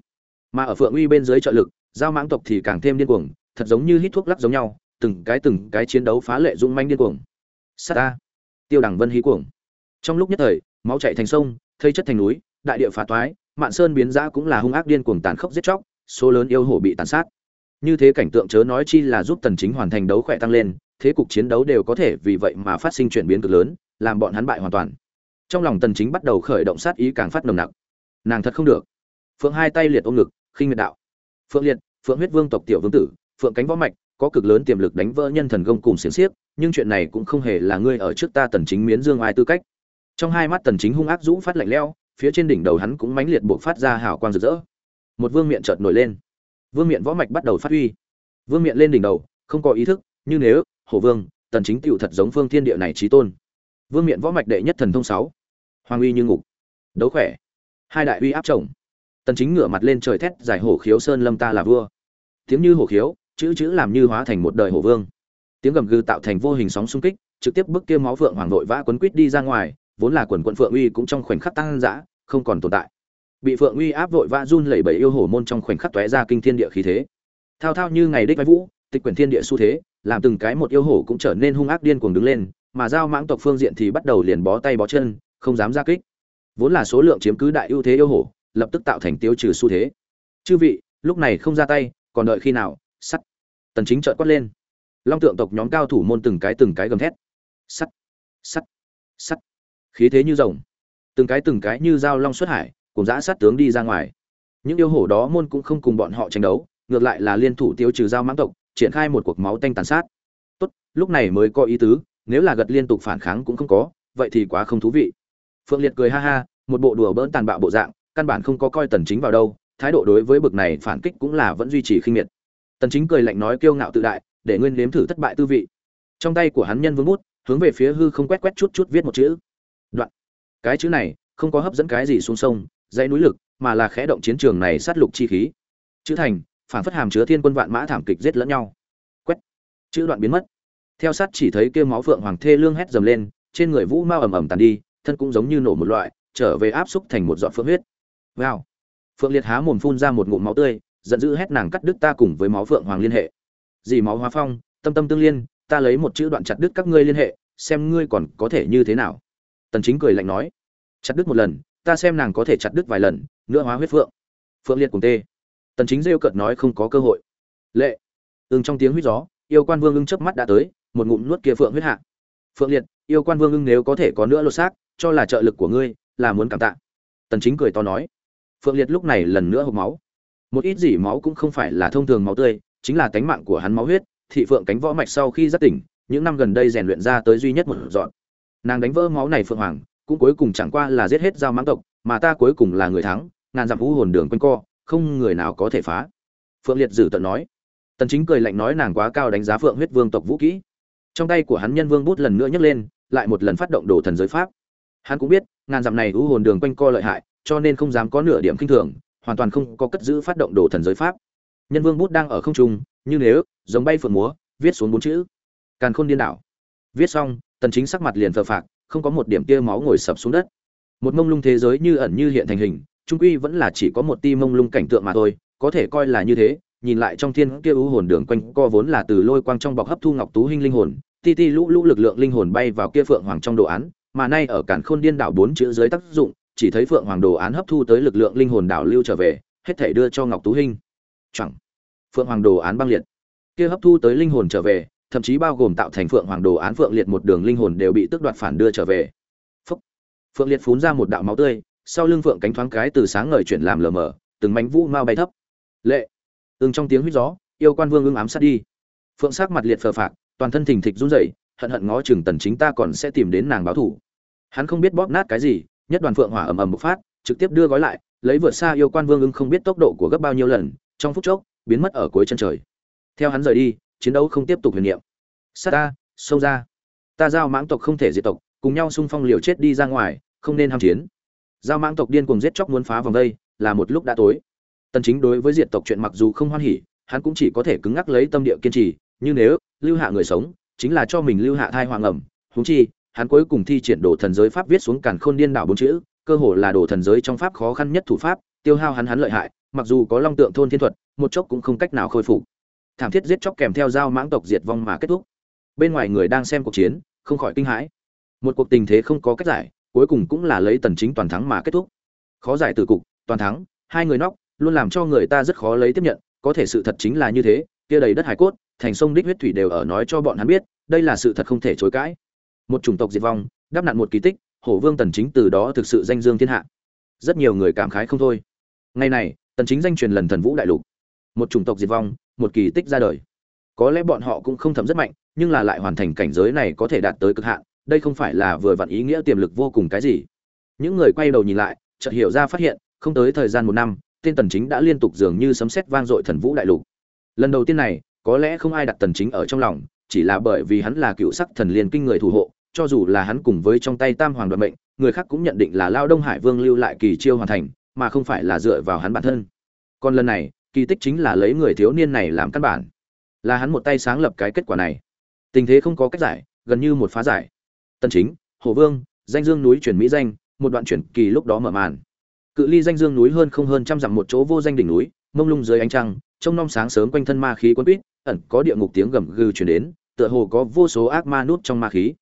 Mà ở phượng uy bên dưới trợ lực, giao mãng tộc thì càng thêm điên cuồng, thật giống như hít thuốc lắc giống nhau, từng cái từng cái chiến đấu phá lệ dũng manh điên cuồng. Sát ta. Tiêu đẳng vân hí cuồng. Trong lúc nhất thời, máu chạy thành sông, thây chất thành núi, đại địa phá toái mạn sơn biến giã cũng là hung ác điên cuồng tàn khốc giết chóc, số lớn yêu hổ bị tàn sát. Như thế cảnh tượng chớ nói chi là giúp tần chính hoàn thành đấu khỏe tăng lên, thế cục chiến đấu đều có thể vì vậy mà phát sinh chuyển biến cực lớn, làm bọn hắn bại hoàn toàn. Trong lòng tần chính bắt đầu khởi động sát ý càng phát nồng nặc. Nàng thật không được. Phượng hai tay liệt ôm ngực, khinh miệt đạo. Phượng liệt, phượng huyết vương tộc tiểu vương tử, phượng cánh võ mạch, có cực lớn tiềm lực đánh vỡ nhân thần công cùng xiềng xiếc, nhưng chuyện này cũng không hề là ngươi ở trước ta tần chính miến dương ai tư cách. Trong hai mắt tần chính hung ác dũng phát lạnh lẽo phía trên đỉnh đầu hắn cũng mãnh liệt buộc phát ra hào quang rực rỡ. Một vương miện chợt nổi lên. Vương miện võ mạch bắt đầu phát huy. Vương miện lên đỉnh đầu, không có ý thức, như nếu, hổ vương, tần chính tựu thật giống phương thiên địa này trí tôn. Vương miện võ mạch đệ nhất thần thông sáu. Hoàng uy như ngục. Đấu khỏe. Hai đại uy áp chồng. Tần chính ngửa mặt lên trời thét, giải hổ khiếu sơn lâm ta là vua. Tiếng như hổ khiếu, chữ chữ làm như hóa thành một đời hổ vương. Tiếng gầm gừ tạo thành vô hình sóng xung kích, trực tiếp bức kia máu vượng hoàng nội vã quấn quít đi ra ngoài vốn là quần quận phượng uy cũng trong khoảnh khắc tăng dã, không còn tồn tại. Bị phượng uy áp vội vã run lẩy bẩy yêu hổ môn trong khoảnh khắc tóe ra kinh thiên địa khí thế. Thao thao như ngày đích vai vũ, tịch quyển thiên địa xu thế, làm từng cái một yêu hổ cũng trở nên hung ác điên cuồng đứng lên, mà giao mãng tộc phương diện thì bắt đầu liền bó tay bó chân, không dám ra kích. Vốn là số lượng chiếm cứ đại ưu thế yêu hổ lập tức tạo thành tiêu trừ xu thế. Chư vị, lúc này không ra tay, còn đợi khi nào? Sắt. Tần chính trợn quát lên. Long tượng tộc nhóm cao thủ môn từng cái từng cái gầm thét. Sắt. Sắt. Sắt khí thế như rồng. Từng cái từng cái như dao long xuất hải, cùng dã sát tướng đi ra ngoài. Những yêu hổ đó môn cũng không cùng bọn họ tranh đấu, ngược lại là liên thủ tiêu trừ giao mãng tộc, triển khai một cuộc máu tanh tàn sát. Tốt, lúc này mới có ý tứ, nếu là gật liên tục phản kháng cũng không có, vậy thì quá không thú vị. Phượng liệt cười ha ha, một bộ đùa bỡn tàn bạo bộ dạng, căn bản không có coi tần chính vào đâu, thái độ đối với bực này phản kích cũng là vẫn duy trì khinh miệt. Tần chính cười lạnh nói kiêu ngạo tự đại, để nguyên nếm thử thất bại tư vị. Trong tay của hắn nhân vương bút, hướng về phía hư không quét quét chút chút viết một chữ cái chữ này không có hấp dẫn cái gì xuống sông, dãy núi lực, mà là khẽ động chiến trường này sát lục chi khí. Chữ thành, phản phất hàm chứa thiên quân vạn mã thảm kịch giết lẫn nhau. Quét. Chữ đoạn biến mất. Theo sát chỉ thấy kêu máu phượng hoàng thê lương hét dầm lên, trên người vũ mau ầm ầm tàn đi, thân cũng giống như nổ một loại, trở về áp xúc thành một giọt phượng huyết. Wow. Phượng liệt há mồm phun ra một ngụm máu tươi, giận dữ hét nàng cắt đứt ta cùng với máu phượng hoàng liên hệ. Dì máu hóa phong, tâm tâm tương liên, ta lấy một chữ đoạn chặt đứt các ngươi liên hệ, xem ngươi còn có thể như thế nào. Tần chính cười lạnh nói chặt đứt một lần, ta xem nàng có thể chặt đứt vài lần, nữa hóa huyết phượng. Phượng liệt cùng tê. Tần chính rêu cợt nói không có cơ hội. Lệ. Ưng trong tiếng huyết gió, yêu quan vương ưng chớp mắt đã tới, một ngụm nuốt kia phượng huyết hạ. Phượng liệt, yêu quan vương ưng nếu có thể có nữa lột xác, cho là trợ lực của ngươi, là muốn cảm tạ. Tần chính cười to nói. Phượng liệt lúc này lần nữa hộc máu. Một ít gì máu cũng không phải là thông thường máu tươi, chính là tánh mạng của hắn máu huyết, thị phượng cánh võ mạch sau khi giác tỉnh, những năm gần đây rèn luyện ra tới duy nhất một dọn. Nàng đánh vỡ máu này phượng hoàng cũng cuối cùng chẳng qua là giết hết giao mãng tộc, mà ta cuối cùng là người thắng, ngàn dặm vũ hồn đường quanh co, không người nào có thể phá. Phượng liệt dử tận nói. Tần chính cười lạnh nói nàng quá cao đánh giá phượng huyết vương tộc vũ kỹ. Trong tay của hắn nhân vương bút lần nữa nhấc lên, lại một lần phát động đồ thần giới pháp. Hắn cũng biết, ngàn dặm này vũ hồn đường quanh co lợi hại, cho nên không dám có nửa điểm kinh thường, hoàn toàn không có cất giữ phát động đồ thần giới pháp. Nhân vương bút đang ở không trung, như nếu giống bay phượng múa, viết xuống bốn chữ. Càn khôn điên đảo. Viết xong, tần chính sắc mặt liền phờ phạc không có một điểm tia máu ngồi sập xuống đất. Một mông lung thế giới như ẩn như hiện thành hình trung quy vẫn là chỉ có một ti mông lung cảnh tượng mà thôi, có thể coi là như thế, nhìn lại trong thiên kia u hồn đường quanh co vốn là từ lôi quang trong bọc hấp thu ngọc tú hình linh hồn, ti ti lũ lũ lực lượng linh hồn bay vào kia phượng hoàng trong đồ án, mà nay ở cản khôn điên đảo bốn chữ dưới tác dụng, chỉ thấy phượng hoàng đồ án hấp thu tới lực lượng linh hồn đảo lưu trở về, hết thể đưa cho ngọc tú hình. Chẳng phượng hoàng đồ án băng liệt. Kia hấp thu tới linh hồn trở về thậm chí bao gồm tạo thành phượng hoàng đồ án phượng liệt một đường linh hồn đều bị tước đoạt phản đưa trở về. Phúc. phượng liệt phún ra một đạo máu tươi, sau lưng phượng cánh thoáng cái từ sáng ngời chuyển làm lờ mờ, từng mảnh vũ mau bay thấp. Lệ. Ưng trong tiếng huýt gió, yêu quan vương ưng ám sát đi. Phượng sắc mặt liệt phờ phạc, toàn thân thình thịch run rẩy, hận hận ngó chừng tần chính ta còn sẽ tìm đến nàng báo thủ. Hắn không biết bóp nát cái gì, nhất đoàn phượng hỏa ầm ầm bộc phát, trực tiếp đưa gói lại, lấy vượt xa yêu quan vương ưng không biết tốc độ của gấp bao nhiêu lần, trong phút chốc, biến mất ở cuối chân trời. Theo hắn rời đi chiến đấu không tiếp tục huyền niệm. Sát ta, xông ra. Ta giao mãng tộc không thể diệt tộc, cùng nhau xung phong liều chết đi ra ngoài, không nên ham chiến. Giao mãng tộc điên cuồng giết chóc muốn phá vòng đây, là một lúc đã tối. Tần chính đối với diệt tộc chuyện mặc dù không hoan hỉ, hắn cũng chỉ có thể cứng ngắc lấy tâm địa kiên trì, như nếu, lưu hạ người sống, chính là cho mình lưu hạ thai hoàng ẩm. Huống chi, hắn cuối cùng thi triển đồ thần giới pháp viết xuống càn khôn điên đảo bốn chữ, cơ hồ là đồ thần giới trong pháp khó khăn nhất thủ pháp, tiêu hao hắn hắn lợi hại, mặc dù có long tượng thôn thiên thuật, một chốc cũng không cách nào khôi phục thảm thiết giết chóc kèm theo dao mãng tộc diệt vong mà kết thúc. Bên ngoài người đang xem cuộc chiến, không khỏi kinh hãi. Một cuộc tình thế không có cách giải, cuối cùng cũng là lấy tần chính toàn thắng mà kết thúc. Khó giải từ cục, toàn thắng, hai người nóc, luôn làm cho người ta rất khó lấy tiếp nhận, có thể sự thật chính là như thế, kia đầy đất hải cốt, thành sông đích huyết thủy đều ở nói cho bọn hắn biết, đây là sự thật không thể chối cãi. Một chủng tộc diệt vong, đáp nạn một kỳ tích, hổ vương tần chính từ đó thực sự danh dương thiên hạ. Rất nhiều người cảm khái không thôi. Ngày này, tần chính danh truyền lần thần vũ đại lục. Một chủng tộc diệt vong một kỳ tích ra đời. Có lẽ bọn họ cũng không thấm rất mạnh, nhưng là lại hoàn thành cảnh giới này có thể đạt tới cực hạn, đây không phải là vừa vặn ý nghĩa tiềm lực vô cùng cái gì. Những người quay đầu nhìn lại, chợt hiểu ra phát hiện, không tới thời gian một năm, tên tần chính đã liên tục dường như sấm sét vang dội thần vũ đại lục. Lần đầu tiên này, có lẽ không ai đặt tần chính ở trong lòng, chỉ là bởi vì hắn là cựu sắc thần liên kinh người thủ hộ, cho dù là hắn cùng với trong tay tam hoàng đoạn mệnh, người khác cũng nhận định là lao đông hải vương lưu lại kỳ chiêu hoàn thành, mà không phải là dựa vào hắn bản thân. Còn lần này kỳ tích chính là lấy người thiếu niên này làm căn bản. Là hắn một tay sáng lập cái kết quả này. Tình thế không có cách giải, gần như một phá giải. Tân chính, hồ vương, danh dương núi chuyển mỹ danh, một đoạn chuyển kỳ lúc đó mở màn. Cự ly danh dương núi hơn không hơn trăm dặm một chỗ vô danh đỉnh núi, mông lung dưới ánh trăng, trông nom sáng sớm quanh thân ma khí quấn quýt, ẩn có địa ngục tiếng gầm gừ truyền đến, tựa hồ có vô số ác ma nút trong ma khí.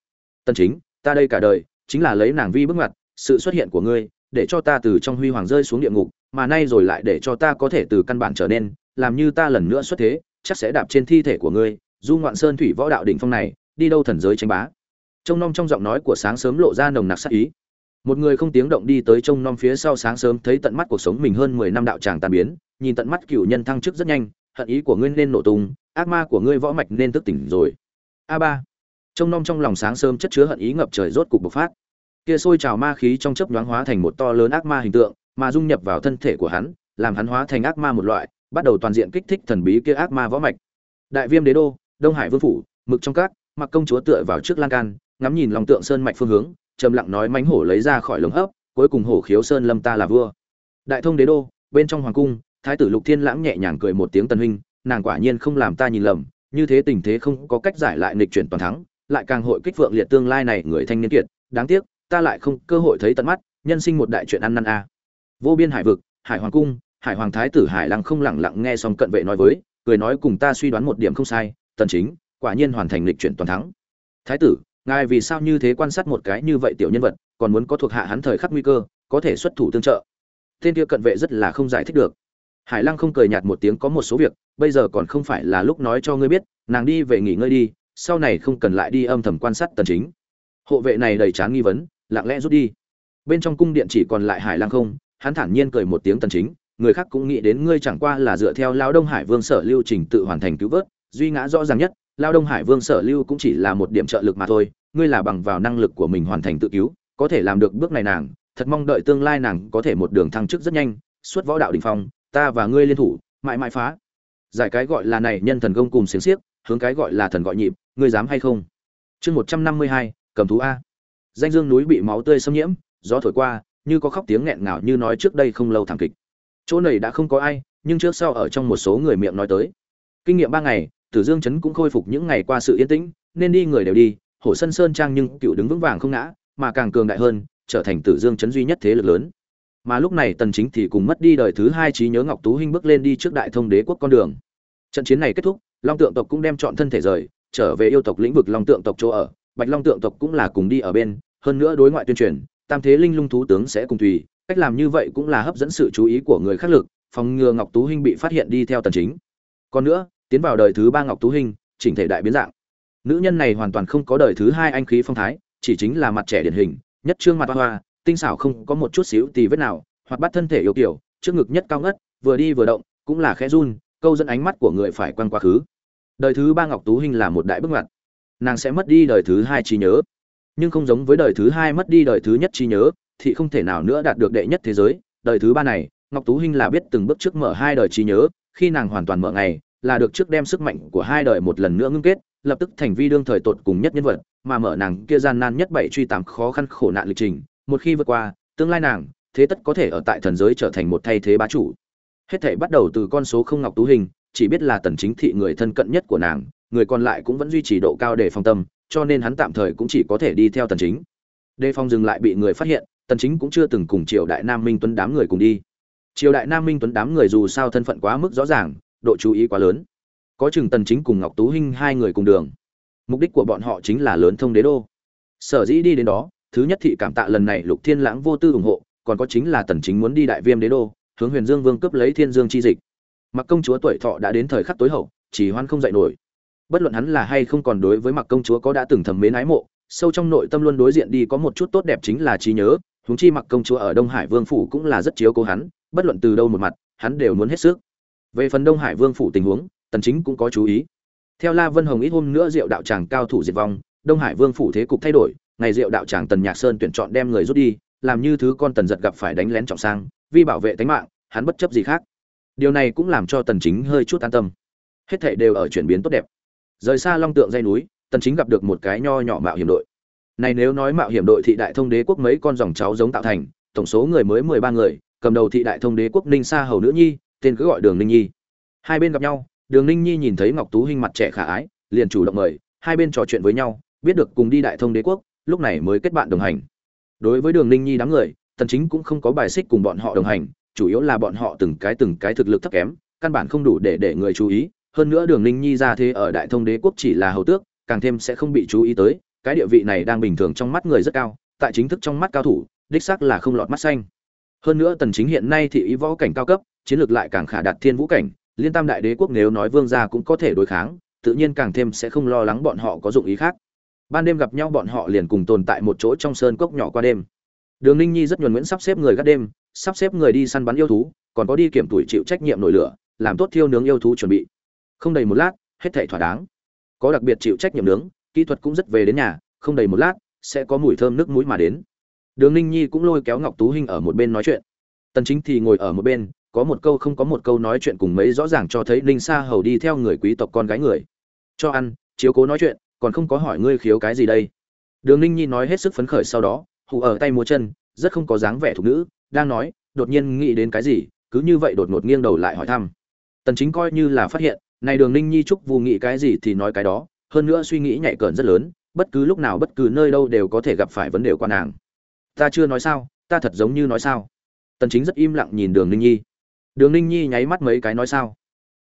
Tân chính, ta đây cả đời, chính là lấy nàng vi bước ngoặt sự xuất hiện của ngươi để cho ta từ trong huy hoàng rơi xuống địa ngục, mà nay rồi lại để cho ta có thể từ căn bản trở nên, làm như ta lần nữa xuất thế, chắc sẽ đạp trên thi thể của ngươi, du ngoạn sơn thủy võ đạo đỉnh phong này, đi đâu thần giới tranh bá. Trông nom trong giọng nói của sáng sớm lộ ra nồng nặc sắc ý. Một người không tiếng động đi tới trông nom phía sau sáng sớm thấy tận mắt cuộc sống mình hơn mười năm đạo tràng tàn biến, nhìn tận mắt cựu nhân thăng chức rất nhanh, hận ý của ngươi nên nổ tung, ác ma của ngươi võ mạch nên thức tỉnh rồi. A ba. Trông nom trong lòng sáng sớm chất chứa hận ý ngập trời rốt cục bộc phát kia sôi trào ma khí trong chớp nhoáng hóa thành một to lớn ác ma hình tượng, mà dung nhập vào thân thể của hắn, làm hắn hóa thành ác ma một loại, bắt đầu toàn diện kích thích thần bí kia ác ma võ mạch. Đại viêm đế đô, đông hải vương phủ, mực trong các, mặc công chúa tựa vào trước lan can, ngắm nhìn lòng tượng sơn mạch phương hướng, trầm lặng nói mánh hổ lấy ra khỏi lồng hấp, cuối cùng hổ khiếu sơn lâm ta là vua. Đại thông đế đô, bên trong hoàng cung, thái tử lục thiên lãng nhẹ nhàng cười một tiếng tần huynh, nàng quả nhiên không làm ta nhìn lầm, như thế tình thế không có cách giải lại nghịch chuyển toàn thắng, lại càng hội kích vượng liệt tương lai này người thanh niên kiệt, đáng tiếc ta lại không cơ hội thấy tận mắt, nhân sinh một đại chuyện ăn năn a. Vô biên hải vực, hải hoàng cung, hải hoàng thái tử hải lăng không lẳng lặng nghe xong cận vệ nói với, cười nói cùng ta suy đoán một điểm không sai, tần chính, quả nhiên hoàn thành lịch chuyển toàn thắng. Thái tử, ngài vì sao như thế quan sát một cái như vậy tiểu nhân vật, còn muốn có thuộc hạ hắn thời khắc nguy cơ, có thể xuất thủ tương trợ. Tên kia cận vệ rất là không giải thích được. Hải lăng không cười nhạt một tiếng có một số việc, bây giờ còn không phải là lúc nói cho ngươi biết, nàng đi về nghỉ ngơi đi, sau này không cần lại đi âm thầm quan sát tần chính. Hộ vệ này đầy chán nghi vấn lặng lẽ rút đi. Bên trong cung điện chỉ còn lại hải lăng không, hắn thản nhiên cười một tiếng tần chính, người khác cũng nghĩ đến ngươi chẳng qua là dựa theo lao đông hải vương sở lưu trình tự hoàn thành cứu vớt, duy ngã rõ ràng nhất, lao đông hải vương sở lưu cũng chỉ là một điểm trợ lực mà thôi, ngươi là bằng vào năng lực của mình hoàn thành tự cứu, có thể làm được bước này nàng, thật mong đợi tương lai nàng có thể một đường thăng chức rất nhanh suốt võ đạo đỉnh phong, ta và ngươi liên thủ, mãi mãi phá. Giải cái gọi là này nhân thần công cùng xiềng xiếc, hướng cái gọi là thần gọi nhịp, ngươi dám hay không? Chương một trăm năm mươi hai, cầm thú a danh dương núi bị máu tươi xâm nhiễm, gió thổi qua, như có khóc tiếng nghẹn ngào như nói trước đây không lâu thảm kịch. Chỗ này đã không có ai, nhưng trước sau ở trong một số người miệng nói tới. Kinh nghiệm ba ngày, tử dương chấn cũng khôi phục những ngày qua sự yên tĩnh, nên đi người đều đi hổ sân sơn trang nhưng cựu đứng vững vàng không ngã, mà càng cường đại hơn, trở thành tử dương chấn duy nhất thế lực lớn. Mà lúc này tần chính thì cùng mất đi đời thứ hai trí nhớ ngọc tú hinh bước lên đi trước đại thông đế quốc con đường. Trận chiến này kết thúc, long tượng tộc cũng đem chọn thân thể rời, trở về yêu tộc lĩnh vực long tượng tộc chỗ ở. Bạch long tượng tộc cũng là cùng đi ở bên hơn nữa đối ngoại tuyên truyền tam thế linh lung thú tướng sẽ cùng tùy cách làm như vậy cũng là hấp dẫn sự chú ý của người khác lực phòng ngừa ngọc tú hinh bị phát hiện đi theo tần chính. Còn nữa tiến vào đời thứ ba ngọc tú hinh chỉnh thể đại biến dạng. Nữ nhân này hoàn toàn không có đời thứ hai anh khí phong thái chỉ chính là mặt trẻ điển hình nhất trương mặt hoa, hoa tinh xảo không có một chút xíu tì vết nào hoặc bắt thân thể yếu kiểu trước ngực nhất cao ngất vừa đi vừa động cũng là khẽ run câu dẫn ánh mắt của người phải quan quá khứ. Đời thứ ba ngọc tú hinh là một đại bước ngoặt. Nàng sẽ mất đi đời thứ hai trí nhớ nhưng không giống với đời thứ hai mất đi đời thứ nhất trí nhớ, thì không thể nào nữa đạt được đệ nhất thế giới. Đời thứ ba này, ngọc tú hinh là biết từng bước trước mở hai đời trí nhớ, khi nàng hoàn toàn mở ngày, là được trước đem sức mạnh của hai đời một lần nữa ngưng kết, lập tức thành vi đương thời tột cùng nhất nhân vật, mà mở nàng kia gian nan nhất bảy truy tám khó khăn khổ nạn lịch trình. Một khi vượt qua, tương lai nàng, thế tất có thể ở tại thần giới trở thành một thay thế bá chủ. Hết thể bắt đầu từ con số không ngọc tú hình chỉ biết là tần chính thị người thân cận nhất của nàng, người còn lại cũng vẫn duy trì độ cao để phòng tâm cho nên hắn tạm thời cũng chỉ có thể đi theo tần chính. Đề phòng dừng lại bị người phát hiện, tần chính cũng chưa từng cùng triều đại nam minh tuấn đám người cùng đi. Triều đại nam minh tuấn đám người dù sao thân phận quá mức rõ ràng, độ chú ý quá lớn. Có chừng tần chính cùng ngọc tú hinh hai người cùng đường. Mục đích của bọn họ chính là lớn thông đế đô. Sở dĩ đi đến đó, thứ nhất thị cảm tạ lần này lục thiên lãng vô tư ủng hộ, còn có chính là tần chính muốn đi đại viêm đế đô, hướng huyền dương vương cướp lấy thiên dương chi dịch. Mặc công chúa tuổi thọ đã đến thời khắc tối hậu, chỉ hoan không dậy nổi bất luận hắn là hay không còn đối với mặc công chúa có đã từng thầm mến ái mộ, sâu trong nội tâm luôn đối diện đi có một chút tốt đẹp chính là trí nhớ, huống chi mặc công chúa ở đông hải vương phủ cũng là rất chiếu cố hắn, bất luận từ đâu một mặt, hắn đều muốn hết sức. Về phần đông hải vương phủ tình huống, tần chính cũng có chú ý. Theo la vân hồng ít hôm nữa diệu đạo tràng cao thủ diệt vong, đông hải vương phủ thế cục thay đổi, ngày diệu đạo tràng tần nhạc sơn tuyển chọn đem người rút đi, làm như thứ con tần giật gặp phải đánh lén trọng sang, vì bảo vệ tính mạng, hắn bất chấp gì khác. Điều này cũng làm cho tần chính hơi chút an tâm. Hết thảy đều ở chuyển biến tốt đẹp rời xa long tượng dây núi, tần chính gặp được một cái nho nhỏ mạo hiểm đội. Này nếu nói mạo hiểm đội thị đại thông đế quốc mấy con dòng cháu giống tạo thành, tổng số người mới 13 người, cầm đầu thị đại thông đế quốc ninh sa hầu nữ nhi, tên cứ gọi đường ninh nhi. Hai bên gặp nhau, đường ninh nhi nhìn thấy ngọc tú hình mặt trẻ khả ái, liền chủ động mời, hai bên trò chuyện với nhau, biết được cùng đi đại thông đế quốc, lúc này mới kết bạn đồng hành. Đối với đường ninh nhi đám người, tần chính cũng không có bài xích cùng bọn họ đồng hành, chủ yếu là bọn họ từng cái từng cái thực lực thấp kém, căn bản không đủ để để người chú ý hơn nữa đường ninh nhi ra thế ở đại thông đế quốc chỉ là hầu tước, càng thêm sẽ không bị chú ý tới, cái địa vị này đang bình thường trong mắt người rất cao, tại chính thức trong mắt cao thủ, đích xác là không lọt mắt xanh. Hơn nữa tần chính hiện nay thì ý võ cảnh cao cấp, chiến lược lại càng khả đạt thiên vũ cảnh, liên tam đại đế quốc nếu nói vương gia cũng có thể đối kháng, tự nhiên càng thêm sẽ không lo lắng bọn họ có dụng ý khác. Ban đêm gặp nhau bọn họ liền cùng tồn tại một chỗ trong sơn cốc nhỏ qua đêm. Đường ninh nhi rất nhuần nguyễn sắp xếp người gác đêm, sắp xếp người đi săn bắn yêu thú, còn có đi kiểm tuổi chịu trách nhiệm nổi lửa, làm tốt thiêu nướng yêu thú chuẩn bị không đầy một lát, hết thảy thỏa đáng. Có đặc biệt chịu trách nhiệm nướng, kỹ thuật cũng rất về đến nhà, không đầy một lát, sẽ có mùi thơm nước mũi mà đến. Đường ninh nhi cũng lôi kéo ngọc tú hinh ở một bên nói chuyện. Tần chính thì ngồi ở một bên, có một câu không có một câu nói chuyện cùng mấy rõ ràng cho thấy ninh sa hầu đi theo người quý tộc con gái người. Cho ăn, chiếu cố nói chuyện, còn không có hỏi ngươi khiếu cái gì đây. Đường ninh nhi nói hết sức phấn khởi sau đó, hù ở tay múa chân, rất không có dáng vẻ thục nữ, đang nói, đột nhiên nghĩ đến cái gì, cứ như vậy đột ngột nghiêng đầu lại hỏi thăm. Tần chính coi như là phát hiện này đường ninh nhi chúc vu nghĩ cái gì thì nói cái đó, hơn nữa suy nghĩ nhạy cỡn rất lớn, bất cứ lúc nào bất cứ nơi đâu đều có thể gặp phải vấn đề quan nàng. Ta chưa nói sao, ta thật giống như nói sao. Tần chính rất im lặng nhìn đường ninh nhi. Đường ninh nhi nháy mắt mấy cái nói sao.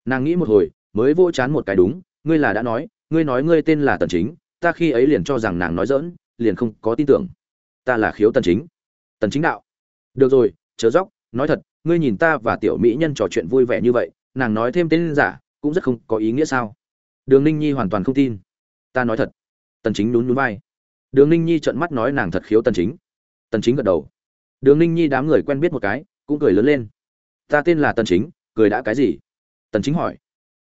Nàng nghĩ một hồi, mới vô chán một cái đúng, ngươi là đã nói, ngươi nói ngươi tên là tần chính, ta khi ấy liền cho rằng nàng nói dỡn liền không có tin tưởng. Ta là khiếu tần chính. Tần chính đạo. Được rồi, chớ dốc, nói thật, ngươi nhìn ta và tiểu mỹ nhân trò chuyện vui vẻ như vậy, nàng nói thêm tên giả cũng rất không có ý nghĩa sao? Đường ninh nhi hoàn toàn không tin. Ta nói thật. Tần chính nhún nhún vai. Đường ninh nhi trợn mắt nói nàng thật khiếu tần chính. Tần chính gật đầu. Đường ninh nhi đám người quen biết một cái, cũng cười lớn lên. Ta tên là tần chính, cười đã cái gì? Tần chính hỏi.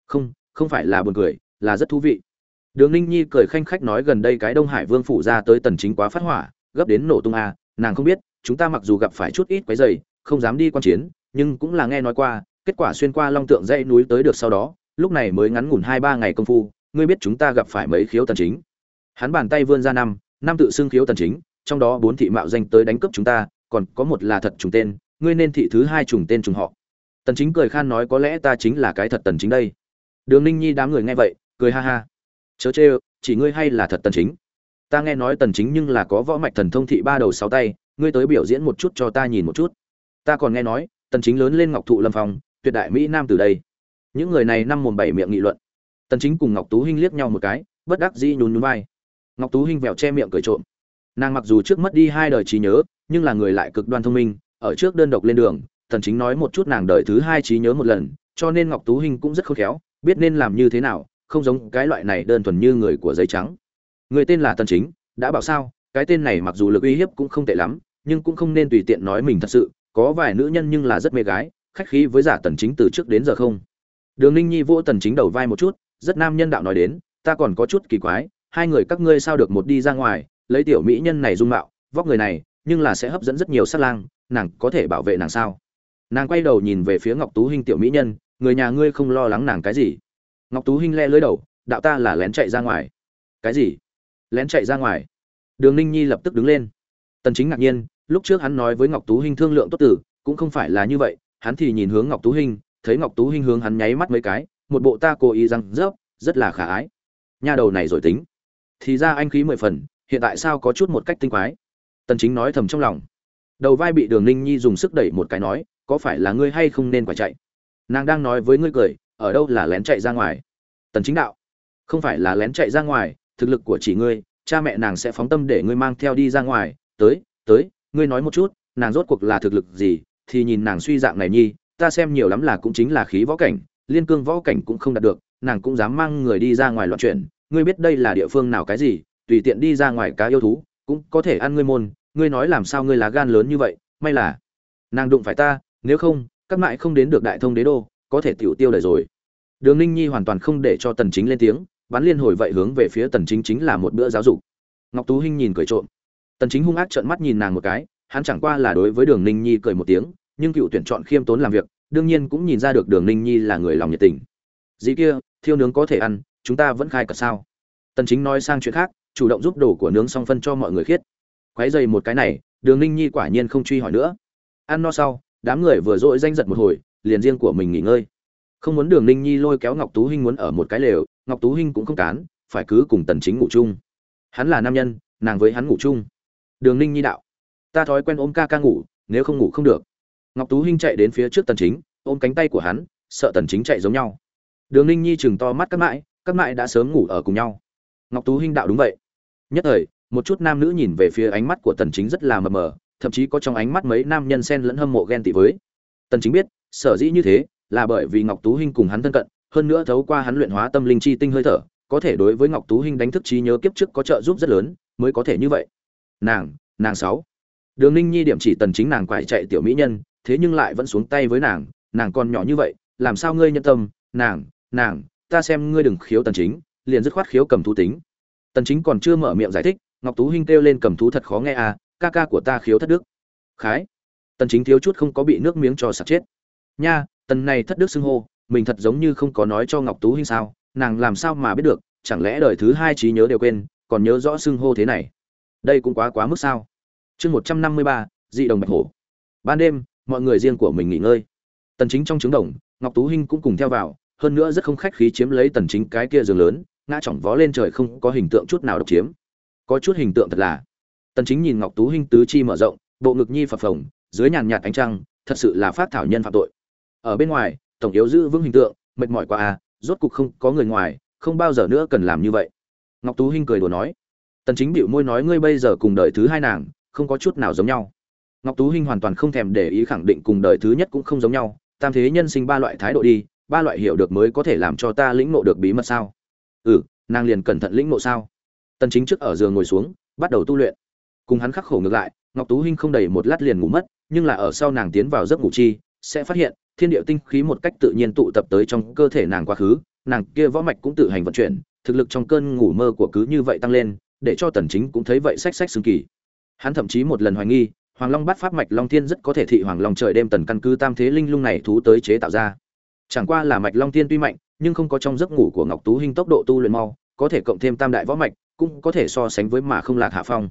Không không phải là buồn cười, là rất thú vị. Đường ninh nhi cười khanh khách nói gần đây cái đông hải vương phủ ra tới tần chính quá phát hỏa, gấp đến nổ tung a nàng không biết, chúng ta mặc dù gặp phải chút ít quấy rầy không dám đi quan chiến, nhưng cũng là nghe nói qua, kết quả xuyên qua long tượng dãy núi tới được sau đó lúc này mới ngắn ngủn hai ba ngày công phu, ngươi biết chúng ta gặp phải mấy khiếu tần chính. Hắn bàn tay vươn ra năm năm tự xưng khiếu tần chính, trong đó bốn thị mạo danh tới đánh cướp chúng ta, còn có một là thật trùng tên, ngươi nên thị thứ hai trùng tên trùng họ. Tần chính cười khan nói có lẽ ta chính là cái thật tần chính đây. Đường ninh nhi đám người nghe vậy, cười ha ha. Chớ chê, chỉ ngươi hay là thật tần chính. Ta nghe nói tần chính nhưng là có võ mạch thần thông thị ba đầu sáu tay, ngươi tới biểu diễn một chút cho ta nhìn một chút. Ta còn nghe nói, tần chính lớn lên ngọc thụ lâm phong, tuyệt đại mỹ nam từ đây những người này năm mồm bảy miệng nghị luận. Tần chính cùng ngọc tú hinh liếc nhau một cái, bất đắc dĩ nhún nhún vai. Ngọc tú hinh vẹo che miệng cười trộm. Nàng mặc dù trước mất đi hai đời trí nhớ, nhưng là người lại cực đoan thông minh, ở trước đơn độc lên đường, tần chính nói một chút nàng đời thứ hai trí nhớ một lần, cho nên ngọc tú hinh cũng rất khôn khéo, biết nên làm như thế nào, không giống cái loại này đơn thuần như người của giấy trắng. Người tên là tần chính, đã bảo sao, cái tên này mặc dù lực uy hiếp cũng không tệ lắm, nhưng cũng không nên tùy tiện nói mình thật sự, có vài nữ nhân nhưng là rất mê gái, khách khí với giả tần chính từ trước đến giờ không? Đường ninh nhi vỗ tần chính đầu vai một chút, rất nam nhân đạo nói đến, ta còn có chút kỳ quái, hai người các ngươi sao được một đi ra ngoài, lấy tiểu mỹ nhân này dung mạo, vóc người này, nhưng là sẽ hấp dẫn rất nhiều sát lang, nàng có thể bảo vệ nàng sao? Nàng quay đầu nhìn về phía ngọc tú hinh tiểu mỹ nhân, người nhà ngươi không lo lắng nàng cái gì? Ngọc tú hinh le lưỡi đầu, đạo ta là lén chạy ra ngoài. Cái gì? Lén chạy ra ngoài. Đường ninh nhi lập tức đứng lên. Tần chính ngạc nhiên, lúc trước hắn nói với ngọc tú hinh thương lượng tốt tử, cũng không phải là như vậy, hắn thì nhìn hướng ngọc tú hinh thấy ngọc tú hinh hướng hắn nháy mắt mấy cái, một bộ ta cố ý răng rớp, rất là khả ái. Nha đầu này rồi tính. Thì ra anh khí mười phần, hiện tại sao có chút một cách tinh quái? Tần chính nói thầm trong lòng. Đầu vai bị đường ninh nhi dùng sức đẩy một cái nói, có phải là ngươi hay không nên quả chạy? Nàng đang nói với ngươi cười, ở đâu là lén chạy ra ngoài? Tần chính đạo. Không phải là lén chạy ra ngoài, thực lực của chỉ ngươi, cha mẹ nàng sẽ phóng tâm để ngươi mang theo đi ra ngoài. Tới tới, ngươi nói một chút, nàng rốt cuộc là thực lực gì, thì nhìn nàng suy dạng này nhi ta xem nhiều lắm là cũng chính là khí võ cảnh, liên cương võ cảnh cũng không đạt được, nàng cũng dám mang người đi ra ngoài loạn chuyện. Ngươi biết đây là địa phương nào cái gì, tùy tiện đi ra ngoài cá yêu thú, cũng có thể ăn ngươi môn. Ngươi nói làm sao ngươi lá gan lớn như vậy, may là nàng đụng phải ta, nếu không, các mại không đến được đại thông đế đô, có thể tiểu tiêu đời rồi. Đường ninh nhi hoàn toàn không để cho tần chính lên tiếng bắn liên hồi vậy hướng về phía tần chính chính là một bữa giáo dục. Ngọc tú hinh nhìn cười trộm. Tần chính hung ác trợn mắt nhìn nàng một cái, hắn chẳng qua là đối với đường ninh nhi cười một tiếng nhưng cựu tuyển chọn khiêm tốn làm việc, đương nhiên cũng nhìn ra được đường ninh nhi là người lòng nhiệt tình. Dĩ kia, thiêu nướng có thể ăn, chúng ta vẫn khai cả sao? Tần chính nói sang chuyện khác, chủ động giúp đồ của nướng xong phân cho mọi người khiết. Quấy dày một cái này, đường ninh nhi quả nhiên không truy hỏi nữa. Ăn no sau, đám người vừa dội danh giật một hồi, liền riêng của mình nghỉ ngơi. Không muốn đường ninh nhi lôi kéo ngọc tú hinh muốn ở một cái lều, ngọc tú hinh cũng không cán phải cứ cùng tần chính ngủ chung. Hắn là nam nhân, nàng với hắn ngủ chung. Đường ninh nhi đạo, ta thói quen ôm ca ca ngủ, nếu không ngủ không được ngọc tú hinh chạy đến phía trước tần chính, ôm cánh tay của hắn, sợ tần chính chạy giống nhau. Đường ninh nhi chừng to mắt các mãi các mãi đã sớm ngủ ở cùng nhau. Ngọc tú hinh đạo đúng vậy. Nhất thời, một chút nam nữ nhìn về phía ánh mắt của tần chính rất là mờ mờ, thậm chí có trong ánh mắt mấy nam nhân xen lẫn hâm mộ ghen tị với. Tần chính biết, sở dĩ như thế là bởi vì ngọc tú hinh cùng hắn thân cận, hơn nữa thấu qua hắn luyện hóa tâm linh chi tinh hơi thở, có thể đối với ngọc tú hinh đánh thức trí nhớ kiếp trước có trợ giúp rất lớn, mới có thể như vậy. Nàng nàng sáu. Đường ninh nhi điểm chỉ tần chính nàng quải chạy tiểu mỹ nhân thế nhưng lại vẫn xuống tay với nàng nàng còn nhỏ như vậy làm sao ngươi nhân tâm? Nàng nàng ta xem ngươi đừng khiếu tần chính liền dứt khoát khiếu cầm thú tính. Tần chính còn chưa mở miệng giải thích ngọc tú hinh kêu lên cầm thú thật khó nghe à ca ca của ta khiếu thất đức. Khái. Tần chính thiếu chút không có bị nước miếng cho sặc chết. Nha tần này thất đức xưng hô mình thật giống như không có nói cho ngọc tú hinh sao nàng làm sao mà biết được chẳng lẽ đời thứ hai trí nhớ đều quên còn nhớ rõ xưng hô thế này? Đây cũng quá quá mức sao. Chương 153, dị đồng bạch hổ. Ban đêm mọi người riêng của mình nghỉ ngơi. Tần chính trong trứng đồng, ngọc tú hinh cũng cùng theo vào, hơn nữa rất không khách khí chiếm lấy tần chính cái kia giường lớn, ngã chỏng vó lên trời không có hình tượng chút nào độc chiếm. Có chút hình tượng thật là. Tần chính nhìn ngọc tú hinh tứ chi mở rộng, bộ ngực nhi phập phồng, dưới nhàn nhạt ánh trăng, thật sự là phát thảo nhân phạm tội. Ở bên ngoài, tổng yếu giữ vững hình tượng, mệt mỏi quá à rốt cục không có người ngoài, không bao giờ nữa cần làm như vậy. Ngọc tú hinh cười đùa nói. Tần chính bĩu môi nói ngươi bây giờ cùng đời thứ hai nàng, không có chút nào giống nhau ngọc tú hinh hoàn toàn không thèm để ý khẳng định cùng đời thứ nhất cũng không giống nhau, tam thế nhân sinh ba loại thái độ đi, ba loại hiểu được mới có thể làm cho ta lĩnh ngộ được bí mật sao? Ừ nàng liền cẩn thận lĩnh ngộ sao? Tần chính trước ở giường ngồi xuống, bắt đầu tu luyện. Cùng hắn khắc khổ ngược lại, ngọc tú hinh không đầy một lát liền ngủ mất, nhưng là ở sau nàng tiến vào giấc ngủ chi, sẽ phát hiện, thiên địa tinh khí một cách tự nhiên tụ tập tới trong cơ thể nàng quá khứ, nàng kia võ mạch cũng tự hành vận chuyển, thực lực trong cơn ngủ mơ của cứ như vậy tăng lên, để cho tần chính cũng thấy vậy sách sách xương kỳ. Hắn thậm chí một lần hoài nghi hoàng long bát pháp mạch long thiên rất có thể thị hoàng long trời đêm tần căn cứ tam thế linh lung này thú tới chế tạo ra. Chẳng qua là mạch long thiên tuy mạnh, nhưng không có trong giấc ngủ của ngọc tú hinh tốc độ tu luyện mau, có thể cộng thêm tam đại võ mạch, cũng có thể so sánh với mà không lạc hạ phong.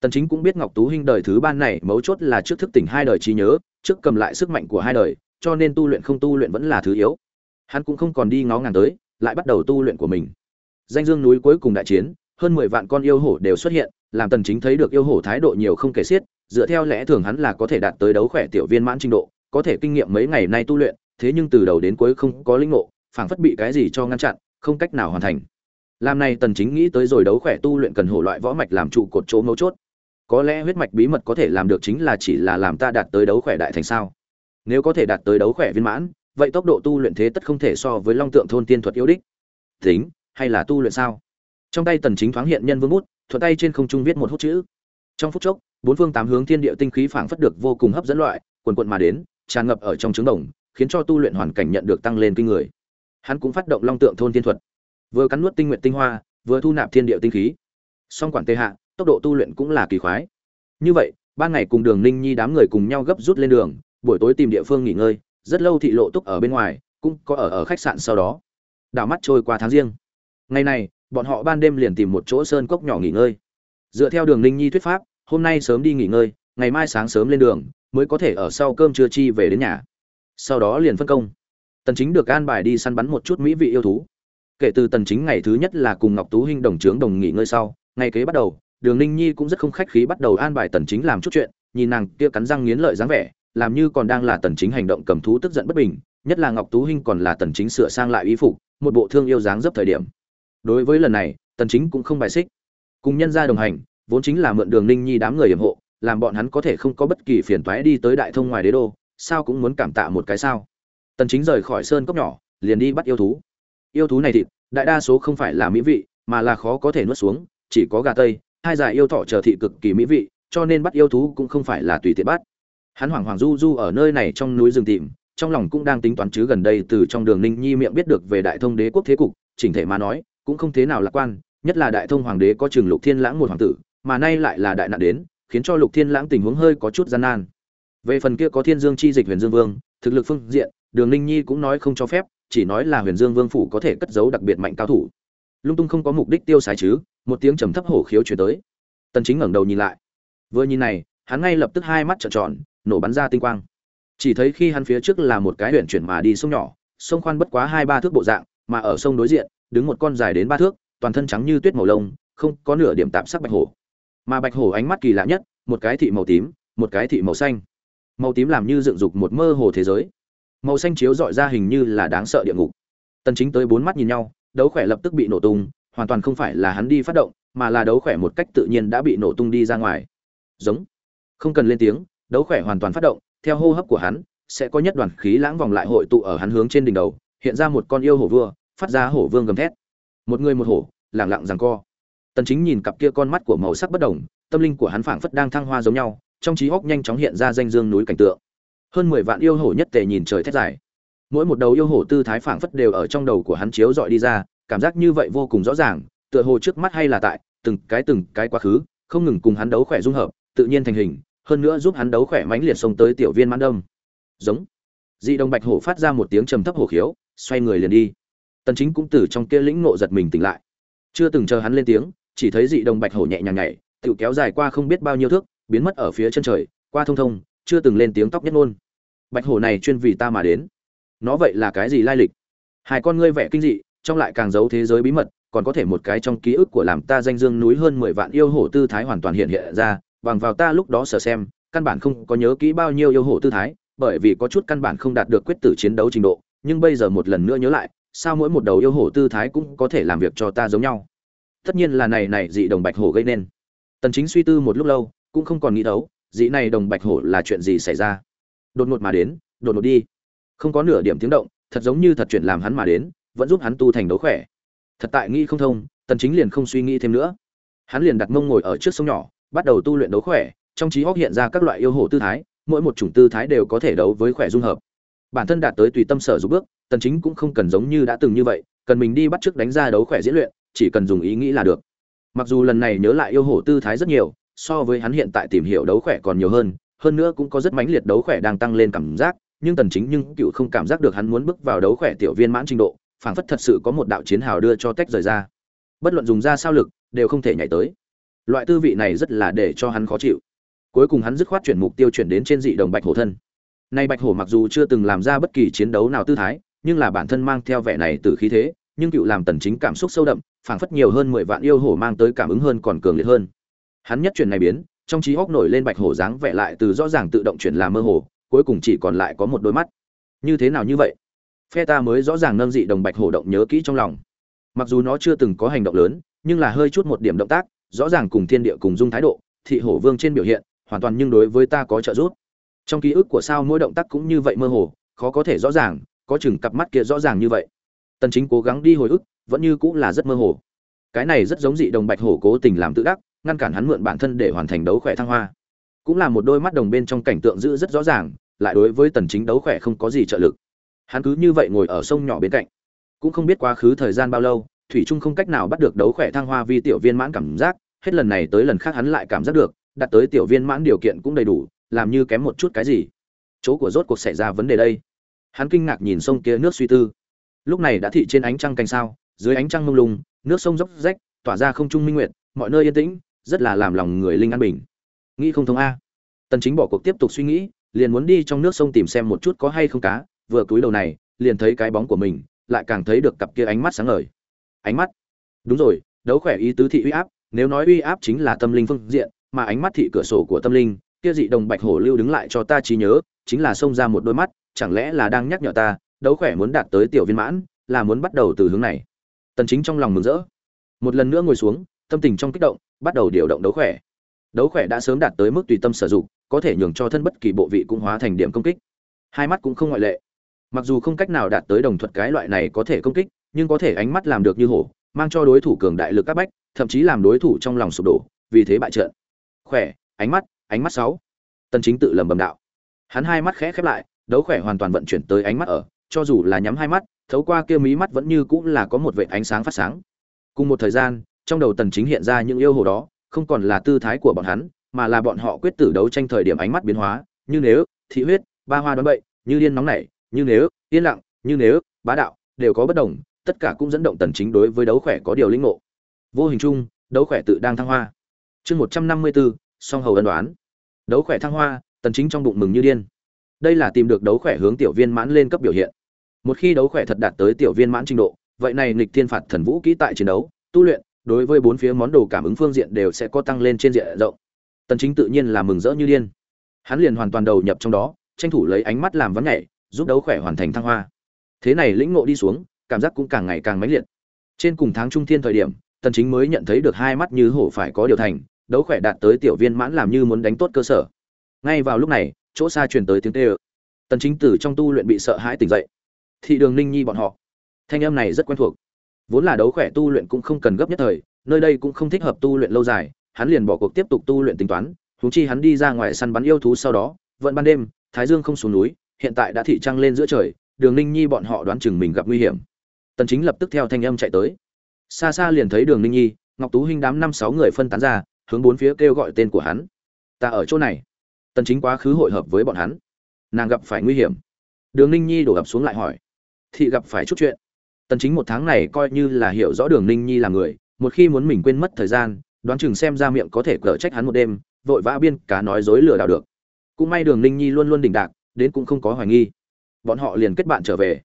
Tần chính cũng biết ngọc tú hinh đời thứ ban này mấu chốt là trước thức tỉnh hai đời trí nhớ, trước cầm lại sức mạnh của hai đời, cho nên tu luyện không tu luyện vẫn là thứ yếu. Hắn cũng không còn đi ngó ngàng tới, lại bắt đầu tu luyện của mình. Danh dương núi cuối cùng đại chiến, hơn 10 vạn con yêu hổ đều xuất hiện, làm tần chính thấy được yêu hổ thái độ nhiều không kể xiết dựa theo lẽ thường hắn là có thể đạt tới đấu khỏe tiểu viên mãn trình độ, có thể kinh nghiệm mấy ngày nay tu luyện, thế nhưng từ đầu đến cuối không có linh ngộ, phảng phất bị cái gì cho ngăn chặn, không cách nào hoàn thành. Làm này tần chính nghĩ tới rồi đấu khỏe tu luyện cần hổ loại võ mạch làm trụ cột chỗ mấu chốt. Có lẽ huyết mạch bí mật có thể làm được chính là chỉ là làm ta đạt tới đấu khỏe đại thành sao? Nếu có thể đạt tới đấu khỏe viên mãn, vậy tốc độ tu luyện thế tất không thể so với long tượng thôn tiên thuật yếu đích. Tính, hay là tu luyện sao? Trong tay tần chính thoáng hiện nhân vương bút, thuận tay trên không trung viết một hút chữ. Trong phút chốc bốn phương tám hướng thiên địa tinh khí phảng phất được vô cùng hấp dẫn loại, quần quận mà đến, tràn ngập ở trong trứng đồng, khiến cho tu luyện hoàn cảnh nhận được tăng lên kinh người. Hắn cũng phát động long tượng thôn thiên thuật. Vừa cắn nuốt tinh nguyện tinh hoa, vừa thu nạp thiên địa tinh khí. Song quản tê hạ, tốc độ tu luyện cũng là kỳ khoái. Như vậy ban ngày cùng đường ninh nhi đám người cùng nhau gấp rút lên đường, buổi tối tìm địa phương nghỉ ngơi, rất lâu thị lộ túc ở bên ngoài, cũng có ở ở khách sạn sau đó. Đảo mắt trôi qua tháng riêng. Ngày này, bọn họ ban đêm liền tìm một chỗ sơn cốc nhỏ nghỉ ngơi. Dựa theo đường ninh nhi thuyết pháp hôm nay sớm đi nghỉ ngơi, ngày mai sáng sớm lên đường, mới có thể ở sau cơm trưa chi về đến nhà. Sau đó liền phân công. Tần chính được an bài đi săn bắn một chút mỹ vị yêu thú. Kể từ tần chính ngày thứ nhất là cùng ngọc tú hinh đồng trướng đồng nghỉ ngơi sau, ngày kế bắt đầu, đường ninh nhi cũng rất không khách khí bắt đầu an bài tần chính làm chút chuyện, nhìn nàng kia cắn răng nghiến lợi dáng vẻ, làm như còn đang là tần chính hành động cầm thú tức giận bất bình, nhất là ngọc tú hinh còn là tần chính sửa sang lại y phục, một bộ thương yêu dáng dấp thời điểm. Đối với lần này, tần chính cũng không bài xích. Cùng nhân gia đồng hành vốn chính là mượn đường ninh nhi đám người hiểm hộ, làm bọn hắn có thể không có bất kỳ phiền toái đi tới đại thông ngoài đế đô, sao cũng muốn cảm tạ một cái sao. Tần chính rời khỏi sơn cốc nhỏ, liền đi bắt yêu thú. Yêu thú này thịt, đại đa số không phải là mỹ vị, mà là khó có thể nuốt xuống, chỉ có gà tây, hai giải yêu thọ chờ thị cực kỳ mỹ vị, cho nên bắt yêu thú cũng không phải là tùy tiện bắt. Hắn hoảng hoảng du du ở nơi này trong núi rừng tìm, trong lòng cũng đang tính toán chứ gần đây từ trong đường ninh nhi miệng biết được về đại thông đế quốc thế cục, chỉnh thể mà nói, cũng không thế nào lạc quan, nhất là đại thông hoàng đế có trường lục thiên lãng một hoàng tử mà nay lại là đại nạn đến, khiến cho lục thiên lãng tình huống hơi có chút gian nan. Về phần kia có thiên dương chi dịch huyền dương vương, thực lực phương diện, đường ninh nhi cũng nói không cho phép, chỉ nói là huyền dương vương phủ có thể cất giấu đặc biệt mạnh cao thủ. Lung tung không có mục đích tiêu xài chứ, một tiếng trầm thấp hổ khiếu chuyển tới. Tần chính ngẩng đầu nhìn lại. Vừa nhìn này, hắn ngay lập tức hai mắt trợn tròn, nổ bắn ra tinh quang. Chỉ thấy khi hắn phía trước là một cái huyện chuyển mà đi sông nhỏ, sông khoan bất quá hai ba thước bộ dạng, mà ở sông đối diện, đứng một con dài đến ba thước, toàn thân trắng như tuyết màu lông, không có nửa điểm tạp sắc bạch hổ mà bạch hổ ánh mắt kỳ lạ nhất, một cái thị màu tím, một cái thị màu xanh. Màu tím làm như dựng dục một mơ hồ thế giới. Màu xanh chiếu dọi ra hình như là đáng sợ địa ngục. Tần chính tới bốn mắt nhìn nhau, đấu khỏe lập tức bị nổ tung, hoàn toàn không phải là hắn đi phát động, mà là đấu khỏe một cách tự nhiên đã bị nổ tung đi ra ngoài. Giống. Không cần lên tiếng, đấu khỏe hoàn toàn phát động, theo hô hấp của hắn, sẽ có nhất đoàn khí lãng vòng lại hội tụ ở hắn hướng trên đỉnh đầu, hiện ra một con yêu hổ vua, phát ra hổ vương gầm thét. Một người một hổ, lẳng lặng rằng co tần chính nhìn cặp kia con mắt của màu sắc bất đồng, tâm linh của hắn phảng phất đang thăng hoa giống nhau, trong trí óc nhanh chóng hiện ra danh dương núi cảnh tượng. Hơn 10 vạn yêu hổ nhất tề nhìn trời thét dài. Mỗi một đầu yêu hổ tư thái phảng phất đều ở trong đầu của hắn chiếu dọi đi ra, cảm giác như vậy vô cùng rõ ràng, tựa hồ trước mắt hay là tại, từng cái từng cái quá khứ, không ngừng cùng hắn đấu khỏe dung hợp, tự nhiên thành hình, hơn nữa giúp hắn đấu khỏe mãnh liệt xông tới tiểu viên mãn đông. Giống. Dị đồng bạch hổ phát ra một tiếng trầm thấp hổ khiếu, xoay người liền đi. Tần chính cũng từ trong kia lĩnh ngộ giật mình tỉnh lại. Chưa từng chờ hắn lên tiếng chỉ thấy dị đồng bạch hổ nhẹ nhàng nhảy, tự kéo dài qua không biết bao nhiêu thước, biến mất ở phía chân trời, qua thông thông, chưa từng lên tiếng tóc nhất ngôn. Bạch hổ này chuyên vì ta mà đến. Nó vậy là cái gì lai lịch? Hai con ngươi vẻ kinh dị, trong lại càng giấu thế giới bí mật, còn có thể một cái trong ký ức của làm ta danh dương núi hơn 10 vạn yêu hổ tư thái hoàn toàn hiện hiện ra, bằng vào ta lúc đó sở xem, căn bản không có nhớ kỹ bao nhiêu yêu hổ tư thái, bởi vì có chút căn bản không đạt được quyết tử chiến đấu trình độ, nhưng bây giờ một lần nữa nhớ lại, sao mỗi một đầu yêu hổ tư thái cũng có thể làm việc cho ta giống nhau? Tất nhiên là này này dị đồng bạch hổ gây nên. Tần chính suy tư một lúc lâu, cũng không còn nghĩ đấu, dị này đồng bạch hổ là chuyện gì xảy ra? Đột ngột mà đến, đột ngột đi. Không có nửa điểm tiếng động, thật giống như thật chuyện làm hắn mà đến, vẫn giúp hắn tu thành đấu khỏe. Thật tại nghĩ không thông, tần chính liền không suy nghĩ thêm nữa. Hắn liền đặt mông ngồi ở trước sông nhỏ, bắt đầu tu luyện đấu khỏe, trong trí óc hiện ra các loại yêu hổ tư thái, mỗi một chủng tư thái đều có thể đấu với khỏe dung hợp. Bản thân đạt tới tùy tâm sở dục bước, tần chính cũng không cần giống như đã từng như vậy, cần mình đi bắt trước đánh ra đấu khỏe diễn luyện chỉ cần dùng ý nghĩ là được. Mặc dù lần này nhớ lại yêu hổ tư thái rất nhiều, so với hắn hiện tại tìm hiểu đấu khỏe còn nhiều hơn hơn nữa cũng có rất mãnh liệt đấu khỏe đang tăng lên cảm giác, nhưng tần chính nhưng cựu không cảm giác được hắn muốn bước vào đấu khỏe tiểu viên mãn trình độ, phảng phất thật sự có một đạo chiến hào đưa cho tách rời ra. Bất luận dùng ra sao lực, đều không thể nhảy tới. Loại tư vị này rất là để cho hắn khó chịu. Cuối cùng hắn dứt khoát chuyển mục tiêu chuyển đến trên dị đồng bạch hổ thân. Nay bạch hổ mặc dù chưa từng làm ra bất kỳ chiến đấu nào tư thái, nhưng là bản thân mang theo vẻ này từ khí thế nhưng cựu làm tần chính cảm xúc sâu đậm, phảng phất nhiều hơn 10 vạn yêu hổ mang tới cảm ứng hơn còn cường liệt hơn. Hắn nhất chuyển này biến, trong trí óc nổi lên bạch hổ dáng vẻ lại từ rõ ràng tự động chuyển làm mơ hồ, cuối cùng chỉ còn lại có một đôi mắt. Như thế nào như vậy? Phe ta mới rõ ràng nâng dị đồng bạch hổ động nhớ kỹ trong lòng. Mặc dù nó chưa từng có hành động lớn, nhưng là hơi chút một điểm động tác, rõ ràng cùng thiên địa cùng dung thái độ, thị hổ vương trên biểu hiện, hoàn toàn nhưng đối với ta có trợ giúp. Trong ký ức của sao mỗi động tác cũng như vậy mơ hồ, khó có thể rõ ràng, có chừng cặp mắt kia rõ ràng như vậy tần chính cố gắng đi hồi ức, vẫn như cũng là rất mơ hồ. Cái này rất giống dị đồng bạch hổ cố tình làm tự đắc, ngăn cản hắn mượn bản thân để hoàn thành đấu khỏe thăng hoa. Cũng là một đôi mắt đồng bên trong cảnh tượng giữ rất rõ ràng, lại đối với tần chính đấu khỏe không có gì trợ lực. Hắn cứ như vậy ngồi ở sông nhỏ bên cạnh. Cũng không biết quá khứ thời gian bao lâu, thủy trung không cách nào bắt được đấu khỏe thăng hoa vì tiểu viên mãn cảm giác, hết lần này tới lần khác hắn lại cảm giác được đặt tới tiểu viên mãn điều kiện cũng đầy đủ, làm như kém một chút cái gì. Chỗ của rốt cuộc xảy ra vấn đề đây. Hắn kinh ngạc nhìn sông kia nước suy tư lúc này đã thị trên ánh trăng canh sao, dưới ánh trăng mông lung, nước sông dốc rách, tỏa ra không trung minh nguyệt, mọi nơi yên tĩnh, rất là làm lòng người linh an bình. Nghĩ không thông a. Tần chính bỏ cuộc tiếp tục suy nghĩ, liền muốn đi trong nước sông tìm xem một chút có hay không cá, vừa cúi đầu này, liền thấy cái bóng của mình, lại càng thấy được cặp kia ánh mắt sáng ngời. Ánh mắt? Đúng rồi, đấu khỏe ý tứ thị uy áp, nếu nói uy áp chính là tâm linh phương diện, mà ánh mắt thị cửa sổ của tâm linh, kia dị đồng bạch hổ lưu đứng lại cho ta trí nhớ, chính là xông ra một đôi mắt, chẳng lẽ là đang nhắc nhở ta đấu khỏe muốn đạt tới tiểu viên mãn, là muốn bắt đầu từ hướng này. Tần chính trong lòng mừng rỡ. Một lần nữa ngồi xuống, tâm tình trong kích động, bắt đầu điều động đấu khỏe. Đấu khỏe đã sớm đạt tới mức tùy tâm sử dụng, có thể nhường cho thân bất kỳ bộ vị cũng hóa thành điểm công kích. Hai mắt cũng không ngoại lệ. Mặc dù không cách nào đạt tới đồng thuật cái loại này có thể công kích, nhưng có thể ánh mắt làm được như hổ, mang cho đối thủ cường đại lực các bách, thậm chí làm đối thủ trong lòng sụp đổ, vì thế bại trận. Khỏe, ánh mắt ánh mắt sáu. Tần chính tự lầm bầm đạo. Hắn hai mắt khẽ khép lại, đấu khỏe hoàn toàn vận chuyển tới ánh mắt ở cho dù là nhắm hai mắt thấu qua kia mí mắt vẫn như cũng là có một vệt ánh sáng phát sáng. Cùng một thời gian trong đầu tần chính hiện ra những yêu hồ đó không còn là tư thái của bọn hắn mà là bọn họ quyết tử đấu tranh thời điểm ánh mắt biến hóa như nếu thị huyết ba hoa đoán bậy như điên nóng nảy như nếu yên lặng như nếu bá đạo đều có bất đồng tất cả cũng dẫn động tần chính đối với đấu khỏe có điều linh ngộ. Vô hình chung đấu khỏe tự đang thăng hoa. Chương 154, song hầu ân đoán. Đấu khỏe thăng hoa tần chính trong bụng mừng như điên đây là tìm được đấu khỏe hướng tiểu viên mãn lên cấp biểu hiện. Một khi đấu khỏe thật đạt tới tiểu viên mãn trình độ, vậy này nghịch thiên phạt thần vũ kỹ tại chiến đấu, tu luyện, đối với bốn phía món đồ cảm ứng phương diện đều sẽ có tăng lên trên diện rộng. Tần chính tự nhiên là mừng rỡ như điên. Hắn liền hoàn toàn đầu nhập trong đó, tranh thủ lấy ánh mắt làm vấn nhảy, giúp đấu khỏe hoàn thành thăng hoa. Thế này lĩnh ngộ đi xuống, cảm giác cũng càng ngày càng mãnh liệt. Trên cùng tháng trung thiên thời điểm, tần chính mới nhận thấy được hai mắt như hổ phải có điều thành, đấu khỏe đạt tới tiểu viên mãn làm như muốn đánh tốt cơ sở. Ngay vào lúc này chỗ xa truyền tới tiếng tê ơ. Tần chính tử trong tu luyện bị sợ hãi tỉnh dậy. Thị đường ninh nhi bọn họ. Thanh âm này rất quen thuộc. Vốn là đấu khỏe tu luyện cũng không cần gấp nhất thời, nơi đây cũng không thích hợp tu luyện lâu dài, hắn liền bỏ cuộc tiếp tục tu luyện tính toán, huống chi hắn đi ra ngoài săn bắn yêu thú sau đó vận ban đêm, thái dương không xuống núi, hiện tại đã thị trăng lên giữa trời, đường ninh nhi bọn họ đoán chừng mình gặp nguy hiểm. Tần chính lập tức theo thanh âm chạy tới. Xa xa liền thấy đường ninh nhi, ngọc tú huynh đám năm sáu người phân tán ra, hướng bốn phía kêu gọi tên của hắn. Ta ở chỗ này tần chính quá khứ hội hợp với bọn hắn. Nàng gặp phải nguy hiểm. Đường ninh nhi đổ ập xuống lại hỏi. Thị gặp phải chút chuyện. Tần chính một tháng này coi như là hiểu rõ đường ninh nhi là người, một khi muốn mình quên mất thời gian, đoán chừng xem ra miệng có thể cở trách hắn một đêm, vội vã biên cá nói dối lừa đảo được. Cũng may đường ninh nhi luôn luôn đỉnh đạc, đến cũng không có hoài nghi. Bọn họ liền kết bạn trở về.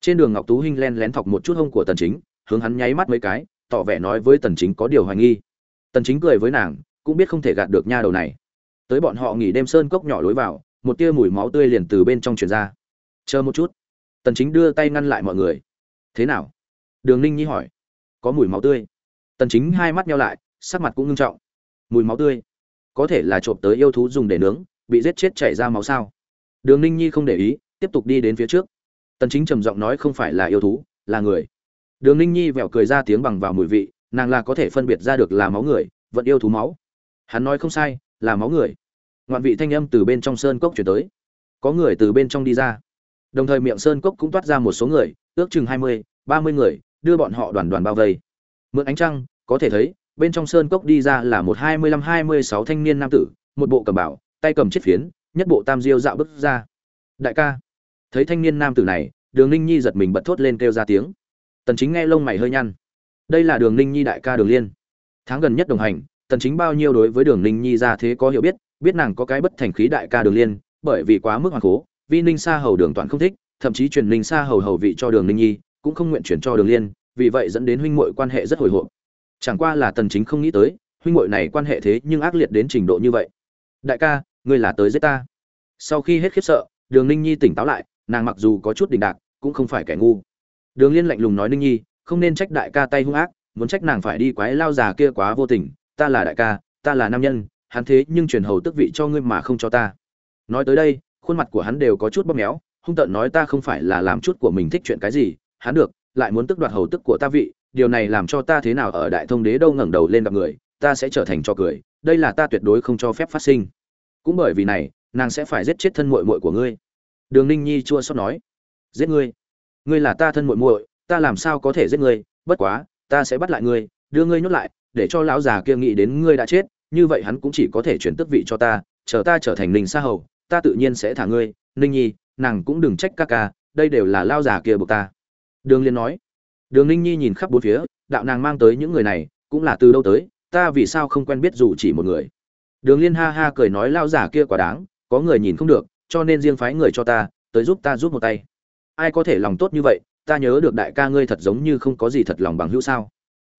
Trên đường ngọc tú hinh len lén thọc một chút hông của tần chính, hướng hắn nháy mắt mấy cái, tỏ vẻ nói với tần chính có điều hoài nghi. Tần chính cười với nàng, cũng biết không thể gạt được nha đầu này tới bọn họ nghỉ đêm sơn cốc nhỏ lối vào, một tia mùi máu tươi liền từ bên trong truyền ra. Chờ một chút. Tần chính đưa tay ngăn lại mọi người. Thế nào? Đường ninh nhi hỏi. Có mùi máu tươi. Tần chính hai mắt nheo lại, sắc mặt cũng nghiêm trọng. Mùi máu tươi? Có thể là trộm tới yêu thú dùng để nướng, bị giết chết chảy ra máu sao? Đường ninh nhi không để ý, tiếp tục đi đến phía trước. Tần chính trầm giọng nói không phải là yêu thú, là người. Đường ninh nhi vẹo cười ra tiếng bằng vào mùi vị, nàng là có thể phân biệt ra được là máu người, vẫn yêu thú máu. Hắn nói không sai, là máu người ngoạn vị thanh âm từ bên trong sơn cốc chuyển tới. Có người từ bên trong đi ra. Đồng thời miệng sơn cốc cũng toát ra một số người, ước chừng hai mươi, ba mươi người, đưa bọn họ đoàn đoàn bao vây. Mượn ánh trăng, có thể thấy, bên trong sơn cốc đi ra là một hai mươi lăm, hai mươi sáu thanh niên nam tử, một bộ cầm bảo, tay cầm chiếc phiến, nhất bộ tam diêu dạo bước ra. Đại ca. Thấy thanh niên nam tử này, đường ninh nhi giật mình bật thốt lên kêu ra tiếng. Tần chính nghe lông mày hơi nhăn. Đây là đường ninh nhi đại ca đường liên. Tháng gần nhất đồng hành, tần chính bao nhiêu đối với đường ninh nhi ra thế có hiểu biết biết nàng có cái bất thành khí đại ca đường liên, bởi vì quá mức hoàng cố, vi ninh sa hầu đường toàn không thích, thậm chí truyền ninh sa hầu hầu vị cho đường ninh nhi, cũng không nguyện chuyển cho đường liên, vì vậy dẫn đến huynh muội quan hệ rất hồi hộp. Chẳng qua là tần chính không nghĩ tới, huynh muội này quan hệ thế nhưng ác liệt đến trình độ như vậy. Đại ca, ngươi là tới giết ta. Sau khi hết khiếp sợ, đường ninh nhi tỉnh táo lại, nàng mặc dù có chút đình đạc, cũng không phải kẻ ngu. Đường liên lạnh lùng nói, ninh nhi, không nên trách đại ca tay hung ác, muốn trách nàng phải đi quái lao già kia quá vô tình, ta là đại ca, ta là nam nhân hắn thế nhưng truyền hầu tức vị cho ngươi mà không cho ta. Nói tới đây, khuôn mặt của hắn đều có chút bóp méo, hung tợn nói ta không phải là làm chút của mình thích chuyện cái gì, hắn được, lại muốn tức đoạt hầu tức của ta vị, điều này làm cho ta thế nào ở đại thông đế đâu ngẩng đầu lên gặp người, ta sẽ trở thành cho cười, đây là ta tuyệt đối không cho phép phát sinh. Cũng bởi vì này, nàng sẽ phải giết chết thân muội muội của ngươi. Đường ninh nhi chua xót nói, giết ngươi? Ngươi là ta thân muội muội, ta làm sao có thể giết ngươi? Bất quá, ta sẽ bắt lại ngươi, đưa ngươi nhốt lại, để cho lão già kia nghĩ đến ngươi đã chết như vậy hắn cũng chỉ có thể chuyển tước vị cho ta, chờ ta trở thành ninh sa hầu, ta tự nhiên sẽ thả ngươi. Ninh nhi, nàng cũng đừng trách ca ca, đây đều là lao già kia buộc ta. Đường liên nói. Đường ninh nhi nhìn khắp bốn phía, đạo nàng mang tới những người này, cũng là từ đâu tới, ta vì sao không quen biết dù chỉ một người. Đường liên ha ha cười nói lao giả kia quả đáng, có người nhìn không được, cho nên riêng phái người cho ta, tới giúp ta giúp một tay. Ai có thể lòng tốt như vậy, ta nhớ được đại ca ngươi thật giống như không có gì thật lòng bằng hữu sao.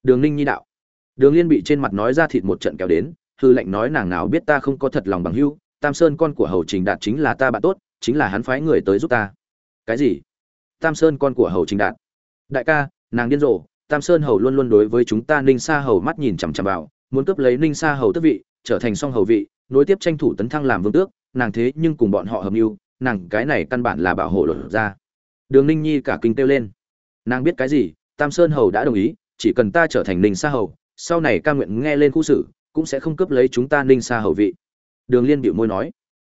Đường ninh nhi đạo. Đường liên bị trên mặt nói ra thịt một trận kéo đến hư lệnh nói nàng nào biết ta không có thật lòng bằng hữu, tam sơn con của hầu trình đạt chính là ta bạn tốt, chính là hắn phái người tới giúp ta. Cái gì? Tam sơn con của hầu trình đạt. Đại ca, nàng điên rồ, tam sơn hầu luôn luôn đối với chúng ta ninh sa hầu mắt nhìn chằm chằm vào, muốn cướp lấy ninh sa hầu tước vị, trở thành song hầu vị, nối tiếp tranh thủ tấn thăng làm vương tước, nàng thế nhưng cùng bọn họ hợp mưu, nàng cái này căn bản là bảo hộ lột ra. Đường ninh nhi cả kinh kêu lên. Nàng biết cái gì? Tam sơn hầu đã đồng ý, chỉ cần ta trở thành ninh sa hầu, sau này ca nguyện nghe lên khu sử cũng sẽ không cướp lấy chúng ta ninh sa hầu vị. Đường liên bịu môi nói.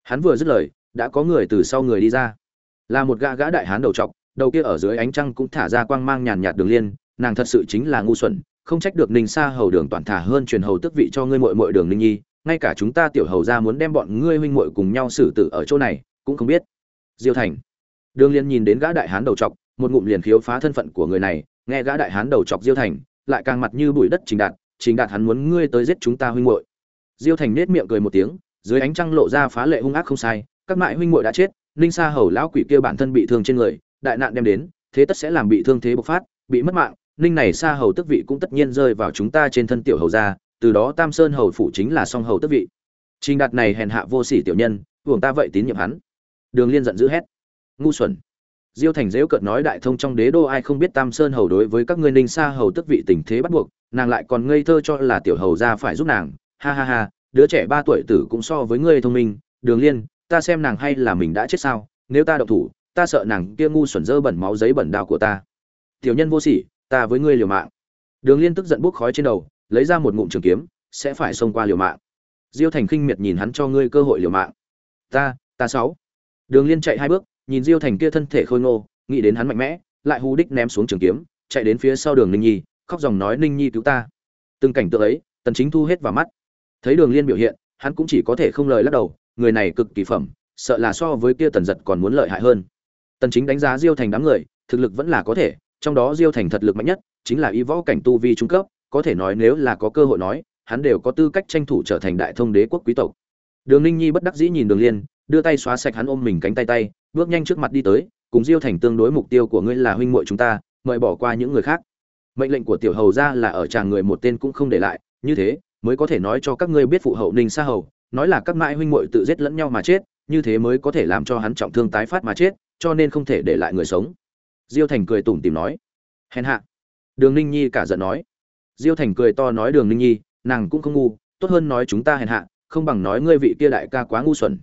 Hắn vừa dứt lời, đã có người từ sau người đi ra. Là một gã gã đại hán đầu trọc, đầu kia ở dưới ánh trăng cũng thả ra quang mang nhàn nhạt đường liên, nàng thật sự chính là ngu xuẩn, không trách được ninh sa hầu đường toàn thả hơn truyền hầu tước vị cho ngươi muội muội đường ninh nhi, ngay cả chúng ta tiểu hầu ra muốn đem bọn ngươi huynh muội cùng nhau xử tử ở chỗ này, cũng không biết. Diêu thành. Đường liên nhìn đến gã đại hán đầu trọc, một ngụm liền khiếu phá thân phận của người này, nghe gã đại hán đầu chọc diêu thành, lại càng mặt như bụi đất trình đạt chính đạt hắn muốn ngươi tới giết chúng ta huynh muội. Diêu thành nết miệng cười một tiếng, dưới ánh trăng lộ ra phá lệ hung ác không sai, các mại huynh muội đã chết, ninh sa hầu lão quỷ kia bản thân bị thương trên người, đại nạn đem đến, thế tất sẽ làm bị thương thế bộc phát, bị mất mạng, ninh này sa hầu tức vị cũng tất nhiên rơi vào chúng ta trên thân tiểu hầu gia, từ đó tam sơn hầu phủ chính là song hầu tức vị. Trình đạt này hèn hạ vô sỉ tiểu nhân, hưởng ta vậy tín nhiệm hắn. Đường liên giận dữ hét. Ngu xuẩn diêu thành dễu cợt nói đại thông trong đế đô ai không biết tam sơn hầu đối với các ngươi ninh sa hầu tức vị tình thế bắt buộc, nàng lại còn ngây thơ cho là tiểu hầu ra phải giúp nàng. Ha ha ha, đứa trẻ ba tuổi tử cũng so với ngươi thông minh. Đường liên, ta xem nàng hay là mình đã chết sao? Nếu ta động thủ, ta sợ nàng kia ngu xuẩn dơ bẩn máu giấy bẩn đao của ta. Tiểu nhân vô sỉ, ta với ngươi liều mạng. Đường liên tức giận bốc khói trên đầu, lấy ra một ngụm trường kiếm, sẽ phải xông qua liều mạng. Diêu thành khinh miệt nhìn hắn cho ngươi cơ hội liều mạng. Ta ta sáu. Đường liên chạy hai bước nhìn diêu thành kia thân thể khôi ngô, nghĩ đến hắn mạnh mẽ, lại hú đích ném xuống trường kiếm, chạy đến phía sau đường ninh nhi, khóc dòng nói, ninh nhi cứu ta. Từng cảnh tượng ấy, tần chính thu hết vào mắt. Thấy đường liên biểu hiện, hắn cũng chỉ có thể không lời lắc đầu, người này cực kỳ phẩm, sợ là so với kia tần giật còn muốn lợi hại hơn. Tần chính đánh giá diêu thành đám người, thực lực vẫn là có thể, trong đó diêu thành thật lực mạnh nhất, chính là y võ cảnh tu vi trung cấp, có thể nói nếu là có cơ hội nói, hắn đều có tư cách tranh thủ trở thành đại thông đế quốc quý tộc. Đường ninh nhi bất đắc dĩ nhìn đường liên, đưa tay xóa sạch hắn ôm mình cánh tay tay bước nhanh trước mặt đi tới, cùng diêu thành tương đối mục tiêu của ngươi là huynh muội chúng ta, mời bỏ qua những người khác. Mệnh lệnh của tiểu hầu ra là ở chàng người một tên cũng không để lại, như thế mới có thể nói cho các ngươi biết phụ hậu ninh sa hầu, nói là các mãi huynh muội tự giết lẫn nhau mà chết, như thế mới có thể làm cho hắn trọng thương tái phát mà chết, cho nên không thể để lại người sống. Diêu thành cười tủm tìm nói. Hèn hạ. Đường ninh nhi cả giận nói. Diêu thành cười to nói đường ninh nhi, nàng cũng không ngu, tốt hơn nói chúng ta hèn hạ, không bằng nói ngươi vị kia đại ca quá ngu xuẩn.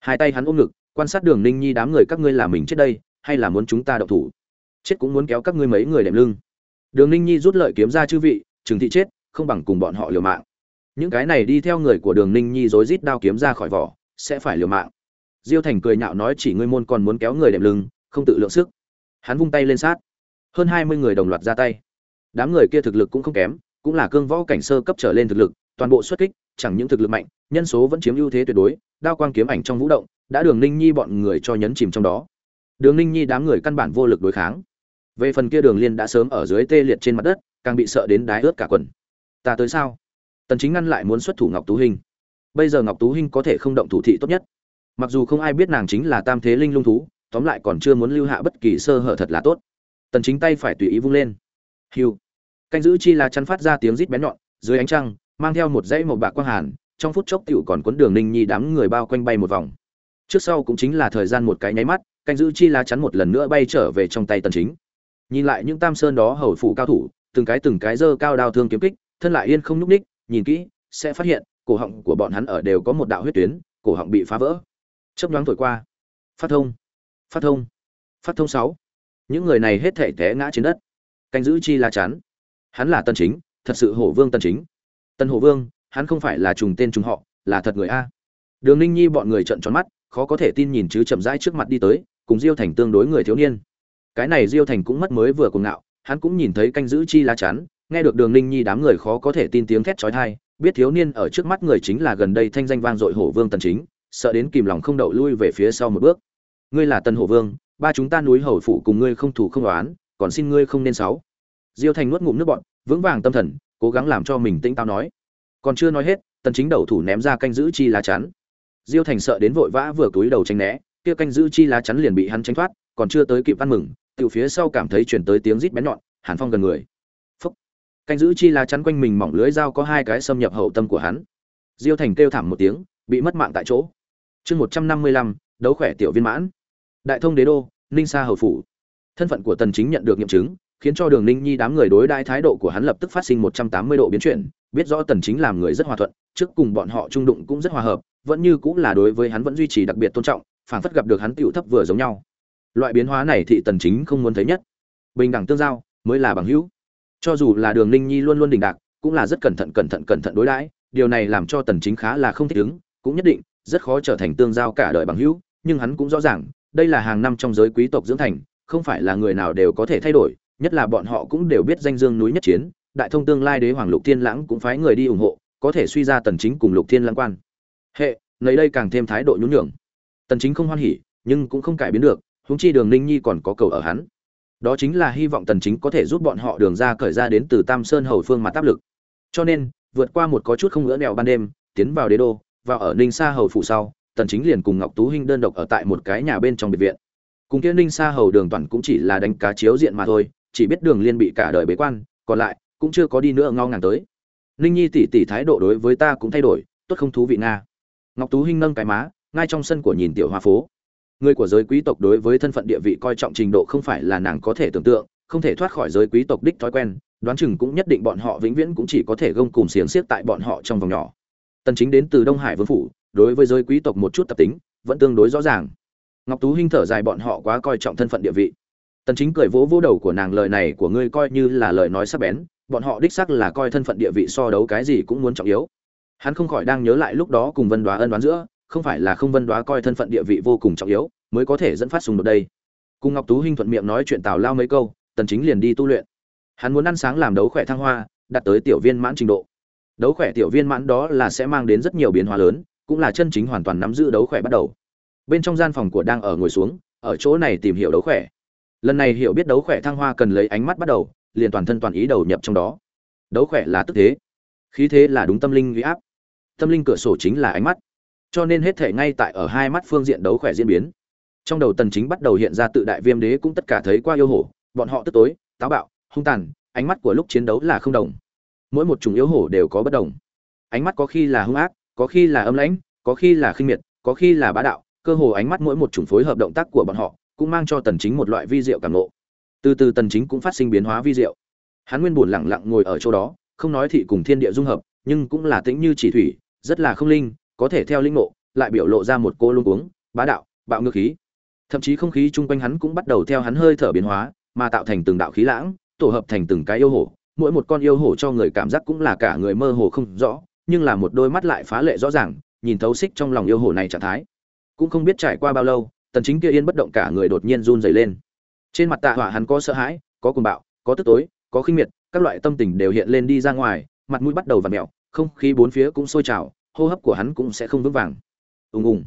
Hai tay hắn ôm ngực quan sát đường ninh nhi đám người các ngươi làm mình chết đây, hay là muốn chúng ta đậu thủ? Chết cũng muốn kéo các ngươi mấy người đệm lưng. Đường ninh nhi rút lợi kiếm ra chư vị, trừng thị chết, không bằng cùng bọn họ liều mạng. Những cái này đi theo người của đường ninh nhi rối rít đao kiếm ra khỏi vỏ, sẽ phải liều mạng. Diêu thành cười nhạo nói chỉ ngươi môn còn muốn kéo người đệm lưng, không tự lượng sức. Hắn vung tay lên sát. Hơn hai mươi người đồng loạt ra tay. Đám người kia thực lực cũng không kém, cũng là cương võ cảnh sơ cấp trở lên thực lực, toàn bộ xuất kích, chẳng những thực lực mạnh, nhân số vẫn chiếm ưu thế tuyệt đối, đao quang kiếm ảnh trong vũ động đã đường ninh nhi bọn người cho nhấn chìm trong đó. Đường ninh nhi đám người căn bản vô lực đối kháng. Về phần kia đường liên đã sớm ở dưới tê liệt trên mặt đất, càng bị sợ đến đái ướt cả quần. Ta tới sao? Tần chính ngăn lại muốn xuất thủ ngọc tú hình bây giờ ngọc tú hình có thể không động thủ thị tốt nhất. Mặc dù không ai biết nàng chính là tam thế linh lung thú, tóm lại còn chưa muốn lưu hạ bất kỳ sơ hở thật là tốt. Tần chính tay phải tùy ý vung lên. Hiu canh giữ chi là chăn phát ra tiếng rít bén nhọn, dưới ánh trăng, mang theo một dãy màu bạc quang hàn, trong phút chốc tiểu còn cuốn đường ninh nhi đám người bao quanh bay một vòng trước sau cũng chính là thời gian một cái nháy mắt, canh giữ chi lá chắn một lần nữa bay trở về trong tay tần chính. Nhìn lại những tam sơn đó hầu phủ cao thủ, từng cái từng cái dơ cao đao thương kiếm kích, thân lại yên không nhúc ních nhìn kỹ, sẽ phát hiện, cổ họng của bọn hắn ở đều có một đạo huyết tuyến, cổ họng bị phá vỡ. Chớp nhoáng thổi qua. Phát thông. Phát thông. Phát thông sáu. Những người này hết thể té ngã trên đất. Canh giữ chi lá chắn. Hắn là tần chính, thật sự hổ vương tần chính. Tần hổ vương, hắn không phải là trùng tên trùng họ, là thật người a. Đường ninh nhi bọn người trợn tròn mắt khó có thể tin nhìn chứ chậm rãi trước mặt đi tới, cùng diêu thành tương đối người thiếu niên. Cái này diêu thành cũng mất mới vừa cùng ngạo, hắn cũng nhìn thấy canh giữ chi lá chắn, nghe được đường ninh nhi đám người khó có thể tin tiếng thét chói tai, biết thiếu niên ở trước mắt người chính là gần đây thanh danh vang dội hổ vương tần chính, sợ đến kìm lòng không đậu lui về phía sau một bước. Ngươi là tần hổ vương, ba chúng ta núi hầu phụ cùng ngươi không thủ không đoán còn xin ngươi không nên sáu. Diêu thành nuốt ngụm nước bọn vững vàng tâm thần, cố gắng làm cho mình tĩnh táo nói. Còn chưa nói hết, tần chính đầu thủ ném ra canh giữ chi lá chắn diêu thành sợ đến vội vã vừa cúi đầu tránh né, kia canh giữ chi lá chắn liền bị hắn tránh thoát, còn chưa tới kịp ăn mừng từ phía sau cảm thấy chuyển tới tiếng rít bén nhọn, hàn phong gần người. Phúc. canh giữ chi lá chắn quanh mình mỏng lưới dao có hai cái xâm nhập hậu tâm của hắn. Diêu thành kêu thảm một tiếng, bị mất mạng tại chỗ. Chương một trăm năm mươi lăm, đấu khỏe tiểu viên mãn. Đại thông đế đô, ninh sa hầu phủ. Thân phận của tần chính nhận được nghiệm chứng, khiến cho đường ninh nhi đám người đối đãi thái độ của hắn lập tức phát sinh 180 độ biến chuyển, biết rõ tần chính làm người rất hòa thuận trước cùng bọn họ trung đụng cũng rất hòa hợp, vẫn như cũng là đối với hắn vẫn duy trì đặc biệt tôn trọng, phảng phất gặp được hắn tiểu thấp vừa giống nhau. Loại biến hóa này thị tần chính không muốn thấy nhất. Bình đẳng tương giao, mới là bằng hữu. Cho dù là đường ninh nhi luôn luôn đình đạc, cũng là rất cẩn thận cẩn thận cẩn thận đối đãi, điều này làm cho tần chính khá là không thích ứng, cũng nhất định, rất khó trở thành tương giao cả đời bằng hữu, nhưng hắn cũng rõ ràng, đây là hàng năm trong giới quý tộc dưỡng thành, không phải là người nào đều có thể thay đổi, nhất là bọn họ cũng đều biết danh dương núi nhất chiến, đại thông tương lai đế hoàng lục thiên lãng cũng phái người đi ủng hộ có thể suy ra tần chính cùng lục thiên lãng quan. Hệ, nấy đây càng thêm thái độ nhún nhường. Tần chính không hoan hỉ, nhưng cũng không cải biến được, huống chi đường ninh nhi còn có cầu ở hắn. Đó chính là hy vọng tần chính có thể giúp bọn họ đường ra cởi ra đến từ tam sơn hầu phương mà áp lực. Cho nên, vượt qua một có chút không ngỡ nẹo ban đêm, tiến vào đế đô và ở ninh sa hầu phủ sau, tần chính liền cùng ngọc tú hinh đơn độc ở tại một cái nhà bên trong biệt viện. Cùng kia ninh sa hầu đường toàn cũng chỉ là đánh cá chiếu diện mà thôi, chỉ biết đường liên bị cả đời bế quan, còn lại cũng chưa có đi nữa ngao ngàng tới ninh nhi tỷ tỷ thái độ đối với ta cũng thay đổi, tốt không thú vị nga. Ngọc tú hinh nâng cái má, ngay trong sân của nhìn tiểu hoa phố. Người của giới quý tộc đối với thân phận địa vị coi trọng trình độ không phải là nàng có thể tưởng tượng, không thể thoát khỏi giới quý tộc đích thói quen, đoán chừng cũng nhất định bọn họ vĩnh viễn cũng chỉ có thể gông cùng xiềng xiếc tại bọn họ trong vòng nhỏ. Tần chính đến từ đông hải vương phủ, đối với giới quý tộc một chút tập tính, vẫn tương đối rõ ràng. Ngọc tú hinh thở dài bọn họ quá coi trọng thân phận địa vị. Tần chính cười vỗ vỗ đầu của nàng, lời này của ngươi coi như là lời nói sắc bén bọn họ đích xác là coi thân phận địa vị so đấu cái gì cũng muốn trọng yếu. Hắn không khỏi đang nhớ lại lúc đó cùng vân đoá ân đoán giữa, không phải là không vân đoá coi thân phận địa vị vô cùng trọng yếu, mới có thể dẫn phát xung đột đây. Cùng ngọc tú hinh thuận miệng nói chuyện tào lao mấy câu, tần chính liền đi tu luyện. Hắn muốn ăn sáng làm đấu khỏe thăng hoa, đạt tới tiểu viên mãn trình độ. Đấu khỏe tiểu viên mãn đó là sẽ mang đến rất nhiều biến hóa lớn, cũng là chân chính hoàn toàn nắm giữ đấu khỏe bắt đầu. Bên trong gian phòng của đang ở ngồi xuống, ở chỗ này tìm hiểu đấu khỏe. Lần này hiểu biết đấu khỏe thăng hoa cần lấy ánh mắt bắt đầu liền toàn thân toàn ý đầu nhập trong đó. Đấu khỏe là tức thế, khí thế là đúng tâm linh uy áp. Tâm linh cửa sổ chính là ánh mắt. Cho nên hết thể ngay tại ở hai mắt phương diện đấu khỏe diễn biến. Trong đầu tần chính bắt đầu hiện ra tự đại viêm đế cũng tất cả thấy qua yêu hổ, bọn họ tức tối, táo bạo, hung tàn, ánh mắt của lúc chiến đấu là không đồng. Mỗi một chủng yêu hổ đều có bất đồng. Ánh mắt có khi là hung ác, có khi là âm lãnh, có khi là khinh miệt, có khi là bá đạo, cơ hồ ánh mắt mỗi một chủng phối hợp động tác của bọn họ cũng mang cho tần chính một loại vi diệu cảm ngộ từ từ tần chính cũng phát sinh biến hóa vi diệu. Hắn nguyên buồn lặng lặng ngồi ở chỗ đó, không nói thị cùng thiên địa dung hợp, nhưng cũng là tĩnh như chỉ thủy, rất là không linh, có thể theo linh ngộ lại biểu lộ ra một cô luống cuống, bá đạo, bạo ngược khí. Thậm chí không khí chung quanh hắn cũng bắt đầu theo hắn hơi thở biến hóa, mà tạo thành từng đạo khí lãng, tổ hợp thành từng cái yêu hổ. Mỗi một con yêu hổ cho người cảm giác cũng là cả người mơ hồ không rõ, nhưng là một đôi mắt lại phá lệ rõ ràng, nhìn thấu xích trong lòng yêu hổ này trạng thái. Cũng không biết trải qua bao lâu, tần chính kia yên bất động cả người đột nhiên run rẩy lên trên mặt tạ hỏa hắn có sợ hãi, có cuồng bạo, có tức tối, có khinh miệt, các loại tâm tình đều hiện lên đi ra ngoài, mặt mũi bắt đầu vặn mèo, không khí bốn phía cũng sôi trào, hô hấp của hắn cũng sẽ không vững vàng. Ùng ùng.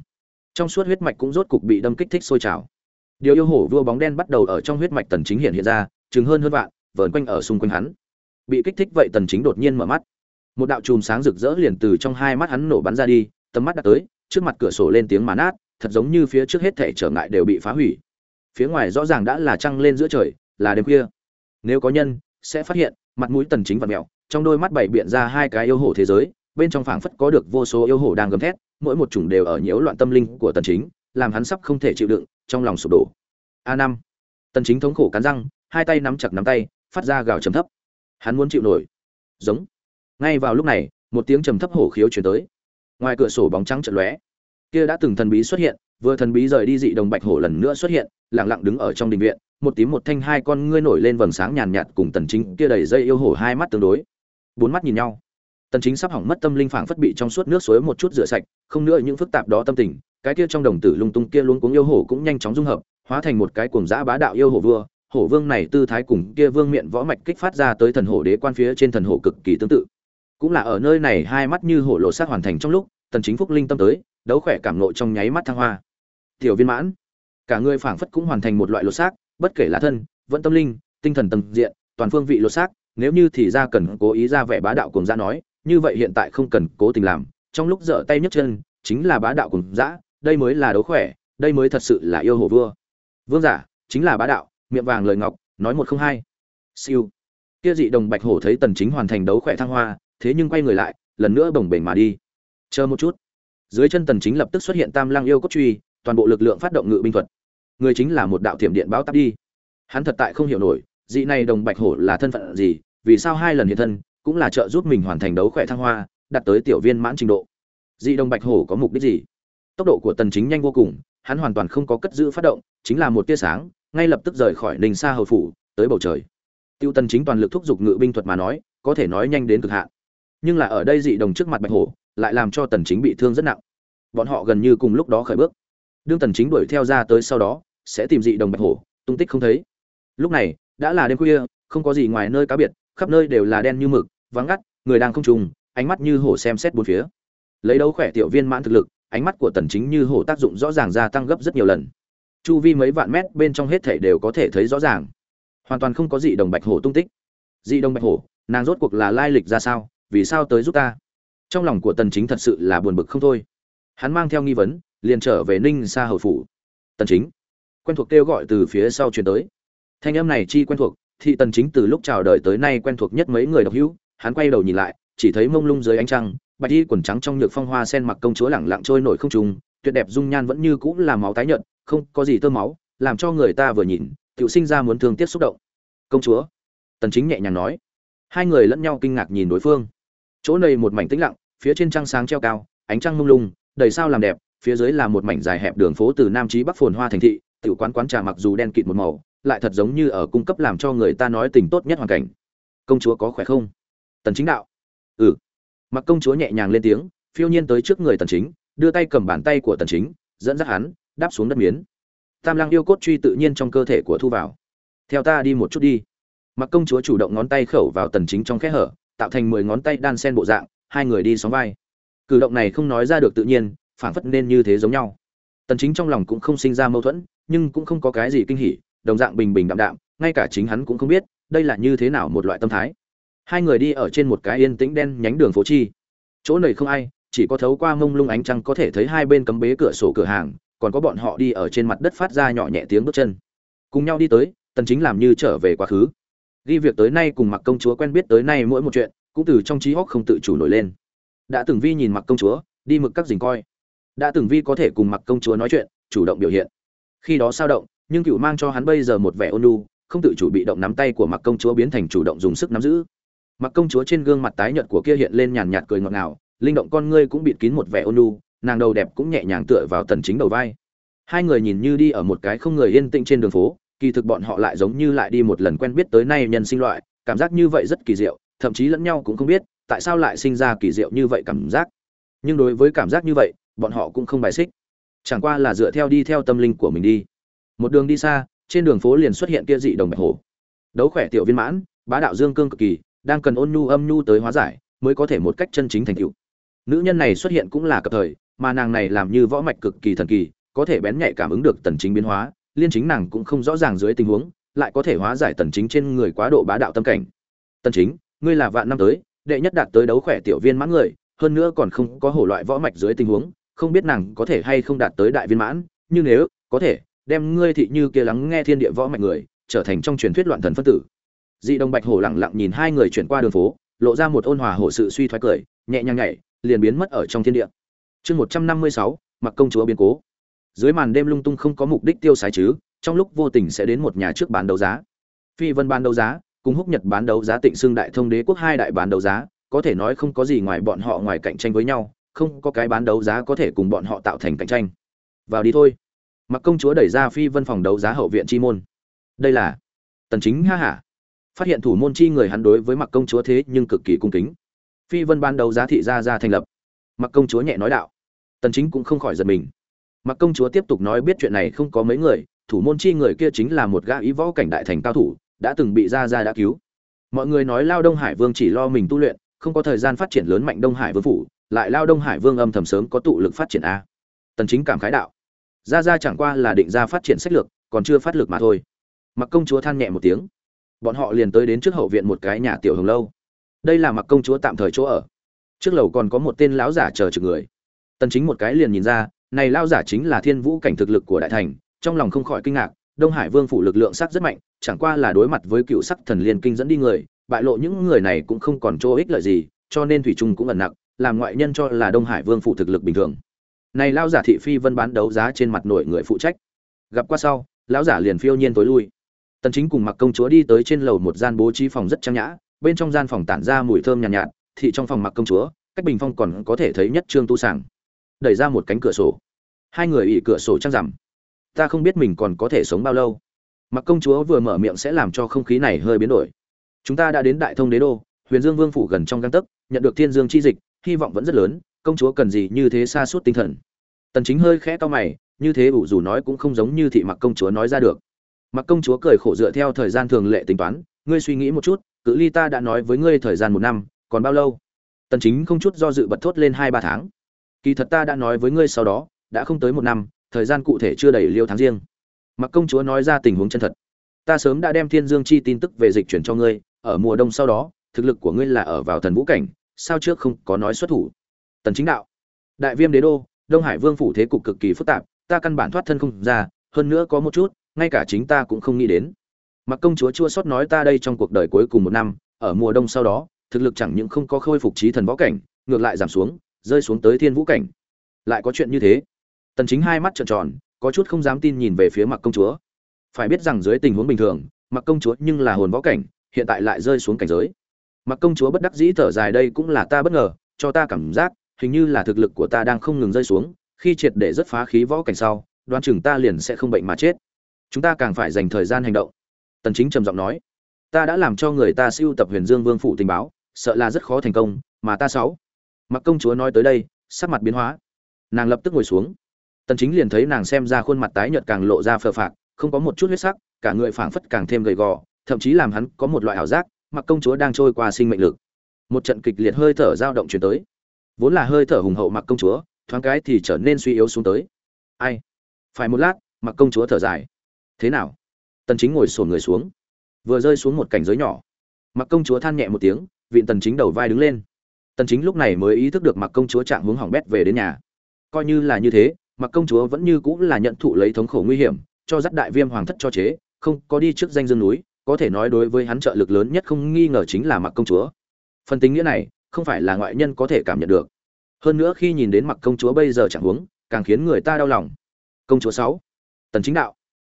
Trong suốt huyết mạch cũng rốt cục bị đâm kích thích sôi trào. Điều yêu hổ vua bóng đen bắt đầu ở trong huyết mạch tần chính hiện hiện ra, chừng hơn hơn vạn, vờn quanh ở xung quanh hắn. Bị kích thích vậy tần chính đột nhiên mở mắt. Một đạo chùm sáng rực rỡ liền từ trong hai mắt hắn nổ bắn ra đi, tầm mắt đã tới, trước mặt cửa sổ lên tiếng mà nát, thật giống như phía trước hết thể trở ngại đều bị phá hủy phía ngoài rõ ràng đã là trăng lên giữa trời, là đêm khuya. Nếu có nhân, sẽ phát hiện, mặt mũi tần chính và mèo, trong đôi mắt bảy biện ra hai cái yêu hổ thế giới, bên trong phảng phất có được vô số yêu hổ đang gầm thét, mỗi một chủng đều ở nhiễu loạn tâm linh của tần chính, làm hắn sắp không thể chịu đựng, trong lòng sụp đổ. A năm. Tần chính thống khổ cắn răng, hai tay nắm chặt nắm tay, phát ra gào trầm thấp. Hắn muốn chịu nổi. Giống. Ngay vào lúc này, một tiếng trầm thấp hổ khiếu truyền tới. Ngoài cửa sổ bóng trắng chợt lóe. Kia đã từng thần bí xuất hiện vừa thần bí rời đi dị đồng bạch hổ lần nữa xuất hiện, lặng lặng đứng ở trong đình viện, một tím một thanh hai con ngươi nổi lên vầng sáng nhàn nhạt cùng tần chính kia đầy dây yêu hổ hai mắt tương đối. Bốn mắt nhìn nhau. Tần chính sắp hỏng mất tâm linh phảng phất bị trong suốt nước suối một chút rửa sạch, không nữa những phức tạp đó tâm tình, cái kia trong đồng tử lung tung kia luôn cuống yêu hổ cũng nhanh chóng dung hợp, hóa thành một cái cuồng dã bá đạo yêu hổ vua. Hổ vương này tư thái cùng kia vương miệng võ mạch kích phát ra tới thần hổ đế quan phía trên thần hổ cực kỳ tương tự. Cũng là ở nơi này hai mắt như hổ lộ sát hoàn thành trong lúc, tần chính phúc linh tâm tới, đấu khỏe cảm nộ trong nháy mắt thăng hoa tiểu viên mãn. Cả người phảng phất cũng hoàn thành một loại lột xác, bất kể là thân, vẫn tâm linh, tinh thần tầng diện, toàn phương vị lột xác, nếu như thì ra cần cố ý ra vẻ bá đạo cùng ra nói, như vậy hiện tại không cần cố tình làm, trong lúc dở tay nhấc chân, chính là bá đạo cùng dã, đây mới là đấu khỏe, đây mới thật sự là yêu hồ vua. Vương giả, chính là bá đạo, miệng vàng lời ngọc, nói một không hai. Siêu. Kia dị đồng bạch hổ thấy tần chính hoàn thành đấu khỏe thăng hoa, thế nhưng quay người lại, lần nữa bồng bềnh mà đi. Chờ một chút. Dưới chân tần chính lập tức xuất hiện tam lang yêu cốt truy toàn bộ lực lượng phát động ngự binh thuật. Người chính là một đạo thiểm điện báo tắp đi. Hắn thật tại không hiểu nổi, dị này đồng bạch hổ là thân phận gì, vì sao hai lần hiện thân cũng là trợ giúp mình hoàn thành đấu khỏe thăng hoa, đạt tới tiểu viên mãn trình độ. Dị đồng bạch hổ có mục đích gì? Tốc độ của tần chính nhanh vô cùng, hắn hoàn toàn không có cất giữ phát động, chính là một tia sáng, ngay lập tức rời khỏi ninh xa hầu phủ, tới bầu trời. Tiêu tần chính toàn lực thúc giục ngự binh thuật mà nói, có thể nói nhanh đến cực hạn. Nhưng là ở đây dị đồng trước mặt bạch hổ, lại làm cho tần chính bị thương rất nặng. Bọn họ gần như cùng lúc đó khởi bước đương tần chính đuổi theo ra tới sau đó, sẽ tìm dị đồng bạch hổ, tung tích không thấy. Lúc này, đã là đêm khuya, không có gì ngoài nơi cá biệt, khắp nơi đều là đen như mực, vắng ngắt, người đang không trùng, ánh mắt như hổ xem xét bốn phía. Lấy đấu khỏe tiểu viên mãn thực lực, ánh mắt của tần chính như hổ tác dụng rõ ràng gia tăng gấp rất nhiều lần. Chu vi mấy vạn mét bên trong hết thảy đều có thể thấy rõ ràng. Hoàn toàn không có dị đồng bạch hổ tung tích. Dị đồng bạch hổ, nàng rốt cuộc là lai lịch ra sao, vì sao tới giúp ta? Trong lòng của tần chính thật sự là buồn bực không thôi. Hắn mang theo nghi vấn liền trở về ninh xa hầu phủ. Tần chính, quen thuộc kêu gọi từ phía sau truyền tới. Thanh âm này chi quen thuộc, thị tần chính từ lúc chào đời tới nay quen thuộc nhất mấy người độc hữu, hắn quay đầu nhìn lại, chỉ thấy mông lung dưới ánh trăng, bạch y quần trắng trong nhược phong hoa sen mặc công chúa lẳng lặng trôi nổi không trùng, tuyệt đẹp dung nhan vẫn như cũ là máu tái nhợt, không có gì tơ máu, làm cho người ta vừa nhìn tự sinh ra muốn thương tiếc xúc động. Công chúa, tần chính nhẹ nhàng nói. Hai người lẫn nhau kinh ngạc nhìn đối phương. Chỗ này một mảnh tĩnh lặng, phía trên trăng sáng treo cao, ánh trăng mông lung, đầy sao làm đẹp phía dưới là một mảnh dài hẹp đường phố từ nam chí bắc phồn hoa thành thị, tiểu quán quán trà mặc dù đen kịt một màu, lại thật giống như ở cung cấp làm cho người ta nói tình tốt nhất hoàn cảnh. Công chúa có khỏe không? Tần chính đạo. Ừ. Mặc công chúa nhẹ nhàng lên tiếng, phiêu nhiên tới trước người tần chính, đưa tay cầm bàn tay của tần chính, dẫn dắt hắn, đáp xuống đất miến. Tam lang yêu cốt truy tự nhiên trong cơ thể của thu vào. Theo ta đi một chút đi. Mặc công chúa chủ động ngón tay khẩu vào tần chính trong khe hở, tạo thành 10 ngón tay đan sen bộ dạng, hai người đi sóng vai. Cử động này không nói ra được tự nhiên phản phất nên như thế giống nhau. Tần chính trong lòng cũng không sinh ra mâu thuẫn, nhưng cũng không có cái gì kinh hỉ, đồng dạng bình bình đạm đạm, ngay cả chính hắn cũng không biết, đây là như thế nào một loại tâm thái. Hai người đi ở trên một cái yên tĩnh đen nhánh đường phố chi. Chỗ này không ai, chỉ có thấu qua mông lung ánh trăng có thể thấy hai bên cấm bế cửa sổ cửa hàng, còn có bọn họ đi ở trên mặt đất phát ra nhỏ nhẹ tiếng bước chân. Cùng nhau đi tới, tần chính làm như trở về quá khứ. Ghi việc tới nay cùng mặc công chúa quen biết tới nay mỗi một chuyện, cũng từ trong trí óc không tự chủ nổi lên. Đã từng vi nhìn mặc công chúa, đi mực các dình coi đã từng vi có thể cùng mặc công chúa nói chuyện, chủ động biểu hiện. Khi đó sao động, nhưng cựu mang cho hắn bây giờ một vẻ ôn nhu, không tự chủ bị động nắm tay của mặc công chúa biến thành chủ động dùng sức nắm giữ. Mặc công chúa trên gương mặt tái nhợt của kia hiện lên nhàn nhạt cười ngọt ngào, linh động con ngươi cũng bịt kín một vẻ ôn nhu, nàng đầu đẹp cũng nhẹ nhàng tựa vào tần chính đầu vai. Hai người nhìn như đi ở một cái không người yên tĩnh trên đường phố, kỳ thực bọn họ lại giống như lại đi một lần quen biết tới nay nhân sinh loại, cảm giác như vậy rất kỳ diệu, thậm chí lẫn nhau cũng không biết, tại sao lại sinh ra kỳ diệu như vậy cảm giác. Nhưng đối với cảm giác như vậy bọn họ cũng không bài xích. Chẳng qua là dựa theo đi theo tâm linh của mình đi. Một đường đi xa, trên đường phố liền xuất hiện kia dị đồng bạch hổ. Đấu khỏe tiểu viên mãn, bá đạo dương cương cực kỳ, đang cần ôn nhu âm nhu tới hóa giải, mới có thể một cách chân chính thành tựu. Nữ nhân này xuất hiện cũng là cập thời, mà nàng này làm như võ mạch cực kỳ thần kỳ, có thể bén nhạy cảm ứng được tần chính biến hóa, liên chính nàng cũng không rõ ràng dưới tình huống, lại có thể hóa giải tần chính trên người quá độ bá đạo tâm cảnh. Tần chính, ngươi là vạn năm tới, đệ nhất đạt tới đấu khỏe tiểu viên mãn người, hơn nữa còn không có hổ loại võ mạch dưới tình huống không biết nàng có thể hay không đạt tới đại viên mãn nhưng nếu, có thể, đem ngươi thị như kia lắng nghe thiên địa võ mạnh người, trở thành trong truyền thuyết loạn thần phân tử. Dị đồng bạch hổ lặng lặng nhìn hai người chuyển qua đường phố, lộ ra một ôn hòa hổ sự suy thoái cười, nhẹ nhàng nhảy, liền biến mất ở trong thiên địa. Chương một trăm năm mươi sáu, mặc công chúa biến cố. Dưới màn đêm lung tung không có mục đích tiêu xài chứ, trong lúc vô tình sẽ đến một nhà trước bán đấu giá. Phi vân bán đấu giá, cùng húc nhật bán đấu giá tịnh xương đại thông đế quốc hai đại bán đấu giá, có thể nói không có gì ngoài bọn họ ngoài cạnh tranh với nhau không có cái bán đấu giá có thể cùng bọn họ tạo thành cạnh tranh. Vào đi thôi. Mặc công chúa đẩy ra phi vân phòng đấu giá hậu viện chi môn. Đây là tần chính ha hả phát hiện thủ môn chi người hắn đối với mặc công chúa thế nhưng cực kỳ cung kính. Phi vân ban đấu giá thị gia ra thành lập. Mặc công chúa nhẹ nói đạo. Tần chính cũng không khỏi giật mình. Mặc công chúa tiếp tục nói biết chuyện này không có mấy người, thủ môn chi người kia chính là một gã ý võ cảnh đại thành cao thủ, đã từng bị gia gia đã cứu. Mọi người nói lao đông hải vương chỉ lo mình tu luyện, không có thời gian phát triển lớn mạnh đông hải vương phủ lại lao đông hải vương âm thầm sớm có tụ lực phát triển a. Tần chính cảm khái đạo. Gia gia chẳng qua là định ra phát triển sách lược, còn chưa phát lực mà thôi. Mặc công chúa than nhẹ một tiếng. Bọn họ liền tới đến trước hậu viện một cái nhà tiểu hồng lâu. Đây là mặc công chúa tạm thời chỗ ở. Trước lầu còn có một tên lão giả chờ trực người. Tần chính một cái liền nhìn ra, này lão giả chính là thiên vũ cảnh thực lực của đại thành, trong lòng không khỏi kinh ngạc, đông hải vương phủ lực lượng sắc rất mạnh, chẳng qua là đối mặt với cựu sắc thần liên kinh dẫn đi người, bại lộ những người này cũng không còn chỗ ích lợi gì, cho nên thủy trung cũng ẩn nặng làm ngoại nhân cho là đông hải vương phủ thực lực bình thường. Này lão giả thị phi vân bán đấu giá trên mặt nội người phụ trách. Gặp qua sau lão giả liền phiêu nhiên tối lui. Tần chính cùng mặc công chúa đi tới trên lầu một gian bố trí phòng rất trang nhã bên trong gian phòng tản ra mùi thơm nhàn nhạt, nhạt thị trong phòng mặc công chúa cách bình phong còn có thể thấy nhất trương tu sàng. Đẩy ra một cánh cửa sổ. Hai người ỉ cửa sổ trăng rằm. Ta không biết mình còn có thể sống bao lâu. Mặc công chúa vừa mở miệng sẽ làm cho không khí này hơi biến đổi. Chúng ta đã đến đại thông đế đô huyền dương vương phủ gần trong găng tấc nhận được thiên dương chi dịch hy vọng vẫn rất lớn, công chúa cần gì như thế xa suốt tinh thần. Tần chính hơi khẽ to mày, như thế ủ dù nói cũng không giống như thị mặc công chúa nói ra được. Mặc công chúa cười khổ dựa theo thời gian thường lệ tính toán, ngươi suy nghĩ một chút, cự ly ta đã nói với ngươi thời gian một năm, còn bao lâu? Tần chính không chút do dự bật thốt lên hai ba tháng. Kỳ thật ta đã nói với ngươi sau đó, đã không tới một năm, thời gian cụ thể chưa đầy liêu tháng riêng. Mặc công chúa nói ra tình huống chân thật. Ta sớm đã đem thiên dương chi tin tức về dịch chuyển cho ngươi, ở mùa đông sau đó, thực lực của ngươi là ở vào thần vũ cảnh sao trước không có nói xuất thủ? Tần chính đạo, đại viêm đế đô, đông hải vương phủ thế cục cực kỳ phức tạp, ta căn bản thoát thân không ra, hơn nữa có một chút, ngay cả chính ta cũng không nghĩ đến. Mặc công chúa chua sót nói ta đây trong cuộc đời cuối cùng một năm, ở mùa đông sau đó, thực lực chẳng những không có khôi phục trí thần võ cảnh, ngược lại giảm xuống, rơi xuống tới thiên vũ cảnh. Lại có chuyện như thế? Tần chính hai mắt trợn tròn, có chút không dám tin nhìn về phía mặc công chúa. Phải biết rằng dưới tình huống bình thường, mặc công chúa nhưng là hồn võ cảnh, hiện tại lại rơi xuống cảnh giới mặc công chúa bất đắc dĩ thở dài đây cũng là ta bất ngờ, cho ta cảm giác, hình như là thực lực của ta đang không ngừng rơi xuống, khi triệt để rất phá khí võ cảnh sau, đoán chừng ta liền sẽ không bệnh mà chết. Chúng ta càng phải dành thời gian hành động. Tần chính trầm giọng nói. Ta đã làm cho người ta siêu tập huyền dương vương phủ tình báo, sợ là rất khó thành công, mà ta sáu. Mặc công chúa nói tới đây, sắc mặt biến hóa. Nàng lập tức ngồi xuống. Tần chính liền thấy nàng xem ra khuôn mặt tái nhợt càng lộ ra phờ phạc, không có một chút huyết sắc, cả người phảng phất càng thêm gầy gò, thậm chí làm hắn có một loại ảo giác mặc công chúa đang trôi qua sinh mệnh lực. Một trận kịch liệt hơi thở dao động truyền tới. Vốn là hơi thở hùng hậu mặc công chúa, thoáng cái thì trở nên suy yếu xuống tới. Ai? Phải một lát, mặc công chúa thở dài. Thế nào? Tần chính ngồi sồn người xuống. Vừa rơi xuống một cảnh giới nhỏ. Mặc công chúa than nhẹ một tiếng, vịn tần chính đầu vai đứng lên. Tần chính lúc này mới ý thức được mặc công chúa trạng hướng hỏng bét về đến nhà. Coi như là như thế, mặc công chúa vẫn như cũng là nhận thụ lấy thống khổ nguy hiểm, cho dắt đại viêm hoàng thất cho chế, không có đi trước danh dương núi có thể nói đối với hắn trợ lực lớn nhất không nghi ngờ chính là mặc công chúa. Phần tính nghĩa này, không phải là ngoại nhân có thể cảm nhận được. Hơn nữa khi nhìn đến mặc công chúa bây giờ chẳng huống, càng khiến người ta đau lòng. Công chúa sáu, tần chính đạo.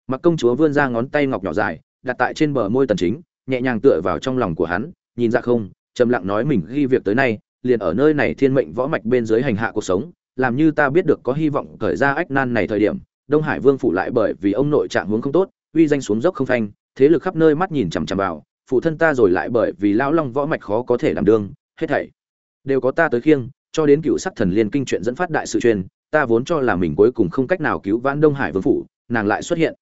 Mặc công chúa vươn ra ngón tay ngọc nhỏ dài, đặt tại trên bờ môi tần chính, nhẹ nhàng tựa vào trong lòng của hắn, nhìn ra không, trầm lặng nói mình ghi việc tới nay, liền ở nơi này thiên mệnh võ mạch bên dưới hành hạ cuộc sống, làm như ta biết được có hy vọng khởi ra ách nan này thời điểm, đông hải vương phụ lại bởi vì ông nội trạng huống không tốt, uy danh xuống dốc không phanh thế lực khắp nơi mắt nhìn chằm chằm vào, phụ thân ta rồi lại bởi vì lão long võ mạch khó có thể đảm đương, hết thảy đều có ta tới khiêng, cho đến cựu sắc thần liên kinh chuyện dẫn phát đại sự truyền, ta vốn cho là mình cuối cùng không cách nào cứu vãn đông hải vương phủ, nàng lại xuất hiện.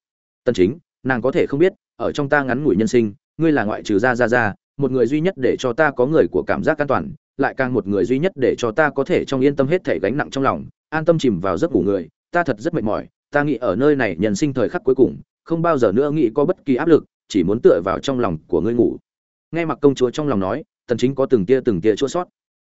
Tân chính, nàng có thể không biết, ở trong ta ngắn ngủi nhân sinh, ngươi là ngoại trừ ra ra ra một người duy nhất để cho ta có người của cảm giác an toàn, lại càng một người duy nhất để cho ta có thể trong yên tâm hết thể gánh nặng trong lòng, an tâm chìm vào giấc ngủ người, ta thật rất mệt mỏi, ta nghĩ ở nơi này nhân sinh thời khắc cuối cùng không bao giờ nữa nghĩ có bất kỳ áp lực, chỉ muốn tựa vào trong lòng của ngươi ngủ. Nghe mặc công chúa trong lòng nói tần chính có từng tia từng tia chua sót.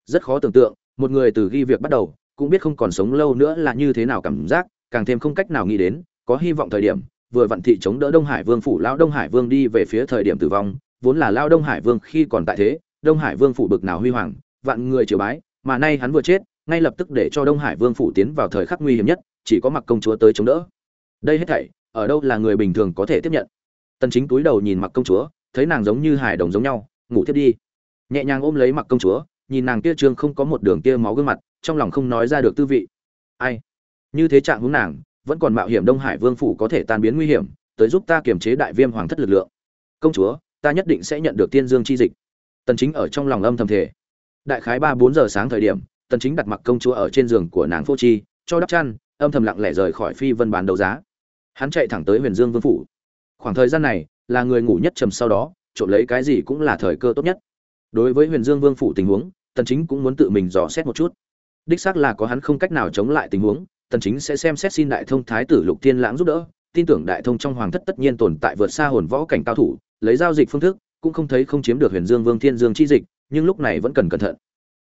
Rất khó tưởng tượng, một người từ ghi việc bắt đầu, cũng biết không còn sống lâu nữa là như thế nào cảm giác, càng thêm không cách nào nghĩ đến, có hy vọng thời điểm, vừa vận thị chống đỡ đông hải vương phủ, lão đông hải vương đi về phía thời điểm tử vong, vốn là lao đông hải vương khi còn tại thế, đông hải vương phủ bực nào huy hoàng, vạn người triều bái, mà nay hắn vừa chết, ngay lập tức để cho đông hải vương phủ tiến vào thời khắc nguy hiểm nhất, chỉ có mặc công chúa tới chống đỡ. Đây hết thảy ở đâu là người bình thường có thể tiếp nhận. Tần chính túi đầu nhìn mặc công chúa, thấy nàng giống như hải đồng giống nhau, ngủ tiếp đi. Nhẹ nhàng ôm lấy mặc công chúa, nhìn nàng kia trương không có một đường kia máu gương mặt, trong lòng không nói ra được tư vị. Ai? Như thế trạng hướng nàng, vẫn còn mạo hiểm đông hải vương phủ có thể tan biến nguy hiểm, tới giúp ta kiềm chế đại viêm hoàng thất lực lượng. Công chúa, ta nhất định sẽ nhận được tiên dương chi dịch. Tần chính ở trong lòng âm thầm thể đại khái ba bốn giờ sáng thời điểm, tần chính đặt mặc công chúa ở trên giường của nàng phô chi, cho đắp chăn, âm thầm lặng lẽ rời khỏi phi vân bán đấu giá hắn chạy thẳng tới huyền dương vương phủ. Khoảng thời gian này, là người ngủ nhất trầm sau đó, trộm lấy cái gì cũng là thời cơ tốt nhất. Đối với huyền dương vương phủ tình huống, tần chính cũng muốn tự mình dò xét một chút. Đích xác là có hắn không cách nào chống lại tình huống, tần chính sẽ xem xét xin đại thông thái tử lục tiên lãng giúp đỡ. Tin tưởng đại thông trong hoàng thất tất nhiên tồn tại vượt xa hồn võ cảnh cao thủ, lấy giao dịch phương thức, cũng không thấy không chiếm được huyền dương vương thiên dương chi dịch, nhưng lúc này vẫn cần cẩn thận.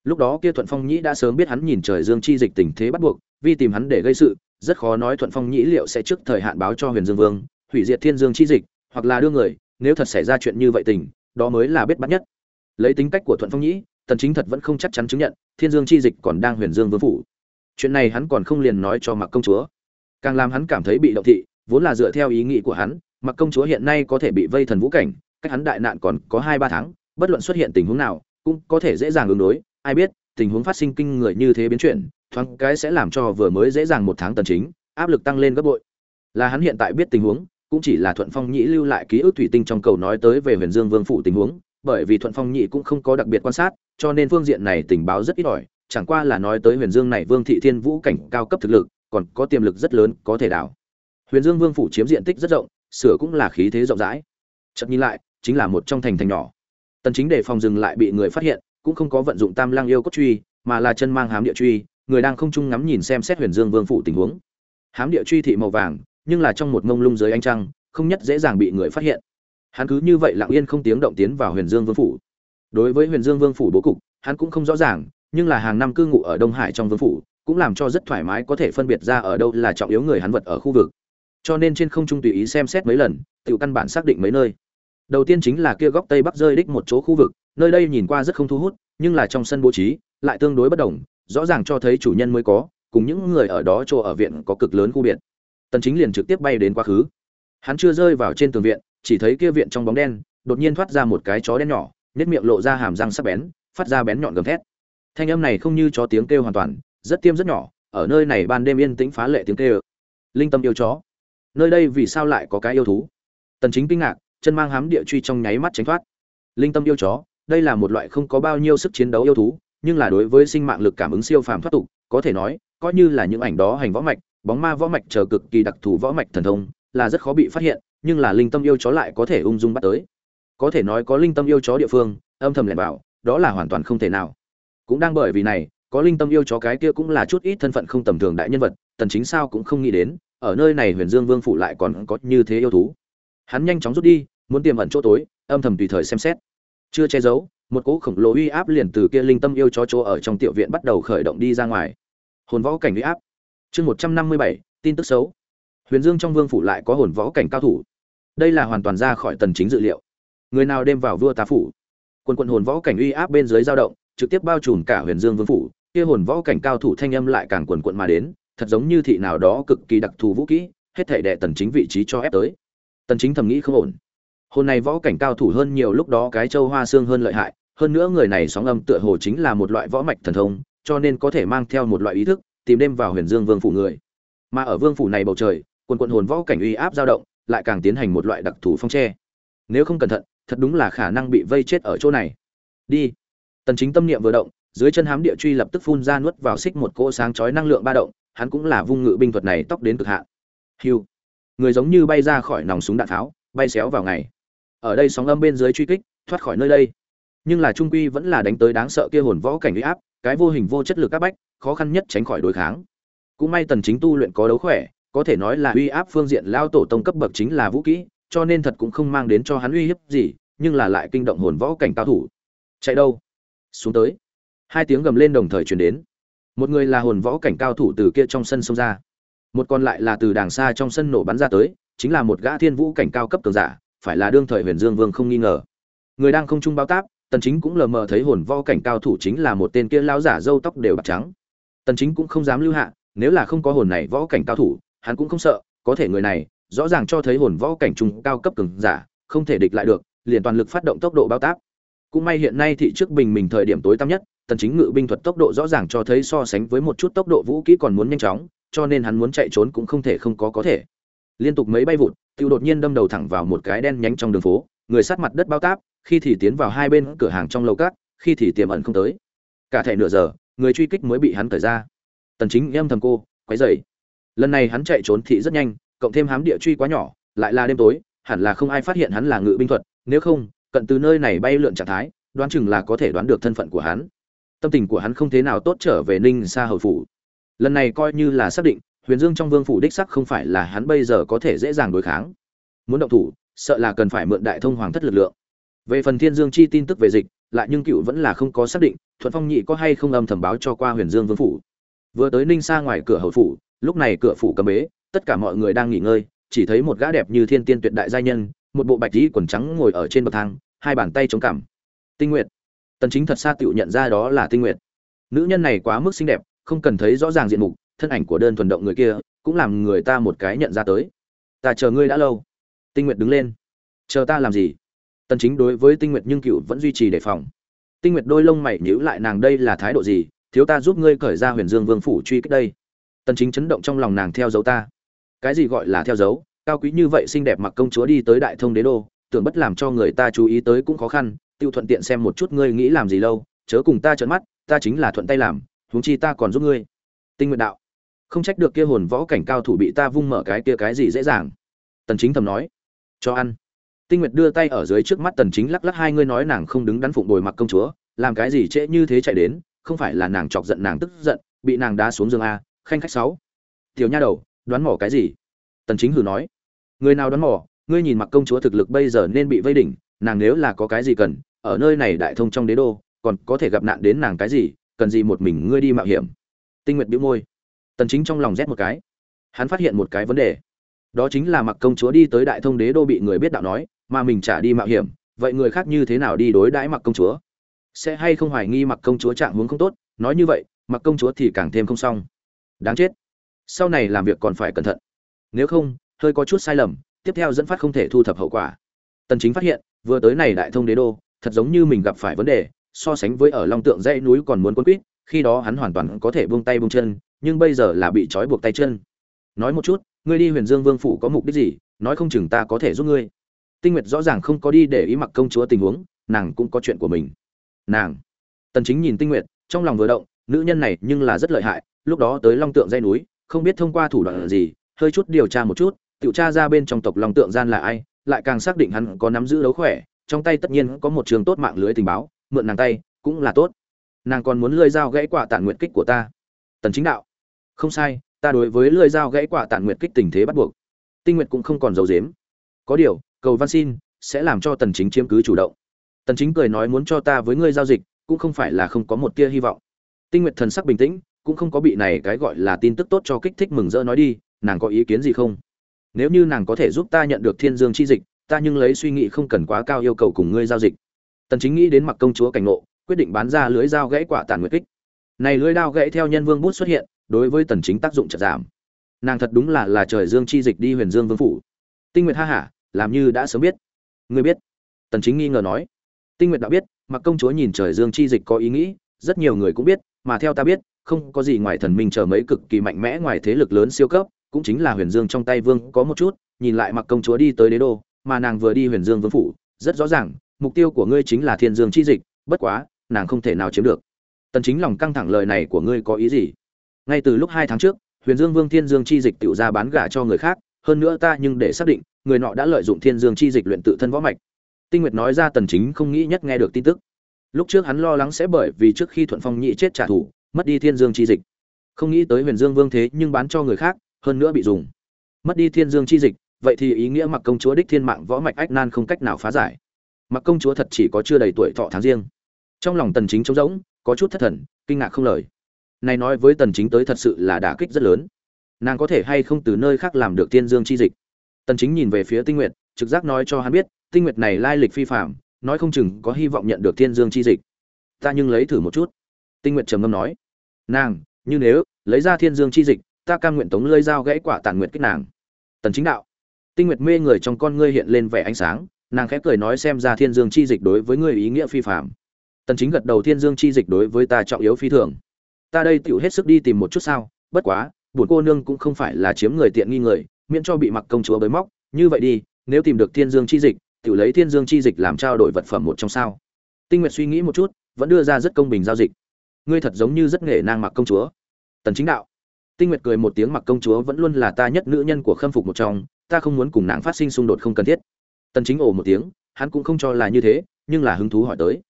Lúc đó kia thuận phong nhĩ đã sớm biết hắn nhìn trời dương chi dịch tình thế bắt buộc, vì tìm hắn để gây sự rất khó nói thuận phong nhĩ liệu sẽ trước thời hạn báo cho huyền dương vương, hủy diệt thiên dương chi dịch, hoặc là đưa người, nếu thật xảy ra chuyện như vậy tình, đó mới là biết bắt nhất. Lấy tính cách của thuận phong nhĩ, tần chính thật vẫn không chắc chắn chứng nhận, thiên dương chi dịch còn đang huyền dương vương phủ. Chuyện này hắn còn không liền nói cho mặc công chúa. Càng làm hắn cảm thấy bị động thị, vốn là dựa theo ý nghĩ của hắn mặc công chúa hiện nay có thể bị vây thần vũ cảnh, cách hắn đại nạn còn có hai ba tháng, bất luận xuất hiện tình huống nào, cũng có thể dễ dàng ứng đối. Ai biết, tình huống phát sinh kinh người như thế biến chuyển thoáng cái sẽ làm cho vừa mới dễ dàng một tháng tần chính, áp lực tăng lên gấp bội. Là hắn hiện tại biết tình huống, cũng chỉ là thuận phong nhĩ lưu lại ký ức thủy tinh trong cầu nói tới về huyền dương vương phủ tình huống, bởi vì thuận phong nhĩ cũng không có đặc biệt quan sát, cho nên phương diện này tình báo rất ít ỏi, chẳng qua là nói tới huyền dương này vương thị thiên vũ cảnh cao cấp thực lực, còn có tiềm lực rất lớn, có thể đảo. Huyền dương vương phủ chiếm diện tích rất rộng, sửa cũng là khí thế rộng rãi. Chợt nhìn lại, chính là một trong thành thành nhỏ. Tần chính để phòng dừng lại bị người phát hiện, cũng không có vận dụng tam lang yêu cốt truy, mà là chân mang hám địa truy người đang không trung ngắm nhìn xem xét huyền dương vương phủ tình huống. Hám địa truy thị màu vàng, nhưng là trong một ngông lung dưới ánh trăng, không nhất dễ dàng bị người phát hiện. Hắn cứ như vậy lặng yên không tiếng động tiến vào huyền dương vương phủ. Đối với huyền dương vương phủ bố cục, hắn cũng không rõ ràng, nhưng là hàng năm cư ngụ ở đông hải trong vương phủ, cũng làm cho rất thoải mái có thể phân biệt ra ở đâu là trọng yếu người hắn vật ở khu vực. Cho nên trên không trung tùy ý xem xét mấy lần tự căn bản xác định mấy nơi. Đầu tiên chính là kia góc tây bắc rơi đích một chỗ khu vực, nơi đây nhìn qua rất không thu hút, nhưng là trong sân bố trí, lại tương đối bất đồng rõ ràng cho thấy chủ nhân mới có, cùng những người ở đó chỗ ở viện có cực lớn khu biệt. Tần chính liền trực tiếp bay đến quá khứ. Hắn chưa rơi vào trên tường viện, chỉ thấy kia viện trong bóng đen, đột nhiên thoát ra một cái chó đen nhỏ, nét miệng lộ ra hàm răng sắc bén, phát ra bén nhọn gầm thét. Thanh âm này không như chó tiếng kêu hoàn toàn, rất tiêm rất nhỏ, ở nơi này ban đêm yên tĩnh phá lệ tiếng kêu. Linh tâm yêu chó. Nơi đây vì sao lại có cái yêu thú? Tần chính kinh ngạc, chân mang hám địa truy trong nháy mắt tránh thoát. Linh tâm yêu chó, đây là một loại không có bao nhiêu sức chiến đấu yêu thú nhưng là đối với sinh mạng lực cảm ứng siêu phàm thoát tục, có thể nói, coi như là những ảnh đó hành võ mạch, bóng ma võ mạch chờ cực kỳ đặc thù võ mạch thần thông, là rất khó bị phát hiện, nhưng là linh tâm yêu chó lại có thể ung dung bắt tới. Có thể nói có linh tâm yêu chó địa phương, âm thầm lẻn vào, đó là hoàn toàn không thể nào. Cũng đang bởi vì này, có linh tâm yêu chó cái kia cũng là chút ít thân phận không tầm thường đại nhân vật, tần chính sao cũng không nghĩ đến, ở nơi này huyền dương vương phủ lại còn có như thế yêu thú. Hắn nhanh chóng rút đi, muốn tiềm ẩn chỗ tối, âm thầm tùy thời xem xét. Chưa che giấu một cỗ khổng lồ uy áp liền từ kia linh tâm yêu chó chỗ ở trong tiểu viện bắt đầu khởi động đi ra ngoài. Hồn võ cảnh uy áp. Chương 157, tin tức xấu. Huyền dương trong vương phủ lại có hồn võ cảnh cao thủ. Đây là hoàn toàn ra khỏi tần chính dự liệu. Người nào đêm vào vua tá phủ quân quân hồn võ cảnh uy áp bên dưới dao động trực tiếp bao trùm cả huyền dương vương phủ kia hồn võ cảnh cao thủ thanh âm lại càng quần quận mà đến thật giống như thị nào đó cực kỳ đặc thù vũ kỹ hết thể đệ tần chính vị trí cho ép tới. Tần chính thầm nghĩ không ổn hồn này võ cảnh cao thủ hơn nhiều lúc đó cái châu hoa xương hơn lợi hại, hơn nữa người này sóng âm tựa hồ chính là một loại võ mạch thần thông, cho nên có thể mang theo một loại ý thức, tìm đêm vào huyền dương vương phủ người. Mà ở vương phủ này bầu trời, quần quận hồn võ cảnh uy áp dao động, lại càng tiến hành một loại đặc thù phong tre nếu không cẩn thận, thật đúng là khả năng bị vây chết ở chỗ này. Đi. Tần chính tâm niệm vừa động, dưới chân hám địa truy lập tức phun ra nuốt vào xích một cỗ sáng chói năng lượng ba động, hắn cũng là vung ngự binh thuật này tốc đến cực hạn. Hiu người giống như bay ra khỏi nòng súng đạn tháo, bay xéo vào ngày ở đây sóng âm bên dưới truy kích, thoát khỏi nơi đây. Nhưng là trung quy vẫn là đánh tới đáng sợ kia hồn võ cảnh uy áp, cái vô hình vô chất lực các bách, khó khăn nhất tránh khỏi đối kháng. Cũng may tần chính tu luyện có đấu khỏe, có thể nói là uy áp phương diện lao tổ tông cấp bậc chính là vũ kỹ, cho nên thật cũng không mang đến cho hắn uy hiếp gì, nhưng là lại kinh động hồn võ cảnh cao thủ. Chạy đâu? Xuống tới. Hai tiếng gầm lên đồng thời truyền đến. Một người là hồn võ cảnh cao thủ từ kia trong sân xông ra. Một còn lại là từ đàng xa trong sân nổ bắn ra tới, chính là một gã thiên vũ cảnh cao cấp cường giả phải là đương thời huyền dương vương không nghi ngờ. Người đang không trung bao táp, tần chính cũng lờ mờ thấy hồn võ cảnh cao thủ chính là một tên kia lão giả râu tóc đều bạc trắng. Tần chính cũng không dám lưu hạ, nếu là không có hồn này võ cảnh cao thủ, hắn cũng không sợ, có thể người này, rõ ràng cho thấy hồn võ cảnh trung cao cấp cường giả, không thể địch lại được, liền toàn lực phát động tốc độ bao táp. Cũng may hiện nay thị trước bình mình thời điểm tối tăm nhất, tần chính ngự binh thuật tốc độ rõ ràng cho thấy so sánh với một chút tốc độ vũ kỹ còn muốn nhanh chóng, cho nên hắn muốn chạy trốn cũng không thể không có có thể liên tục mấy bay vụt, tiêu đột nhiên đâm đầu thẳng vào một cái đen nhánh trong đường phố, người sát mặt đất bao táp, khi thì tiến vào hai bên cửa hàng trong lầu cát khi thì tiềm ẩn không tới. Cả thẻ nửa giờ, người truy kích mới bị hắn cởi ra. Tần chính em thầm cô, quấy dậy. lần này hắn chạy trốn thị rất nhanh, cộng thêm hám địa truy quá nhỏ, lại là đêm tối, hẳn là không ai phát hiện hắn là ngự binh thuật, nếu không, cận từ nơi này bay lượn trạng thái, đoán chừng là có thể đoán được thân phận của hắn. Tâm tình của hắn không thế nào tốt trở về ninh xa hầu phủ. Lần này coi như là xác định huyền dương trong vương phủ đích sắc không phải là hắn bây giờ có thể dễ dàng đối kháng. Muốn động thủ, sợ là cần phải mượn đại thông hoàng thất lực lượng. Về phần thiên dương chi tin tức về dịch, lại nhưng cựu vẫn là không có xác định, thuận phong nhị có hay không âm thầm báo cho qua huyền dương vương phủ. Vừa tới ninh Sa ngoài cửa hầu phủ, lúc này cửa phủ cấm bế, tất cả mọi người đang nghỉ ngơi, chỉ thấy một gã đẹp như thiên tiên tuyệt đại giai nhân, một bộ bạch y quần trắng ngồi ở trên bậc thang, hai bàn tay chống cằm. Tinh nguyệt. Tần chính thật xa tựu nhận ra đó là tinh nguyệt. Nữ nhân này quá mức xinh đẹp, không cần thấy rõ ràng diện mục thân ảnh của đơn thuần động người kia cũng làm người ta một cái nhận ra tới. Ta chờ ngươi đã lâu. Tinh nguyệt đứng lên. Chờ ta làm gì? Tần chính đối với tinh nguyệt nhưng cựu vẫn duy trì đề phòng. Tinh nguyệt đôi lông mày nhíu lại nàng đây là thái độ gì? Thiếu ta giúp ngươi cởi ra huyền dương vương phủ truy kích đây. Tần chính chấn động trong lòng nàng theo dấu ta. Cái gì gọi là theo dấu? Cao quý như vậy xinh đẹp mặc công chúa đi tới đại thông đế đô, tưởng bất làm cho người ta chú ý tới cũng khó khăn, tiêu thuận tiện xem một chút ngươi nghĩ làm gì lâu, chớ cùng ta trợn mắt, ta chính là thuận tay làm, huống chi ta còn giúp ngươi. Tinh nguyện đạo không trách được kia hồn võ cảnh cao thủ bị ta vung mở cái kia cái gì dễ dàng. Tần chính thầm nói, cho ăn. Tinh nguyệt đưa tay ở dưới trước mắt tần chính lắc lắc hai ngươi nói nàng không đứng đắn phụng bồi mặc công chúa, làm cái gì trễ như thế chạy đến, không phải là nàng chọc giận nàng tức giận, bị nàng đá xuống giường a, khanh khách sáu. Tiểu nha đầu, đoán mò cái gì? Tần chính hừ nói, người nào đoán mò? Ngươi nhìn mặc công chúa thực lực bây giờ nên bị vây đỉnh, nàng nếu là có cái gì cần, ở nơi này đại thông trong đế đô, còn có thể gặp nạn đến nàng cái gì, cần gì một mình ngươi đi mạo hiểm? Tinh nguyệt bĩu môi tần chính trong lòng rét một cái. Hắn phát hiện một cái vấn đề. Đó chính là mặc công chúa đi tới đại thông đế đô bị người biết đạo nói, mà mình trả đi mạo hiểm, vậy người khác như thế nào đi đối đãi mặc công chúa? Sẽ hay không hoài nghi mặc công chúa trạng huống không tốt? Nói như vậy mặc công chúa thì càng thêm không xong. Đáng chết. Sau này làm việc còn phải cẩn thận. Nếu không, hơi có chút sai lầm, tiếp theo dẫn phát không thể thu thập hậu quả. Tần chính phát hiện, vừa tới này đại thông đế đô, thật giống như mình gặp phải vấn đề, so sánh với ở long tượng dãy núi còn muốn quân quýt, khi đó hắn hoàn toàn có thể buông tay buông chân nhưng bây giờ là bị trói buộc tay chân. Nói một chút, ngươi đi huyền dương vương phủ có mục đích gì? Nói không chừng ta có thể giúp ngươi. Tinh nguyệt rõ ràng không có đi để ý mặc công chúa tình huống, nàng cũng có chuyện của mình. Nàng. Tần chính nhìn tinh nguyệt, trong lòng vừa động, nữ nhân này nhưng là rất lợi hại, lúc đó tới long tượng dây núi, không biết thông qua thủ đoạn gì, hơi chút điều tra một chút, tiểu tra ra bên trong tộc long tượng gian là ai, lại càng xác định hắn có nắm giữ đấu khỏe, trong tay tất nhiên có một trường tốt mạng lưới tình báo, mượn nàng tay, cũng là tốt. Nàng còn muốn lưỡi dao gãy quả tản nguyện kích của ta. Tần chính đạo không sai, ta đối với lưỡi dao gãy quả tản nguyệt kích tình thế bắt buộc. Tinh nguyệt cũng không còn giấu dếm có điều, cầu văn xin sẽ làm cho tần chính chiếm cứ chủ động. Tần chính cười nói muốn cho ta với ngươi giao dịch, cũng không phải là không có một tia hy vọng. Tinh nguyệt thần sắc bình tĩnh, cũng không có bị này cái gọi là tin tức tốt cho kích thích mừng rỡ nói đi, nàng có ý kiến gì không? Nếu như nàng có thể giúp ta nhận được thiên dương chi dịch, ta nhưng lấy suy nghĩ không cần quá cao yêu cầu cùng ngươi giao dịch. Tần chính nghĩ đến mặc công chúa cảnh ngộ, quyết định bán ra lưới dao gãy quả tàn nguyệt kích. Này lưới dao gãy theo nhân vương bút xuất hiện đối với tần chính tác dụng chợt giảm. Nàng thật đúng là là trời dương chi dịch đi huyền dương vương phủ. Tinh nguyệt ha hả, làm như đã sớm biết. Ngươi biết? Tần chính nghi ngờ nói. Tinh nguyệt đã biết, mặc công chúa nhìn trời dương chi dịch có ý nghĩ, rất nhiều người cũng biết, mà theo ta biết, không có gì ngoài thần minh chờ mấy cực kỳ mạnh mẽ ngoài thế lực lớn siêu cấp, cũng chính là huyền dương trong tay vương có một chút, nhìn lại mặc công chúa đi tới đế đô, mà nàng vừa đi huyền dương vương phủ, rất rõ ràng, mục tiêu của ngươi chính là thiên dương chi dịch, bất quá, nàng không thể nào chiếm được. Tần chính lòng căng thẳng lời này của ngươi có ý gì? Ngay từ lúc hai tháng trước, huyền dương vương thiên dương chi dịch tiểu ra bán gả cho người khác, hơn nữa ta nhưng để xác định, người nọ đã lợi dụng thiên dương chi dịch luyện tự thân võ mạch. Tinh nguyệt nói ra tần chính không nghĩ nhất nghe được tin tức. Lúc trước hắn lo lắng sẽ bởi vì trước khi thuận phong nhị chết trả thù, mất đi thiên dương chi dịch. Không nghĩ tới huyền dương vương thế nhưng bán cho người khác, hơn nữa bị dùng. Mất đi thiên dương chi dịch, vậy thì ý nghĩa mặc công chúa đích thiên mạng võ mạch ách nan không cách nào phá giải. Mặc công chúa thật chỉ có chưa đầy tuổi thọ tháng riêng. Trong lòng tần chính trống rỗng, có chút thất thần, kinh ngạc không lời này nói với tần chính tới thật sự là đả kích rất lớn. Nàng có thể hay không từ nơi khác làm được thiên dương chi dịch? Tần chính nhìn về phía tinh nguyệt, trực giác nói cho hắn biết, tinh nguyệt này lai lịch phi phàm, nói không chừng có hy vọng nhận được thiên dương chi dịch. Ta nhưng lấy thử một chút. Tinh nguyệt trầm ngâm nói, nàng, như nếu, lấy ra thiên dương chi dịch, ta cam nguyện tống lơi dao gãy quả tàn nguyện kích nàng. Tần chính đạo, tinh nguyệt mê người trong con ngươi hiện lên vẻ ánh sáng, nàng khẽ cười nói xem ra thiên dương chi dịch đối với ngươi ý nghĩa phi phàm. Tần chính gật đầu thiên dương chi dịch đối với ta trọng yếu phi thường ta đây tiểu hết sức đi tìm một chút sao? Bất quá, buồn cô nương cũng không phải là chiếm người tiện nghi người, miễn cho bị mặc công chúa bới móc. Như vậy đi, nếu tìm được thiên dương chi dịch tiểu lấy thiên dương chi dịch làm trao đổi vật phẩm một trong sao. Tinh nguyệt suy nghĩ một chút, vẫn đưa ra rất công bình giao dịch. Ngươi thật giống như rất nghệ nang mặc công chúa. Tần chính đạo. Tinh nguyệt cười một tiếng mặc công chúa vẫn luôn là ta nhất nữ nhân của khâm phục một trong, ta không muốn cùng nàng phát sinh xung đột không cần thiết. Tần chính ồ một tiếng, hắn cũng không cho là như thế, nhưng là hứng thú hỏi tới.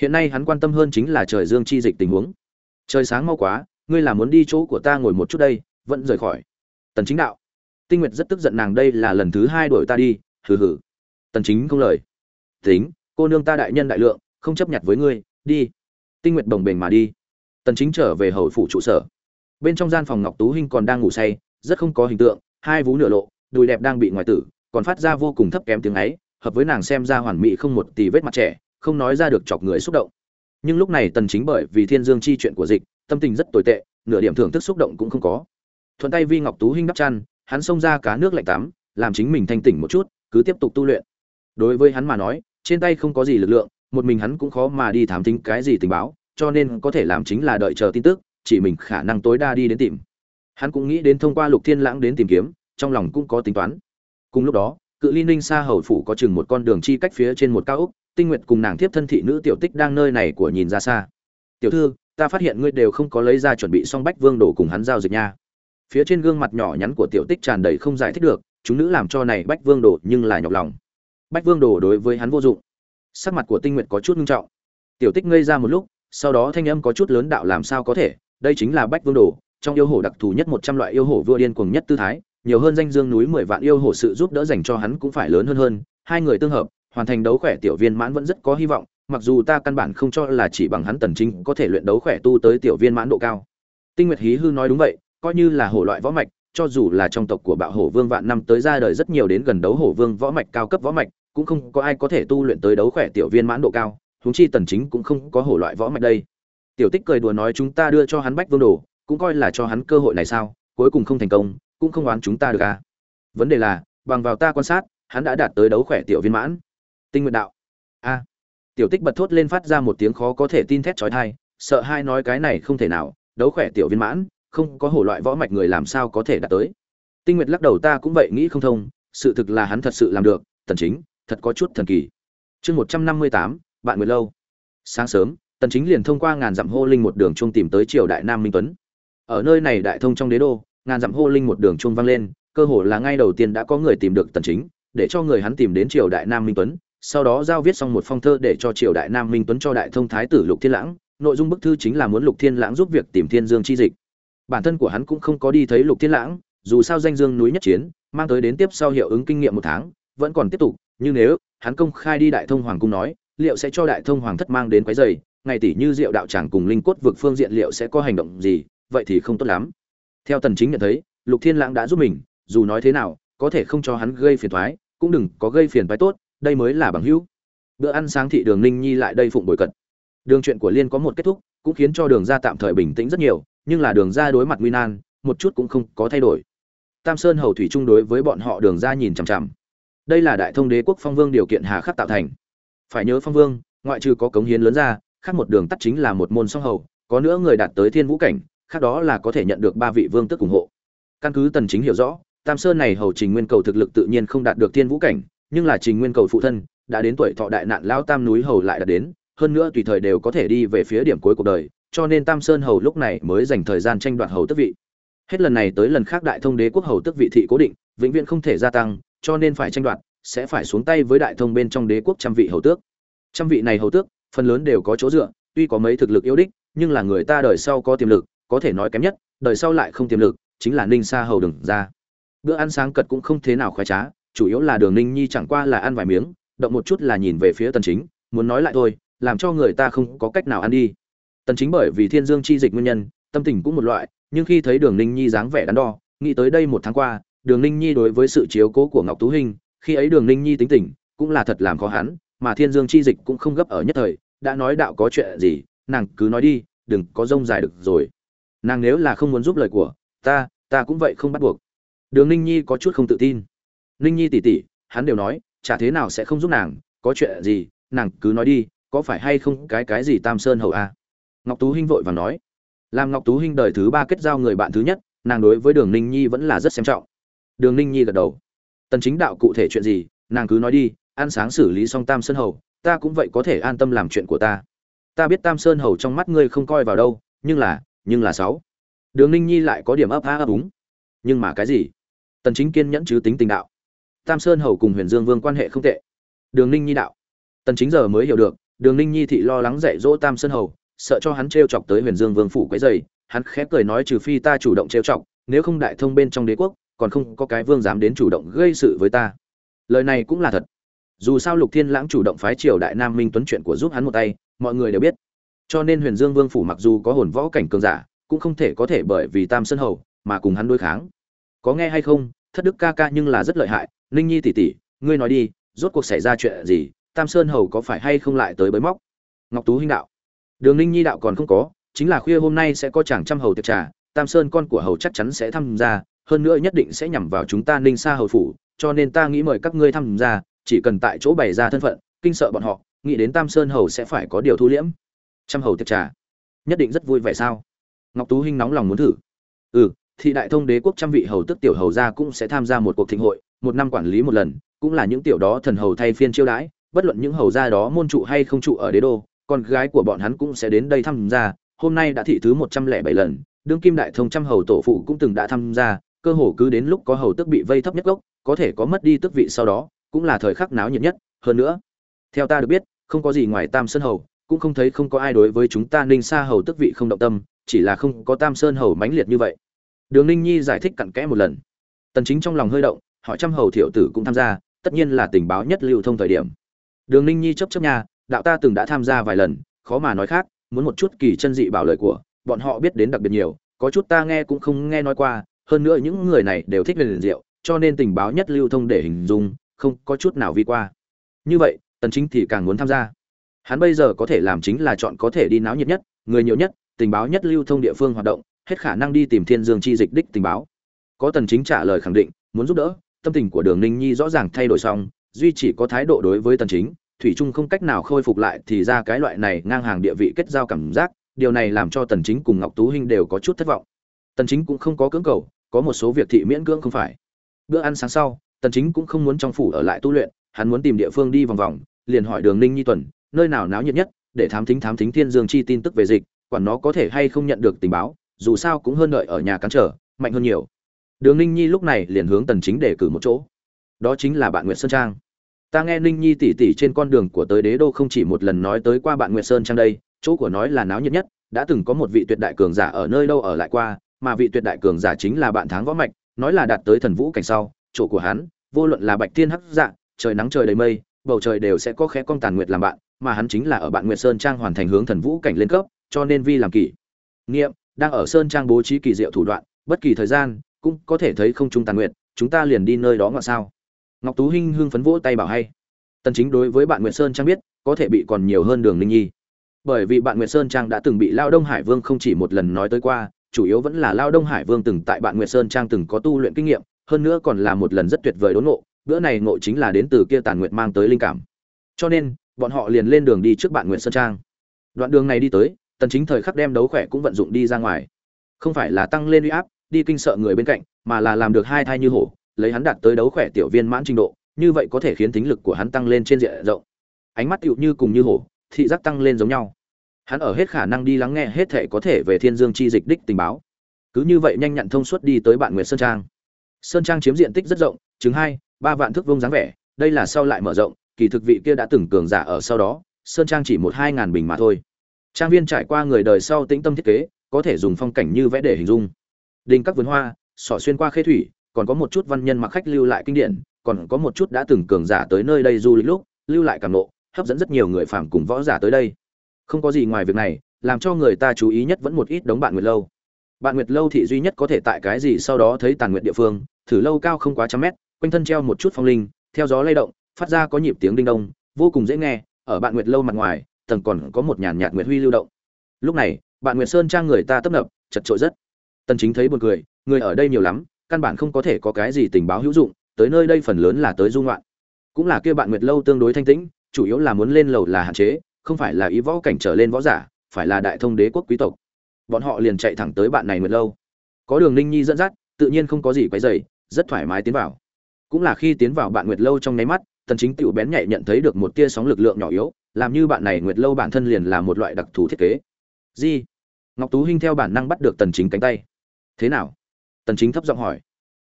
Hiện nay hắn quan tâm hơn chính là trời dương chi dịch tình huống trời sáng mau quá, ngươi là muốn đi chỗ của ta ngồi một chút đây, vẫn rời khỏi. Tần chính đạo. Tinh nguyệt rất tức giận nàng đây là lần thứ hai đuổi ta đi, hừ hừ. Tần chính không lời. Tính, cô nương ta đại nhân đại lượng, không chấp nhận với ngươi, đi. Tinh nguyệt bồng bềnh mà đi. Tần chính trở về hầu phủ trụ sở. Bên trong gian phòng ngọc tú hinh còn đang ngủ say, rất không có hình tượng, hai vú nửa lộ, đùi đẹp đang bị ngoại tử, còn phát ra vô cùng thấp kém tiếng ấy, hợp với nàng xem ra hoàn mỹ không một tì vết mặt trẻ, không nói ra được chọc người xúc động nhưng lúc này tần chính bởi vì thiên dương chi chuyện của dịch, tâm tình rất tồi tệ, nửa điểm thưởng thức xúc động cũng không có. Thuận tay vi ngọc tú hinh đắp chăn, hắn xông ra cá nước lạnh tắm, làm chính mình thanh tỉnh một chút, cứ tiếp tục tu luyện. Đối với hắn mà nói, trên tay không có gì lực lượng, một mình hắn cũng khó mà đi thám tính cái gì tình báo, cho nên có thể làm chính là đợi chờ tin tức, chỉ mình khả năng tối đa đi đến tìm. Hắn cũng nghĩ đến thông qua lục thiên lãng đến tìm kiếm, trong lòng cũng có tính toán. Cùng lúc đó, cự ly ninh xa hầu phủ có chừng một con đường chi cách phía trên một cao úc tinh nguyệt cùng nàng tiếp thân thị nữ tiểu tích đang nơi này của nhìn ra xa. Tiểu thư, ta phát hiện ngươi đều không có lấy ra chuẩn bị xong bách vương đồ cùng hắn giao dịch nha. Phía trên gương mặt nhỏ nhắn của tiểu tích tràn đầy không giải thích được, chúng nữ làm cho này bách vương đồ nhưng là nhọc lòng. Bách vương đồ đối với hắn vô dụng. Sắc mặt của tinh nguyệt có chút nghiêm trọng. Tiểu tích ngây ra một lúc, sau đó thanh âm có chút lớn đạo làm sao có thể? Đây chính là bách vương đồ, trong yêu hổ đặc thù nhất một trăm loại yêu hổ vua điên cuồng nhất tư thái, nhiều hơn danh dương núi mười vạn yêu hổ sự giúp đỡ dành cho hắn cũng phải lớn hơn hơn, hai người tương hợp hoàn thành đấu khỏe tiểu viên mãn vẫn rất có hy vọng, mặc dù ta căn bản không cho là chỉ bằng hắn tần chính có thể luyện đấu khỏe tu tới tiểu viên mãn độ cao. Tinh nguyệt hí hư nói đúng vậy, coi như là hổ loại võ mạch, cho dù là trong tộc của bạo hổ vương vạn năm tới ra đời rất nhiều đến gần đấu hổ vương võ mạch, cao cấp võ mạch, cũng không có ai có thể tu luyện tới đấu khỏe tiểu viên mãn độ cao, huống chi tần chính cũng không có hổ loại võ mạch đây. Tiểu tích cười đùa nói chúng ta đưa cho hắn bách vương đồ, cũng coi là cho hắn cơ hội này sao, cuối cùng không thành công, cũng không oán chúng ta được à. Vấn đề là, bằng vào ta quan sát, hắn đã đạt tới đấu khỏe tiểu viên mãn tinh nguyện đạo. A. Tiểu tích bật thốt lên phát ra một tiếng khó có thể tin thét chói tai sợ hai nói cái này không thể nào đấu khỏe tiểu viên mãn không có hổ loại võ mạch người làm sao có thể đạt tới. Tinh nguyệt lắc đầu ta cũng vậy nghĩ không thông sự thực là hắn thật sự làm được tần chính thật có chút thần kỳ. Chương 158, bạn nguyệt lâu. Sáng sớm tần chính liền thông qua ngàn dặm hô linh một đường chuông tìm tới triều đại nam minh tuấn. Ở nơi này đại thông trong đế đô ngàn dặm hô linh một đường chuông vang lên cơ hồ là ngay đầu tiên đã có người tìm được tần chính để cho người hắn tìm đến triều đại nam minh tuấn sau đó giao viết xong một phong thơ để cho triều đại nam minh tuấn cho đại thông thái tử lục thiên lãng. Nội dung bức thư chính là muốn lục thiên lãng giúp việc tìm thiên dương chi dịch. Bản thân của hắn cũng không có đi thấy lục thiên lãng, dù sao danh dương núi nhất chiến, mang tới đến tiếp sau hiệu ứng kinh nghiệm một tháng, vẫn còn tiếp tục. Nhưng nếu hắn công khai đi đại thông hoàng cung nói, liệu sẽ cho đại thông hoàng thất mang đến quái dày? Ngày tỷ như diệu đạo tràng cùng linh cốt vực phương diện liệu sẽ có hành động gì? Vậy thì không tốt lắm. Theo tần chính nhận thấy, lục thiên lãng đã giúp mình, dù nói thế nào, có thể không cho hắn gây phiền toái, cũng đừng có gây phiền toái tốt đây mới là bằng hữu. Bữa ăn sáng thị đường ninh nhi lại đây phụng bồi cật đường chuyện của liên có một kết thúc, cũng khiến cho đường ra tạm thời bình tĩnh rất nhiều, nhưng là đường ra đối mặt nguy nan, một chút cũng không có thay đổi. Tam sơn hầu thủy chung đối với bọn họ đường ra nhìn chằm chằm. Đây là đại thông đế quốc phong vương điều kiện hà khắc tạo thành. Phải nhớ phong vương, ngoại trừ có cống hiến lớn ra, khác một đường tắt chính là một môn song hầu, có nữa người đạt tới thiên vũ cảnh, khác đó là có thể nhận được ba vị vương tức ủng hộ. Căn cứ tần chính hiểu rõ, tam sơn này hầu trình nguyên cầu thực lực tự nhiên không đạt được thiên vũ cảnh nhưng là trình nguyên cầu phụ thân, đã đến tuổi thọ đại nạn lao tam núi hầu lại đã đến, hơn nữa tùy thời đều có thể đi về phía điểm cuối cuộc đời, cho nên tam sơn hầu lúc này mới dành thời gian tranh đoạt hầu tước vị. Hết lần này tới lần khác đại thông đế quốc hầu tước vị thị cố định, vĩnh viễn không thể gia tăng, cho nên phải tranh đoạt, sẽ phải xuống tay với đại thông bên trong đế quốc trăm vị hầu tước. Trăm vị này hầu tước, phần lớn đều có chỗ dựa, tuy có mấy thực lực yếu đích, nhưng là người ta đời sau có tiềm lực, có thể nói kém nhất, đời sau lại không tiềm lực, chính là ninh sa hầu đừng ra. Bữa ăn sáng cật cũng không thế nào khoái trá chủ yếu là đường ninh nhi chẳng qua là ăn vài miếng, động một chút là nhìn về phía tần chính, muốn nói lại thôi, làm cho người ta không có cách nào ăn đi. Tần chính bởi vì thiên dương chi dịch nguyên nhân, tâm tình cũng một loại, nhưng khi thấy đường ninh nhi dáng vẻ đắn đo, nghĩ tới đây một tháng qua, đường ninh nhi đối với sự chiếu cố của ngọc tú hình khi ấy đường ninh nhi tính tình, cũng là thật làm khó hắn, mà thiên dương chi dịch cũng không gấp ở nhất thời, đã nói đạo có chuyện gì, nàng cứ nói đi, đừng có rông dài được rồi. Nàng nếu là không muốn giúp lời của ta ta cũng vậy không bắt buộc. Đường ninh nhi có chút không tự tin ninh nhi tỉ tỉ, hắn đều nói, chả thế nào sẽ không giúp nàng, có chuyện gì, nàng cứ nói đi, có phải hay không cái cái gì tam sơn hầu a? À? ngọc tú hinh vội và nói. Làm ngọc tú hinh đời thứ ba kết giao người bạn thứ nhất, nàng đối với đường ninh nhi vẫn là rất xem trọng. Đường ninh nhi gật đầu. Tần chính đạo cụ thể chuyện gì, nàng cứ nói đi, ăn sáng xử lý xong tam sơn hầu, ta cũng vậy có thể an tâm làm chuyện của ta. Ta biết tam sơn hầu trong mắt ngươi không coi vào đâu, nhưng là nhưng là sáu. Đường ninh nhi lại có điểm ấp á ấp úng. Nhưng mà cái gì? Tần chính kiên nhẫn chứ tính tình đạo tam sơn hầu cùng huyền dương vương quan hệ không tệ. Đường ninh nhi đạo. Tần chính giờ mới hiểu được, đường ninh nhi thị lo lắng dạy dỗ tam sơn hầu, sợ cho hắn trêu chọc tới huyền dương vương phủ quấy dày hắn khép cười nói trừ phi ta chủ động trêu chọc, nếu không đại thông bên trong đế quốc, còn không có cái vương dám đến chủ động gây sự với ta. Lời này cũng là thật. Dù sao lục thiên lãng chủ động phái triều đại nam minh tuấn chuyện của giúp hắn một tay, mọi người đều biết. Cho nên huyền dương vương phủ mặc dù có hồn võ cảnh cường giả, cũng không thể có thể bởi vì tam sơn hầu mà cùng hắn đối kháng. Có nghe hay không, thất đức ca ca nhưng là rất lợi hại ninh nhi tỷ tỷ ngươi nói đi, rốt cuộc xảy ra chuyện gì, tam sơn hầu có phải hay không lại tới bới móc? Ngọc tú huynh đạo. Đường ninh nhi đạo còn không có, chính là khuya hôm nay sẽ có chàng trăm hầu tiệc trà, tam sơn con của hầu chắc chắn sẽ tham gia, hơn nữa nhất định sẽ nhằm vào chúng ta ninh xa hầu phủ, cho nên ta nghĩ mời các ngươi tham gia, chỉ cần tại chỗ bày ra thân phận, kinh sợ bọn họ, nghĩ đến tam sơn hầu sẽ phải có điều thu liễm. Trăm hầu tiệc trà. Nhất định rất vui vẻ sao? Ngọc tú hinh nóng lòng muốn thử. Ừ thì đại thông đế quốc trăm vị hầu tức tiểu hầu gia cũng sẽ tham gia một cuộc thịnh hội một năm quản lý một lần, cũng là những tiểu đó thần hầu thay phiên chiêu đãi, bất luận những hầu gia đó môn trụ hay không trụ ở đế đô, con gái của bọn hắn cũng sẽ đến đây tham gia. Hôm nay đã thị thứ một trăm lẻ bảy lần, đương kim đại thông trăm hầu tổ phụ cũng từng đã tham gia, cơ hồ cứ đến lúc có hầu tức bị vây thấp nhất gốc, có thể có mất đi tước vị sau đó, cũng là thời khắc náo nhiệt nhất. Hơn nữa, theo ta được biết, không có gì ngoài tam sơn hầu, cũng không thấy không có ai đối với chúng ta ninh Sa hầu tức vị không động tâm, chỉ là không có tam sơn hầu mãnh liệt như vậy. Đường ninh nhi giải thích cặn kẽ một lần. Tần chính trong lòng hơi động hỏi trăm hầu thiệu tử cũng tham gia, tất nhiên là tình báo nhất lưu thông thời điểm. Đường ninh nhi chấp chấp nhà đạo ta từng đã tham gia vài lần, khó mà nói khác, muốn một chút kỳ chân dị bảo lời của, bọn họ biết đến đặc biệt nhiều, có chút ta nghe cũng không nghe nói qua, hơn nữa những người này đều thích liền rượu cho nên tình báo nhất lưu thông để hình dung, không có chút nào vi qua. Như vậy, tần chính thì càng muốn tham gia. Hắn bây giờ có thể làm chính là chọn có thể đi náo nhiệt nhất, người nhiều nhất, tình báo nhất lưu thông địa phương hoạt động, hết khả năng đi tìm thiên dương chi dịch đích tình báo. Có tần chính trả lời khẳng định, muốn giúp đỡ tâm tình của đường ninh nhi rõ ràng thay đổi xong, duy chỉ có thái độ đối với tần chính, thủy trung không cách nào khôi phục lại thì ra cái loại này ngang hàng địa vị kết giao cảm giác, điều này làm cho tần chính cùng ngọc tú hinh đều có chút thất vọng. Tần chính cũng không có cưỡng cầu, có một số việc thị miễn cưỡng không phải. Bữa ăn sáng sau, tần chính cũng không muốn trong phủ ở lại tu luyện, hắn muốn tìm địa phương đi vòng vòng, liền hỏi đường ninh nhi tuần, nơi nào náo nhiệt nhất, để thám thính thám thính thiên dương chi tin tức về dịch, quản nó có thể hay không nhận được tình báo, dù sao cũng hơn đợi ở nhà cắn trở, mạnh hơn nhiều đường ninh nhi lúc này liền hướng tần chính để cử một chỗ. Đó chính là bạn nguyệt sơn trang. Ta nghe ninh nhi tỷ tỷ trên con đường của tới đế đô không chỉ một lần nói tới qua bạn nguyệt sơn trang đây, chỗ của nói là náo nhiệt nhất, đã từng có một vị tuyệt đại cường giả ở nơi đâu ở lại qua, mà vị tuyệt đại cường giả chính là bạn tháng võ mạch, nói là đạt tới thần vũ cảnh sau, chỗ của hắn, vô luận là bạch thiên hắc dạ trời nắng trời đầy mây, bầu trời đều sẽ có khẽ con tàn nguyệt làm bạn, mà hắn chính là ở bạn nguyệt sơn trang hoàn thành hướng thần vũ cảnh lên cấp, cho nên vi làm kỷ. Nghiệm, đang ở sơn trang bố trí kỳ diệu thủ đoạn, bất kỳ thời gian cũng có thể thấy không trung tàn nguyện chúng ta liền đi nơi đó ngọn sao? Ngọc tú hinh hưng phấn vỗ tay bảo hay. Tần chính đối với bạn nguyệt sơn trang biết, có thể bị còn nhiều hơn đường linh nhi. Bởi vì bạn nguyệt sơn trang đã từng bị lao đông hải vương không chỉ một lần nói tới qua, chủ yếu vẫn là lao đông hải vương từng tại bạn nguyệt sơn trang từng có tu luyện kinh nghiệm, hơn nữa còn là một lần rất tuyệt vời đốn ngộ, bữa này ngộ chính là đến từ kia tàn nguyệt mang tới linh cảm. Cho nên, bọn họ liền lên đường đi trước bạn nguyệt sơn trang. Đoạn đường này đi tới, tần chính thời khắc đem đấu khỏe cũng vận dụng đi ra ngoài. Không phải là tăng lên uy áp đi kinh sợ người bên cạnh, mà là làm được hai thai như hổ, lấy hắn đạt tới đấu khỏe tiểu viên mãn trình độ, như vậy có thể khiến tính lực của hắn tăng lên trên diện rộng. Ánh mắt tựu như cùng như hổ, thị giác tăng lên giống nhau. Hắn ở hết khả năng đi lắng nghe hết thể có thể về thiên dương chi dịch đích tình báo. Cứ như vậy nhanh nhặn thông suốt đi tới bạn nguyệt sơn trang. Sơn trang chiếm diện tích rất rộng chứng hai, ba vạn thước vông dáng vẻ, đây là sau lại mở rộng, kỳ thực vị kia đã từng cường giả ở sau đó, sơn trang chỉ một hai ngàn bình mà thôi. Trang viên trải qua người đời sau tĩnh tâm thiết kế, có thể dùng phong cảnh như vẽ để hình dung đình các vườn hoa, sỏ xuyên qua khê thủy, còn có một chút văn nhân mặc khách lưu lại kinh điển, còn có một chút đã từng cường giả tới nơi đây du lịch lúc, lưu lại cảm nộ, hấp dẫn rất nhiều người phàm cùng võ giả tới đây. Không có gì ngoài việc này, làm cho người ta chú ý nhất vẫn một ít đống bạn nguyệt lâu. Bạn nguyệt lâu thị duy nhất có thể tại cái gì sau đó thấy tàn nguyệt địa phương, thử lâu cao không quá trăm mét, quanh thân treo một chút phong linh, theo gió lay động, phát ra có nhịp tiếng đinh đông, vô cùng dễ nghe, ở bạn nguyệt lâu mặt ngoài, tầng còn có một nhàn nhạt nguyệt huy lưu động. Lúc này, bạn nguyệt sơn trang người ta tấp nập, chật trội rất tần chính thấy buồn cười, người ở đây nhiều lắm, căn bản không có thể có cái gì tình báo hữu dụng, tới nơi đây phần lớn là tới du ngoạn. Cũng là kia bạn nguyệt lâu tương đối thanh tĩnh, chủ yếu là muốn lên lầu là hạn chế, không phải là ý võ cảnh trở lên võ giả, phải là đại thông đế quốc quý tộc. Bọn họ liền chạy thẳng tới bạn này nguyệt lâu. Có đường ninh nhi dẫn dắt, tự nhiên không có gì quấy rầy, rất thoải mái tiến vào. Cũng là khi tiến vào bạn nguyệt lâu trong nháy mắt, tần chính tiểu bén nhạy nhận thấy được một tia sóng lực lượng nhỏ yếu, làm như bạn này nguyệt lâu bản thân liền là một loại đặc thù thiết kế. Gì? Ngọc tú hinh theo bản năng bắt được tần chính cánh tay. Thế nào? Tần chính thấp giọng hỏi.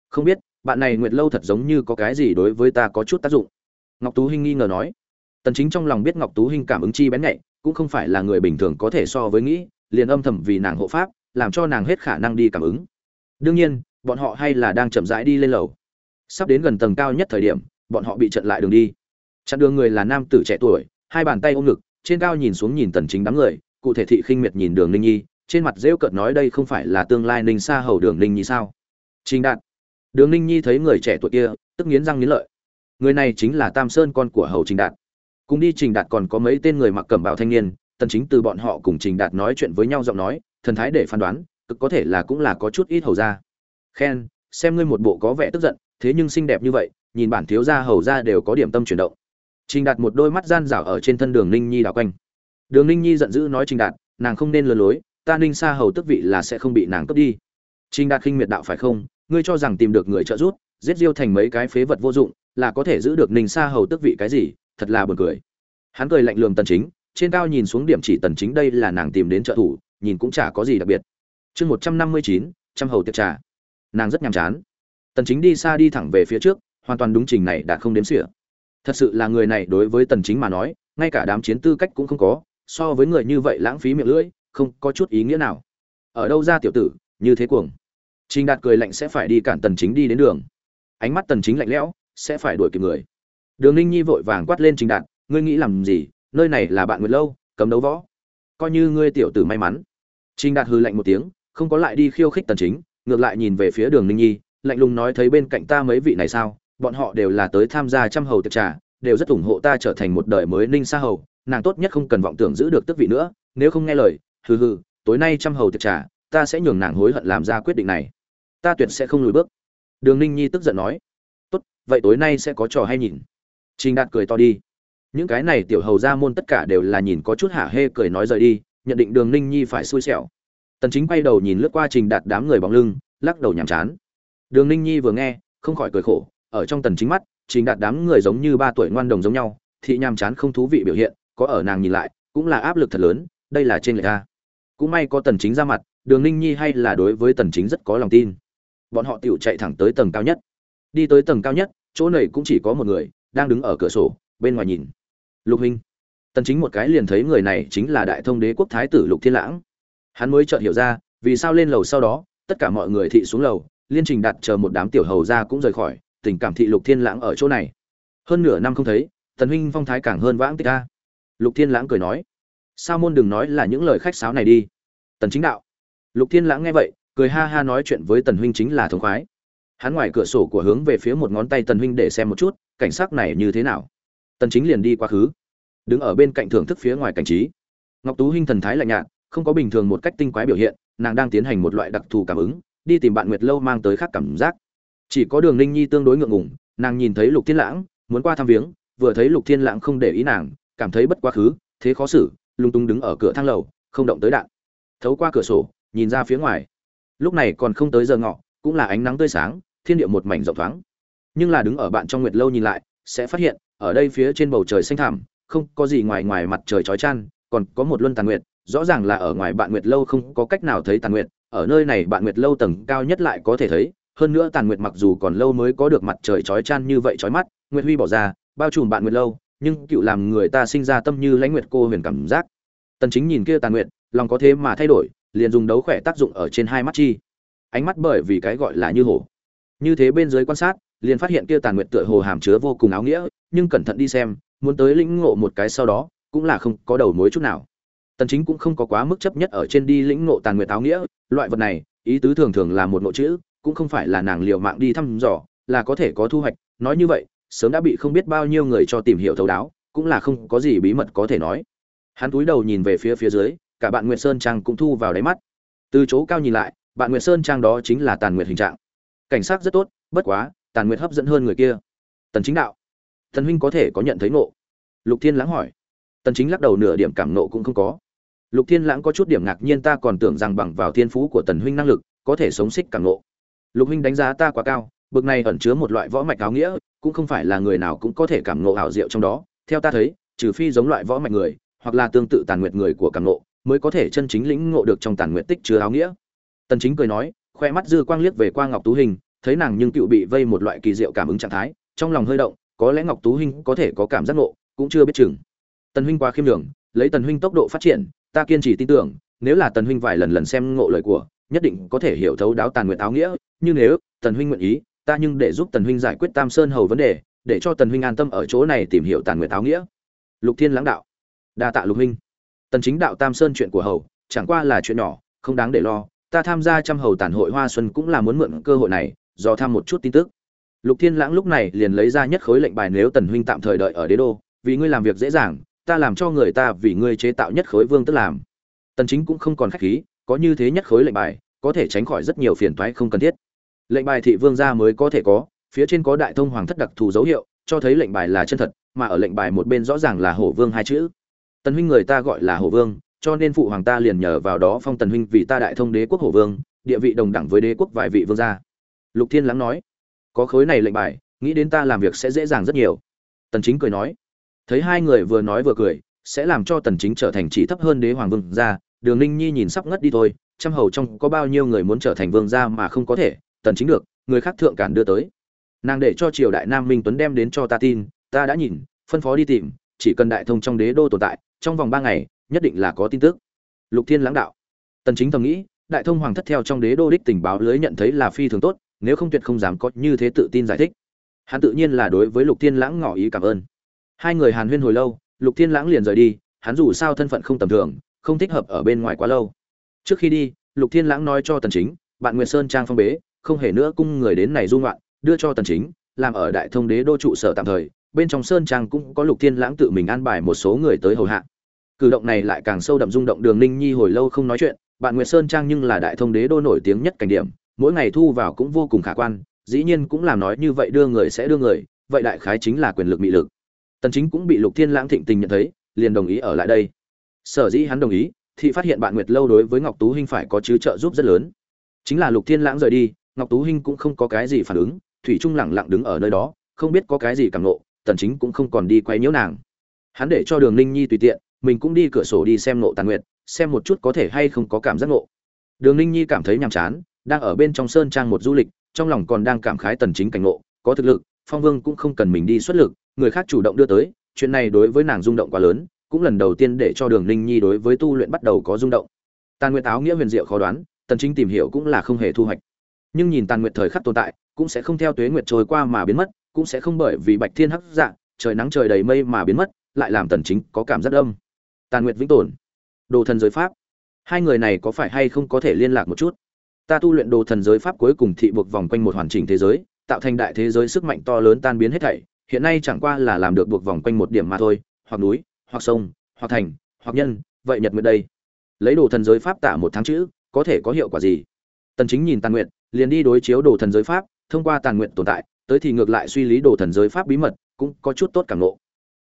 Không biết, bạn này nguyệt lâu thật giống như có cái gì đối với ta có chút tác dụng. Ngọc tú hinh nghi ngờ nói. Tần chính trong lòng biết ngọc tú hinh cảm ứng chi bén nhạy, cũng không phải là người bình thường có thể so với nghĩ, liền âm thầm vì nàng hộ pháp, làm cho nàng hết khả năng đi cảm ứng. Đương nhiên, bọn họ hay là đang chậm rãi đi lên lầu. Sắp đến gần tầng cao nhất thời điểm, bọn họ bị chặn lại đường đi. Chặn đường người là nam tử trẻ tuổi, hai bàn tay ôm ngực, trên cao nhìn xuống nhìn tần chính đám người, cụ thể thị khinh miệt nhìn đường ninh nhi trên mặt rêu cợt nói đây không phải là tương lai ninh xa hầu đường ninh nhi sao? Trình đạt, đường ninh nhi thấy người trẻ tuổi kia, tức nghiến răng nghiến lợi. Người này chính là tam sơn con của hầu trình đạt. Cùng đi trình đạt còn có mấy tên người mặc cẩm bào thanh niên, tần chính từ bọn họ cùng trình đạt nói chuyện với nhau giọng nói, thần thái để phán đoán, cực có thể là cũng là có chút ít hầu ra. Khen, xem ngươi một bộ có vẻ tức giận, thế nhưng xinh đẹp như vậy, nhìn bản thiếu gia hầu ra đều có điểm tâm chuyển động. Trình đạt một đôi mắt gian rảo ở trên thân đường ninh nhi đảo quanh. Đường ninh nhi giận dữ nói trình đạt, nàng không nên lừa lối ta ninh Sa hầu tức vị là sẽ không bị nàng cướp đi. Trình đạt khinh miệt đạo phải không? Ngươi cho rằng tìm được người trợ giúp giết diêu thành mấy cái phế vật vô dụng là có thể giữ được ninh Sa hầu tức vị cái gì? Thật là buồn cười. Hắn cười lạnh lùng tần chính trên cao nhìn xuống điểm chỉ tần chính đây là nàng tìm đến trợ thủ nhìn cũng chả có gì đặc biệt. Chương 159, trăm hầu tiệc trà. Nàng rất nhàm chán. Tần chính đi xa đi thẳng về phía trước hoàn toàn đúng trình này đã không đếm xỉa. Thật sự là người này đối với tần chính mà nói ngay cả đám chiến tư cách cũng không có so với người như vậy lãng phí miệng lưỡi không có chút ý nghĩa nào. Ở đâu ra tiểu tử, như thế cuồng? Trình đạt cười lạnh sẽ phải đi cản tần chính đi đến đường. Ánh mắt tần chính lạnh lẽo, sẽ phải đuổi kịp người. Đường ninh nhi vội vàng quát lên trình đạt, ngươi nghĩ làm gì? Nơi này là bạn nguyệt lâu, cấm đấu võ. Coi như ngươi tiểu tử may mắn. Trình đạt hừ lạnh một tiếng, không có lại đi khiêu khích tần chính, ngược lại nhìn về phía đường ninh nhi, lạnh lùng nói thấy bên cạnh ta mấy vị này sao, bọn họ đều là tới tham gia trăm hầu tiệc trà, đều rất ủng hộ ta trở thành một đời mới ninh sa hầu, nàng tốt nhất không cần vọng tưởng giữ được tước vị nữa, nếu không nghe lời hừ hừ, tối nay trăm hầu tiệc trà, ta sẽ nhường nàng hối hận làm ra quyết định này. Ta tuyệt sẽ không lùi bước. Đường ninh nhi tức giận nói. Tốt, vậy tối nay sẽ có trò hay nhìn. Trình đạt cười to đi. Những cái này tiểu hầu ra môn tất cả đều là nhìn có chút hả hê cười nói rời đi, nhận định đường ninh nhi phải xui xẻo. Tần chính quay đầu nhìn lướt qua trình đạt đám người bóng lưng, lắc đầu nhàm chán. Đường ninh nhi vừa nghe, không khỏi cười khổ, ở trong tần chính mắt, trình đạt đám người giống như ba tuổi ngoan đồng giống nhau, thị nhàm chán không thú vị biểu hiện, có ở nàng nhìn lại, cũng là áp lực thật lớn, đây là trên lệch a cũng may có tần chính ra mặt, đường ninh nhi hay là đối với tần chính rất có lòng tin. Bọn họ tiểu chạy thẳng tới tầng cao nhất. Đi tới tầng cao nhất, chỗ này cũng chỉ có một người, đang đứng ở cửa sổ, bên ngoài nhìn. Lục huynh tần chính một cái liền thấy người này chính là đại thông đế quốc thái tử lục thiên lãng. Hắn mới chợt hiểu ra, vì sao lên lầu sau đó, tất cả mọi người thị xuống lầu, liên trình đặt chờ một đám tiểu hầu ra cũng rời khỏi, tình cảm thị lục thiên lãng ở chỗ này. Hơn nửa năm không thấy, tần huynh phong thái càng hơn vãng tích a lục thiên lãng cười nói sao môn đừng nói là những lời khách sáo này đi. Tần chính đạo. Lục thiên lãng nghe vậy, cười ha ha nói chuyện với tần huynh chính là thống khoái. Hắn ngoài cửa sổ của hướng về phía một ngón tay tần huynh để xem một chút, cảnh sắc này như thế nào. Tần chính liền đi quá khứ. Đứng ở bên cạnh thưởng thức phía ngoài cảnh trí. Ngọc tú huynh thần thái lạnh nhạt, không có bình thường một cách tinh quái biểu hiện, nàng đang tiến hành một loại đặc thù cảm ứng, đi tìm bạn nguyệt lâu mang tới khác cảm giác. Chỉ có đường ninh nhi tương đối ngượng ngùng, nàng nhìn thấy lục thiên lãng, muốn qua thăm viếng, vừa thấy lục thiên lãng không để ý nàng, cảm thấy bất quá khứ, thế khó xử lung tung đứng ở cửa thang lầu không động tới đạn. Thấu qua cửa sổ nhìn ra phía ngoài. Lúc này còn không tới giờ ngọ cũng là ánh nắng tươi sáng thiên địa một mảnh rộng thoáng. Nhưng là đứng ở bạn trong nguyệt lâu nhìn lại sẽ phát hiện ở đây phía trên bầu trời xanh thẳm không có gì ngoài ngoài mặt trời chói chan, còn có một luân tàn nguyệt rõ ràng là ở ngoài bạn nguyệt lâu không có cách nào thấy tàn nguyệt ở nơi này bạn nguyệt lâu tầng cao nhất lại có thể thấy hơn nữa tàn nguyệt mặc dù còn lâu mới có được mặt trời chói chang như vậy chói mắt nguyệt huy bỏ ra bao trùm bạn nguyệt lâu nhưng cựu làm người ta sinh ra tâm như lãnh nguyệt cô huyền cảm giác. Tần chính nhìn kia tàn nguyệt, lòng có thế mà thay đổi, liền dùng đấu khỏe tác dụng ở trên hai mắt chi. Ánh mắt bởi vì cái gọi là như hổ. Như thế bên dưới quan sát, liền phát hiện kia tàn nguyệt tựa hồ hàm chứa vô cùng áo nghĩa, nhưng cẩn thận đi xem, muốn tới lĩnh ngộ một cái sau đó, cũng là không có đầu mối chút nào. Tần chính cũng không có quá mức chấp nhất ở trên đi lĩnh ngộ tàn nguyệt áo nghĩa, loại vật này, ý tứ thường thường là một ngộ chữ, cũng không phải là nàng liều mạng đi thăm dò, là có thể có thu hoạch, nói như vậy sớm đã bị không biết bao nhiêu người cho tìm hiểu thấu đáo, cũng là không có gì bí mật có thể nói. Hắn cúi đầu nhìn về phía phía dưới, cả bạn nguyệt sơn trang cũng thu vào đáy mắt. Từ chỗ cao nhìn lại, bạn nguyệt sơn trang đó chính là tàn nguyệt hình trạng. Cảnh sát rất tốt, bất quá, tàn nguyệt hấp dẫn hơn người kia. Tần chính đạo. Tần huynh có thể có nhận thấy ngộ? Lục thiên lãng hỏi. Tần chính lắc đầu nửa điểm cảm nộ cũng không có. Lục thiên lãng có chút điểm ngạc nhiên ta còn tưởng rằng bằng vào thiên phú của tần huynh năng lực, có thể sống xích cảm nộ lục huynh đánh giá ta quá cao, bực này ẩn chứa một loại võ mạch áo nghĩa cũng không phải là người nào cũng có thể cảm ngộ ảo diệu trong đó theo ta thấy trừ phi giống loại võ mạch người hoặc là tương tự tàn nguyệt người của cảm ngộ, mới có thể chân chính lĩnh ngộ được trong tàn nguyệt tích chứa áo nghĩa. Tần chính cười nói khoe mắt dư quang liếc về qua ngọc tú hình thấy nàng nhưng cựu bị vây một loại kỳ diệu cảm ứng trạng thái trong lòng hơi động có lẽ ngọc tú hình có thể có cảm giác ngộ cũng chưa biết chừng. Tần huynh quá khiêm đường lấy tần huynh tốc độ phát triển ta kiên trì tin tưởng nếu là tần huynh vài lần lần xem ngộ lời của nhất định có thể hiểu thấu đáo tàn nguyệt áo nghĩa như nếu tần huynh nguyện ý ta nhưng để giúp tần huynh giải quyết tam sơn hầu vấn đề, để cho tần huynh an tâm ở chỗ này tìm hiểu tàn nguyệt áo nghĩa. Lục thiên lãng đạo. Đa tạ lục huynh. Tần chính đạo tam sơn chuyện của hầu, chẳng qua là chuyện nhỏ, không đáng để lo, ta tham gia trăm hầu tản hội hoa xuân cũng là muốn mượn cơ hội này, do tham một chút tin tức. Lục thiên lãng lúc này liền lấy ra nhất khối lệnh bài nếu tần huynh tạm thời đợi ở đế đô, vì ngươi làm việc dễ dàng, ta làm cho người ta vì ngươi chế tạo nhất khối vương tức làm. Tần chính cũng không còn khách khí, có như thế nhất khối lệnh bài, có thể tránh khỏi rất nhiều phiền toái không cần thiết lệnh bài thị vương gia mới có thể có, phía trên có đại thông hoàng thất đặc thù dấu hiệu, cho thấy lệnh bài là chân thật, mà ở lệnh bài một bên rõ ràng là hổ vương hai chữ. Tần huynh người ta gọi là hổ vương, cho nên phụ hoàng ta liền nhờ vào đó phong tần huynh vì ta đại thông đế quốc hổ vương, địa vị đồng đẳng với đế quốc vài vị vương gia. Lục thiên lắng nói, có khối này lệnh bài, nghĩ đến ta làm việc sẽ dễ dàng rất nhiều. Tần chính cười nói, thấy hai người vừa nói vừa cười, sẽ làm cho tần chính trở thành chỉ thấp hơn đế hoàng vương gia, đường ninh nhi nhìn sắp ngất đi thôi, trăm hầu trong có bao nhiêu người muốn trở thành vương gia mà không có thể tần chính được, người khác thượng cản đưa tới. Nàng để cho triều đại nam minh tuấn đem đến cho ta tin, ta đã nhìn, phân phó đi tìm, chỉ cần đại thông trong đế đô tồn tại, trong vòng ba ngày, nhất định là có tin tức. Lục thiên lãng đạo. Tần chính thầm nghĩ, đại thông hoàng thất theo trong đế đô đích tình báo lưới nhận thấy là phi thường tốt, nếu không tuyệt không dám có như thế tự tin giải thích. Hắn tự nhiên là đối với lục thiên lãng ngỏ ý cảm ơn. Hai người hàn huyên hồi lâu, lục thiên lãng liền rời đi, hắn dù sao thân phận không tầm thường, không thích hợp ở bên ngoài quá lâu. Trước khi đi, lục thiên lãng nói cho tần chính, bạn nguyệt sơn trang phong bế không hề nữa cung người đến này du ngoạn, đưa cho tần chính, làm ở đại thông đế đô trụ sở tạm thời, bên trong sơn trang cũng có lục thiên lãng tự mình an bài một số người tới hầu hạ. Cử động này lại càng sâu đậm rung động đường ninh nhi hồi lâu không nói chuyện, bạn nguyệt sơn trang nhưng là đại thông đế đô nổi tiếng nhất cảnh điểm, mỗi ngày thu vào cũng vô cùng khả quan, dĩ nhiên cũng làm nói như vậy đưa người sẽ đưa người, vậy đại khái chính là quyền lực mị lực. Tần chính cũng bị lục thiên lãng thịnh tình nhận thấy, liền đồng ý ở lại đây. Sở dĩ hắn đồng ý, thì phát hiện bạn nguyệt lâu đối với ngọc tú hinh phải có chứ trợ giúp rất lớn. Chính là lục thiên lãng rời đi ngọc tú hinh cũng không có cái gì phản ứng, thủy trung lặng lặng đứng ở nơi đó, không biết có cái gì cảm nộ, tần chính cũng không còn đi quay nhiễu nàng. Hắn để cho đường ninh nhi tùy tiện, mình cũng đi cửa sổ đi xem nộ tàn nguyệt, xem một chút có thể hay không có cảm giác nộ. Đường ninh nhi cảm thấy nhàm chán, đang ở bên trong sơn trang một du lịch, trong lòng còn đang cảm khái tần chính cảnh nộ, có thực lực, phong vương cũng không cần mình đi xuất lực, người khác chủ động đưa tới, chuyện này đối với nàng rung động quá lớn, cũng lần đầu tiên để cho đường ninh nhi đối với tu luyện bắt đầu có rung động. Tàn nguyệt áo nghĩa huyền diệu khó đoán, tần chính tìm hiểu cũng là không hề thu hoạch nhưng nhìn tàn nguyệt thời khắc tồn tại, cũng sẽ không theo tuế nguyệt trôi qua mà biến mất, cũng sẽ không bởi vì bạch thiên hắc dạng trời nắng trời đầy mây mà biến mất, lại làm tần chính có cảm giác âm. Tàn nguyệt vĩnh tồn. Đồ thần giới pháp. Hai người này có phải hay không có thể liên lạc một chút? Ta tu luyện đồ thần giới pháp cuối cùng thị buộc vòng quanh một hoàn chỉnh thế giới, tạo thành đại thế giới sức mạnh to lớn tan biến hết thảy, hiện nay chẳng qua là làm được buộc vòng quanh một điểm mà thôi, hoặc núi, hoặc sông, hoặc thành, hoặc nhân, vậy nhật nguyệt đây. Lấy đồ thần giới pháp tả một tháng chữ, có thể có hiệu quả gì? Tần chính nhìn tàn nguyện liền đi đối chiếu đồ thần giới pháp, thông qua tàn nguyện tồn tại, tới thì ngược lại suy lý đồ thần giới pháp bí mật, cũng có chút tốt cảm lộ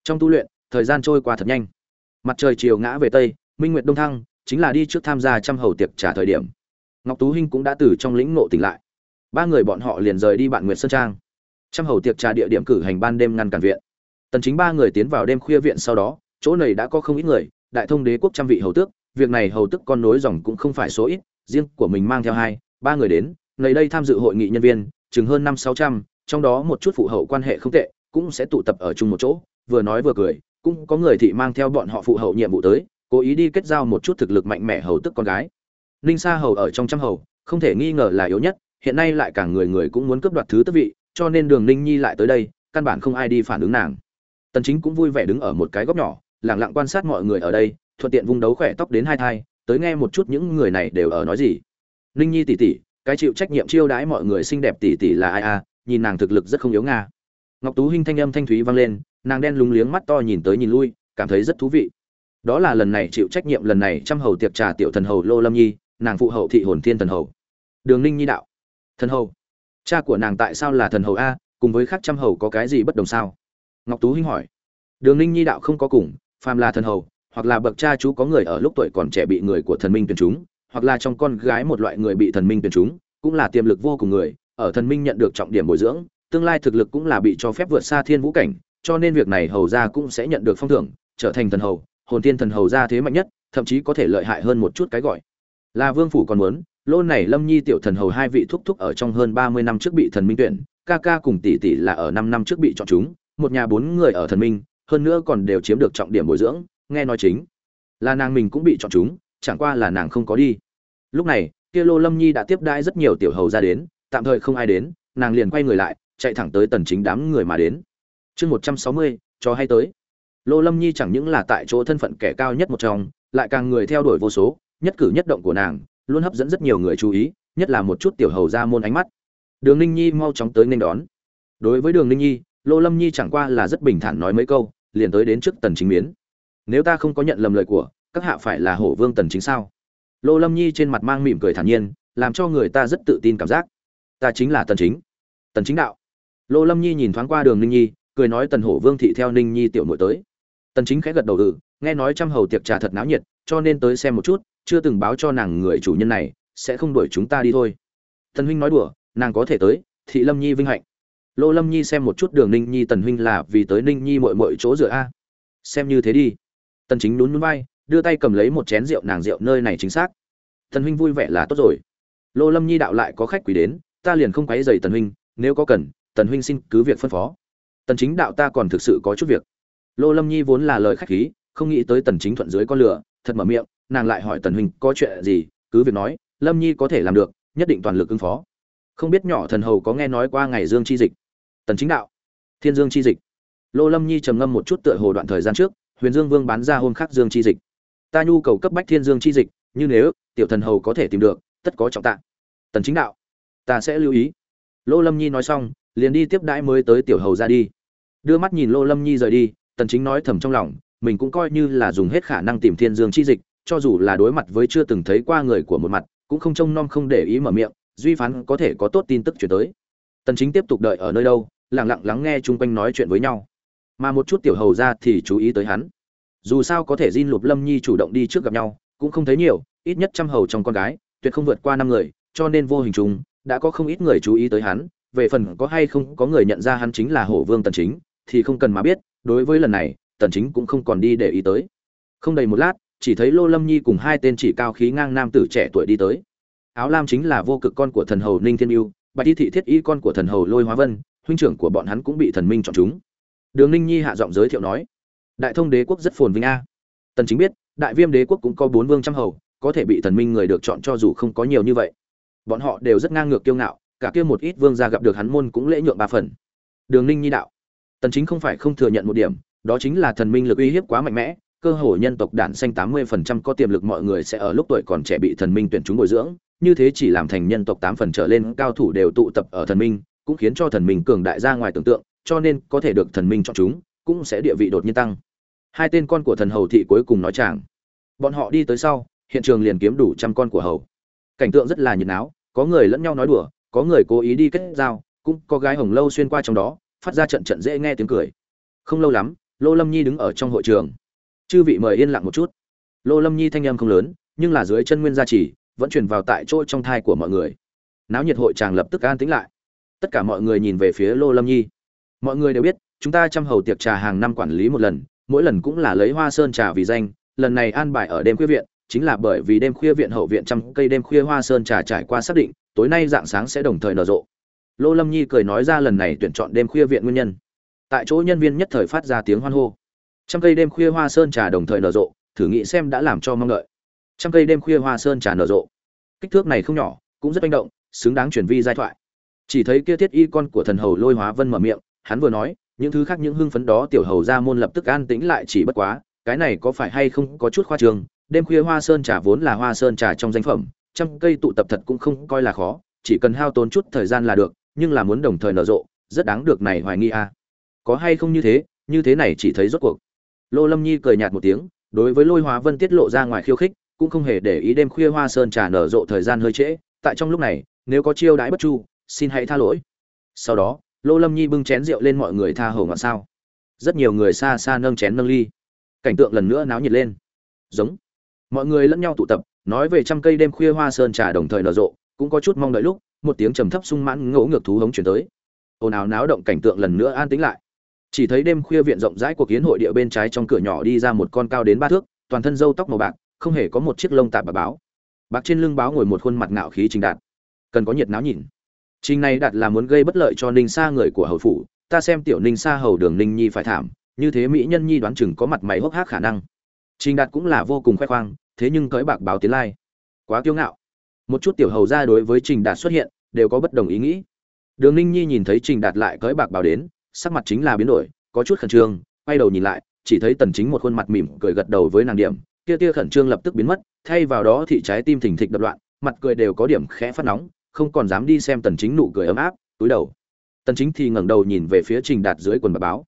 trong tu luyện, thời gian trôi qua thật nhanh. Mặt trời chiều ngã về tây, minh nguyệt đông thăng chính là đi trước tham gia trăm hầu tiệc trả thời điểm. Ngọc tú hinh cũng đã từ trong lĩnh ngộ tỉnh lại. Ba người bọn họ liền rời đi bạn nguyệt sơn trang. Trăm hầu tiệc trà địa điểm cử hành ban đêm ngăn cản viện. Tần chính ba người tiến vào đêm khuya viện sau đó, chỗ này đã có không ít người, đại thông đế quốc trăm vị hầu tước, việc này hầu tước con nối dòng cũng không phải số ít, riêng của mình mang theo hai, ba người đến ngày đây tham dự hội nghị nhân viên, chừng hơn năm sáu trăm, trong đó một chút phụ hậu quan hệ không tệ, cũng sẽ tụ tập ở chung một chỗ, vừa nói vừa cười, cũng có người thị mang theo bọn họ phụ hậu nhiệm vụ tới, cố ý đi kết giao một chút thực lực mạnh mẽ hầu tức con gái. Ninh sa hầu ở trong trăm hầu, không thể nghi ngờ là yếu nhất, hiện nay lại càng người người cũng muốn cướp đoạt thứ tức vị, cho nên đường ninh nhi lại tới đây, căn bản không ai đi phản ứng nàng. Tần chính cũng vui vẻ đứng ở một cái góc nhỏ, lặng lặng quan sát mọi người ở đây, thuận tiện vung đấu khỏe tóc đến hai thai, tới nghe một chút những người này đều ở nói gì. Ninh nhi tỷ tỷ cái chịu trách nhiệm chiêu đãi mọi người xinh đẹp tỷ tỷ là ai à nhìn nàng thực lực rất không yếu nga. Ngọc tú hinh thanh âm thanh thúy vang lên, nàng đen lúng liếng mắt to nhìn tới nhìn lui, cảm thấy rất thú vị. Đó là lần này chịu trách nhiệm lần này trăm hầu tiệc trà tiểu thần hầu lô lâm nhi, nàng phụ hậu thị hồn thiên thần hầu. Đường ninh nhi đạo. Thần hầu. Cha của nàng tại sao là thần hầu a, cùng với khác trăm hầu có cái gì bất đồng sao? Ngọc tú hinh hỏi. Đường ninh nhi đạo không có cùng, phàm là thần hầu, hoặc là bậc cha chú có người ở lúc tuổi còn trẻ bị người của thần minh tuyển chúng hoặc là trong con gái một loại người bị thần minh tuyển chúng, cũng là tiềm lực vô cùng người, ở thần minh nhận được trọng điểm bồi dưỡng, tương lai thực lực cũng là bị cho phép vượt xa thiên vũ cảnh, cho nên việc này hầu gia cũng sẽ nhận được phong thưởng, trở thành thần hầu, hồn tiên thần hầu gia thế mạnh nhất, thậm chí có thể lợi hại hơn một chút cái gọi. Là vương phủ còn muốn lô này lâm nhi tiểu thần hầu hai vị thúc thúc ở trong hơn ba mươi năm trước bị thần minh tuyển, ca ca cùng tỷ tỷ là ở năm năm trước bị chọn chúng, một nhà bốn người ở thần minh, hơn nữa còn đều chiếm được trọng điểm bồi dưỡng, nghe nói chính là nàng mình cũng bị chọn chúng chẳng qua là nàng không có đi. Lúc này, kia lô lâm nhi đã tiếp đãi rất nhiều tiểu hầu ra đến, tạm thời không ai đến, nàng liền quay người lại, chạy thẳng tới tần chính đám người mà đến. Chương một trăm sáu mươi, cho hay tới. Lô lâm nhi chẳng những là tại chỗ thân phận kẻ cao nhất một trong, lại càng người theo đuổi vô số, nhất cử nhất động của nàng, luôn hấp dẫn rất nhiều người chú ý, nhất là một chút tiểu hầu ra môn ánh mắt. Đường ninh nhi mau chóng tới nên đón. Đối với đường ninh nhi, lô lâm nhi chẳng qua là rất bình thản nói mấy câu, liền tới đến trước tần chính miến. Nếu ta không có nhận lầm lời của các hạ phải là hổ vương tần chính sao? Lô lâm nhi trên mặt mang mỉm cười thản nhiên, làm cho người ta rất tự tin cảm giác. Ta chính là tần chính. Tần chính đạo. Lô lâm nhi nhìn thoáng qua đường ninh nhi, cười nói tần hổ vương thị theo ninh nhi tiểu muội tới. Tần chính khẽ gật đầu ừ nghe nói trăm hầu tiệc trà thật náo nhiệt, cho nên tới xem một chút, chưa từng báo cho nàng người chủ nhân này, sẽ không đuổi chúng ta đi thôi. Tần huynh nói đùa, nàng có thể tới, thị lâm nhi vinh hạnh. Lô lâm nhi xem một chút đường ninh nhi tần huynh là vì tới ninh nhi mội mội chỗ dựa a. Xem như thế đi. Tần chính nhún nhún vai đưa tay cầm lấy một chén rượu nàng rượu nơi này chính xác. Tần huynh vui vẻ là tốt rồi. Lô lâm nhi đạo lại có khách quý đến, ta liền không quấy dày tần huynh, nếu có cần, tần huynh xin cứ việc phân phó. Tần chính đạo ta còn thực sự có chút việc. Lô lâm nhi vốn là lời khách khí, không nghĩ tới tần chính thuận dưới con lửa, thật mở miệng, nàng lại hỏi tần huynh có chuyện gì, cứ việc nói, lâm nhi có thể làm được, nhất định toàn lực ứng phó. Không biết nhỏ thần hầu có nghe nói qua ngày dương chi dịch? Tần chính đạo. Thiên dương chi dịch. Lô lâm nhi trầm ngâm một chút tựa hồ đoạn thời gian trước, huyền dương vương bán ra hôm khác dương chi dịch ta nhu cầu cấp bách thiên dương chi dịch, như nếu, tiểu thần hầu có thể tìm được, tất có trọng tạng. Tần chính đạo, ta sẽ lưu ý. Lô lâm nhi nói xong, liền đi tiếp đãi mới tới tiểu hầu ra đi. Đưa mắt nhìn lô lâm nhi rời đi, tần chính nói thầm trong lòng, mình cũng coi như là dùng hết khả năng tìm thiên dương chi dịch, cho dù là đối mặt với chưa từng thấy qua người của một mặt, cũng không trông nom không để ý mở miệng, duy phán có thể có tốt tin tức chuyển tới. Tần chính tiếp tục đợi ở nơi đâu, lặng lặng lắng nghe chung quanh nói chuyện với nhau. Mà một chút tiểu hầu ra thì chú ý tới hắn dù sao có thể Jin Lục Lâm Nhi chủ động đi trước gặp nhau, cũng không thấy nhiều, ít nhất trăm hầu trong con gái, tuyệt không vượt qua năm người, cho nên vô hình chung đã có không ít người chú ý tới hắn, về phần có hay không có người nhận ra hắn chính là Hổ Vương Tần Chính, thì không cần mà biết, đối với lần này, Tần Chính cũng không còn đi để ý tới. Không đầy một lát, chỉ thấy Lô Lâm Nhi cùng hai tên chỉ cao khí ngang nam tử trẻ tuổi đi tới. Áo lam chính là vô cực con của thần hầu Ninh Thiên Ưu, Bạch Y thị thiết y con của thần hầu Lôi Hóa Vân, huynh trưởng của bọn hắn cũng bị thần minh chọn chúng. Đường Ninh Nhi hạ giọng giới thiệu nói, Đại Thông Đế quốc rất phồn vinh a. Tần Chính biết, Đại Viêm Đế quốc cũng có bốn vương trăm hầu, có thể bị thần minh người được chọn cho dù không có nhiều như vậy. Bọn họ đều rất ngang ngược kiêu ngạo, cả kia một ít vương gia gặp được hắn môn cũng lễ nhượng ba phần. Đường Ninh Nhi đạo, Tần Chính không phải không thừa nhận một điểm, đó chính là thần minh lực uy hiếp quá mạnh mẽ, cơ hội nhân tộc đản xanh 80% có tiềm lực mọi người sẽ ở lúc tuổi còn trẻ bị thần minh tuyển chúng bồi dưỡng, như thế chỉ làm thành nhân tộc 8 phần trở lên cao thủ đều tụ tập ở thần minh, cũng khiến cho thần minh cường đại ra ngoài tưởng tượng, cho nên có thể được thần minh chọn chúng, cũng sẽ địa vị đột nhiên tăng. Hai tên con của thần hầu thị cuối cùng nói chàng. Bọn họ đi tới sau, hiện trường liền kiếm đủ trăm con của hầu. Cảnh tượng rất là nhiệt náo, có người lẫn nhau nói đùa, có người cố ý đi kết giao, cũng có gái hồng lâu xuyên qua trong đó, phát ra trận trận dễ nghe tiếng cười. Không lâu lắm, Lô Lâm Nhi đứng ở trong hội trường. Chư vị mời yên lặng một chút. Lô Lâm Nhi thanh âm không lớn, nhưng là dưới chân nguyên gia chỉ, vẫn truyền vào tại chỗ trong thai của mọi người. Náo nhiệt hội chàng lập tức an tĩnh lại. Tất cả mọi người nhìn về phía Lô Lâm Nhi. Mọi người đều biết, chúng ta chăm hầu tiệc trà hàng năm quản lý một lần, mỗi lần cũng là lấy Hoa Sơn trà vì danh, lần này an bài ở đêm khuya viện, chính là bởi vì đêm khuya viện hậu viện trăm cây đêm khuya Hoa Sơn trà trải qua xác định, tối nay dạng sáng sẽ đồng thời nở rộ. Lô Lâm Nhi cười nói ra lần này tuyển chọn đêm khuya viện nguyên nhân. Tại chỗ nhân viên nhất thời phát ra tiếng hoan hô. Trăm cây đêm khuya Hoa Sơn trà đồng thời nở rộ, thử nghĩ xem đã làm cho mong đợi. Trăm cây đêm khuya Hoa Sơn trà nở rộ. Kích thước này không nhỏ, cũng rất manh động, xứng đáng truyền vi giai thoại. Chỉ thấy kia thiết y con của thần hầu Lôi Hóa Vân mở miệng, hắn vừa nói, những thứ khác những hưng phấn đó tiểu hầu ra môn lập tức an tĩnh lại chỉ bất quá, cái này có phải hay không có chút khoa trương, đêm khuya hoa sơn trà vốn là hoa sơn trà trong danh phẩm, trăm cây tụ tập thật cũng không coi là khó, chỉ cần hao tốn chút thời gian là được, nhưng là muốn đồng thời nở rộ, rất đáng được này hoài nghi a. À. Có hay không như thế, như thế này chỉ thấy rốt cuộc. Lô Lâm Nhi cười nhạt một tiếng, đối với Lôi Hóa Vân tiết lộ ra ngoài khiêu khích, cũng không hề để ý đêm khuya hoa sơn trà nở rộ thời gian hơi trễ, tại trong lúc này, nếu có chiêu đãi bất chu, xin hãy tha lỗi. Sau đó, lô lâm nhi bưng chén rượu lên mọi người tha hồ ngọn sao. Rất nhiều người xa xa nâng chén nâng ly. Cảnh tượng lần nữa náo nhiệt lên. Giống. Mọi người lẫn nhau tụ tập, nói về trăm cây đêm khuya hoa sơn trà đồng thời nở rộ, cũng có chút mong đợi lúc, một tiếng trầm thấp sung mãn ngỗ ngược thú hống chuyển tới. Ồn ào náo động cảnh tượng lần nữa an tĩnh lại. Chỉ thấy đêm khuya viện rộng rãi của kiến hội địa bên trái trong cửa nhỏ đi ra một con cao đến ba thước, toàn thân râu tóc màu bạc, không hề có một chiếc lông tạp bà báo. Bạc trên lưng báo ngồi một khuôn mặt ngạo khí trình đạt. Cần có nhiệt náo nhìn. Trình này đặt là muốn gây bất lợi cho Ninh Sa người của hầu phủ, ta xem tiểu Ninh Sa hầu Đường Ninh Nhi phải thảm, như thế mỹ nhân nhi đoán chừng có mặt mày hốc hác khả năng. Trình Đạt cũng là vô cùng khoe khoang, thế nhưng cõi bạc báo tiến lai, quá kiêu ngạo. Một chút tiểu hầu gia đối với Trình Đạt xuất hiện, đều có bất đồng ý nghĩ. Đường Ninh Nhi nhìn thấy Trình Đạt lại cõi bạc báo đến, sắc mặt chính là biến đổi, có chút khẩn trương, quay đầu nhìn lại, chỉ thấy Tần Chính một khuôn mặt mỉm cười gật đầu với nàng điểm, kia tia khẩn trương lập tức biến mất thay vào đó thị trái tim thình thịch đập loạn mặt cười đều có điểm khẽ phát nóng không còn dám đi xem tần chính nụ cười ấm áp, túi đầu. Tần chính thì ngẩng đầu nhìn về phía trình đạt dưới quần bạc báo.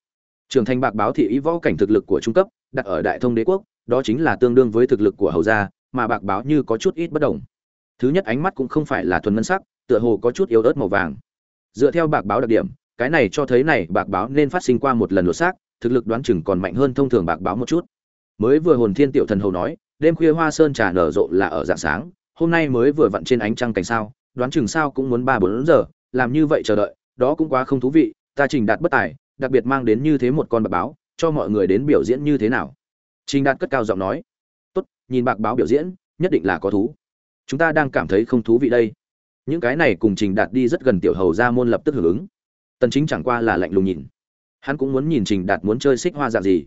Trường thành bạc báo thị ý võ cảnh thực lực của trung cấp, đặt ở đại thông đế quốc, đó chính là tương đương với thực lực của hầu gia, mà bạc báo như có chút ít bất đồng. Thứ nhất ánh mắt cũng không phải là thuần ngân sắc, tựa hồ có chút yếu ớt màu vàng. Dựa theo bạc báo đặc điểm, cái này cho thấy này bạc báo nên phát sinh qua một lần lột xác, thực lực đoán chừng còn mạnh hơn thông thường bạc báo một chút. Mới vừa hồn thiên tiểu thần hầu nói, đêm khuya hoa sơn trà nở rộ là ở dạng sáng, hôm nay mới vừa vặn trên ánh trăng cảnh sao đoán chừng sao cũng muốn ba bốn giờ, làm như vậy chờ đợi, đó cũng quá không thú vị, ta trình đạt bất tài, đặc biệt mang đến như thế một con bạc báo, cho mọi người đến biểu diễn như thế nào? Trình đạt cất cao giọng nói. Tốt, nhìn bạc báo biểu diễn, nhất định là có thú. Chúng ta đang cảm thấy không thú vị đây. Những cái này cùng trình đạt đi rất gần tiểu hầu ra môn lập tức hưởng ứng. Tần chính chẳng qua là lạnh lùng nhìn. Hắn cũng muốn nhìn trình đạt muốn chơi xích hoa dạng gì.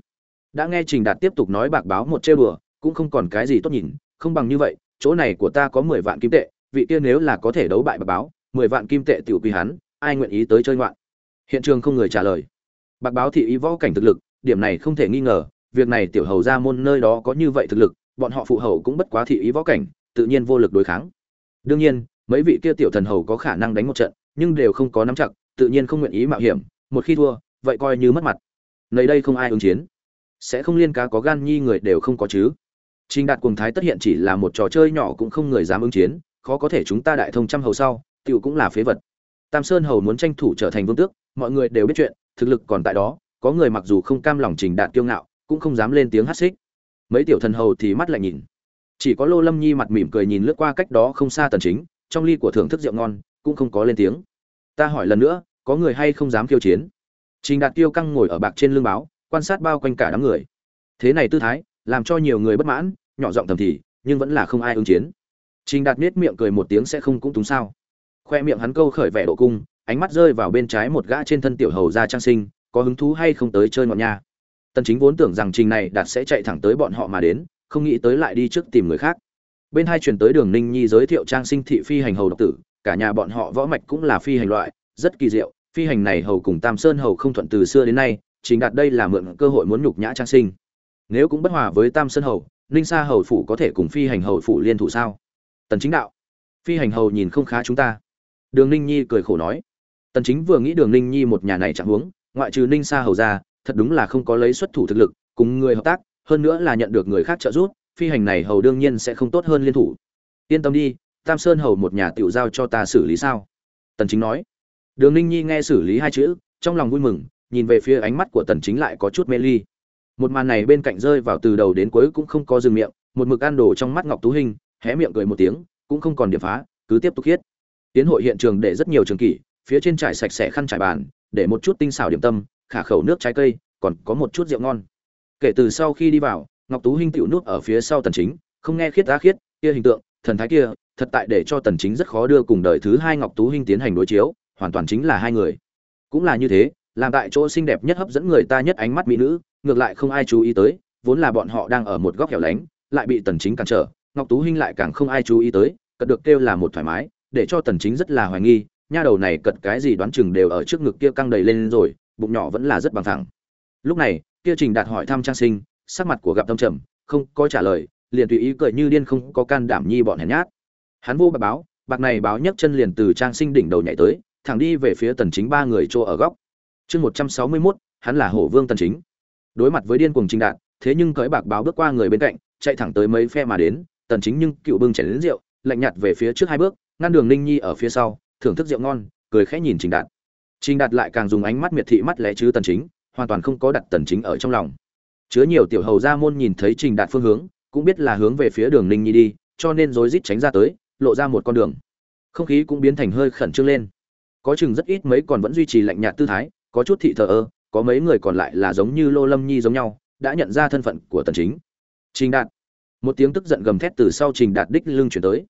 Đã nghe trình đạt tiếp tục nói bạc báo một trêu đùa, cũng không còn cái gì tốt nhìn, không bằng như vậy, chỗ này của ta có 10 vạn kim tệ vị kia nếu là có thể đấu bại bạc báo 10 vạn kim tệ tiểu quy hắn, ai nguyện ý tới chơi ngoạn? Hiện trường không người trả lời. Bạc báo thị ý võ cảnh thực lực, điểm này không thể nghi ngờ, việc này tiểu hầu ra môn nơi đó có như vậy thực lực, bọn họ phụ hầu cũng bất quá thị ý võ cảnh, tự nhiên vô lực đối kháng. Đương nhiên, mấy vị kia tiểu thần hầu có khả năng đánh một trận, nhưng đều không có nắm chặt, tự nhiên không nguyện ý mạo hiểm, một khi thua, vậy coi như mất mặt. Nơi đây không ai ứng chiến. Sẽ không liên cá có gan nhi người đều không có chứ. Trình đạt cùng thái tất hiện chỉ là một trò chơi nhỏ cũng không người dám ứng chiến khó có thể chúng ta đại thông trăm hầu sau, tiểu cũng là phế vật. Tam sơn hầu muốn tranh thủ trở thành vương tước, mọi người đều biết chuyện, thực lực còn tại đó, có người mặc dù không cam lòng trình đạt kiêu ngạo, cũng không dám lên tiếng hát xích. Mấy tiểu thần hầu thì mắt lại nhìn. Chỉ có lô lâm nhi mặt mỉm cười nhìn lướt qua cách đó không xa tần chính, trong ly của thưởng thức rượu ngon, cũng không có lên tiếng. Ta hỏi lần nữa, có người hay không dám khiêu chiến? Trình đạt kiêu căng ngồi ở bạc trên lưng báo, quan sát bao quanh cả đám người. Thế này tư thái, làm cho nhiều người bất mãn, nhỏ giọng thầm thì, nhưng vẫn là không ai ứng chiến trình đạt nhếch miệng cười một tiếng sẽ không cũng túng sao. Khoe miệng hắn câu khởi vẻ độ cung, ánh mắt rơi vào bên trái một gã trên thân tiểu hầu gia trang sinh, có hứng thú hay không tới chơi ngọn nhà. tần chính vốn tưởng rằng trình này đạt sẽ chạy thẳng tới bọn họ mà đến, không nghĩ tới lại đi trước tìm người khác. Bên hai truyền tới đường ninh nhi giới thiệu trang sinh thị phi hành hầu độc tử, cả nhà bọn họ võ mạch cũng là phi hành loại, rất kỳ diệu, phi hành này hầu cùng tam sơn hầu không thuận từ xưa đến nay chính đạt đây là mượn cơ hội muốn nhục nhã trang sinh. Nếu cũng bất hòa với tam sơn hầu, ninh sa hầu phủ có thể cùng phi hành hầu phủ liên thủ sao? Tần chính đạo, phi hành hầu nhìn không khá chúng ta. Đường ninh nhi cười khổ nói. Tần chính vừa nghĩ đường ninh nhi một nhà này chẳng huống, ngoại trừ ninh sa hầu ra, thật đúng là không có lấy xuất thủ thực lực, cùng người hợp tác, hơn nữa là nhận được người khác trợ giúp, phi hành này hầu đương nhiên sẽ không tốt hơn liên thủ. Yên tâm đi, tam sơn hầu một nhà tiểu giao cho ta xử lý sao? Tần chính nói. Đường ninh nhi nghe xử lý hai chữ, trong lòng vui mừng, nhìn về phía ánh mắt của tần chính lại có chút mê ly. Một màn này bên cạnh rơi vào từ đầu đến cuối cũng không có dừng miệng, một mực ăn đồ trong mắt ngọc tú hình hé miệng cười một tiếng, cũng không còn điểm phá, cứ tiếp tục khiết. tiến hội hiện trường để rất nhiều trường kỷ, phía trên trải sạch sẽ khăn trải bàn, để một chút tinh xảo điểm tâm, khả khẩu nước trái cây, còn có một chút rượu ngon kể từ sau khi đi vào, ngọc tú hinh tiểu nuốt ở phía sau tần chính, không nghe khiết ra khiết, kia hình tượng, thần thái kia, thật tại để cho tần chính rất khó đưa cùng đời thứ hai ngọc tú hinh tiến hành đối chiếu, hoàn toàn chính là hai người cũng là như thế, làm tại chỗ xinh đẹp nhất hấp dẫn người ta nhất ánh mắt mỹ nữ, ngược lại không ai chú ý tới, vốn là bọn họ đang ở một góc hẻo lánh, lại bị tần chính cản trở ngọc tú hinh lại càng không ai chú ý tới cật được kêu là một thoải mái để cho tần chính rất là hoài nghi nha đầu này cật cái gì đoán chừng đều ở trước ngực kia căng đầy lên rồi bụng nhỏ vẫn là rất bằng thẳng. Lúc này kia trình đạt hỏi thăm trang sinh sắc mặt của gặp tâm trầm không có trả lời liền tùy ý cười như điên không có can đảm nhi bọn hèn nhát. Hắn vô bạc báo bạc này báo nhấc chân liền từ trang sinh đỉnh đầu nhảy tới thẳng đi về phía tần chính ba người chỗ ở góc. Chương 161, hắn là hổ vương tần chính. Đối mặt với điên cuồng trình đạt thế nhưng cởi bạc báo bước qua người bên cạnh chạy thẳng tới mấy phe mà đến tần chính nhưng cựu bưng chén đến rượu, lạnh nhạt về phía trước hai bước, ngăn đường ninh nhi ở phía sau, thưởng thức rượu ngon, cười khẽ nhìn trình đạt. Trình đạt lại càng dùng ánh mắt miệt thị mắt lẽ chứ tần chính, hoàn toàn không có đặt tần chính ở trong lòng. Chứa nhiều tiểu hầu gia môn nhìn thấy trình đạt phương hướng, cũng biết là hướng về phía đường ninh nhi đi, cho nên rối rít tránh ra tới, lộ ra một con đường. Không khí cũng biến thành hơi khẩn trương lên. Có chừng rất ít mấy còn vẫn duy trì lạnh nhạt tư thái, có chút thị thờ ơ, có mấy người còn lại là giống như lô lâm nhi giống nhau, đã nhận ra thân phận của tần chính. Trình đạt một tiếng tức giận gầm thét từ sau trình đạt đích lưng chuyển tới.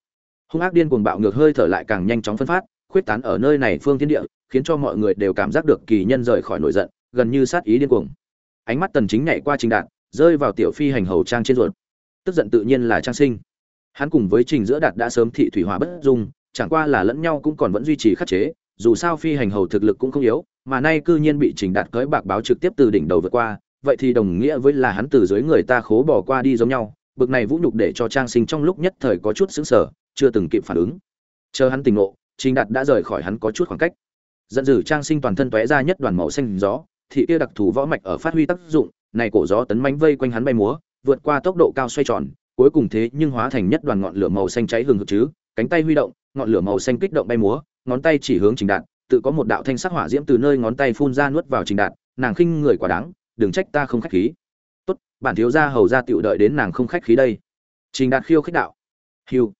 Hung ác điên cuồng bạo ngược hơi thở lại càng nhanh chóng phân phát, khuyết tán ở nơi này phương thiên địa, khiến cho mọi người đều cảm giác được kỳ nhân rời khỏi nổi giận, gần như sát ý điên cuồng. Ánh mắt tần chính nhảy qua trình đạt, rơi vào tiểu phi hành hầu trang trên ruột. Tức giận tự nhiên là trang sinh. Hắn cùng với trình giữa đạt đã sớm thị thủy hỏa bất dung, chẳng qua là lẫn nhau cũng còn vẫn duy trì khắc chế, dù sao phi hành hầu thực lực cũng không yếu, mà nay cư nhiên bị trình đạt cưới bạc báo trực tiếp từ đỉnh đầu vượt qua, vậy thì đồng nghĩa với là hắn từ dưới người ta khố bỏ qua đi giống nhau bực này vũ nhục để cho trang sinh trong lúc nhất thời có chút xứng sở chưa từng kịp phản ứng. Chờ hắn tỉnh ngộ, trình đạt đã rời khỏi hắn có chút khoảng cách. Giận dữ trang sinh toàn thân tóe ra nhất đoàn màu xanh gió, thị kia đặc thù võ mạch ở phát huy tác dụng, này cổ gió tấn mánh vây quanh hắn bay múa, vượt qua tốc độ cao xoay tròn, cuối cùng thế nhưng hóa thành nhất đoàn ngọn lửa màu xanh cháy hừng hực chứ, cánh tay huy động, ngọn lửa màu xanh kích động bay múa, ngón tay chỉ hướng trình đạt, tự có một đạo thanh sắc hỏa diễm từ nơi ngón tay phun ra nuốt vào trình đạt, nàng khinh người quá đáng, đừng trách ta không khách khí tốt, bản thiếu gia hầu gia tựu đợi đến nàng không khách khí đây. Trình đạt khiêu khích đạo. Hiu.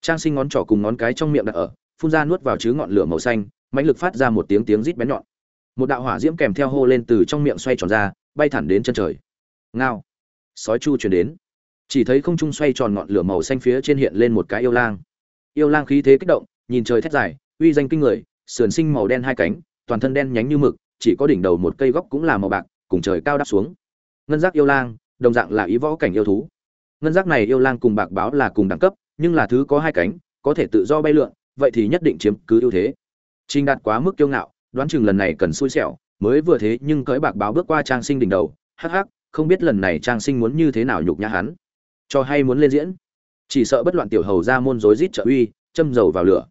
Trang sinh ngón trỏ cùng ngón cái trong miệng đặt ở, phun ra nuốt vào chứ ngọn lửa màu xanh, mãnh lực phát ra một tiếng tiếng rít bén nhọn. Một đạo hỏa diễm kèm theo hô lên từ trong miệng xoay tròn ra, bay thẳng đến chân trời. Ngao. Sói chu chuyển đến. Chỉ thấy không trung xoay tròn ngọn lửa màu xanh phía trên hiện lên một cái yêu lang. Yêu lang khí thế kích động, nhìn trời thét dài, uy danh kinh người, sườn sinh màu đen hai cánh, toàn thân đen nhánh như mực, chỉ có đỉnh đầu một cây góc cũng là màu bạc, cùng trời cao đáp xuống ngân giác yêu lang, đồng dạng là ý võ cảnh yêu thú. Ngân giác này yêu lang cùng bạc báo là cùng đẳng cấp, nhưng là thứ có hai cánh, có thể tự do bay lượn, vậy thì nhất định chiếm cứ ưu thế. Trình đạt quá mức kiêu ngạo, đoán chừng lần này cần xui xẻo, mới vừa thế nhưng cởi bạc báo bước qua trang sinh đỉnh đầu, hắc hắc, không biết lần này trang sinh muốn như thế nào nhục nhã hắn. Cho hay muốn lên diễn. Chỉ sợ bất loạn tiểu hầu ra môn rối rít trợ uy, châm dầu vào lửa.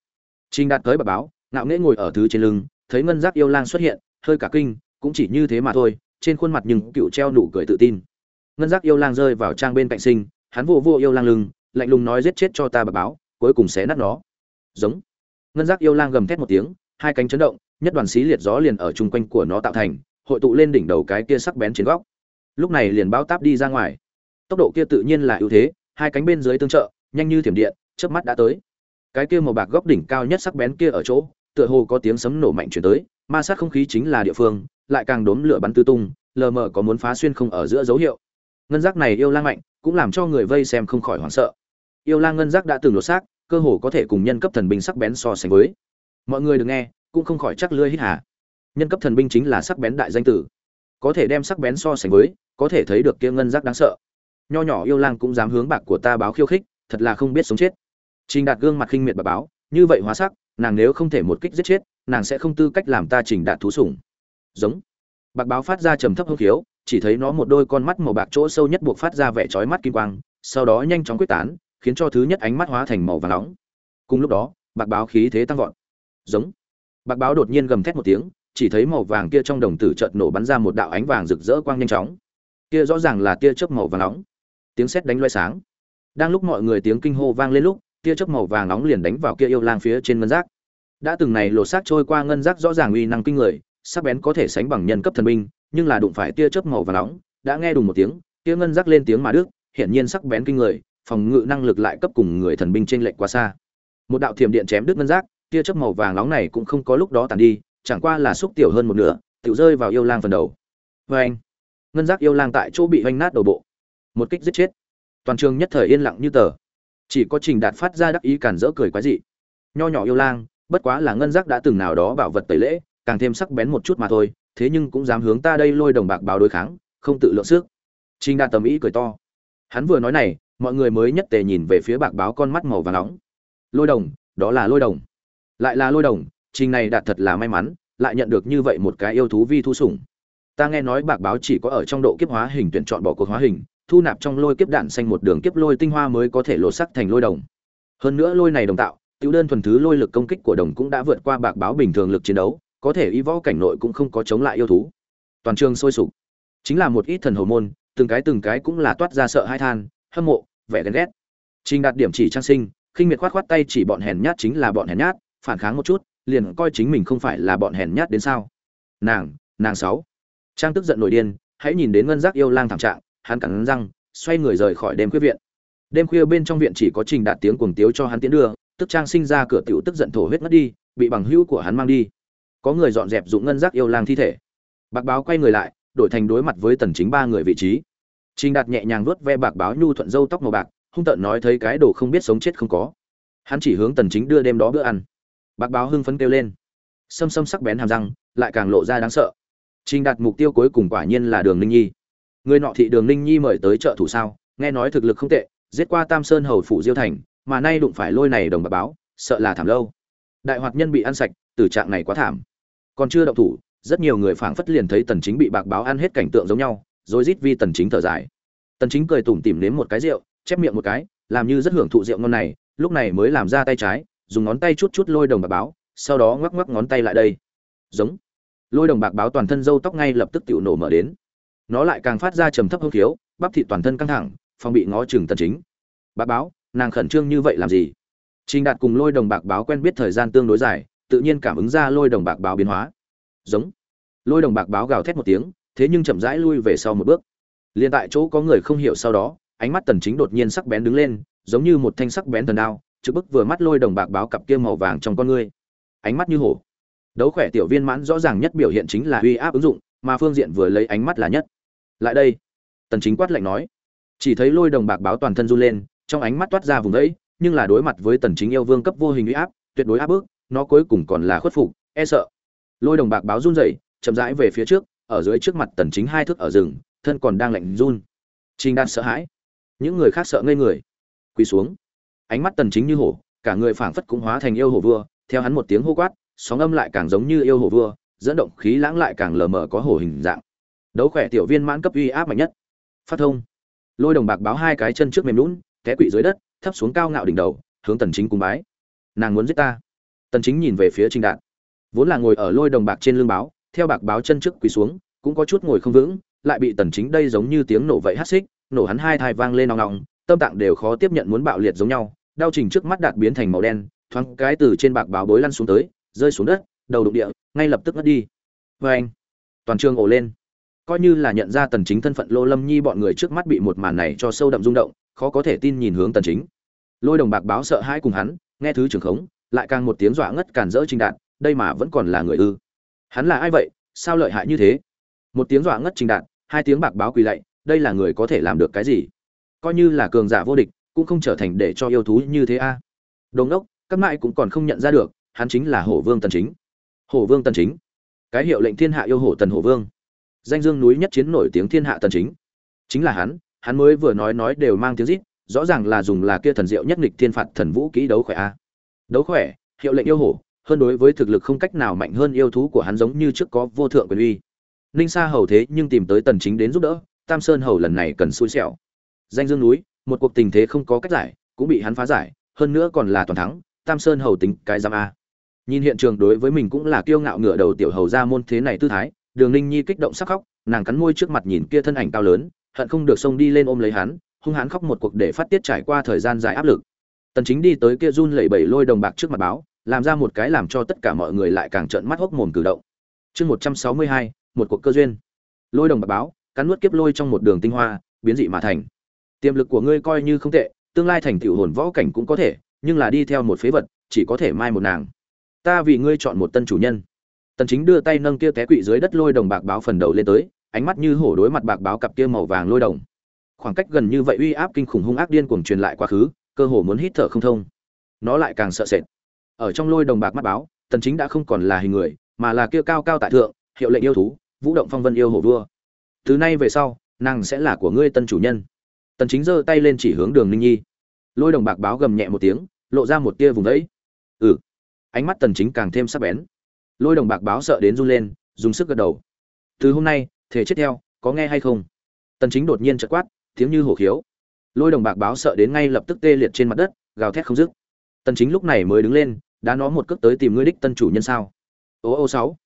Trình đạt tới bạc báo, ngạo nghễ ngồi ở thứ trên lưng, thấy ngân giác yêu lang xuất hiện, hơi cả kinh, cũng chỉ như thế mà thôi trên khuôn mặt nhưng cựu treo nụ cười tự tin. Ngân giác yêu lang rơi vào trang bên cạnh sinh, hắn vô vô yêu lang lưng, lạnh lùng nói giết chết cho ta bà báo, cuối cùng sẽ nát nó. Giống. Ngân giác yêu lang gầm thét một tiếng, hai cánh chấn động, nhất đoàn xí liệt gió liền ở chung quanh của nó tạo thành, hội tụ lên đỉnh đầu cái kia sắc bén trên góc. Lúc này liền bao táp đi ra ngoài. Tốc độ kia tự nhiên là ưu thế, hai cánh bên dưới tương trợ, nhanh như thiểm điện, chớp mắt đã tới. Cái kia màu bạc góc đỉnh cao nhất sắc bén kia ở chỗ, tựa hồ có tiếng sấm nổ mạnh chuyển tới, ma sát không khí chính là địa phương lại càng đốm lửa bắn tư tung, lờ mờ có muốn phá xuyên không ở giữa dấu hiệu. Ngân giác này yêu lang mạnh, cũng làm cho người vây xem không khỏi hoảng sợ. Yêu lang ngân giác đã từng lột xác, cơ hồ có thể cùng nhân cấp thần binh sắc bén so sánh với. Mọi người được nghe, cũng không khỏi chắc lưỡi hít hà. Nhân cấp thần binh chính là sắc bén đại danh tử. Có thể đem sắc bén so sánh với, có thể thấy được kia ngân giác đáng sợ. Nho nhỏ yêu lang cũng dám hướng bạc của ta báo khiêu khích, thật là không biết sống chết. Trình đạt gương mặt khinh miệt bà báo, như vậy hóa sắc, nàng nếu không thể một kích giết chết, nàng sẽ không tư cách làm ta trình đạt thú sủng giống. Bạc báo phát ra trầm thấp hông khiếu, chỉ thấy nó một đôi con mắt màu bạc chỗ sâu nhất buộc phát ra vẻ chói mắt kim quang, sau đó nhanh chóng quyết tán, khiến cho thứ nhất ánh mắt hóa thành màu vàng nóng. Cùng lúc đó, bạc báo khí thế tăng vọt. Giống. Bạc báo đột nhiên gầm thét một tiếng, chỉ thấy màu vàng kia trong đồng tử chợt nổ bắn ra một đạo ánh vàng rực rỡ quang nhanh chóng. Kia rõ ràng là tia chớp màu vàng nóng. Tiếng sét đánh loay sáng. Đang lúc mọi người tiếng kinh hô vang lên lúc, tia chớp màu vàng nóng liền đánh vào kia yêu lang phía trên ngân giác. Đã từng này lột xác trôi qua ngân giác rõ ràng uy năng kinh người sắc bén có thể sánh bằng nhân cấp thần binh nhưng là đụng phải tia chớp màu vàng nóng đã nghe đùng một tiếng tia ngân rắc lên tiếng mà đức hiển nhiên sắc bén kinh người phòng ngự năng lực lại cấp cùng người thần binh trên lệch quá xa. Một đạo thiểm điện chém đứt ngân rắc, tia chớp màu vàng nóng này cũng không có lúc đó tàn đi chẳng qua là xúc tiểu hơn một nửa tiểu rơi vào yêu lang phần đầu. Oeng! anh ngân rắc yêu lang tại chỗ bị hoành nát đầu bộ. Một kích giết chết. Toàn trường nhất thời yên lặng như tờ. Chỉ có trình đạt phát ra đắc ý cản rỡ cười quá dị. Nho nhỏ yêu lang bất quá là ngân giác đã từng nào đó bảo vật tẩy lễ càng thêm sắc bén một chút mà thôi, thế nhưng cũng dám hướng ta đây lôi đồng bạc báo đối kháng, không tự lượng sức. Trình đạt tầm ý cười to. Hắn vừa nói này, mọi người mới nhất tề nhìn về phía bạc báo con mắt màu vàng nóng. Lôi đồng, đó là lôi đồng. Lại là lôi đồng, trình này đạt thật là may mắn, lại nhận được như vậy một cái yêu thú vi thu sủng. Ta nghe nói bạc báo chỉ có ở trong độ kiếp hóa hình tuyển chọn bỏ cuộc hóa hình, thu nạp trong lôi kiếp đạn xanh một đường kiếp lôi tinh hoa mới có thể lột sắc thành lôi đồng. Hơn nữa lôi này đồng tạo tiêu đơn thuần thứ lôi lực công kích của đồng cũng đã vượt qua bạc báo bình thường lực chiến đấu có thể y võ cảnh nội cũng không có chống lại yêu thú. Toàn trường sôi sục. Chính là một ít thần hầu môn, từng cái từng cái cũng là toát ra sợ hai than, hâm mộ, vẻ ghen ghét. Trình đạt điểm chỉ trang sinh, khinh miệt khoát khoát tay chỉ bọn hèn nhát chính là bọn hèn nhát, phản kháng một chút, liền coi chính mình không phải là bọn hèn nhát đến sao. Nàng nàng sáu. Trang tức giận nổi điên, hãy nhìn đến ngân giác yêu lang thảm trạng, hắn cắn răng, xoay người rời khỏi đêm khuya viện. Đêm khuya bên trong viện chỉ có trình đạt tiếng cuồng tiếu cho hắn tiến đưa, tức trang sinh ra cửa tiểu tức giận thổ huyết ngất đi, bị bằng hữu của hắn mang đi có người dọn dẹp dụng ngân giác yêu lang thi thể. Bạc báo quay người lại, đổi thành đối mặt với tần chính ba người vị trí. Trình đạt nhẹ nhàng vuốt ve bạc báo nhu thuận dâu tóc màu bạc, hung tợn nói thấy cái đồ không biết sống chết không có. Hắn chỉ hướng tần chính đưa đêm đó bữa ăn. Bạc báo hưng phấn kêu lên. Sâm sâm sắc bén hàm răng, lại càng lộ ra đáng sợ. Trình đạt mục tiêu cuối cùng quả nhiên là đường ninh nhi. Người nọ thị đường ninh nhi mời tới trợ thủ sao, nghe nói thực lực không tệ, giết qua tam sơn hầu phủ diêu thành, mà nay đụng phải lôi này đồng bạc báo, sợ là thảm lâu. Đại hoạt nhân bị ăn sạch, tử trạng này quá thảm còn chưa động thủ, rất nhiều người phảng phất liền thấy tần chính bị bạc báo ăn hết cảnh tượng giống nhau, rồi rít vi tần chính thở dài. Tần chính cười tủm tỉm nếm một cái rượu, chép miệng một cái, làm như rất hưởng thụ rượu ngon này, lúc này mới làm ra tay trái, dùng ngón tay chút chút lôi đồng bạc báo, sau đó ngoắc ngoắc ngón tay lại đây. Giống. Lôi đồng bạc báo toàn thân râu tóc ngay lập tức tiểu nổ mở đến. Nó lại càng phát ra trầm thấp hông thiếu bắp thịt toàn thân căng thẳng, phòng bị ngó chừng tần chính. Bạc báo, nàng khẩn trương như vậy làm gì? Trình đạt cùng lôi đồng bạc báo quen biết thời gian tương đối dài tự nhiên cảm ứng ra lôi đồng bạc báo biến hóa. Giống. Lôi đồng bạc báo gào thét một tiếng, thế nhưng chậm rãi lui về sau một bước. Liền tại chỗ có người không hiểu sau đó, ánh mắt tần chính đột nhiên sắc bén đứng lên, giống như một thanh sắc bén thần đao, trực bức vừa mắt lôi đồng bạc báo cặp kia màu vàng trong con ngươi. Ánh mắt như hổ. Đấu khỏe tiểu viên mãn rõ ràng nhất biểu hiện chính là uy áp ứng dụng, mà phương diện vừa lấy ánh mắt là nhất. Lại đây. Tần chính quát lạnh nói. Chỉ thấy lôi đồng bạc báo toàn thân run lên, trong ánh mắt toát ra vùng ấy nhưng là đối mặt với tần chính yêu vương cấp vô hình uy áp, tuyệt đối áp bức nó cuối cùng còn là khuất phục e sợ. Lôi đồng bạc báo run rẩy, chậm rãi về phía trước, ở dưới trước mặt tần chính hai thước ở rừng, thân còn đang lạnh run. Trình đạt sợ hãi. Những người khác sợ ngây người. Quỳ xuống. Ánh mắt tần chính như hổ, cả người phảng phất cũng hóa thành yêu hổ vua, theo hắn một tiếng hô quát, sóng âm lại càng giống như yêu hổ vua, dẫn động khí lãng lại càng lờ mờ có hổ hình dạng. Đấu khỏe tiểu viên mãn cấp uy áp mạnh nhất. Phát thông. Lôi đồng bạc báo hai cái chân trước mềm lún té quỵ dưới đất, thấp xuống cao ngạo đỉnh đầu, hướng tần chính cung bái. Nàng muốn giết ta tần chính nhìn về phía trình đạn vốn là ngồi ở lôi đồng bạc trên lưng báo, theo bạc báo chân trước quỳ xuống, cũng có chút ngồi không vững, lại bị tần chính đây giống như tiếng nổ vậy hắt xích, nổ hắn hai thai vang lên nòng nòng tâm tạng đều khó tiếp nhận muốn bạo liệt giống nhau, đau trình trước mắt đạt biến thành màu đen, thoáng cái từ trên bạc báo bối lăn xuống tới, rơi xuống đất, đầu đụng địa, ngay lập tức ngất đi. Với anh, toàn trường ồ lên. Coi như là nhận ra tần chính thân phận lô lâm nhi bọn người trước mắt bị một màn này cho sâu đậm rung động, khó có thể tin nhìn hướng tần chính. Lôi đồng bạc báo sợ hãi cùng hắn, nghe thứ trưởng khống lại càng một tiếng dọa ngất càn rỡ trình đạn, đây mà vẫn còn là người ư. Hắn là ai vậy? Sao lợi hại như thế? Một tiếng dọa ngất trình đạn, hai tiếng bạc báo quỳ lạy, đây là người có thể làm được cái gì? Coi như là cường giả vô địch, cũng không trở thành để cho yêu thú như thế a. À. đồn đốc các mãi cũng còn không nhận ra được, hắn chính là hổ vương tần chính. Hổ vương tần chính. Cái hiệu lệnh thiên hạ yêu hổ tần hổ vương. Danh dương núi nhất chiến nổi tiếng thiên hạ tần chính. Chính là hắn hắn mới vừa nói nói đều mang tiếng rít, rõ ràng là dùng là kia thần diệu nhất nghịch thiên phạt thần vũ kỹ đấu khỏe a đấu khỏe, hiệu lệnh yêu hổ, hơn đối với thực lực không cách nào mạnh hơn yêu thú của hắn giống như trước có vô thượng quyền uy. Ninh sa hầu thế nhưng tìm tới tần chính đến giúp đỡ, tam sơn hầu lần này cần xui xẻo. Danh dương núi, một cuộc tình thế không có cách giải, cũng bị hắn phá giải, hơn nữa còn là toàn thắng, tam sơn hầu tính cái giam a. Nhìn hiện trường đối với mình cũng là kiêu ngạo ngửa đầu tiểu hầu ra môn thế này tư thái, đường ninh nhi kích động sắc khóc, nàng cắn môi trước mặt nhìn kia thân ảnh cao lớn, hận không được xông đi lên ôm lấy hắn, hung hãn khóc một cuộc để phát tiết trải qua thời gian dài áp lực tần chính đi tới kia run lẩy bẩy lôi đồng bạc trước mặt báo làm ra một cái làm cho tất cả mọi người lại càng trợn mắt hốc mồm cử động. Chương 162, một cuộc cơ duyên. Lôi đồng bạc báo cắn nuốt kiếp lôi trong một đường tinh hoa biến dị mà thành. Tiềm lực của ngươi coi như không tệ tương lai thành tiểu hồn võ cảnh cũng có thể nhưng là đi theo một phế vật chỉ có thể mai một nàng. Ta vì ngươi chọn một tân chủ nhân. Tần chính đưa tay nâng kia té quỵ dưới đất lôi đồng bạc báo phần đầu lên tới ánh mắt như hổ đối mặt bạc báo cặp kia màu vàng lôi đồng. Khoảng cách gần như vậy uy áp kinh khủng hung ác điên cuồng truyền lại quá khứ cơ hồ muốn hít thở không thông. Nó lại càng sợ sệt. Ở trong lôi đồng bạc mắt báo, tần chính đã không còn là hình người, mà là kia cao cao tại thượng, hiệu lệnh yêu thú, vũ động phong vân yêu hổ vua. Từ nay về sau, nàng sẽ là của ngươi tân chủ nhân. Tần chính giơ tay lên chỉ hướng đường ninh nhi. Lôi đồng bạc báo gầm nhẹ một tiếng, lộ ra một tia vùng đấy ừ. Ánh mắt tần chính càng thêm sắc bén. Lôi đồng bạc báo sợ đến run lên, dùng sức gật đầu. Từ hôm nay, thể chết theo, có nghe hay không? Tần chính đột nhiên chợt quát, tiếng như hổ khiếu lôi đồng bạc báo sợ đến ngay lập tức tê liệt trên mặt đất, gào thét không dứt. Tần chính lúc này mới đứng lên đã nó một cước tới tìm ngươi đích tân chủ nhân sao? Ô ô sáu.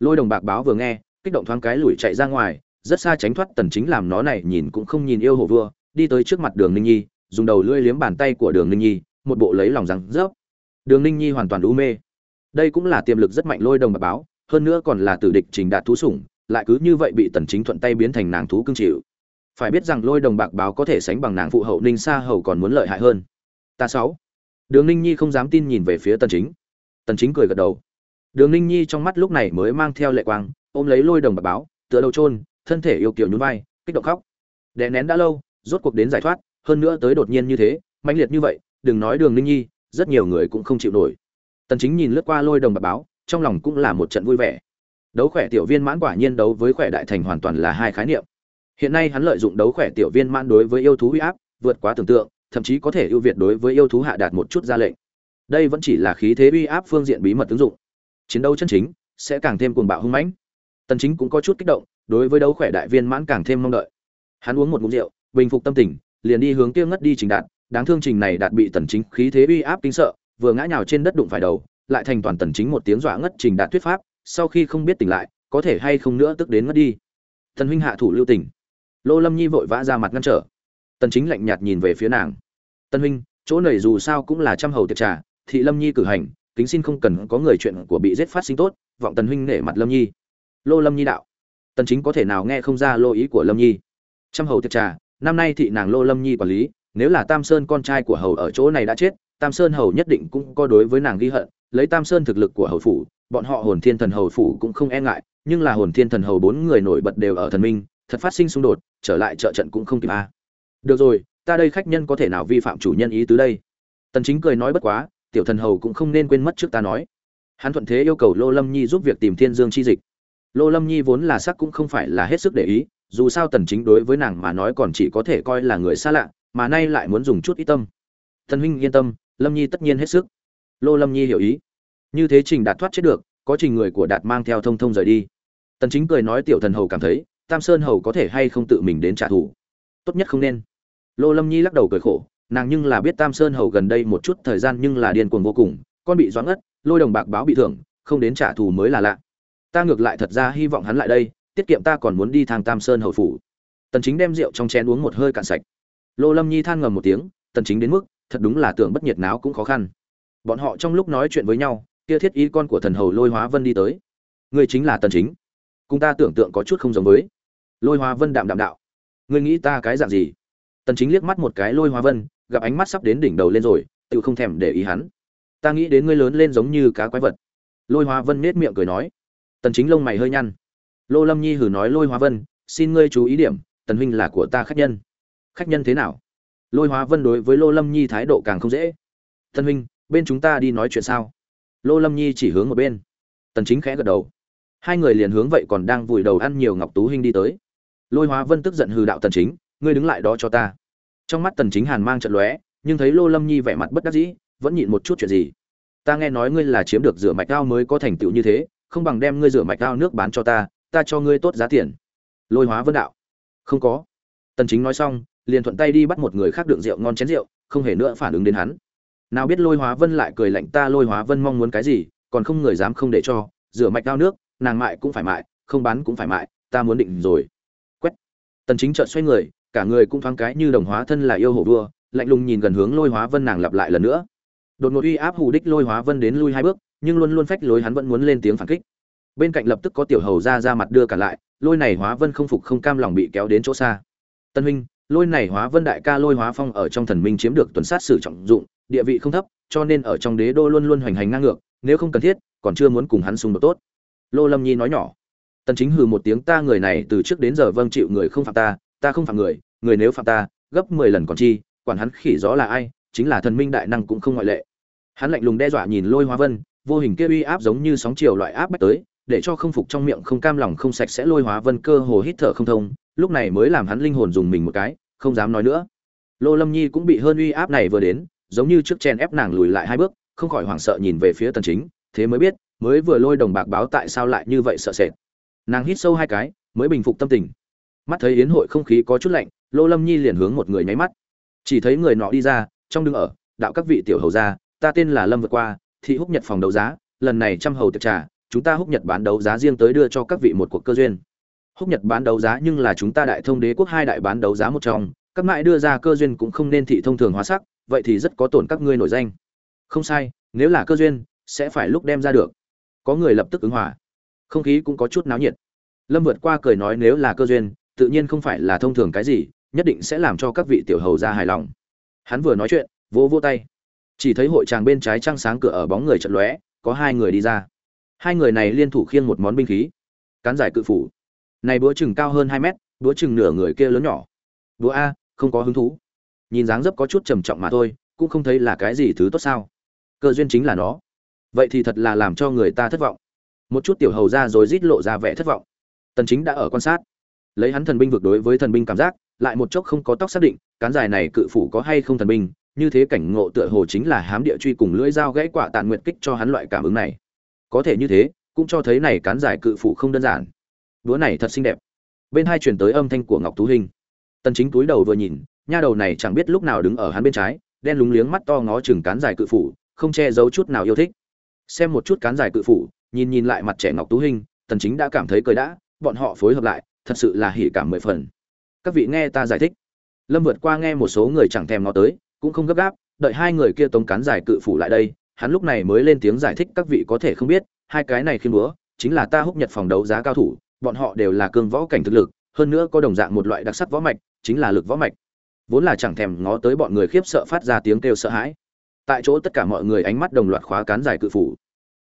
Lôi đồng bạc báo vừa nghe, kích động thoáng cái lùi chạy ra ngoài, rất xa tránh thoát tần chính làm nó này, nhìn cũng không nhìn yêu hổ vua, đi tới trước mặt đường ninh nhi, dùng đầu lưỡi liếm bàn tay của đường ninh nhi, một bộ lấy lòng răng rớp đường ninh nhi hoàn toàn u mê. Đây cũng là tiềm lực rất mạnh lôi đồng bạc báo, hơn nữa còn là tử địch trình đạt thú sủng, lại cứ như vậy bị tần chính thuận tay biến thành nàng thú cương chịu phải biết rằng lôi đồng bạc báo có thể sánh bằng nàng phụ hậu ninh sa hầu còn muốn lợi hại hơn. Ta sáu. Đường ninh nhi không dám tin nhìn về phía tần chính. Tần chính cười gật đầu. Đường ninh nhi trong mắt lúc này mới mang theo lệ quang, ôm lấy lôi đồng bạc báo, tựa đầu trôn thân thể yêu kiều nhún vai, kích động khóc. Đè nén đã lâu, rốt cuộc đến giải thoát, hơn nữa tới đột nhiên như thế, mãnh liệt như vậy, đừng nói đường ninh nhi, rất nhiều người cũng không chịu nổi. Tần chính nhìn lướt qua lôi đồng bạc báo, trong lòng cũng là một trận vui vẻ. Đấu khỏe tiểu viên mãn quả nhiên đấu với khỏe đại thành hoàn toàn là hai khái niệm hiện nay hắn lợi dụng đấu khỏe tiểu viên mãn đối với yêu thú uy áp, vượt quá tưởng tượng, thậm chí có thể ưu việt đối với yêu thú hạ đạt một chút ra lệnh. Đây vẫn chỉ là khí thế uy áp phương diện bí mật ứng dụng. Chiến đấu chân chính sẽ càng thêm cuồng bạo hung mãnh. Tần chính cũng có chút kích động, đối với đấu khỏe đại viên mãn càng thêm mong đợi. Hắn uống một ngụm rượu, bình phục tâm tình, liền đi hướng kia ngất đi trình đạt đáng thương trình này đạt bị tần chính khí thế uy áp kinh sợ, vừa ngã nhào trên đất đụng phải đầu, lại thành toàn tần chính một tiếng dọa ngất trình đạt thuyết pháp, sau khi không biết tỉnh lại, có thể hay không nữa tức đến ngất đi. Thần huynh hạ thủ lưu tình lô lâm nhi vội vã ra mặt ngăn trở. Tần chính lạnh nhạt nhìn về phía nàng. Tân huynh, chỗ này dù sao cũng là trăm hầu tiệc trà, thị lâm nhi cử hành, kính xin không cần có người chuyện của bị giết phát sinh tốt, vọng tần huynh nể mặt lâm nhi. Lô lâm nhi đạo. Tần chính có thể nào nghe không ra lô ý của lâm nhi? Trăm hầu tiệc trà, năm nay thị nàng lô lâm nhi quản lý, nếu là tam sơn con trai của hầu ở chỗ này đã chết, tam sơn hầu nhất định cũng có đối với nàng ghi hận, lấy tam sơn thực lực của hầu phủ, bọn họ hồn thiên thần hầu phủ cũng không e ngại, nhưng là hồn thiên thần hầu bốn người nổi bật đều ở thần minh thật phát sinh xung đột, trở lại trợ trận cũng không kịp a. Được rồi, ta đây khách nhân có thể nào vi phạm chủ nhân ý tứ đây? Tần chính cười nói bất quá, tiểu thần hầu cũng không nên quên mất trước ta nói. Hắn thuận thế yêu cầu lô lâm nhi giúp việc tìm thiên dương chi dịch. Lô lâm nhi vốn là sắc cũng không phải là hết sức để ý, dù sao tần chính đối với nàng mà nói còn chỉ có thể coi là người xa lạ, mà nay lại muốn dùng chút ít tâm. Thần huynh yên tâm, lâm nhi tất nhiên hết sức. Lô lâm nhi hiểu ý. Như thế trình đạt thoát chết được, có trình người của đạt mang theo thông thông rời đi. Tần chính cười nói tiểu thần hầu cảm thấy tam sơn hầu có thể hay không tự mình đến trả thù? Tốt nhất không nên. Lô lâm nhi lắc đầu cười khổ, nàng nhưng là biết tam sơn hầu gần đây một chút thời gian nhưng là điên cuồng vô cùng, con bị doãn ất lôi đồng bạc báo bị thưởng, không đến trả thù mới là lạ. Ta ngược lại thật ra hy vọng hắn lại đây, tiết kiệm ta còn muốn đi thang tam sơn hầu phủ. Tần chính đem rượu trong chén uống một hơi cạn sạch. Lô lâm nhi than ngầm một tiếng, tần chính đến mức, thật đúng là tưởng bất nhiệt náo cũng khó khăn. Bọn họ trong lúc nói chuyện với nhau, kia thiết ý con của thần hầu lôi hóa vân đi tới. Người chính là tần chính cùng ta tưởng tượng có chút không giống với. Lôi hoa vân đạm đạm đạo. Ngươi nghĩ ta cái dạng gì? Tần chính liếc mắt một cái lôi hoa vân, gặp ánh mắt sắp đến đỉnh đầu lên rồi, tự không thèm để ý hắn. Ta nghĩ đến ngươi lớn lên giống như cá quái vật. Lôi hoa vân nết miệng cười nói. Tần chính lông mày hơi nhăn. Lô lâm nhi hử nói lôi hoa vân, xin ngươi chú ý điểm, tần huynh là của ta khách nhân. Khách nhân thế nào? Lôi hoa vân đối với lô lâm nhi thái độ càng không dễ. Tần huynh, bên chúng ta đi nói chuyện sao? Lô lâm nhi chỉ hướng một bên. Tần chính khẽ gật đầu hai người liền hướng vậy còn đang vùi đầu ăn nhiều ngọc tú huynh đi tới. Lôi hóa vân tức giận hừ đạo tần chính, ngươi đứng lại đó cho ta. Trong mắt tần chính hàn mang trận lóe, nhưng thấy lô lâm nhi vẻ mặt bất đắc dĩ, vẫn nhịn một chút chuyện gì. Ta nghe nói ngươi là chiếm được rửa mạch cao mới có thành tựu như thế, không bằng đem ngươi rửa mạch cao nước bán cho ta ta cho ngươi tốt giá tiền. Lôi hóa vân đạo. Không có. Tần chính nói xong, liền thuận tay đi bắt một người khác đựng rượu ngon chén rượu, không hề nữa phản ứng đến hắn. Nào biết lôi hóa vân lại cười lạnh ta, lôi hóa vân mong muốn cái gì, còn không người dám không để cho, rửa mạch cao nước nàng mại cũng phải mại, không bán cũng phải mại, ta muốn định rồi. Quét. Tần chính chợt xoay người, cả người cũng thoáng cái như đồng hóa thân là yêu hổ vua, lạnh lùng nhìn gần hướng lôi hóa vân nàng lặp lại lần nữa. Đột ngột uy áp hù đích lôi hóa vân đến lui hai bước, nhưng luôn luôn phách lối hắn vẫn muốn lên tiếng phản kích. Bên cạnh lập tức có tiểu hầu ra ra mặt đưa cả lại, lôi này hóa vân không phục không cam lòng bị kéo đến chỗ xa. Tân huynh, lôi này hóa vân đại ca lôi hóa phong ở trong thần minh chiếm được tuần sát sử trọng dụng, địa vị không thấp, cho nên ở trong đế đô luôn luôn hoành hành ngang ngược, nếu không cần thiết, còn chưa muốn cùng hắn xung đột tốt lô lâm nhi nói nhỏ. Tần chính hừ một tiếng, ta người này từ trước đến giờ vâng chịu người không phạm ta ta không phạm người người nếu phạm ta, gấp 10 lần còn chi, quản hắn khỉ gió là ai, chính là thần minh đại năng cũng không ngoại lệ. Hắn lạnh lùng đe dọa nhìn lôi hóa vân, vô hình kia uy áp giống như sóng chiều loại áp bách tới, để cho không phục trong miệng không cam lòng không sạch sẽ lôi hóa vân cơ hồ hít thở không thông, lúc này mới làm hắn linh hồn dùng mình một cái, không dám nói nữa. Lô lâm nhi cũng bị hơn uy áp này vừa đến, giống như trước chen ép nàng lùi lại hai bước, không khỏi hoảng sợ nhìn về phía tần chính, thế mới biết mới vừa lôi đồng bạc báo tại sao lại như vậy sợ sệt. Nàng hít sâu hai cái, mới bình phục tâm tình. Mắt thấy yến hội không khí có chút lạnh, lô lâm nhi liền hướng một người nháy mắt. Chỉ thấy người nọ đi ra, trong đứng ở, đạo các vị tiểu hầu gia, ta tên là lâm vượt qua, thị húc nhật phòng đấu giá, lần này trăm hầu tiệc trà, chúng ta húc nhật bán đấu giá riêng tới đưa cho các vị một cuộc cơ duyên. Húc nhật bán đấu giá nhưng là chúng ta đại thông đế quốc hai đại bán đấu giá một trong, các mãi đưa ra cơ duyên cũng không nên thị thông thường hóa sắc, vậy thì rất có tổn các ngươi nổi danh. Không sai, nếu là cơ duyên, sẽ phải lúc đem ra được có người lập tức ứng hòa. Không khí cũng có chút náo nhiệt. Lâm vượt qua cười nói nếu là cơ duyên, tự nhiên không phải là thông thường cái gì, nhất định sẽ làm cho các vị tiểu hầu ra hài lòng. Hắn vừa nói chuyện, vỗ vỗ tay. Chỉ thấy hội tràng bên trái trăng sáng cửa ở bóng người trận lóe, có hai người đi ra. Hai người này liên thủ khiêng một món binh khí. Cán giải cự phủ. Này búa chừng cao hơn hai mét, búa chừng nửa người kia lớn nhỏ. Búa a, không có hứng thú. Nhìn dáng dấp có chút trầm trọng mà thôi, cũng không thấy là cái gì thứ tốt sao. Cơ duyên chính là nó vậy thì thật là làm cho người ta thất vọng. Một chút tiểu hầu ra rồi rít lộ ra vẻ thất vọng. Tần chính đã ở quan sát. Lấy hắn thần binh vượt đối với thần binh cảm giác, lại một chốc không có tóc xác định, cán dài này cự phủ có hay không thần binh, như thế cảnh ngộ tựa hồ chính là hám địa truy cùng lưỡi dao gãy quả tàn nguyện kích cho hắn loại cảm ứng này. Có thể như thế, cũng cho thấy này cán dài cự phủ không đơn giản. Đúa này thật xinh đẹp. Bên hai truyền tới âm thanh của ngọc tú hình tần chính túi đầu vừa nhìn, nha đầu này chẳng biết lúc nào đứng ở hắn bên trái, đen lúng liếng mắt to ngó chừng cán dài cự phủ, không che giấu chút nào yêu thích xem một chút cán dài cự phủ, nhìn nhìn lại mặt trẻ ngọc tú hình tần chính đã cảm thấy cười đã, bọn họ phối hợp lại, thật sự là hỉ cảm mười phần. Các vị nghe ta giải thích. Lâm vượt qua nghe một số người chẳng thèm ngó tới, cũng không gấp gáp, đợi hai người kia tống cán dài cự phủ lại đây, hắn lúc này mới lên tiếng giải thích các vị có thể không biết, hai cái này khi búa, chính là ta húc nhật phòng đấu giá cao thủ, bọn họ đều là cương võ cảnh thực lực, hơn nữa có đồng dạng một loại đặc sắc võ mạch, chính là lực võ mạch. Vốn là chẳng thèm ngó tới bọn người khiếp sợ phát ra tiếng kêu sợ hãi tại chỗ tất cả mọi người ánh mắt đồng loạt khóa cán dài cự phủ.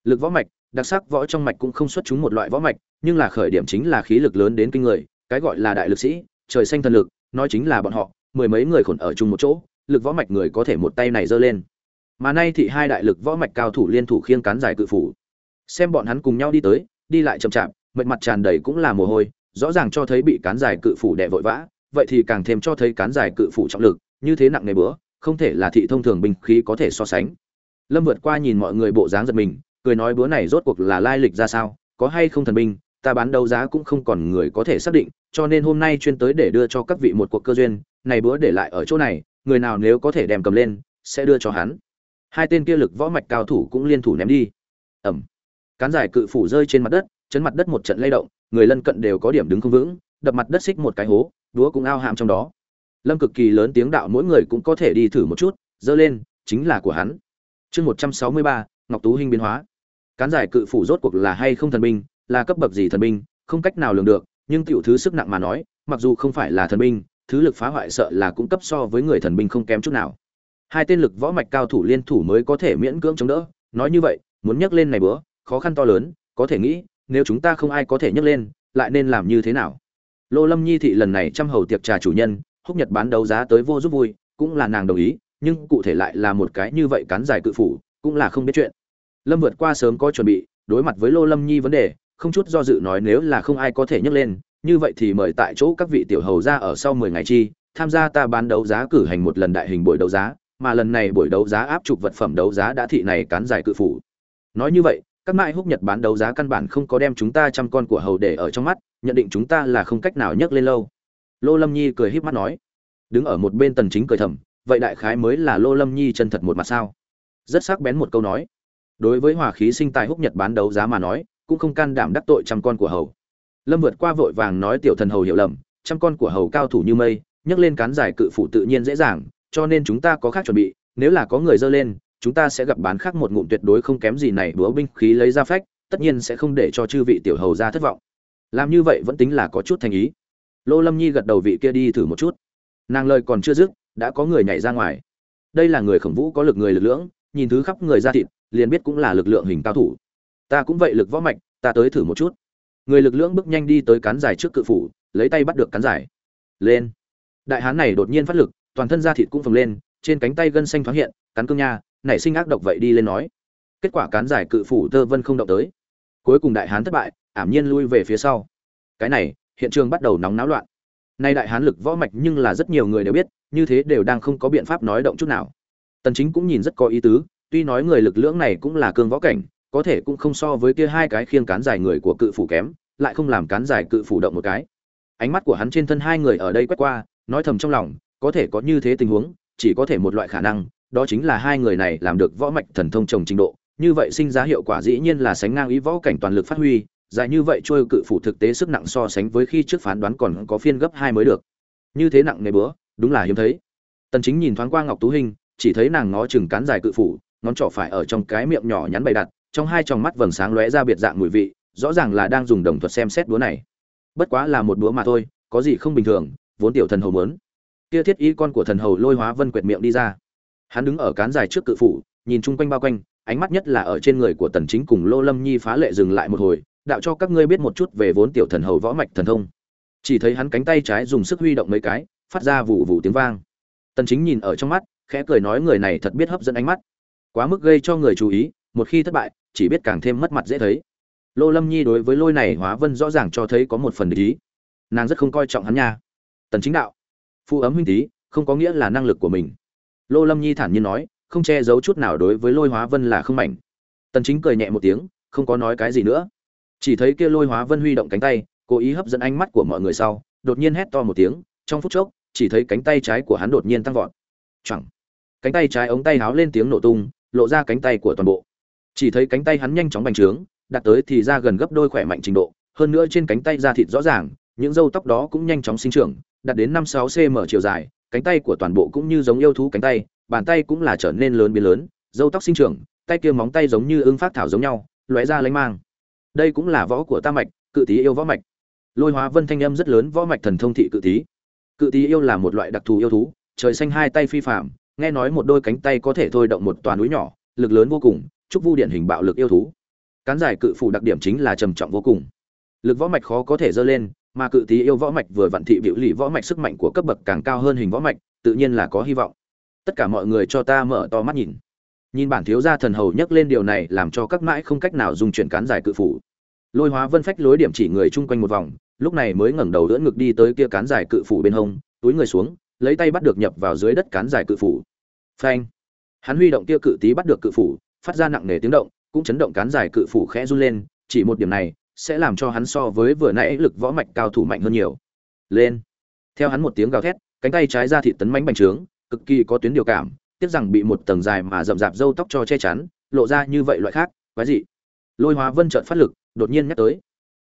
Lực võ mạch, đặc sắc võ trong mạch cũng không xuất chúng một loại võ mạch, nhưng là khởi điểm chính là khí lực lớn đến kinh người, cái gọi là đại lực sĩ, trời xanh thần lực, nói chính là bọn họ, mười mấy người khổn ở chung một chỗ, lực võ mạch người có thể một tay này giơ lên. Mà nay thì hai đại lực võ mạch cao thủ liên thủ khiêng cán dài cự phủ. Xem bọn hắn cùng nhau đi tới, đi lại chậm chạp, mệt mặt tràn đầy cũng là mồ hôi, rõ ràng cho thấy bị cán dài cự phủ đè vội vã, vậy thì càng thêm cho thấy cán dài cự phủ trọng lực, như thế nặng nề bữa không thể là thị thông thường binh khí có thể so sánh. Lâm vượt qua nhìn mọi người bộ dáng giật mình, cười nói bữa này rốt cuộc là lai lịch ra sao, có hay không thần binh, ta bán đấu giá cũng không còn người có thể xác định, cho nên hôm nay chuyên tới để đưa cho các vị một cuộc cơ duyên, này bữa để lại ở chỗ này, người nào nếu có thể đem cầm lên, sẽ đưa cho hắn. Hai tên kia lực võ mạch cao thủ cũng liên thủ ném đi. Ẩm. Cán giải cự phủ rơi trên mặt đất, chấn mặt đất một trận lay động, người lân cận đều có điểm đứng không vững, đập mặt đất xích một cái hố đúa cũng ao hàm trong đó lâm cực kỳ lớn tiếng đạo mỗi người cũng có thể đi thử một chút, dơ lên, chính là của hắn. Chương một trăm sáu mươi ba, ngọc tú hình biến hóa. Cán giải cự phủ rốt cuộc là hay không thần binh, là cấp bậc gì thần binh, không cách nào lường được, nhưng tiểu thứ sức nặng mà nói, mặc dù không phải là thần binh, thứ lực phá hoại sợ là cũng cấp so với người thần binh không kém chút nào. Hai tên lực võ mạch cao thủ liên thủ mới có thể miễn cưỡng chống đỡ, nói như vậy, muốn nhấc lên này bữa, khó khăn to lớn, có thể nghĩ, nếu chúng ta không ai có thể nhấc lên, lại nên làm như thế nào? Lô lâm nhi thị lần này trăm hầu tiệc trà chủ nhân húc nhật bán đấu giá tới vô giúp vui, cũng là nàng đồng ý, nhưng cụ thể lại là một cái như vậy cán dài cự phủ, cũng là không biết chuyện. Lâm vượt qua sớm có chuẩn bị, đối mặt với lô lâm nhi vấn đề, không chút do dự nói nếu là không ai có thể nhấc lên, như vậy thì mời tại chỗ các vị tiểu hầu ra ở sau mười ngày chi, tham gia ta bán đấu giá cử hành một lần đại hình buổi đấu giá, mà lần này buổi đấu giá áp trục vật phẩm đấu giá đã thị này cán dài cự phủ. Nói như vậy, các mãi húc nhật bán đấu giá căn bản không có đem chúng ta trăm con của hầu để ở trong mắt, nhận định chúng ta là không cách nào nhấc lên lâu lô lâm nhi cười híp mắt nói, đứng ở một bên tần chính cười thầm, vậy đại khái mới là lô lâm nhi chân thật một mặt sao? Rất sắc bén một câu nói. Đối với hỏa khí sinh tài húc nhật bán đấu giá mà nói, cũng không can đảm đắc tội trăm con của hầu. Lâm vượt qua vội vàng nói tiểu thần hầu hiểu lầm, trăm con của hầu cao thủ như mây, nhấc lên cán giải cự phủ tự nhiên dễ dàng, cho nên chúng ta có khác chuẩn bị, nếu là có người dơ lên, chúng ta sẽ gặp bán khác một ngụm tuyệt đối không kém gì này búa binh khí lấy ra phách, tất nhiên sẽ không để cho chư vị tiểu hầu ra thất vọng. Làm như vậy vẫn tính là có chút thành ý lô lâm nhi gật đầu vị kia đi thử một chút. Nàng lời còn chưa dứt, đã có người nhảy ra ngoài. Đây là người khổng vũ có lực người lực lưỡng, nhìn thứ khắp người ra thịt, liền biết cũng là lực lượng hình cao thủ. Ta cũng vậy lực võ mạch, ta tới thử một chút. Người lực lưỡng bước nhanh đi tới cán dài trước cự phủ, lấy tay bắt được cán dài. Lên. Đại hán này đột nhiên phát lực, toàn thân da thịt cũng phồng lên, trên cánh tay gân xanh thoáng hiện cắn cương nha, nảy sinh ác độc vậy đi lên nói. Kết quả cán giải cự phủ tơ vân không động tới. Cuối cùng đại hán thất bại, ảm nhiên lui về phía sau. Cái này hiện trường bắt đầu nóng náo loạn. Nay đại hán lực võ mạch nhưng là rất nhiều người đều biết, như thế đều đang không có biện pháp nói động chút nào. Tần chính cũng nhìn rất có ý tứ, tuy nói người lực lưỡng này cũng là cương võ cảnh, có thể cũng không so với kia hai cái khiêng cán dài người của cự phủ kém, lại không làm cán dài cự phủ động một cái. Ánh mắt của hắn trên thân hai người ở đây quét qua, nói thầm trong lòng, có thể có như thế tình huống, chỉ có thể một loại khả năng, đó chính là hai người này làm được võ mạch thần thông trồng trình độ, như vậy sinh ra hiệu quả dĩ nhiên là sánh ngang ý võ cảnh toàn lực phát huy dài như vậy trôi cự phủ thực tế sức nặng so sánh với khi trước phán đoán còn có phiên gấp hai mới được. Như thế nặng ngày bữa, đúng là hiếm thấy. Tần chính nhìn thoáng qua ngọc tú hình chỉ thấy nàng ngó chừng cán dài cự phủ, ngón trỏ phải ở trong cái miệng nhỏ nhắn bày đặt, trong hai tròng mắt vầng sáng lóe ra biệt dạng mùi vị, rõ ràng là đang dùng đồng thuật xem xét búa này. Bất quá là một búa mà thôi, có gì không bình thường, vốn tiểu thần hầu muốn. Kia thiết ý con của thần hầu lôi hóa vân quệt miệng đi ra. Hắn đứng ở cán dài trước cự phủ, nhìn chung quanh bao quanh, ánh mắt nhất là ở trên người của tần chính cùng lô lâm nhi phá lệ dừng lại một hồi đạo cho các ngươi biết một chút về vốn tiểu thần hầu võ mạch thần thông. Chỉ thấy hắn cánh tay trái dùng sức huy động mấy cái, phát ra vụ vụ tiếng vang. Tần chính nhìn ở trong mắt, khẽ cười nói người này thật biết hấp dẫn ánh mắt. Quá mức gây cho người chú ý, một khi thất bại, chỉ biết càng thêm mất mặt dễ thấy. Lô lâm nhi đối với lôi này hóa vân rõ ràng cho thấy có một phần ý. Nàng rất không coi trọng hắn nha. Tần chính đạo phụ ấm huynh tí, không có nghĩa là năng lực của mình. Lô lâm nhi thản nhiên nói, không che giấu chút nào đối với lôi hóa vân là không mảnh. Tần chính cười nhẹ một tiếng, không có nói cái gì nữa chỉ thấy kia lôi hóa vân huy động cánh tay, cố ý hấp dẫn ánh mắt của mọi người sau, đột nhiên hét to một tiếng, trong phút chốc, chỉ thấy cánh tay trái của hắn đột nhiên tăng vọt. Chẳng cánh tay trái ống tay háo lên tiếng nổ tung, lộ ra cánh tay của toàn bộ. Chỉ thấy cánh tay hắn nhanh chóng bành trướng đặt tới thì ra gần gấp đôi khỏe mạnh trình độ, hơn nữa trên cánh tay da thịt rõ ràng, những râu tóc đó cũng nhanh chóng sinh trưởng, đạt đến năm sáu cm chiều dài, cánh tay của toàn bộ cũng như giống yêu thú cánh tay, bàn tay cũng là trở nên lớn biến lớn, râu tóc sinh trưởng, tay kia móng tay giống như ưng phát thảo giống nhau, lóe ra lanh mang đây cũng là võ của ta mạch, cự tí yêu võ mạch. Lôi hóa vân thanh âm rất lớn, võ mạch thần thông thị cự tí cự tí yêu là một loại đặc thù yêu thú, trời xanh hai tay phi phạm nghe nói một đôi cánh tay có thể thôi động một toàn núi nhỏ, lực lớn vô cùng, trúc vu điển hình bạo lực yêu thú. Cán giải cự phủ đặc điểm chính là trầm trọng vô cùng. Lực võ mạch khó có thể dơ lên, mà cự tí yêu võ mạch vừa vặn thị biểu lì võ mạch sức mạnh của cấp bậc càng cao hơn hình võ mạch, tự nhiên là có hy vọng. Tất cả mọi người cho ta mở to mắt nhìn nhìn bản thiếu gia thần hầu nhắc lên điều này làm cho các mãi không cách nào dùng chuyển cán giải cự phủ. Lôi hóa vân phách lối điểm chỉ người chung quanh một vòng, lúc này mới ngẩng đầu đỡ ngực đi tới kia cán giải cự phủ bên hông, túi người xuống, lấy tay bắt được nhập vào dưới đất cán giải cự phủ. Phanh! Hắn huy động kia cự tí bắt được cự phủ, phát ra nặng nề tiếng động, cũng chấn động cán giải cự phủ khẽ run lên, chỉ một điểm này sẽ làm cho hắn so với vừa nãy lực võ mạch cao thủ mạnh hơn nhiều. Lên! Theo hắn một tiếng gào thét, cánh tay trái ra thị tấn mánh bành trướng, cực kỳ có tuyến điều cảm tiếc rằng bị một tầng dài mà rậm rạp râu tóc cho che chắn, lộ ra như vậy loại khác, quái dị. Lôi hóa vân chợt phát lực, đột nhiên nhắc tới.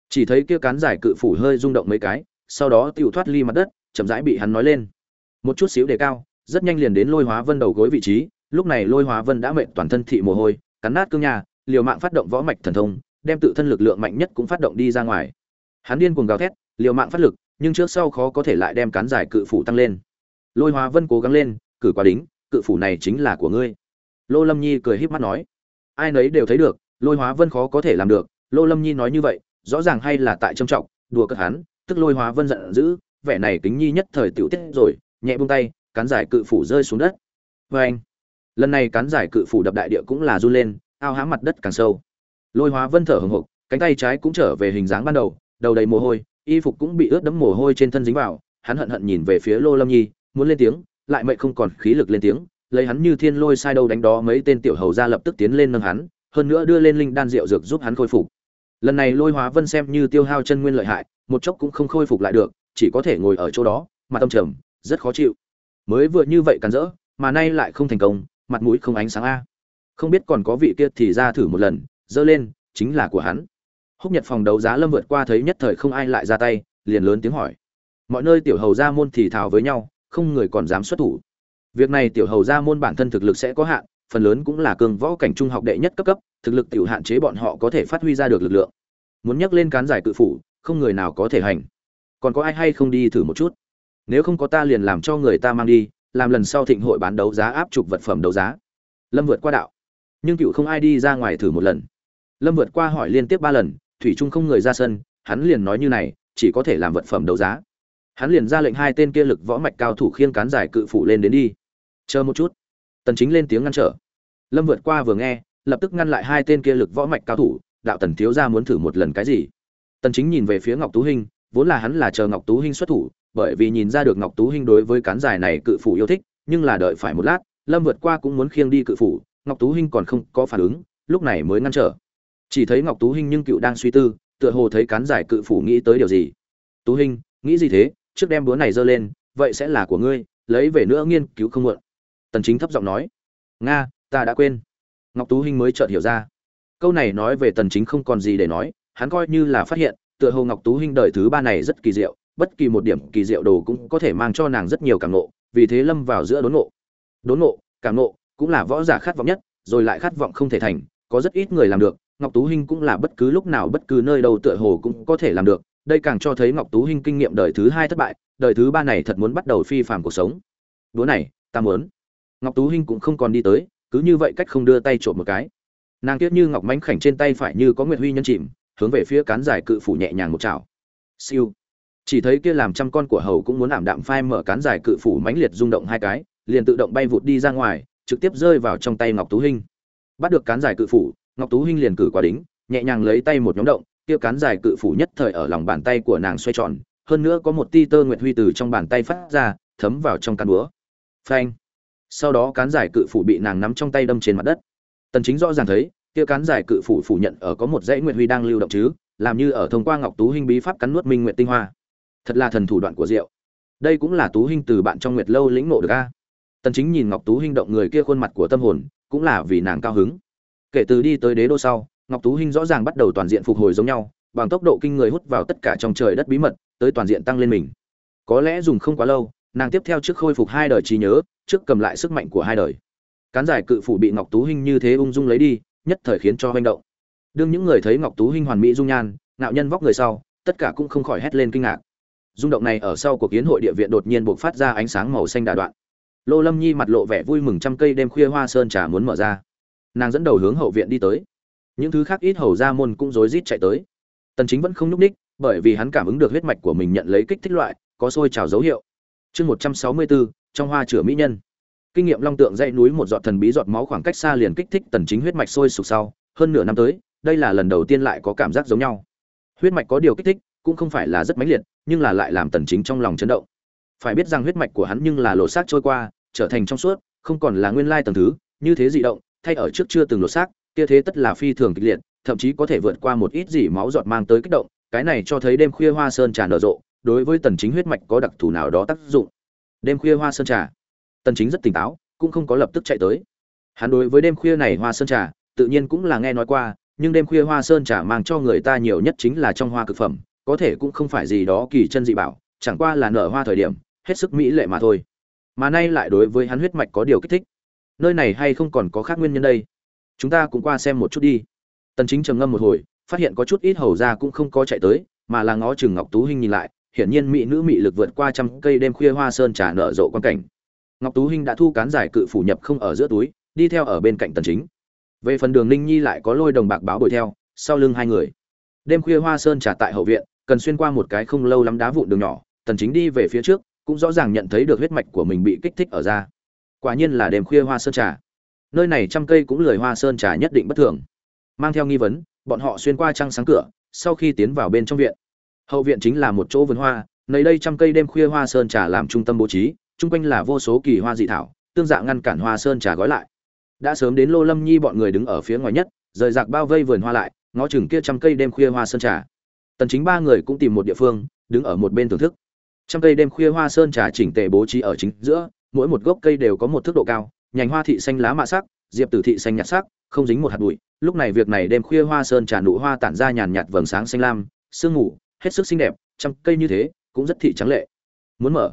Chỉ thấy kia cán giải cự phủ hơi rung động mấy cái, sau đó tiểu thoát ly mặt đất, chậm rãi bị hắn nói lên. Một chút xíu đề cao, rất nhanh liền đến lôi hóa vân đầu gối vị trí, lúc này lôi hóa vân đã mệt toàn thân thị mồ hôi, cắn nát cương nhà, liều mạng phát động võ mạch thần thông, đem tự thân lực lượng mạnh nhất cũng phát động đi ra ngoài. Hắn điên cuồng gào thét, liều mạng phát lực, nhưng trước sau khó có thể lại đem cán giải cự phủ tăng lên. Lôi hóa vân cố gắng lên, cử quá đính cự phủ này chính là của ngươi. Lô lâm nhi cười híp mắt nói. Ai nấy đều thấy được, lôi hóa vân khó có thể làm được. Lô lâm nhi nói như vậy, rõ ràng hay là tại trâm trọng, đùa cợt hắn, tức lôi hóa vân giận dữ, vẻ này kính nhi nhất thời tiểu tiết rồi, nhẹ buông tay, cán giải cự phủ rơi xuống đất. Vê anh, lần này cán giải cự phủ đập đại địa cũng là run lên, ao hãm mặt đất càng sâu. Lôi hóa vân thở hồng hộc, cánh tay trái cũng trở về hình dáng ban đầu đầu đầy mồ hôi, y phục cũng bị ướt đẫm mồ hôi trên thân dính vào, hắn hận hận nhìn về phía lô lâm nhi, muốn lên tiếng lại mệnh không còn khí lực lên tiếng, lấy hắn như thiên lôi sai đâu đánh đó mấy tên tiểu hầu ra lập tức tiến lên nâng hắn, hơn nữa đưa lên linh đan rượu dược giúp hắn khôi phục. Lần này lôi hóa vân xem như tiêu hao chân nguyên lợi hại, một chốc cũng không khôi phục lại được, chỉ có thể ngồi ở chỗ đó mà tâm trầm, rất khó chịu. Mới vừa như vậy cắn rỡ, mà nay lại không thành công, mặt mũi không ánh sáng a. Không biết còn có vị kia thì ra thử một lần, dơ lên, chính là của hắn. Húc nhật phòng đấu giá lâm vượt qua thấy nhất thời không ai lại ra tay, liền lớn tiếng hỏi. Mọi nơi tiểu hầu ra môn thì thào với nhau không người còn dám xuất thủ. Việc này tiểu hầu ra môn bản thân thực lực sẽ có hạn, phần lớn cũng là cường võ cảnh trung học đệ nhất cấp cấp, thực lực tiểu hạn chế bọn họ có thể phát huy ra được lực lượng. Muốn nhắc lên cán giải cự phủ, không người nào có thể hành. Còn có ai hay không đi thử một chút? Nếu không có ta liền làm cho người ta mang đi, làm lần sau thịnh hội bán đấu giá áp trục vật phẩm đấu giá. Lâm vượt qua đạo. Nhưng cựu không ai đi ra ngoài thử một lần. Lâm vượt qua hỏi liên tiếp ba lần, thủy trung không người ra sân, hắn liền nói như này, chỉ có thể làm vật phẩm đấu giá hắn liền ra lệnh hai tên kia lực võ mạch cao thủ khiêng cán giải cự phủ lên đến đi. Chờ một chút. Tần chính lên tiếng ngăn trở. Lâm vượt qua vừa nghe, lập tức ngăn lại hai tên kia lực võ mạch cao thủ, đạo tần thiếu gia muốn thử một lần cái gì? Tần chính nhìn về phía ngọc tú hinh, vốn là hắn là chờ ngọc tú hinh xuất thủ, bởi vì nhìn ra được ngọc tú hinh đối với cán giải này cự phủ yêu thích, nhưng là đợi phải một lát, lâm vượt qua cũng muốn khiêng đi cự phủ, ngọc tú hinh còn không có phản ứng, lúc này mới ngăn trở. Chỉ thấy ngọc tú hinh nhưng cựu đang suy tư, tựa hồ thấy cán giải cự phủ nghĩ tới điều gì. Tú hinh, nghĩ gì thế? Trước đem búa này giơ lên, vậy sẽ là của ngươi, lấy về nữa nghiên cứu không muộn. Tần chính thấp giọng nói. Nga, ta đã quên. Ngọc tú hinh mới chợt hiểu ra. Câu này nói về tần chính không còn gì để nói, hắn coi như là phát hiện, tựa hồ ngọc tú hinh đời thứ ba này rất kỳ diệu, bất kỳ một điểm kỳ diệu đồ cũng có thể mang cho nàng rất nhiều cảm ngộ, vì thế lâm vào giữa đốn ngộ. Đốn ngộ, cảm ngộ, cũng là võ giả khát vọng nhất, rồi lại khát vọng không thể thành, có rất ít người làm được, ngọc tú hinh cũng là bất cứ lúc nào bất cứ nơi đâu tựa hồ cũng có thể làm được đây càng cho thấy ngọc tú hinh kinh nghiệm đời thứ hai thất bại, đời thứ ba này thật muốn bắt đầu phi phàm cuộc sống. Đúa này, ta muốn. Ngọc tú hinh cũng không còn đi tới, cứ như vậy cách không đưa tay trộm một cái. Nàng tiếc như ngọc mánh khảnh trên tay phải như có nguyệt huy nhân chìm, hướng về phía cán dài cự phủ nhẹ nhàng một chảo. Siêu. Chỉ thấy kia làm trăm con của hầu cũng muốn ảm đạm phai mở cán dài cự phủ mãnh liệt rung động hai cái, liền tự động bay vụt đi ra ngoài, trực tiếp rơi vào trong tay ngọc tú hinh. Bắt được cán dài cự phủ, ngọc tú hinh liền cử quả đính, nhẹ nhàng lấy tay một nhóm động kia cán dài cự phủ nhất thời ở lòng bàn tay của nàng xoay tròn, hơn nữa có một ti tơ nguyệt huy từ trong bàn tay phát ra, thấm vào trong cán búa. Phanh. Sau đó cán dài cự phủ bị nàng nắm trong tay đâm trên mặt đất. Tần chính rõ ràng thấy, kia cán dài cự phủ phủ nhận ở có một dãy nguyệt huy đang lưu động chứ, làm như ở thông qua ngọc tú hinh bí pháp cắn nuốt minh nguyệt tinh hoa. Thật là thần thủ đoạn của diệu. Đây cũng là tú hinh từ bạn trong nguyệt lâu lĩnh ngộ được a. Tần chính nhìn ngọc tú hinh động người kia khuôn mặt của tâm hồn, cũng là vì nàng cao hứng. Kể từ đi tới đế đô sau ngọc tú hinh rõ ràng bắt đầu toàn diện phục hồi giống nhau, bằng tốc độ kinh người hút vào tất cả trong trời đất bí mật, tới toàn diện tăng lên mình. Có lẽ dùng không quá lâu, nàng tiếp theo trước khôi phục hai đời trí nhớ, trước cầm lại sức mạnh của hai đời. Cán giải cự phủ bị ngọc tú hinh như thế ung dung lấy đi, nhất thời khiến cho hoành động. Đương những người thấy ngọc tú hinh hoàn mỹ dung nhan, ngạo nhân vóc người sau, tất cả cũng không khỏi hét lên kinh ngạc. Rung động này ở sau cuộc kiến hội địa viện đột nhiên bộc phát ra ánh sáng màu xanh đà đoạn. Lô lâm nhi mặt lộ vẻ vui mừng trăm cây đêm khuya hoa sơn trà muốn mở ra. Nàng dẫn đầu hướng hậu viện đi tới những thứ khác ít hầu ra môn cũng rối rít chạy tới. Tần chính vẫn không nhúc ních bởi vì hắn cảm ứng được huyết mạch của mình nhận lấy kích thích loại có sôi trào dấu hiệu. Chương 164, trong hoa chữa mỹ nhân. Kinh nghiệm long tượng dãy núi một giọt thần bí giọt máu khoảng cách xa liền kích thích tần chính huyết mạch sôi sục sau. Hơn nửa năm tới đây là lần đầu tiên lại có cảm giác giống nhau. Huyết mạch có điều kích thích cũng không phải là rất mãnh liệt nhưng là lại làm tần chính trong lòng chấn động. Phải biết rằng huyết mạch của hắn nhưng là lỗ xác trôi qua trở thành trong suốt không còn là nguyên lai tầng thứ như thế dị động thay ở trước chưa từng lỗ xác kia thế tất là phi thường kịch liệt, thậm chí có thể vượt qua một ít gì máu giọt mang tới kích động, cái này cho thấy đêm khuya hoa sơn trà nở rộ, đối với tần chính huyết mạch có đặc thù nào đó tác dụng. Đêm khuya hoa sơn trà. Tần chính rất tỉnh táo, cũng không có lập tức chạy tới. Hắn đối với đêm khuya này hoa sơn trà, tự nhiên cũng là nghe nói qua, nhưng đêm khuya hoa sơn trà mang cho người ta nhiều nhất chính là trong hoa cực phẩm, có thể cũng không phải gì đó kỳ chân dị bảo, chẳng qua là nở hoa thời điểm, hết sức mỹ lệ mà thôi. Mà nay lại đối với hắn huyết mạch có điều kích thích. Nơi này hay không còn có khác nguyên nhân đây? Chúng ta cũng qua xem một chút đi. Tần chính trầm ngâm một hồi, phát hiện có chút ít hầu ra cũng không có chạy tới, mà là ngó chừng ngọc tú hinh nhìn lại, hiển nhiên mỹ nữ mỹ lực vượt qua trăm cây đêm khuya hoa sơn trà nở rộ quan cảnh. Ngọc tú hinh đã thu cán giải cự phủ nhập không ở giữa túi, đi theo ở bên cạnh tần chính. Về phần đường ninh nhi lại có lôi đồng bạc báo bồi theo, sau lưng hai người. Đêm khuya hoa sơn trà tại hậu viện, cần xuyên qua một cái không lâu lắm đá vụn đường nhỏ, tần chính đi về phía trước, cũng rõ ràng nhận thấy được huyết mạch của mình bị kích thích ở ra quả nhiên là đêm khuya hoa sơn trà nơi này trăm cây cũng lười hoa sơn trà nhất định bất thường. Mang theo nghi vấn, bọn họ xuyên qua trăng sáng cửa, sau khi tiến vào bên trong viện. Hậu viện chính là một chỗ vườn hoa, nơi đây trăm cây đêm khuya hoa sơn trà làm trung tâm bố trí, chung quanh là vô số kỳ hoa dị thảo, tương dạng ngăn cản hoa sơn trà gói lại. Đã sớm đến lô lâm nhi bọn người đứng ở phía ngoài nhất, rời rạc bao vây vườn hoa lại, ngó chừng kia trăm cây đêm khuya hoa sơn trà. Tần chính ba người cũng tìm một địa phương, đứng ở một bên thưởng thức. Trăm cây đêm khuya hoa sơn trà chỉnh tề bố trí ở chính giữa, mỗi một gốc cây đều có một thước độ cao nhành hoa thị xanh lá mạ sắc, diệp tử thị xanh nhạt sắc, không dính một hạt bụi. Lúc này việc này đêm khuya hoa sơn trà nụ hoa tản ra nhàn nhạt vầng sáng xanh lam, sương ngủ hết sức xinh đẹp, trăm cây như thế, cũng rất thị trắng lệ. Muốn mở.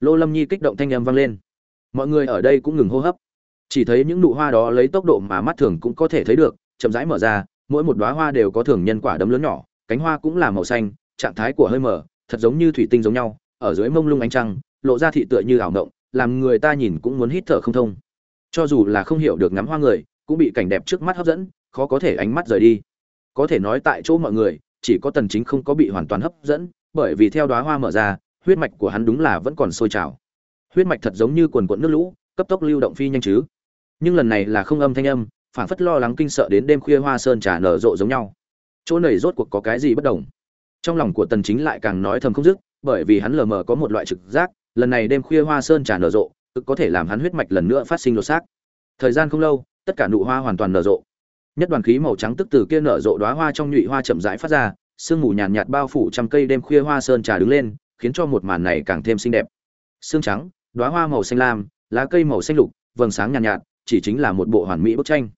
Lô lâm nhi kích động thanh âm vang lên. Mọi người ở đây cũng ngừng hô hấp. Chỉ thấy những nụ hoa đó lấy tốc độ mà mắt thường cũng có thể thấy được, chậm rãi mở ra, mỗi một đóa hoa đều có thường nhân quả đấm lớn nhỏ, cánh hoa cũng là màu xanh, trạng thái của hơi mở, thật giống như thủy tinh giống nhau, ở dưới mông lung ánh trăng, lộ ra thị tựa như ảo động làm người ta nhìn cũng muốn hít thở không thông cho dù là không hiểu được ngắm hoa người, cũng bị cảnh đẹp trước mắt hấp dẫn, khó có thể ánh mắt rời đi. Có thể nói tại chỗ mọi người, chỉ có tần chính không có bị hoàn toàn hấp dẫn, bởi vì theo đóa hoa mở ra, huyết mạch của hắn đúng là vẫn còn sôi trào. Huyết mạch thật giống như cuồn cuộn nước lũ, cấp tốc lưu động phi nhanh chứ. Nhưng lần này là không âm thanh âm phản phất lo lắng kinh sợ đến đêm khuya hoa sơn trà nở rộ giống nhau. Chỗ này rốt cuộc có cái gì bất đồng? Trong lòng của tần chính lại càng nói thầm không dứt, bởi vì hắn lờ mờ có một loại trực giác, lần này đêm khuya hoa sơn trà nở rộ cực có thể làm hắn huyết mạch lần nữa phát sinh lột xác. Thời gian không lâu tất cả nụ hoa hoàn toàn nở rộ. Nhất đoàn khí màu trắng tức từ kia nở rộ đóa hoa trong nhụy hoa chậm rãi phát ra sương mù nhàn nhạt, bao phủ trăm cây đêm khuya hoa sơn trà đứng lên khiến cho một màn này càng thêm xinh đẹp. Sương trắng đóa hoa màu xanh lam lá cây màu xanh lục vầng sáng nhàn nhạt, nhạt chỉ chính là một bộ hoàn mỹ bức tranh.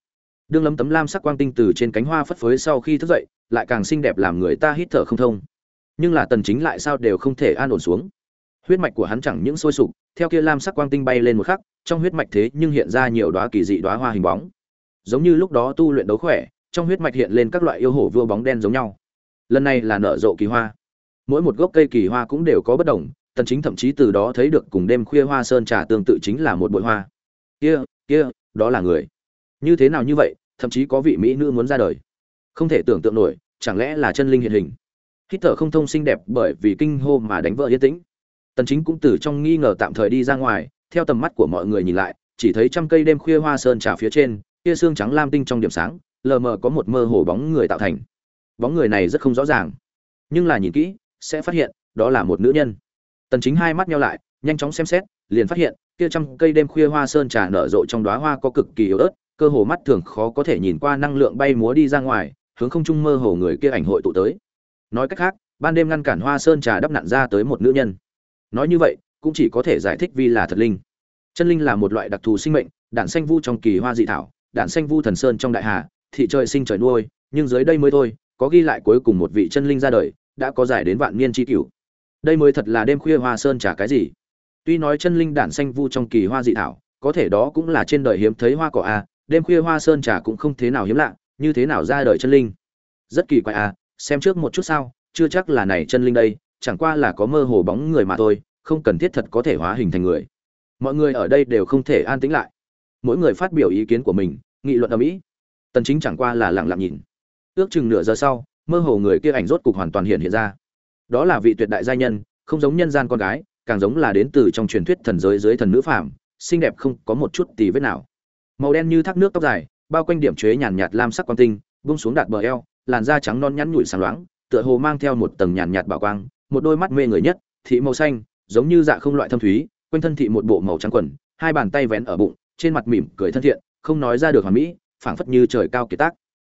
Đương lấm tấm lam sắc quang tinh từ trên cánh hoa phất phới sau khi thức dậy lại càng xinh đẹp làm người ta hít thở không thông. Nhưng là tần chính lại sao đều không thể an ổn xuống. Huyết mạch của hắn chẳng những sôi sục theo kia lam sắc quang tinh bay lên một khắc, trong huyết mạch thế nhưng hiện ra nhiều đóa kỳ dị đóa hoa hình bóng. Giống như lúc đó tu luyện đấu khỏe, trong huyết mạch hiện lên các loại yêu hổ vua bóng đen giống nhau. Lần này là nở rộ kỳ hoa. Mỗi một gốc cây kỳ hoa cũng đều có bất đồng, tần chính thậm chí từ đó thấy được cùng đêm khuya hoa sơn trà tương tự chính là một bụi hoa. Kia kia, đó là người. Như thế nào như vậy, thậm chí có vị mỹ nữ muốn ra đời. Không thể tưởng tượng nổi, chẳng lẽ là chân linh hiện hình. Hít thở không thông xinh đẹp bởi vì kinh hô mà đánh vỡ yên tĩnh tần chính cũng từ trong nghi ngờ tạm thời đi ra ngoài, theo tầm mắt của mọi người nhìn lại, chỉ thấy trăm cây đêm khuya hoa sơn trà phía trên, kia xương trắng lam tinh trong điểm sáng, lờ mờ có một mơ hồ bóng người tạo thành. Bóng người này rất không rõ ràng, nhưng là nhìn kỹ, sẽ phát hiện đó là một nữ nhân. Tần chính hai mắt nhau lại, nhanh chóng xem xét, liền phát hiện, kia trăm cây đêm khuya hoa sơn trà nở rộ trong đóa hoa có cực kỳ yếu ớt, cơ hồ mắt thường khó có thể nhìn qua năng lượng bay múa đi ra ngoài, hướng không trung mơ hồ người kia ảnh hội tụ tới. Nói cách khác, ban đêm ngăn cản hoa sơn trà đắp nặn ra tới một nữ nhân nói như vậy, cũng chỉ có thể giải thích vi là thật linh. Chân linh là một loại đặc thù sinh mệnh đạn xanh vu trong kỳ hoa dị thảo đạn xanh vu thần sơn trong đại hà, thị trời sinh trời nuôi, nhưng dưới đây mới thôi, có ghi lại cuối cùng một vị chân linh ra đời, đã có giải đến vạn niên tri cửu. Đây mới thật là đêm khuya hoa sơn trả cái gì. Tuy nói chân linh đản xanh vu trong kỳ hoa dị thảo, có thể đó cũng là trên đời hiếm thấy hoa cỏ a đêm khuya hoa sơn trà cũng không thế nào hiếm lạ, như thế nào ra đời chân linh? Rất kỳ quái a xem trước một chút sao, chưa chắc là này chân linh đây chẳng qua là có mơ hồ bóng người mà thôi, không cần thiết thật có thể hóa hình thành người. Mọi người ở đây đều không thể an tĩnh lại. Mỗi người phát biểu ý kiến của mình, nghị luận ở mỹ tần chính chẳng qua là lặng lặng nhìn. Ước chừng nửa giờ sau, mơ hồ người kia ảnh rốt cục hoàn toàn hiện hiện ra. Đó là vị tuyệt đại giai nhân, không giống nhân gian con gái, càng giống là đến từ trong truyền thuyết thần giới dưới thần nữ phàm, xinh đẹp không có một chút tì vết nào. Màu đen như thác nước tóc dài, bao quanh điểm chế nhàn nhạt lam sắc quang tinh, buông xuống đạt bờ eo, làn da trắng non nhắn nhủi sáng loáng, tựa hồ mang theo một tầng nhàn nhạt bảo quang một đôi mắt mê người nhất, thị màu xanh, giống như dạ không loại thâm thúy, quanh thân thị một bộ màu trắng quần, hai bàn tay vén ở bụng, trên mặt mỉm cười thân thiện, không nói ra được hoàn mỹ, phảng phất như trời cao kiệt tác.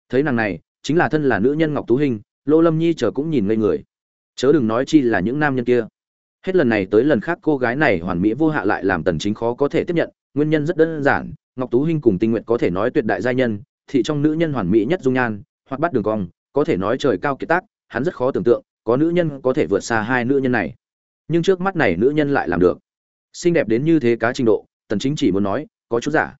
Thấy nàng này, chính là thân là nữ nhân ngọc tú hình, lô lâm nhi chờ cũng nhìn ngây người. Chớ đừng nói chi là những nam nhân kia. Hết lần này tới lần khác cô gái này hoàn mỹ vô hạ lại làm tần chính khó có thể tiếp nhận, nguyên nhân rất đơn giản, ngọc tú hinh cùng tinh nguyện có thể nói tuyệt đại gia nhân, thị trong nữ nhân hoàn mỹ nhất dung nhan hoặc bắt đường cong, có thể nói trời cao kiệt tác, hắn rất khó tưởng tượng có nữ nhân có thể vượt xa hai nữ nhân này. Nhưng trước mắt này nữ nhân lại làm được. Xinh đẹp đến như thế cá trình độ, tần chính chỉ muốn nói, có chút giả.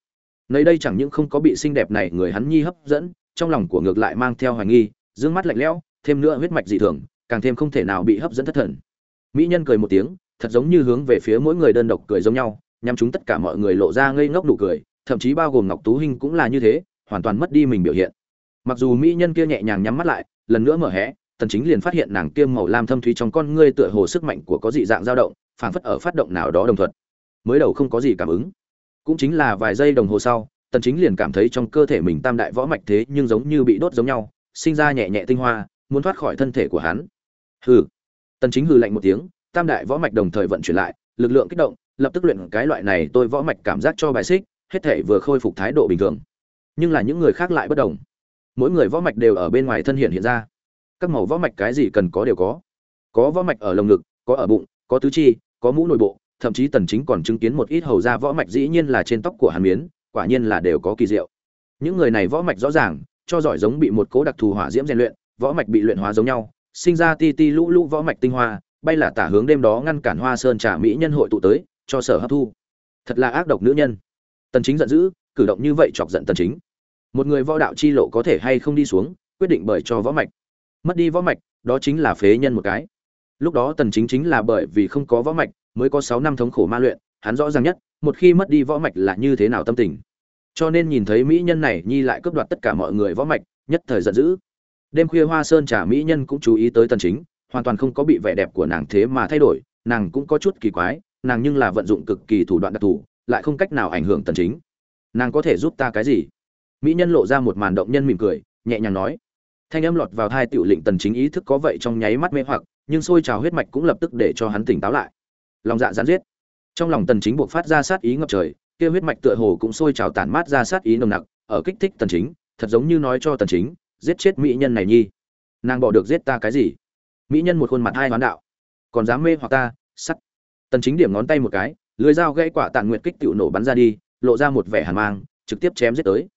Nơi đây chẳng những không có bị xinh đẹp này người hắn nhi hấp dẫn, trong lòng của ngược lại mang theo hoài nghi, dương mắt lạnh lẽo, thêm nữa huyết mạch dị thường, càng thêm không thể nào bị hấp dẫn thất thần. Mỹ nhân cười một tiếng, thật giống như hướng về phía mỗi người đơn độc cười giống nhau nhằm chúng tất cả mọi người lộ ra ngây ngốc nụ cười, thậm chí bao gồm ngọc tú hinh cũng là như thế, hoàn toàn mất đi mình biểu hiện. Mặc dù mỹ nhân kia nhẹ nhàng nhắm mắt lại, lần nữa mở hé tần chính liền phát hiện nàng kia màu lam thâm thúy trong con ngươi tựa hồ sức mạnh của có dị dạng dao động phảng phất ở phát động nào đó đồng thuận. Mới đầu không có gì cảm ứng. Cũng chính là vài giây đồng hồ sau, tần chính liền cảm thấy trong cơ thể mình tam đại võ mạch thế nhưng giống như bị đốt giống nhau, sinh ra nhẹ nhẹ tinh hoa, muốn thoát khỏi thân thể của hắn. Hừ. Tần chính hừ lạnh một tiếng, tam đại võ mạch đồng thời vận chuyển lại, lực lượng kích động, lập tức luyện cái loại này tôi võ mạch cảm giác cho bài xích, hết thể vừa khôi phục thái độ bình thường. Nhưng là những người khác lại bất đồng. Mỗi người võ mạch đều ở bên ngoài thân hiện hiện ra các màu võ mạch cái gì cần có đều có. Có võ mạch ở lồng ngực, có ở bụng, có tứ chi, có mũ nội bộ, thậm chí tần chính còn chứng kiến một ít hầu ra võ mạch dĩ nhiên là trên tóc của hàn miến, quả nhiên là đều có kỳ diệu. Những người này võ mạch rõ ràng, cho giỏi giống bị một cố đặc thù hỏa diễm rèn luyện, võ mạch bị luyện hóa giống nhau, sinh ra ti ti lũ lũ võ mạch tinh hoa, bay là tả hướng đêm đó ngăn cản hoa sơn trả mỹ nhân hội tụ tới, cho sở hấp thu. Thật là ác độc nữ nhân. Tần chính giận dữ, cử động như vậy chọc giận tần chính. Một người võ đạo chi lộ có thể hay không đi xuống, quyết định bởi cho võ mạch mất đi võ mạch, đó chính là phế nhân một cái. Lúc đó tần chính chính là bởi vì không có võ mạch mới có 6 năm thống khổ ma luyện, hắn rõ ràng nhất, một khi mất đi võ mạch là như thế nào tâm tình. Cho nên nhìn thấy mỹ nhân này nhi lại cướp đoạt tất cả mọi người võ mạch, nhất thời giận dữ. Đêm khuya hoa sơn trà mỹ nhân cũng chú ý tới tần chính, hoàn toàn không có bị vẻ đẹp của nàng thế mà thay đổi, nàng cũng có chút kỳ quái, nàng nhưng là vận dụng cực kỳ thủ đoạn đặc thù, lại không cách nào ảnh hưởng tần chính. Nàng có thể giúp ta cái gì? Mỹ nhân lộ ra một màn động nhân mỉm cười, nhẹ nhàng nói thanh âm lọt vào hai tiểu lệnh tần chính ý thức có vậy trong nháy mắt mê hoặc, nhưng sôi trào huyết mạch cũng lập tức để cho hắn tỉnh táo lại. Lòng dạ gián giết. Trong lòng tần chính buộc phát ra sát ý ngập trời, kia huyết mạch tựa hồ cũng sôi trào tản mát ra sát ý nồng nặc, ở kích thích tần chính, thật giống như nói cho tần chính, giết chết mỹ nhân này nhi. Nàng bỏ được giết ta cái gì? Mỹ nhân một khuôn mặt hai hoán đạo. Còn dám mê hoặc ta, sắt. Tần chính điểm ngón tay một cái lưỡi dao gãy quả tàn nguyệt kích tiểu nổ bắn ra đi, lộ ra một vẻ hàn mang, trực tiếp chém giết tới.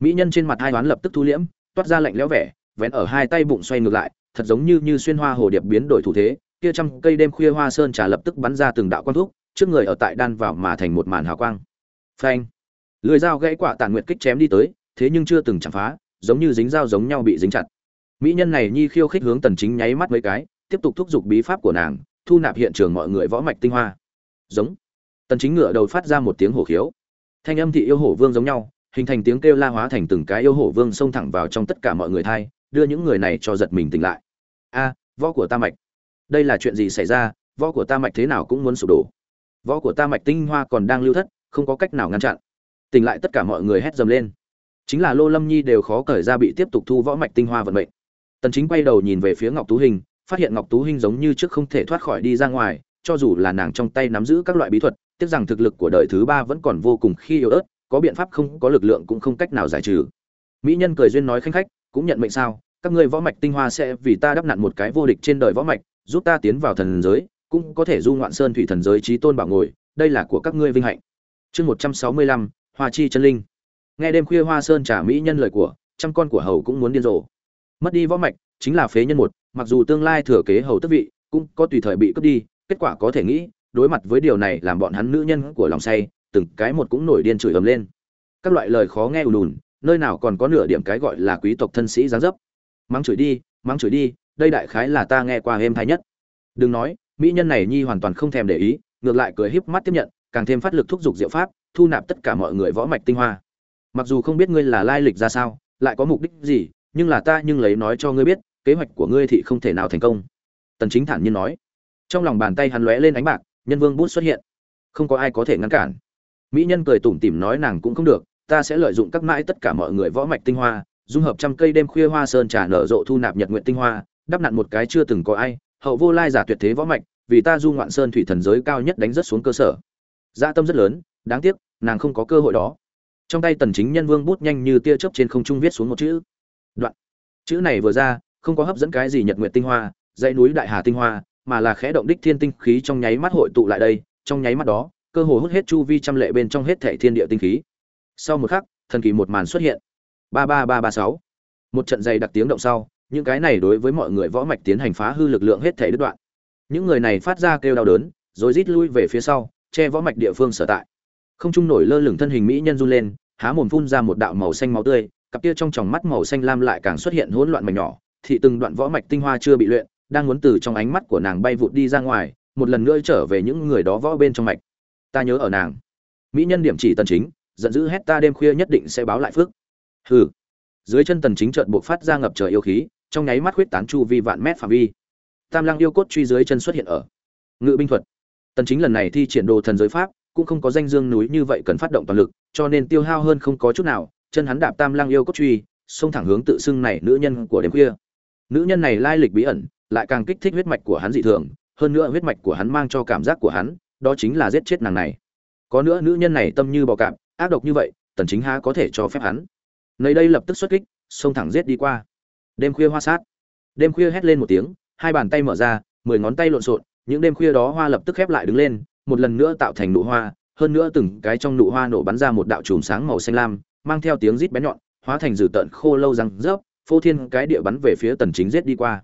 Mỹ nhân trên mặt hai hoán lập tức thu liễm, toát ra lạnh lẽo vẻ vén ở hai tay bụng xoay ngược lại, thật giống như như xuyên hoa hồ điệp biến đổi thủ thế, kia trăm cây đêm khuya hoa sơn trà lập tức bắn ra từng đạo quang thuốc trước người ở tại đan vào mà thành một màn hào quang. Phanh! Lưỡi dao gãy quả tàn nguyệt kích chém đi tới, thế nhưng chưa từng chạm phá, giống như dính dao giống nhau bị dính chặt. Mỹ nhân này nhi khiêu khích hướng tần chính nháy mắt mấy cái, tiếp tục thúc giục bí pháp của nàng, thu nạp hiện trường mọi người võ mạch tinh hoa. Giống! Tần chính ngựa đầu phát ra một tiếng hổ khiếu. Thanh âm thị yêu hổ vương giống nhau, hình thành tiếng kêu la hóa thành từng cái yêu hổ vương xông thẳng vào trong tất cả mọi người thay đưa những người này cho giật mình tỉnh lại. A, võ của ta mạch. Đây là chuyện gì xảy ra? Võ của ta mạch thế nào cũng muốn sụp đổ. Võ của ta mạch tinh hoa còn đang lưu thất, không có cách nào ngăn chặn. Tỉnh lại tất cả mọi người hét dầm lên. Chính là lô lâm nhi đều khó cởi ra bị tiếp tục thu võ mạch tinh hoa vận mệnh. Tần chính quay đầu nhìn về phía ngọc tú hình, phát hiện ngọc tú hình giống như trước không thể thoát khỏi đi ra ngoài, cho dù là nàng trong tay nắm giữ các loại bí thuật, tiếc rằng thực lực của đời thứ ba vẫn còn vô cùng khi yếu ớt, có biện pháp không, có lực lượng cũng không cách nào giải trừ. Mỹ nhân cười duyên nói khanh khách cũng nhận mệnh sao? Các ngươi võ mạch tinh hoa sẽ vì ta đắp nặn một cái vô địch trên đời võ mạch, giúp ta tiến vào thần giới, cũng có thể du ngoạn sơn thủy thần giới trí tôn bảo ngồi, đây là của các ngươi vinh hạnh. Chương một trăm sáu mươi lăm, hoa chi chân linh. Nghe đêm khuya hoa sơn trả mỹ nhân lời của, trăm con của hầu cũng muốn điên rồ. Mất đi võ mạch, chính là phế nhân một, mặc dù tương lai thừa kế hầu tức vị, cũng có tùy thời bị cướp đi, kết quả có thể nghĩ, đối mặt với điều này làm bọn hắn nữ nhân của lòng say, từng cái một cũng nổi điên chửi ầm lên. Các loại lời khó nghe ùn ùn nơi nào còn có nửa điểm cái gọi là quý tộc thân sĩ giáng dấp. Mắng chửi đi, mắng chửi đi, đây đại khái là ta nghe qua êm thái nhất. Đừng nói, mỹ nhân này nhi hoàn toàn không thèm để ý, ngược lại cười híp mắt tiếp nhận, càng thêm phát lực thúc giục diệu pháp, thu nạp tất cả mọi người võ mạch tinh hoa. Mặc dù không biết ngươi là lai lịch ra sao, lại có mục đích gì, nhưng là ta nhưng lấy nói cho ngươi biết, kế hoạch của ngươi thì không thể nào thành công. Tần chính thản nhiên nói. Trong lòng bàn tay hắn lóe lên ánh bạc, nhân vương bút xuất hiện. Không có ai có thể ngăn cản. Mỹ nhân cười tủm tỉm nói nàng cũng không được ta sẽ lợi dụng các mãi tất cả mọi người võ mạch tinh hoa, dung hợp trăm cây đêm khuya hoa sơn trà nở rộ thu nạp nhật nguyện tinh hoa, đắp nặn một cái chưa từng có ai, hậu vô lai giả tuyệt thế võ mạch, vì ta du ngoạn sơn thủy thần giới cao nhất đánh rất xuống cơ sở. Dạ tâm rất lớn, đáng tiếc, nàng không có cơ hội đó. Trong tay tần chính nhân vương bút nhanh như tia chớp trên không trung viết xuống một chữ. Đoạn. Chữ này vừa ra, không có hấp dẫn cái gì nhật nguyện tinh hoa, dãy núi đại hà tinh hoa, mà là khẽ động đích thiên tinh khí trong nháy mắt hội tụ lại đây, trong nháy mắt đó, cơ hồ hút hết chu vi trăm lệ bên trong hết thể thiên địa tinh khí sau một khắc, thần kỳ một màn xuất hiện. Ba ba ba ba sáu. Một trận dày đặc tiếng động sau, những cái này đối với mọi người võ mạch tiến hành phá hư lực lượng hết thể đứt đoạn. Những người này phát ra kêu đau đớn, rồi rít lui về phía sau, che võ mạch địa phương sở tại. Không trung nổi lơ lửng thân hình mỹ nhân run lên, há mồm phun ra một đạo màu xanh máu tươi, cặp kia trong tròng mắt màu xanh lam lại càng xuất hiện hỗn loạn mảnh nhỏ thị từng đoạn võ mạch tinh hoa chưa bị luyện, đang muốn từ trong ánh mắt của nàng bay vụt đi ra ngoài, một lần nữa trở về những người đó võ bên trong mạch. Ta nhớ ở nàng. Mỹ nhân điểm chỉ tần chính giận dữ hét ta đêm khuya nhất định sẽ báo lại phước. Hừ. Dưới chân tần chính trợn buộc phát ra ngập trời yêu khí, trong nháy mắt huyết tán chu vi vạn mét phạm vi. Tam lang yêu cốt truy dưới chân xuất hiện ở ngự binh thuật. Tần chính lần này thi triển đồ thần giới pháp, cũng không có danh dương núi như vậy cần phát động toàn lực, cho nên tiêu hao hơn không có chút nào, chân hắn đạp tam lang yêu cốt truy, xông thẳng hướng tự xưng này nữ nhân của đêm khuya. Nữ nhân này lai lịch bí ẩn, lại càng kích thích huyết mạch của hắn dị thường, hơn nữa huyết mạch của hắn mang cho cảm giác của hắn, đó chính là giết chết nàng này. Có nữa nữ nhân này tâm như bò cạp ác độc như vậy, tần chính há có thể cho phép hắn. Nơi đây lập tức xuất kích, xông thẳng giết đi qua. Đêm khuya hoa sát. Đêm khuya hét lên một tiếng, hai bàn tay mở ra, mười ngón tay lộn xộn, những đêm khuya đó hoa lập tức khép lại đứng lên, một lần nữa tạo thành nụ hoa, hơn nữa từng cái trong nụ hoa nổ bắn ra một đạo chùm sáng màu xanh lam, mang theo tiếng rít bé nhọn, hóa thành dử tận khô lâu răng rớp, phô thiên cái địa bắn về phía tần chính giết đi qua.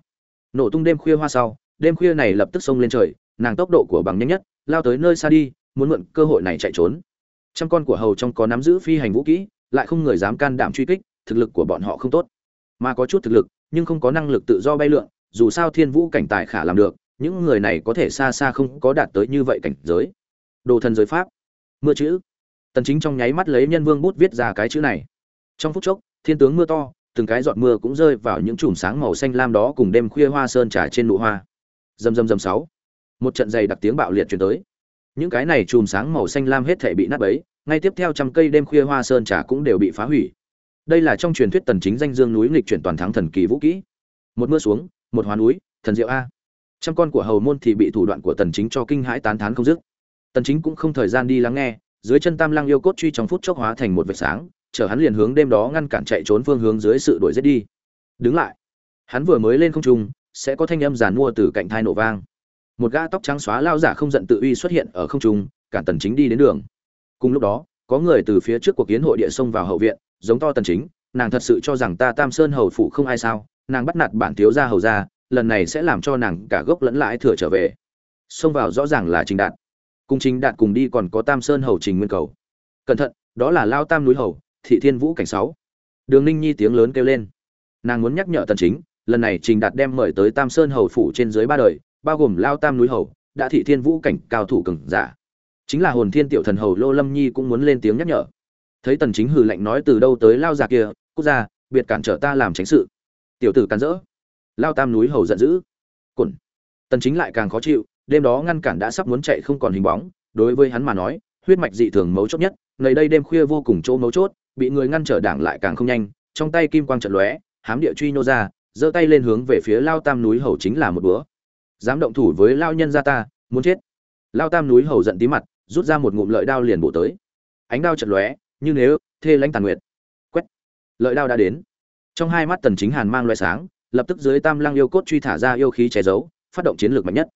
Nổ tung đêm khuya hoa sau, đêm khuya này lập tức xông lên trời, nàng tốc độ của bằng nhanh nhất, lao tới nơi xa đi, muốn mượn cơ hội này chạy trốn trăm con của hầu trong có nắm giữ phi hành vũ kỹ, lại không người dám can đảm truy kích, thực lực của bọn họ không tốt. Mà có chút thực lực, nhưng không có năng lực tự do bay lượn, dù sao thiên vũ cảnh tài khả làm được, những người này có thể xa xa không có đạt tới như vậy cảnh giới. Đồ thần giới pháp. Mưa chữ. Tần chính trong nháy mắt lấy nhân vương bút viết ra cái chữ này. Trong phút chốc, thiên tướng mưa to, từng cái giọt mưa cũng rơi vào những chùm sáng màu xanh lam đó cùng đêm khuya hoa sơn trà trên nụ hoa. Rầm rầm rầm sáu. Một trận dày đặc tiếng bạo liệt truyền tới những cái này chùm sáng màu xanh lam hết thể bị nát bấy, ngay tiếp theo trăm cây đêm khuya hoa sơn trà cũng đều bị phá hủy. Đây là trong truyền thuyết tần chính danh dương núi nghịch chuyển toàn thắng thần kỳ vũ kỹ. Một mưa xuống, một hoa núi, thần diệu a. Trăm con của hầu môn thì bị thủ đoạn của tần chính cho kinh hãi tán thán không dứt. Tần chính cũng không thời gian đi lắng nghe, dưới chân tam lang yêu cốt truy trong phút chốc hóa thành một vệt sáng, chở hắn liền hướng đêm đó ngăn cản chạy trốn phương hướng dưới sự đuổi giết đi. Đứng lại. Hắn vừa mới lên không trung, sẽ có thanh âm giàn mua từ cạnh thai nổ vang một gã tóc trắng xóa lao giả không giận tự uy xuất hiện ở không trung cản tần chính đi đến đường. Cùng lúc đó, có người từ phía trước cuộc kiến hội địa xông vào hậu viện, giống to tần chính, nàng thật sự cho rằng ta tam sơn hầu phụ không ai sao, nàng bắt nạt bản thiếu gia hầu gia, lần này sẽ làm cho nàng cả gốc lẫn lãi thừa trở về. Xông vào rõ ràng là trình đạt. Cùng trình đạt cùng đi còn có tam sơn hầu trình nguyên cầu. Cẩn thận, đó là lao tam núi hầu, thị thiên vũ cảnh sáu. Đường ninh nhi tiếng lớn kêu lên. Nàng muốn nhắc nhở tần chính, lần này trình đạt đem mời tới tam sơn hầu phủ trên dưới ba đời bao gồm lao tam núi hầu, đã thị thiên vũ cảnh cao thủ cường giả. Chính là hồn thiên tiểu thần hầu lô lâm nhi cũng muốn lên tiếng nhắc nhở. Thấy tần chính hừ lạnh nói từ đâu tới lao già kia, quốc gia, biệt cản trở ta làm tránh sự. Tiểu tử cản rỡ. Lao tam núi hầu giận dữ. Cẩn tần chính lại càng khó chịu, đêm đó ngăn cản đã sắp muốn chạy không còn hình bóng, đối với hắn mà nói, huyết mạch dị thường mấu chốt nhất nơi đây đêm khuya vô cùng chỗ mấu chốt, bị người ngăn trở đảng lại càng không nhanh, trong tay kim quang trận lóe, hám địa truy nô ra, giơ tay lên hướng về phía lao tam núi hầu chính là một búa dám động thủ với lao nhân gia ta, muốn chết. Lao tam núi hầu giận tí mặt, rút ra một ngụm lợi đao liền bổ tới. Ánh đao trận lóe, như nếu, thê lãnh tàn nguyệt. Quét! Lợi đao đã đến. Trong hai mắt tần chính hàn mang loại sáng, lập tức dưới tam lăng yêu cốt truy thả ra yêu khí che giấu, phát động chiến lược mạnh nhất.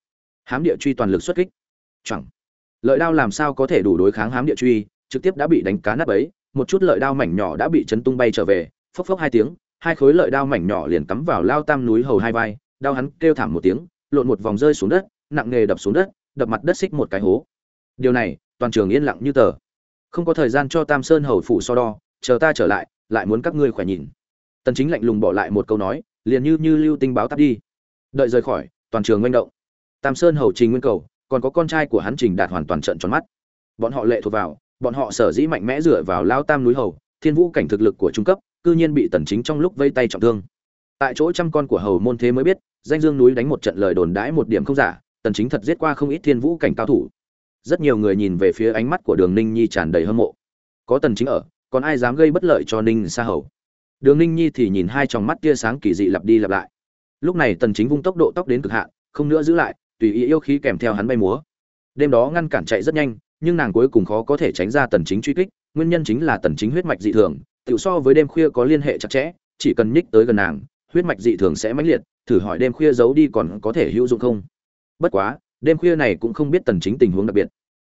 Hám địa truy toàn lực xuất kích. Chẳng lợi đao làm sao có thể đủ đối kháng hám địa truy, trực tiếp đã bị đánh cá nát ấy một chút lợi đao mảnh nhỏ đã bị chấn tung bay trở về, phốc phốc hai tiếng, hai khối lợi đao mảnh nhỏ liền cắm vào lao tam núi hầu hai vai đau hắn kêu thảm một tiếng lộn một vòng rơi xuống đất, nặng nghề đập xuống đất, đập mặt đất xích một cái hố. Điều này, toàn trường yên lặng như tờ. Không có thời gian cho tam sơn hầu phủ so đo, chờ ta trở lại lại muốn các ngươi khỏe nhìn. Tần chính lạnh lùng bỏ lại một câu nói, liền như như lưu tinh báo tắt đi. Đợi rời khỏi, toàn trường manh động. Tam sơn hầu trình nguyên cầu, còn có con trai của hắn trình đạt hoàn toàn trận tròn mắt. Bọn họ lệ thuộc vào, bọn họ sở dĩ mạnh mẽ dựa vào lao tam núi hầu, thiên vũ cảnh thực lực của trung cấp, cư nhiên bị tần chính trong lúc vây tay trọng thương. Tại chỗ trăm con của hầu môn thế mới biết danh dương núi đánh một trận lời đồn đãi một điểm không giả, tần chính thật giết qua không ít thiên vũ cảnh cao thủ. Rất nhiều người nhìn về phía ánh mắt của đường ninh nhi tràn đầy hâm mộ. Có tần chính ở, còn ai dám gây bất lợi cho ninh sa hầu? Đường ninh nhi thì nhìn hai tròng mắt tia sáng kỳ dị lặp đi lặp lại. Lúc này tần chính vung tốc độ tốc đến cực hạn, không nữa giữ lại, tùy ý yêu khí kèm theo hắn bay múa. Đêm đó ngăn cản chạy rất nhanh, nhưng nàng cuối cùng khó có thể tránh ra tần chính truy kích, nguyên nhân chính là tần chính huyết mạch dị thường, tiểu so với đêm khuya có liên hệ chặt chẽ, chỉ cần nhích tới gần nàng huyết mạch dị thường sẽ mãnh liệt, thử hỏi đêm khuya giấu đi còn có thể hữu dụng không? Bất quá, đêm khuya này cũng không biết tần chính tình huống đặc biệt.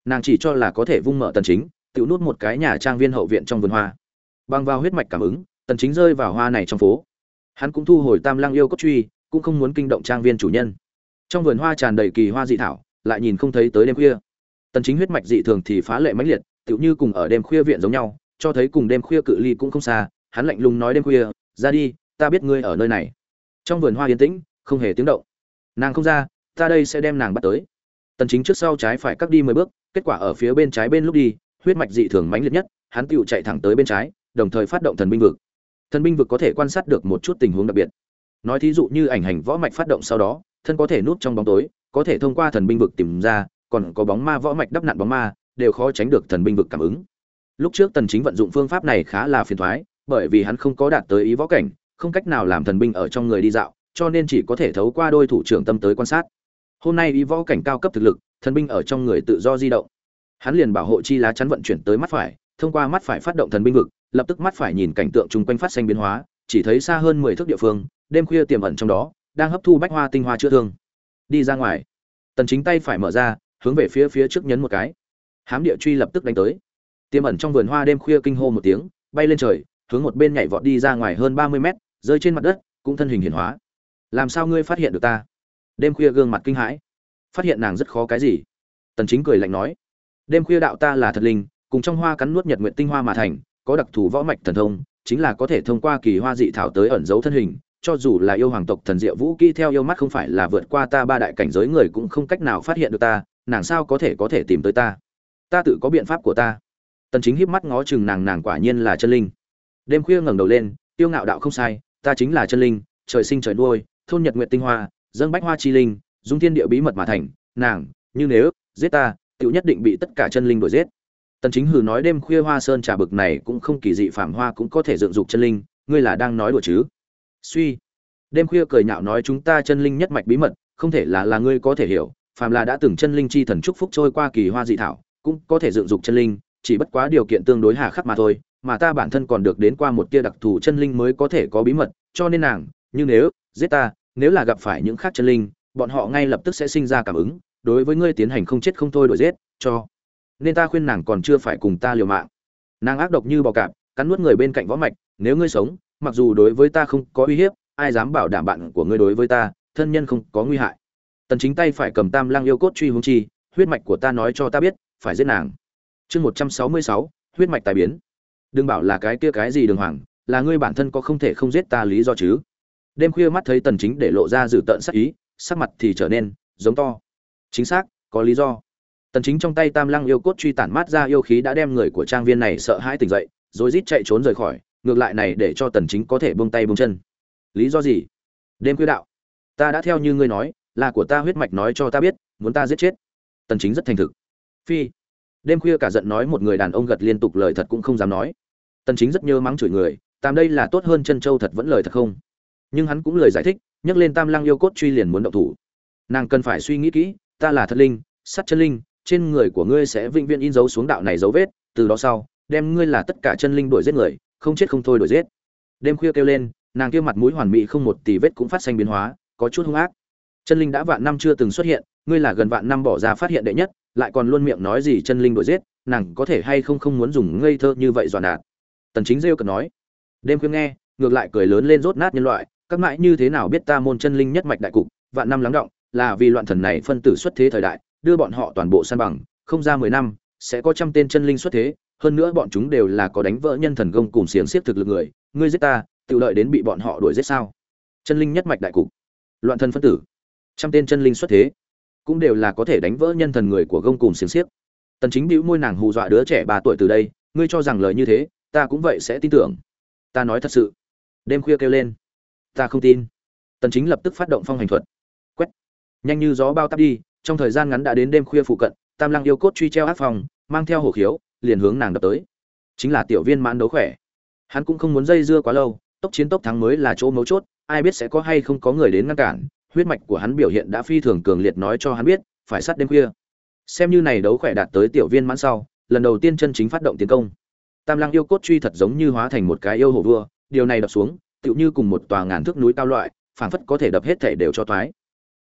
Nàng chỉ cho là có thể vung mở tần chính tiểu nút một cái nhà trang viên hậu viện trong vườn hoa. Bằng vào huyết mạch cảm ứng, tần chính rơi vào hoa này trong phố. Hắn cũng thu hồi tam lang yêu cốt truy, cũng không muốn kinh động trang viên chủ nhân. Trong vườn hoa tràn đầy kỳ hoa dị thảo, lại nhìn không thấy tới đêm khuya. Tần chính huyết mạch dị thường thì phá lệ mãnh liệt, tựu như cùng ở đêm khuya viện giống nhau, cho thấy cùng đêm khuya cự ly cũng không xa, hắn lạnh lùng nói đêm khuya, ra đi ta biết ngươi ở nơi này. Trong vườn hoa yên tĩnh, không hề tiếng động. Nàng không ra, ta đây sẽ đem nàng bắt tới. Tần chính trước sau trái phải cắt đi mười bước, kết quả ở phía bên trái bên lúc đi, huyết mạch dị thường mãnh liệt nhất, hắn tựu chạy thẳng tới bên trái, đồng thời phát động thần binh vực. Thần binh vực có thể quan sát được một chút tình huống đặc biệt. Nói thí dụ như ảnh hành võ mạch phát động sau đó, thân có thể núp trong bóng tối, có thể thông qua thần binh vực tìm ra, còn có bóng ma võ mạch đắp nặn bóng ma, đều khó tránh được thần binh vực cảm ứng. Lúc trước tần chính vận dụng phương pháp này khá là phiền toái bởi vì hắn không có đạt tới ý võ cảnh không cách nào làm thần binh ở trong người đi dạo, cho nên chỉ có thể thấu qua đôi thủ trưởng tâm tới quan sát. Hôm nay ý võ cảnh cao cấp thực lực, thần binh ở trong người tự do di động. Hắn liền bảo hộ chi lá chắn vận chuyển tới mắt phải, thông qua mắt phải phát động thần binh vực, lập tức mắt phải nhìn cảnh tượng chung quanh phát sinh biến hóa, chỉ thấy xa hơn mười thước địa phương, đêm khuya tiềm ẩn trong đó, đang hấp thu bách hoa tinh hoa chữa thương. Đi ra ngoài. Tần chính tay phải mở ra, hướng về phía phía trước nhấn một cái. Hám địa truy lập tức đánh tới. Tiềm ẩn trong vườn hoa đêm khuya kinh hô một tiếng, bay lên trời, hướng một bên nhảy vọt đi ra ngoài hơn 30 mét rơi trên mặt đất, cũng thân hình hiển hóa. Làm sao ngươi phát hiện được ta? Đêm khuya gương mặt kinh hãi. Phát hiện nàng rất khó cái gì? Tần chính cười lạnh nói. Đêm khuya đạo ta là thật linh, cùng trong hoa cắn nuốt nhật nguyện tinh hoa mà thành, có đặc thù võ mạch thần thông, chính là có thể thông qua kỳ hoa dị thảo tới ẩn giấu thân hình, cho dù là yêu hoàng tộc thần diệu vũ kỹ theo yêu mắt không phải là vượt qua ta ba đại cảnh giới người cũng không cách nào phát hiện được ta, nàng sao có thể có thể tìm tới ta? Ta tự có biện pháp của ta. Tần chính híp mắt ngó chừng nàng nàng quả nhiên là chân linh. Đêm khuya ngẩng đầu lên, tiêu ngạo đạo không sai ta chính là chân linh, trời sinh trời nuôi, thôn nhật nguyện tinh hoa, dâng bách hoa chi linh, dung thiên địa bí mật mà thành, nàng, như nếu, giết ta, tiểu nhất định bị tất cả chân linh đuổi giết. Tần chính hừ nói đêm khuya hoa sơn trà bực này cũng không kỳ dị phạm hoa cũng có thể dựng dục chân linh, ngươi là đang nói đùa chứ? Suy. Đêm khuya cười nhạo nói chúng ta chân linh nhất mạch bí mật, không thể là là ngươi có thể hiểu, phàm là đã từng chân linh chi thần chúc phúc trôi qua kỳ hoa dị thảo, cũng có thể dựng dục chân linh, chỉ bất quá điều kiện tương đối hà khắc mà thôi mà ta bản thân còn được đến qua một tia đặc thù chân linh mới có thể có bí mật cho nên nàng như nếu giết ta nếu là gặp phải những khác chân linh bọn họ ngay lập tức sẽ sinh ra cảm ứng đối với ngươi tiến hành không chết không thôi đổi giết cho. Nên ta khuyên nàng còn chưa phải cùng ta liều mạng. Nàng ác độc như bò cạp cắn nuốt người bên cạnh võ mạch nếu ngươi sống mặc dù đối với ta không có uy hiếp ai dám bảo đảm bạn của ngươi đối với ta thân nhân không có nguy hại. Tần chính tay phải cầm tam lang yêu cốt truy hướng chi huyết mạch của ta nói cho ta biết phải giết nàng. Chương 166, huyết mạch tài biến đừng bảo là cái kia cái gì đường hoàng, là ngươi bản thân có không thể không giết ta lý do chứ. Đêm khuya mắt thấy tần chính để lộ ra dự tận sắc ý, sắc mặt thì trở nên giống to. Chính xác, có lý do. Tần chính trong tay tam lăng yêu cốt truy tản mát ra yêu khí đã đem người của trang viên này sợ hãi tỉnh dậy, rồi rít chạy trốn rời khỏi, ngược lại này để cho tần chính có thể buông tay buông chân. Lý do gì? Đêm khuya đạo, ta đã theo như ngươi nói, là của ta huyết mạch nói cho ta biết, muốn ta giết chết. Tần chính rất thành thực. Phi. Đêm khuya cả giận nói một người đàn ông gật liên tục lời thật cũng không dám nói tần chính rất nhớ mắng chửi người, tam đây là tốt hơn chân châu thật vẫn lời thật không? Nhưng hắn cũng lời giải thích, nhắc lên tam lăng yêu cốt truy liền muốn động thủ. Nàng cần phải suy nghĩ kỹ, ta là thật linh sắt chân linh, trên người của ngươi sẽ vĩnh viễn in dấu xuống đạo này dấu vết, từ đó sau, đem ngươi là tất cả chân linh đuổi giết người, không chết không thôi đuổi giết. Đêm khuya kêu lên, nàng kia mặt mũi hoàn mỹ không một tì vết cũng phát sinh biến hóa, có chút hung ác. Chân linh đã vạn năm chưa từng xuất hiện, ngươi là gần vạn năm bỏ ra phát hiện đệ nhất, lại còn luôn miệng nói gì chân linh đuổi giết, nàng có thể hay không không muốn dùng ngây thơ như vậy dọa nạt tần chính rêu cần nói. Đêm khuya nghe, ngược lại cười lớn lên rốt nát nhân loại, các mãi như thế nào biết ta môn chân linh nhất mạch đại cục, vạn năm lắng động, là vì loạn thần này phân tử xuất thế thời đại, đưa bọn họ toàn bộ san bằng, không ra 10 năm, sẽ có trăm tên chân linh xuất thế, hơn nữa bọn chúng đều là có đánh vỡ nhân thần công cùng xiềng xiết thực lực người, ngươi giết ta, tự lợi đến bị bọn họ đuổi giết sao? Chân linh nhất mạch đại cục, loạn thần phân tử, trăm tên chân linh xuất thế, cũng đều là có thể đánh vỡ nhân thần người của gông cùng xiềng xiếc. Tần chính bĩu môi nàng hù dọa đứa trẻ ba tuổi từ đây, ngươi cho rằng lời như thế ta cũng vậy sẽ tin tưởng. Ta nói thật sự. Đêm khuya kêu lên. Ta không tin. Tần chính lập tức phát động phong hành thuật. Quét. Nhanh như gió bao tắp đi, trong thời gian ngắn đã đến đêm khuya phụ cận, tam lăng yêu cốt truy treo áp phòng, mang theo hổ khiếu, liền hướng nàng đập tới. Chính là tiểu viên mãn đấu khỏe. Hắn cũng không muốn dây dưa quá lâu, tốc chiến tốc thắng mới là chỗ mấu chốt, ai biết sẽ có hay không có người đến ngăn cản, huyết mạch của hắn biểu hiện đã phi thường cường liệt nói cho hắn biết, phải sát đêm khuya. Xem như này đấu khỏe đạt tới tiểu viên mãn sau, lần đầu tiên chân chính phát động tiến công tam lăng yêu cốt truy thật giống như hóa thành một cái yêu hổ vua, điều này đập xuống, tựu như cùng một tòa ngàn thước núi cao loại, phảng phất có thể đập hết thể đều cho thoái